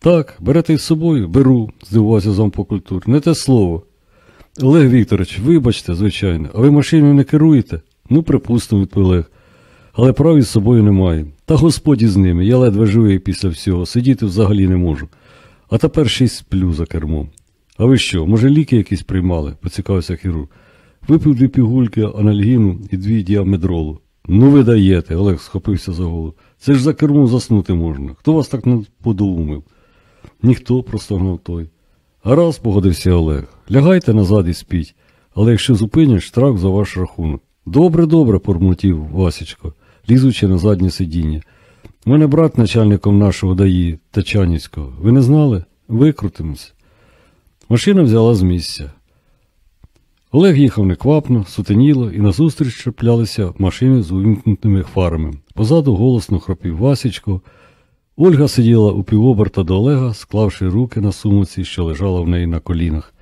Так, берете із собою? Беру, здивувався зампокультур. Не те слово. Олег Вікторович, вибачте, звичайно, а ви машиною не керуєте? Ну, припустимо, відповів. Але прав із собою немає. Та господі з ними, я ледве живий після всього, сидіти взагалі не можу. А тепер ще й сплю за кермом. А ви що, може, ліки якісь приймали? поцікавився хірург. Випив дві пігульки анальгіну і дві діамедролу. Ну ви даєте, Олег схопився за голову. Це ж за кермом заснути можна. Хто вас так подоумив? Ніхто, простогнав той. Гаразд, погодився Олег. Лягайте назад і спіть, але якщо зупинять, штраф за ваш рахунок. Добре, добре, пормутів Васічко, лізучи на заднє сидіння. У мене брат начальником нашого даї Тачанівського. Ви не знали? Викрутимось. Машина взяла з місця. Олег їхав неквапно, сутеніло, і назустріч чіплялися машини з увімкнутими фарами. Позаду голосно хропів Васічко. Ольга сиділа у півоберта до Олега, склавши руки на сумоці, що лежала в неї на колінах.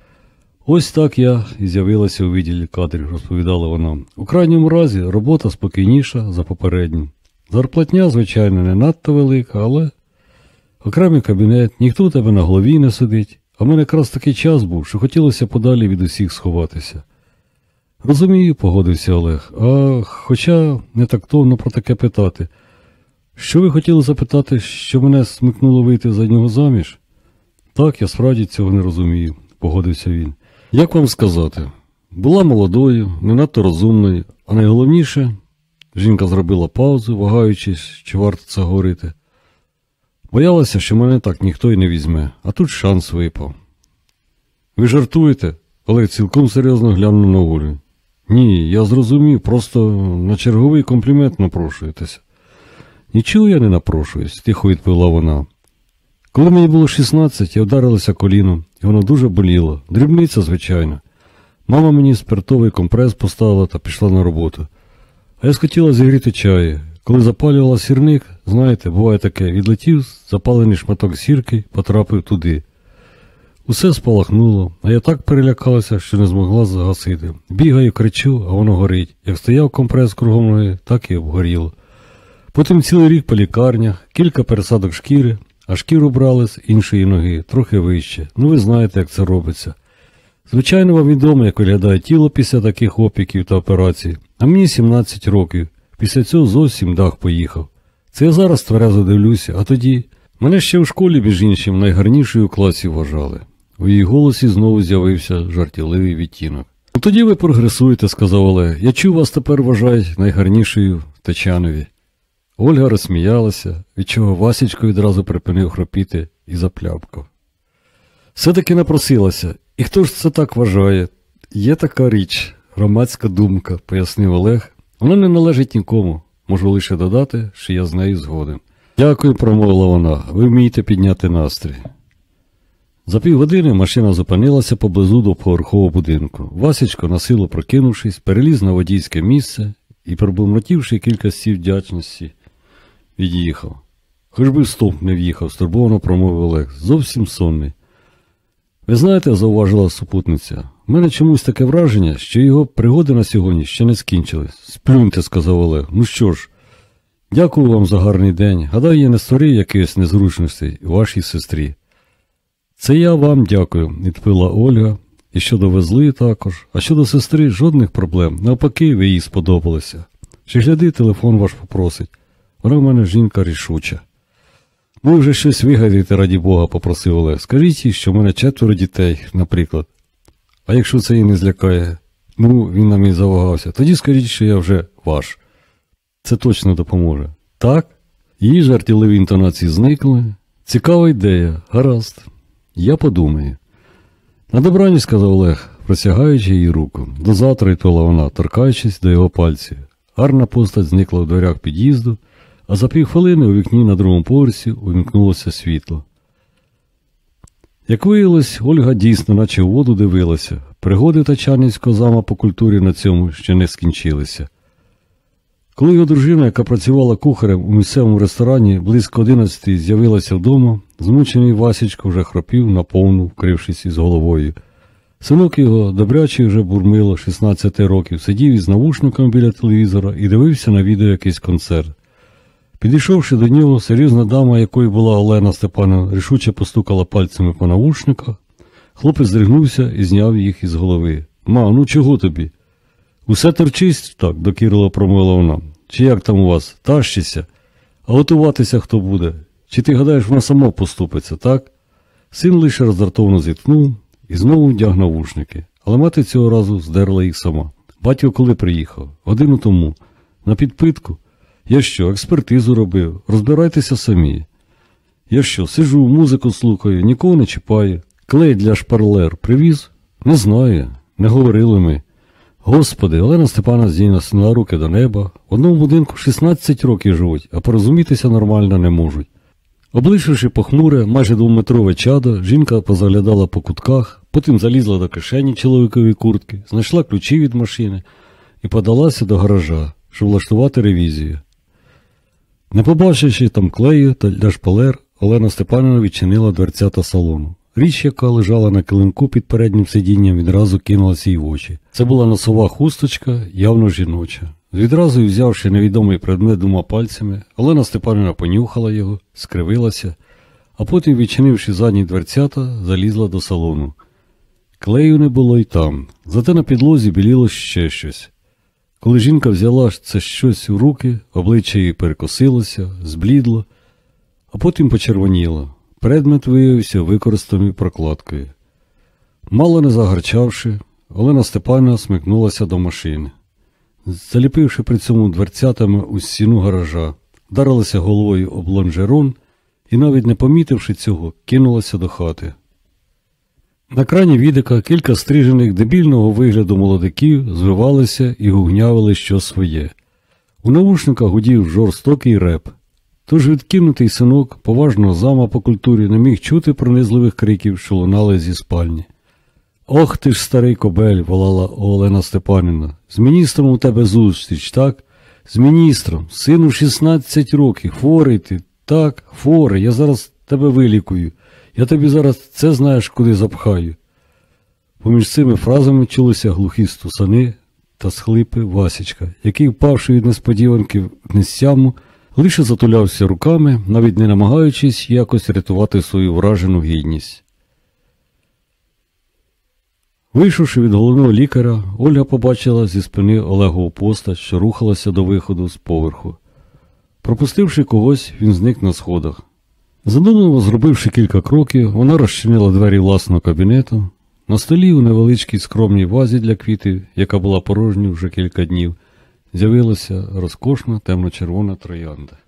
Ось так я і з'явилася у відділі кадрів, розповідала вона. У крайньому разі робота спокійніша за попередню. Зарплатня, звичайно, не надто велика, але окремий кабінет, ніхто у тебе на голові не сидить, а в мене якраз такий час був, що хотілося подалі від усіх сховатися. Розумію, погодився Олег, а хоча не тактовно про таке питати. Що ви хотіли запитати, що мене смикнуло вийти за нього заміж? Так, я справді цього не розумію, погодився він. Як вам сказати, була молодою, не надто розумною, а найголовніше, жінка зробила паузу, вагаючись, чи варто це говорити. Боялася, що мене так ніхто й не візьме, а тут шанс випав. Ви жартуєте? Олег цілком серйозно глянув на Олю. Ні, я зрозумів, просто на черговий комплімент напрошуєтеся. Нічого я не напрошуюсь, тихо відповіла вона. Коли мені було 16, я вдарилася коліном, і воно дуже боліло. Дрібниця, звичайно. Мама мені спиртовий компрес поставила та пішла на роботу. А я схотіла зігріти чаю. Коли запалювала сірник, знаєте, буває таке, відлетів запалений шматок сірки, потрапив туди. Усе спалахнуло, а я так перелякалася, що не змогла загасити. Бігаю, кричу, а воно горить. Як стояв компрес кругом так і обгоріло. Потім цілий рік по лікарнях, кілька пересадок шкіри, а шкіру брали з іншої ноги, трохи вище. Ну ви знаєте, як це робиться. Звичайно, вам відомо, як виглядає тіло після таких опіків та операцій, а мені 17 років. Після цього зовсім дах поїхав. Це я зараз тверезо дивлюся, а тоді мене ще у школі, між іншим, найгарнішою у класі вважали. У її голосі знову з'явився жартівливий відтінок. Ну тоді ви прогресуєте, сказав Олег. Я чув вас тепер вважають найгарнішою в Тачанові. Ольга розсміялася, від чого Васічко відразу припинив хропіти і запляпкав. Все-таки напросилася. І хто ж це так вважає? Є така річ, громадська думка, пояснив Олег. Вона не належить нікому. Можу лише додати, що я з нею згоден. Дякую, промовила вона. Ви вмієте підняти настрій. За півгодини машина зупинилася поблизу до поверхового будинку. Васічко, насилу прокинувшись, переліз на водійське місце і, пробурмотівши кілька слів вдячності, від'їхав. Хоч би в стовп не в'їхав, стурбовано промовив Олег. Зовсім сонний. Ви знаєте, зауважила супутниця, в мене чомусь таке враження, що його пригоди на сьогодні ще не скінчились. Сплюньте, сказав Олег. Ну що ж, дякую вам за гарний день. Гадаю, я не створив якихось незручностей вашій сестрі. Це я вам дякую, відпила Ольга, і що довезли також. А щодо сестри, жодних проблем. Навпаки, ви їй сподобалися. Чи гляди, телефон ваш попросить. Вона в мене жінка рішуча. Ви вже щось вигадаєте, раді Бога, попросив Олег. Скажіть їй, що в мене четверо дітей, наприклад. А якщо це її не злякає, ну, він на мій завагався, тоді скажіть, що я вже ваш. Це точно допоможе. Так? Її жартівливі інтонації зникли. Цікава ідея, гаразд. Я подумаю. На добраніч, сказав Олег, простягаючи її руку. До завтра відповіла вона, торкаючись до його пальців. Гарна постать зникла в дверях під'їзду, а за півхвилини у вікні на другому поверсі увімкнулося світло. Як виявилось, Ольга дійсно, наче в воду дивилася. Пригоди Тачанівського зама по культурі на цьому ще не скінчилися. Коли його дружина, яка працювала кухарем у місцевому ресторані, близько одинадцяти з'явилася вдома, змучений Васічко вже хропів наповну, вкрившись із головою. Синок його, добрячий вже бурмило 16 років, сидів із навушником біля телевізора і дивився на відео якийсь концерт. Підійшовши до нього, серйозна дама, якою була Олена Степановна, рішуче постукала пальцями по навушниках. Хлопець здригнувся і зняв їх із голови. Ма, ну чого тобі? Усе торчись, так, докірливо промовила вона. Чи як там у вас? Тащиться? А готуватися хто буде? Чи ти гадаєш, вона сама поступиться, так? Син лише роздратовано зітхнув і знову вдяг навушники, але мати цього разу здерла їх сама. Батько коли приїхав? Годину тому. На підпитку. Я що, експертизу робив, розбирайтеся самі. Я що, сижу, музику слухаю, нікого не чіпаю. Клей для шпарлер привіз? Не знаю, не говорили ми. Господи, Олена Степана здійна сняла руки до неба. В одному будинку 16 років живуть, а порозумітися нормально не можуть. Облишивши похмуре, майже двометрове чадо, жінка позаглядала по кутках, потім залізла до кишені чоловікової куртки, знайшла ключі від машини і подалася до гаража, щоб влаштувати ревізію. Не побачивши там клею та для шпалер, Олена Степанівна відчинила дверцята салону. Річ, яка лежала на килимку під переднім сидінням, відразу кинулася їй в очі. Це була носова хусточка, явно жіноча. Відразу взявши невідомий предмет двома пальцями, Олена Степанівна понюхала його, скривилася, а потім, відчинивши задні дверцята, залізла до салону. Клею не було й там, зате на підлозі біліло ще щось. Коли жінка взяла це щось у руки, обличчя її перекосилося, зблідло, а потім почервоніло. Предмет виявився використаною прокладкою. Мало не загарчавши, Олена Степанівна смикнулася до машини. Заліпивши при цьому дверцятами у стіну гаража, вдарилася головою об лонжерон і, навіть не помітивши цього, кинулася до хати. На крані відика кілька стрижених дебільного вигляду молодиків звивалися і гугнявили що своє. У наушниках гудів жорстокий реп. Тож відкинутий синок поважного зама по культурі не міг чути пронизливих криків, що лунали зі спальні. Ох ти ж, старий кобель, волала Олена Степанівна. З міністром у тебе зустріч, так? З міністром, сину 16 років, хворий ти, так, хворий, я зараз тебе вилікую. Я тобі зараз це знаєш, куди запхаю. Поміж цими фразами чулися глухі стусани та схлипи Васічка, який, впавши від несподіванки в нестяму, лише затулявся руками, навіть не намагаючись якось рятувати свою вражену гідність. Вийшовши від головного лікаря, Ольга побачила зі спини Олегову постать, що рухалася до виходу з поверху. Пропустивши когось, він зник на сходах. Задумливо зробивши кілька кроків, вона розчинила двері власного кабінету. На столі у невеличкій скромній вазі для квітів, яка була порожньою вже кілька днів, з'явилася розкошна темно-червона троянда.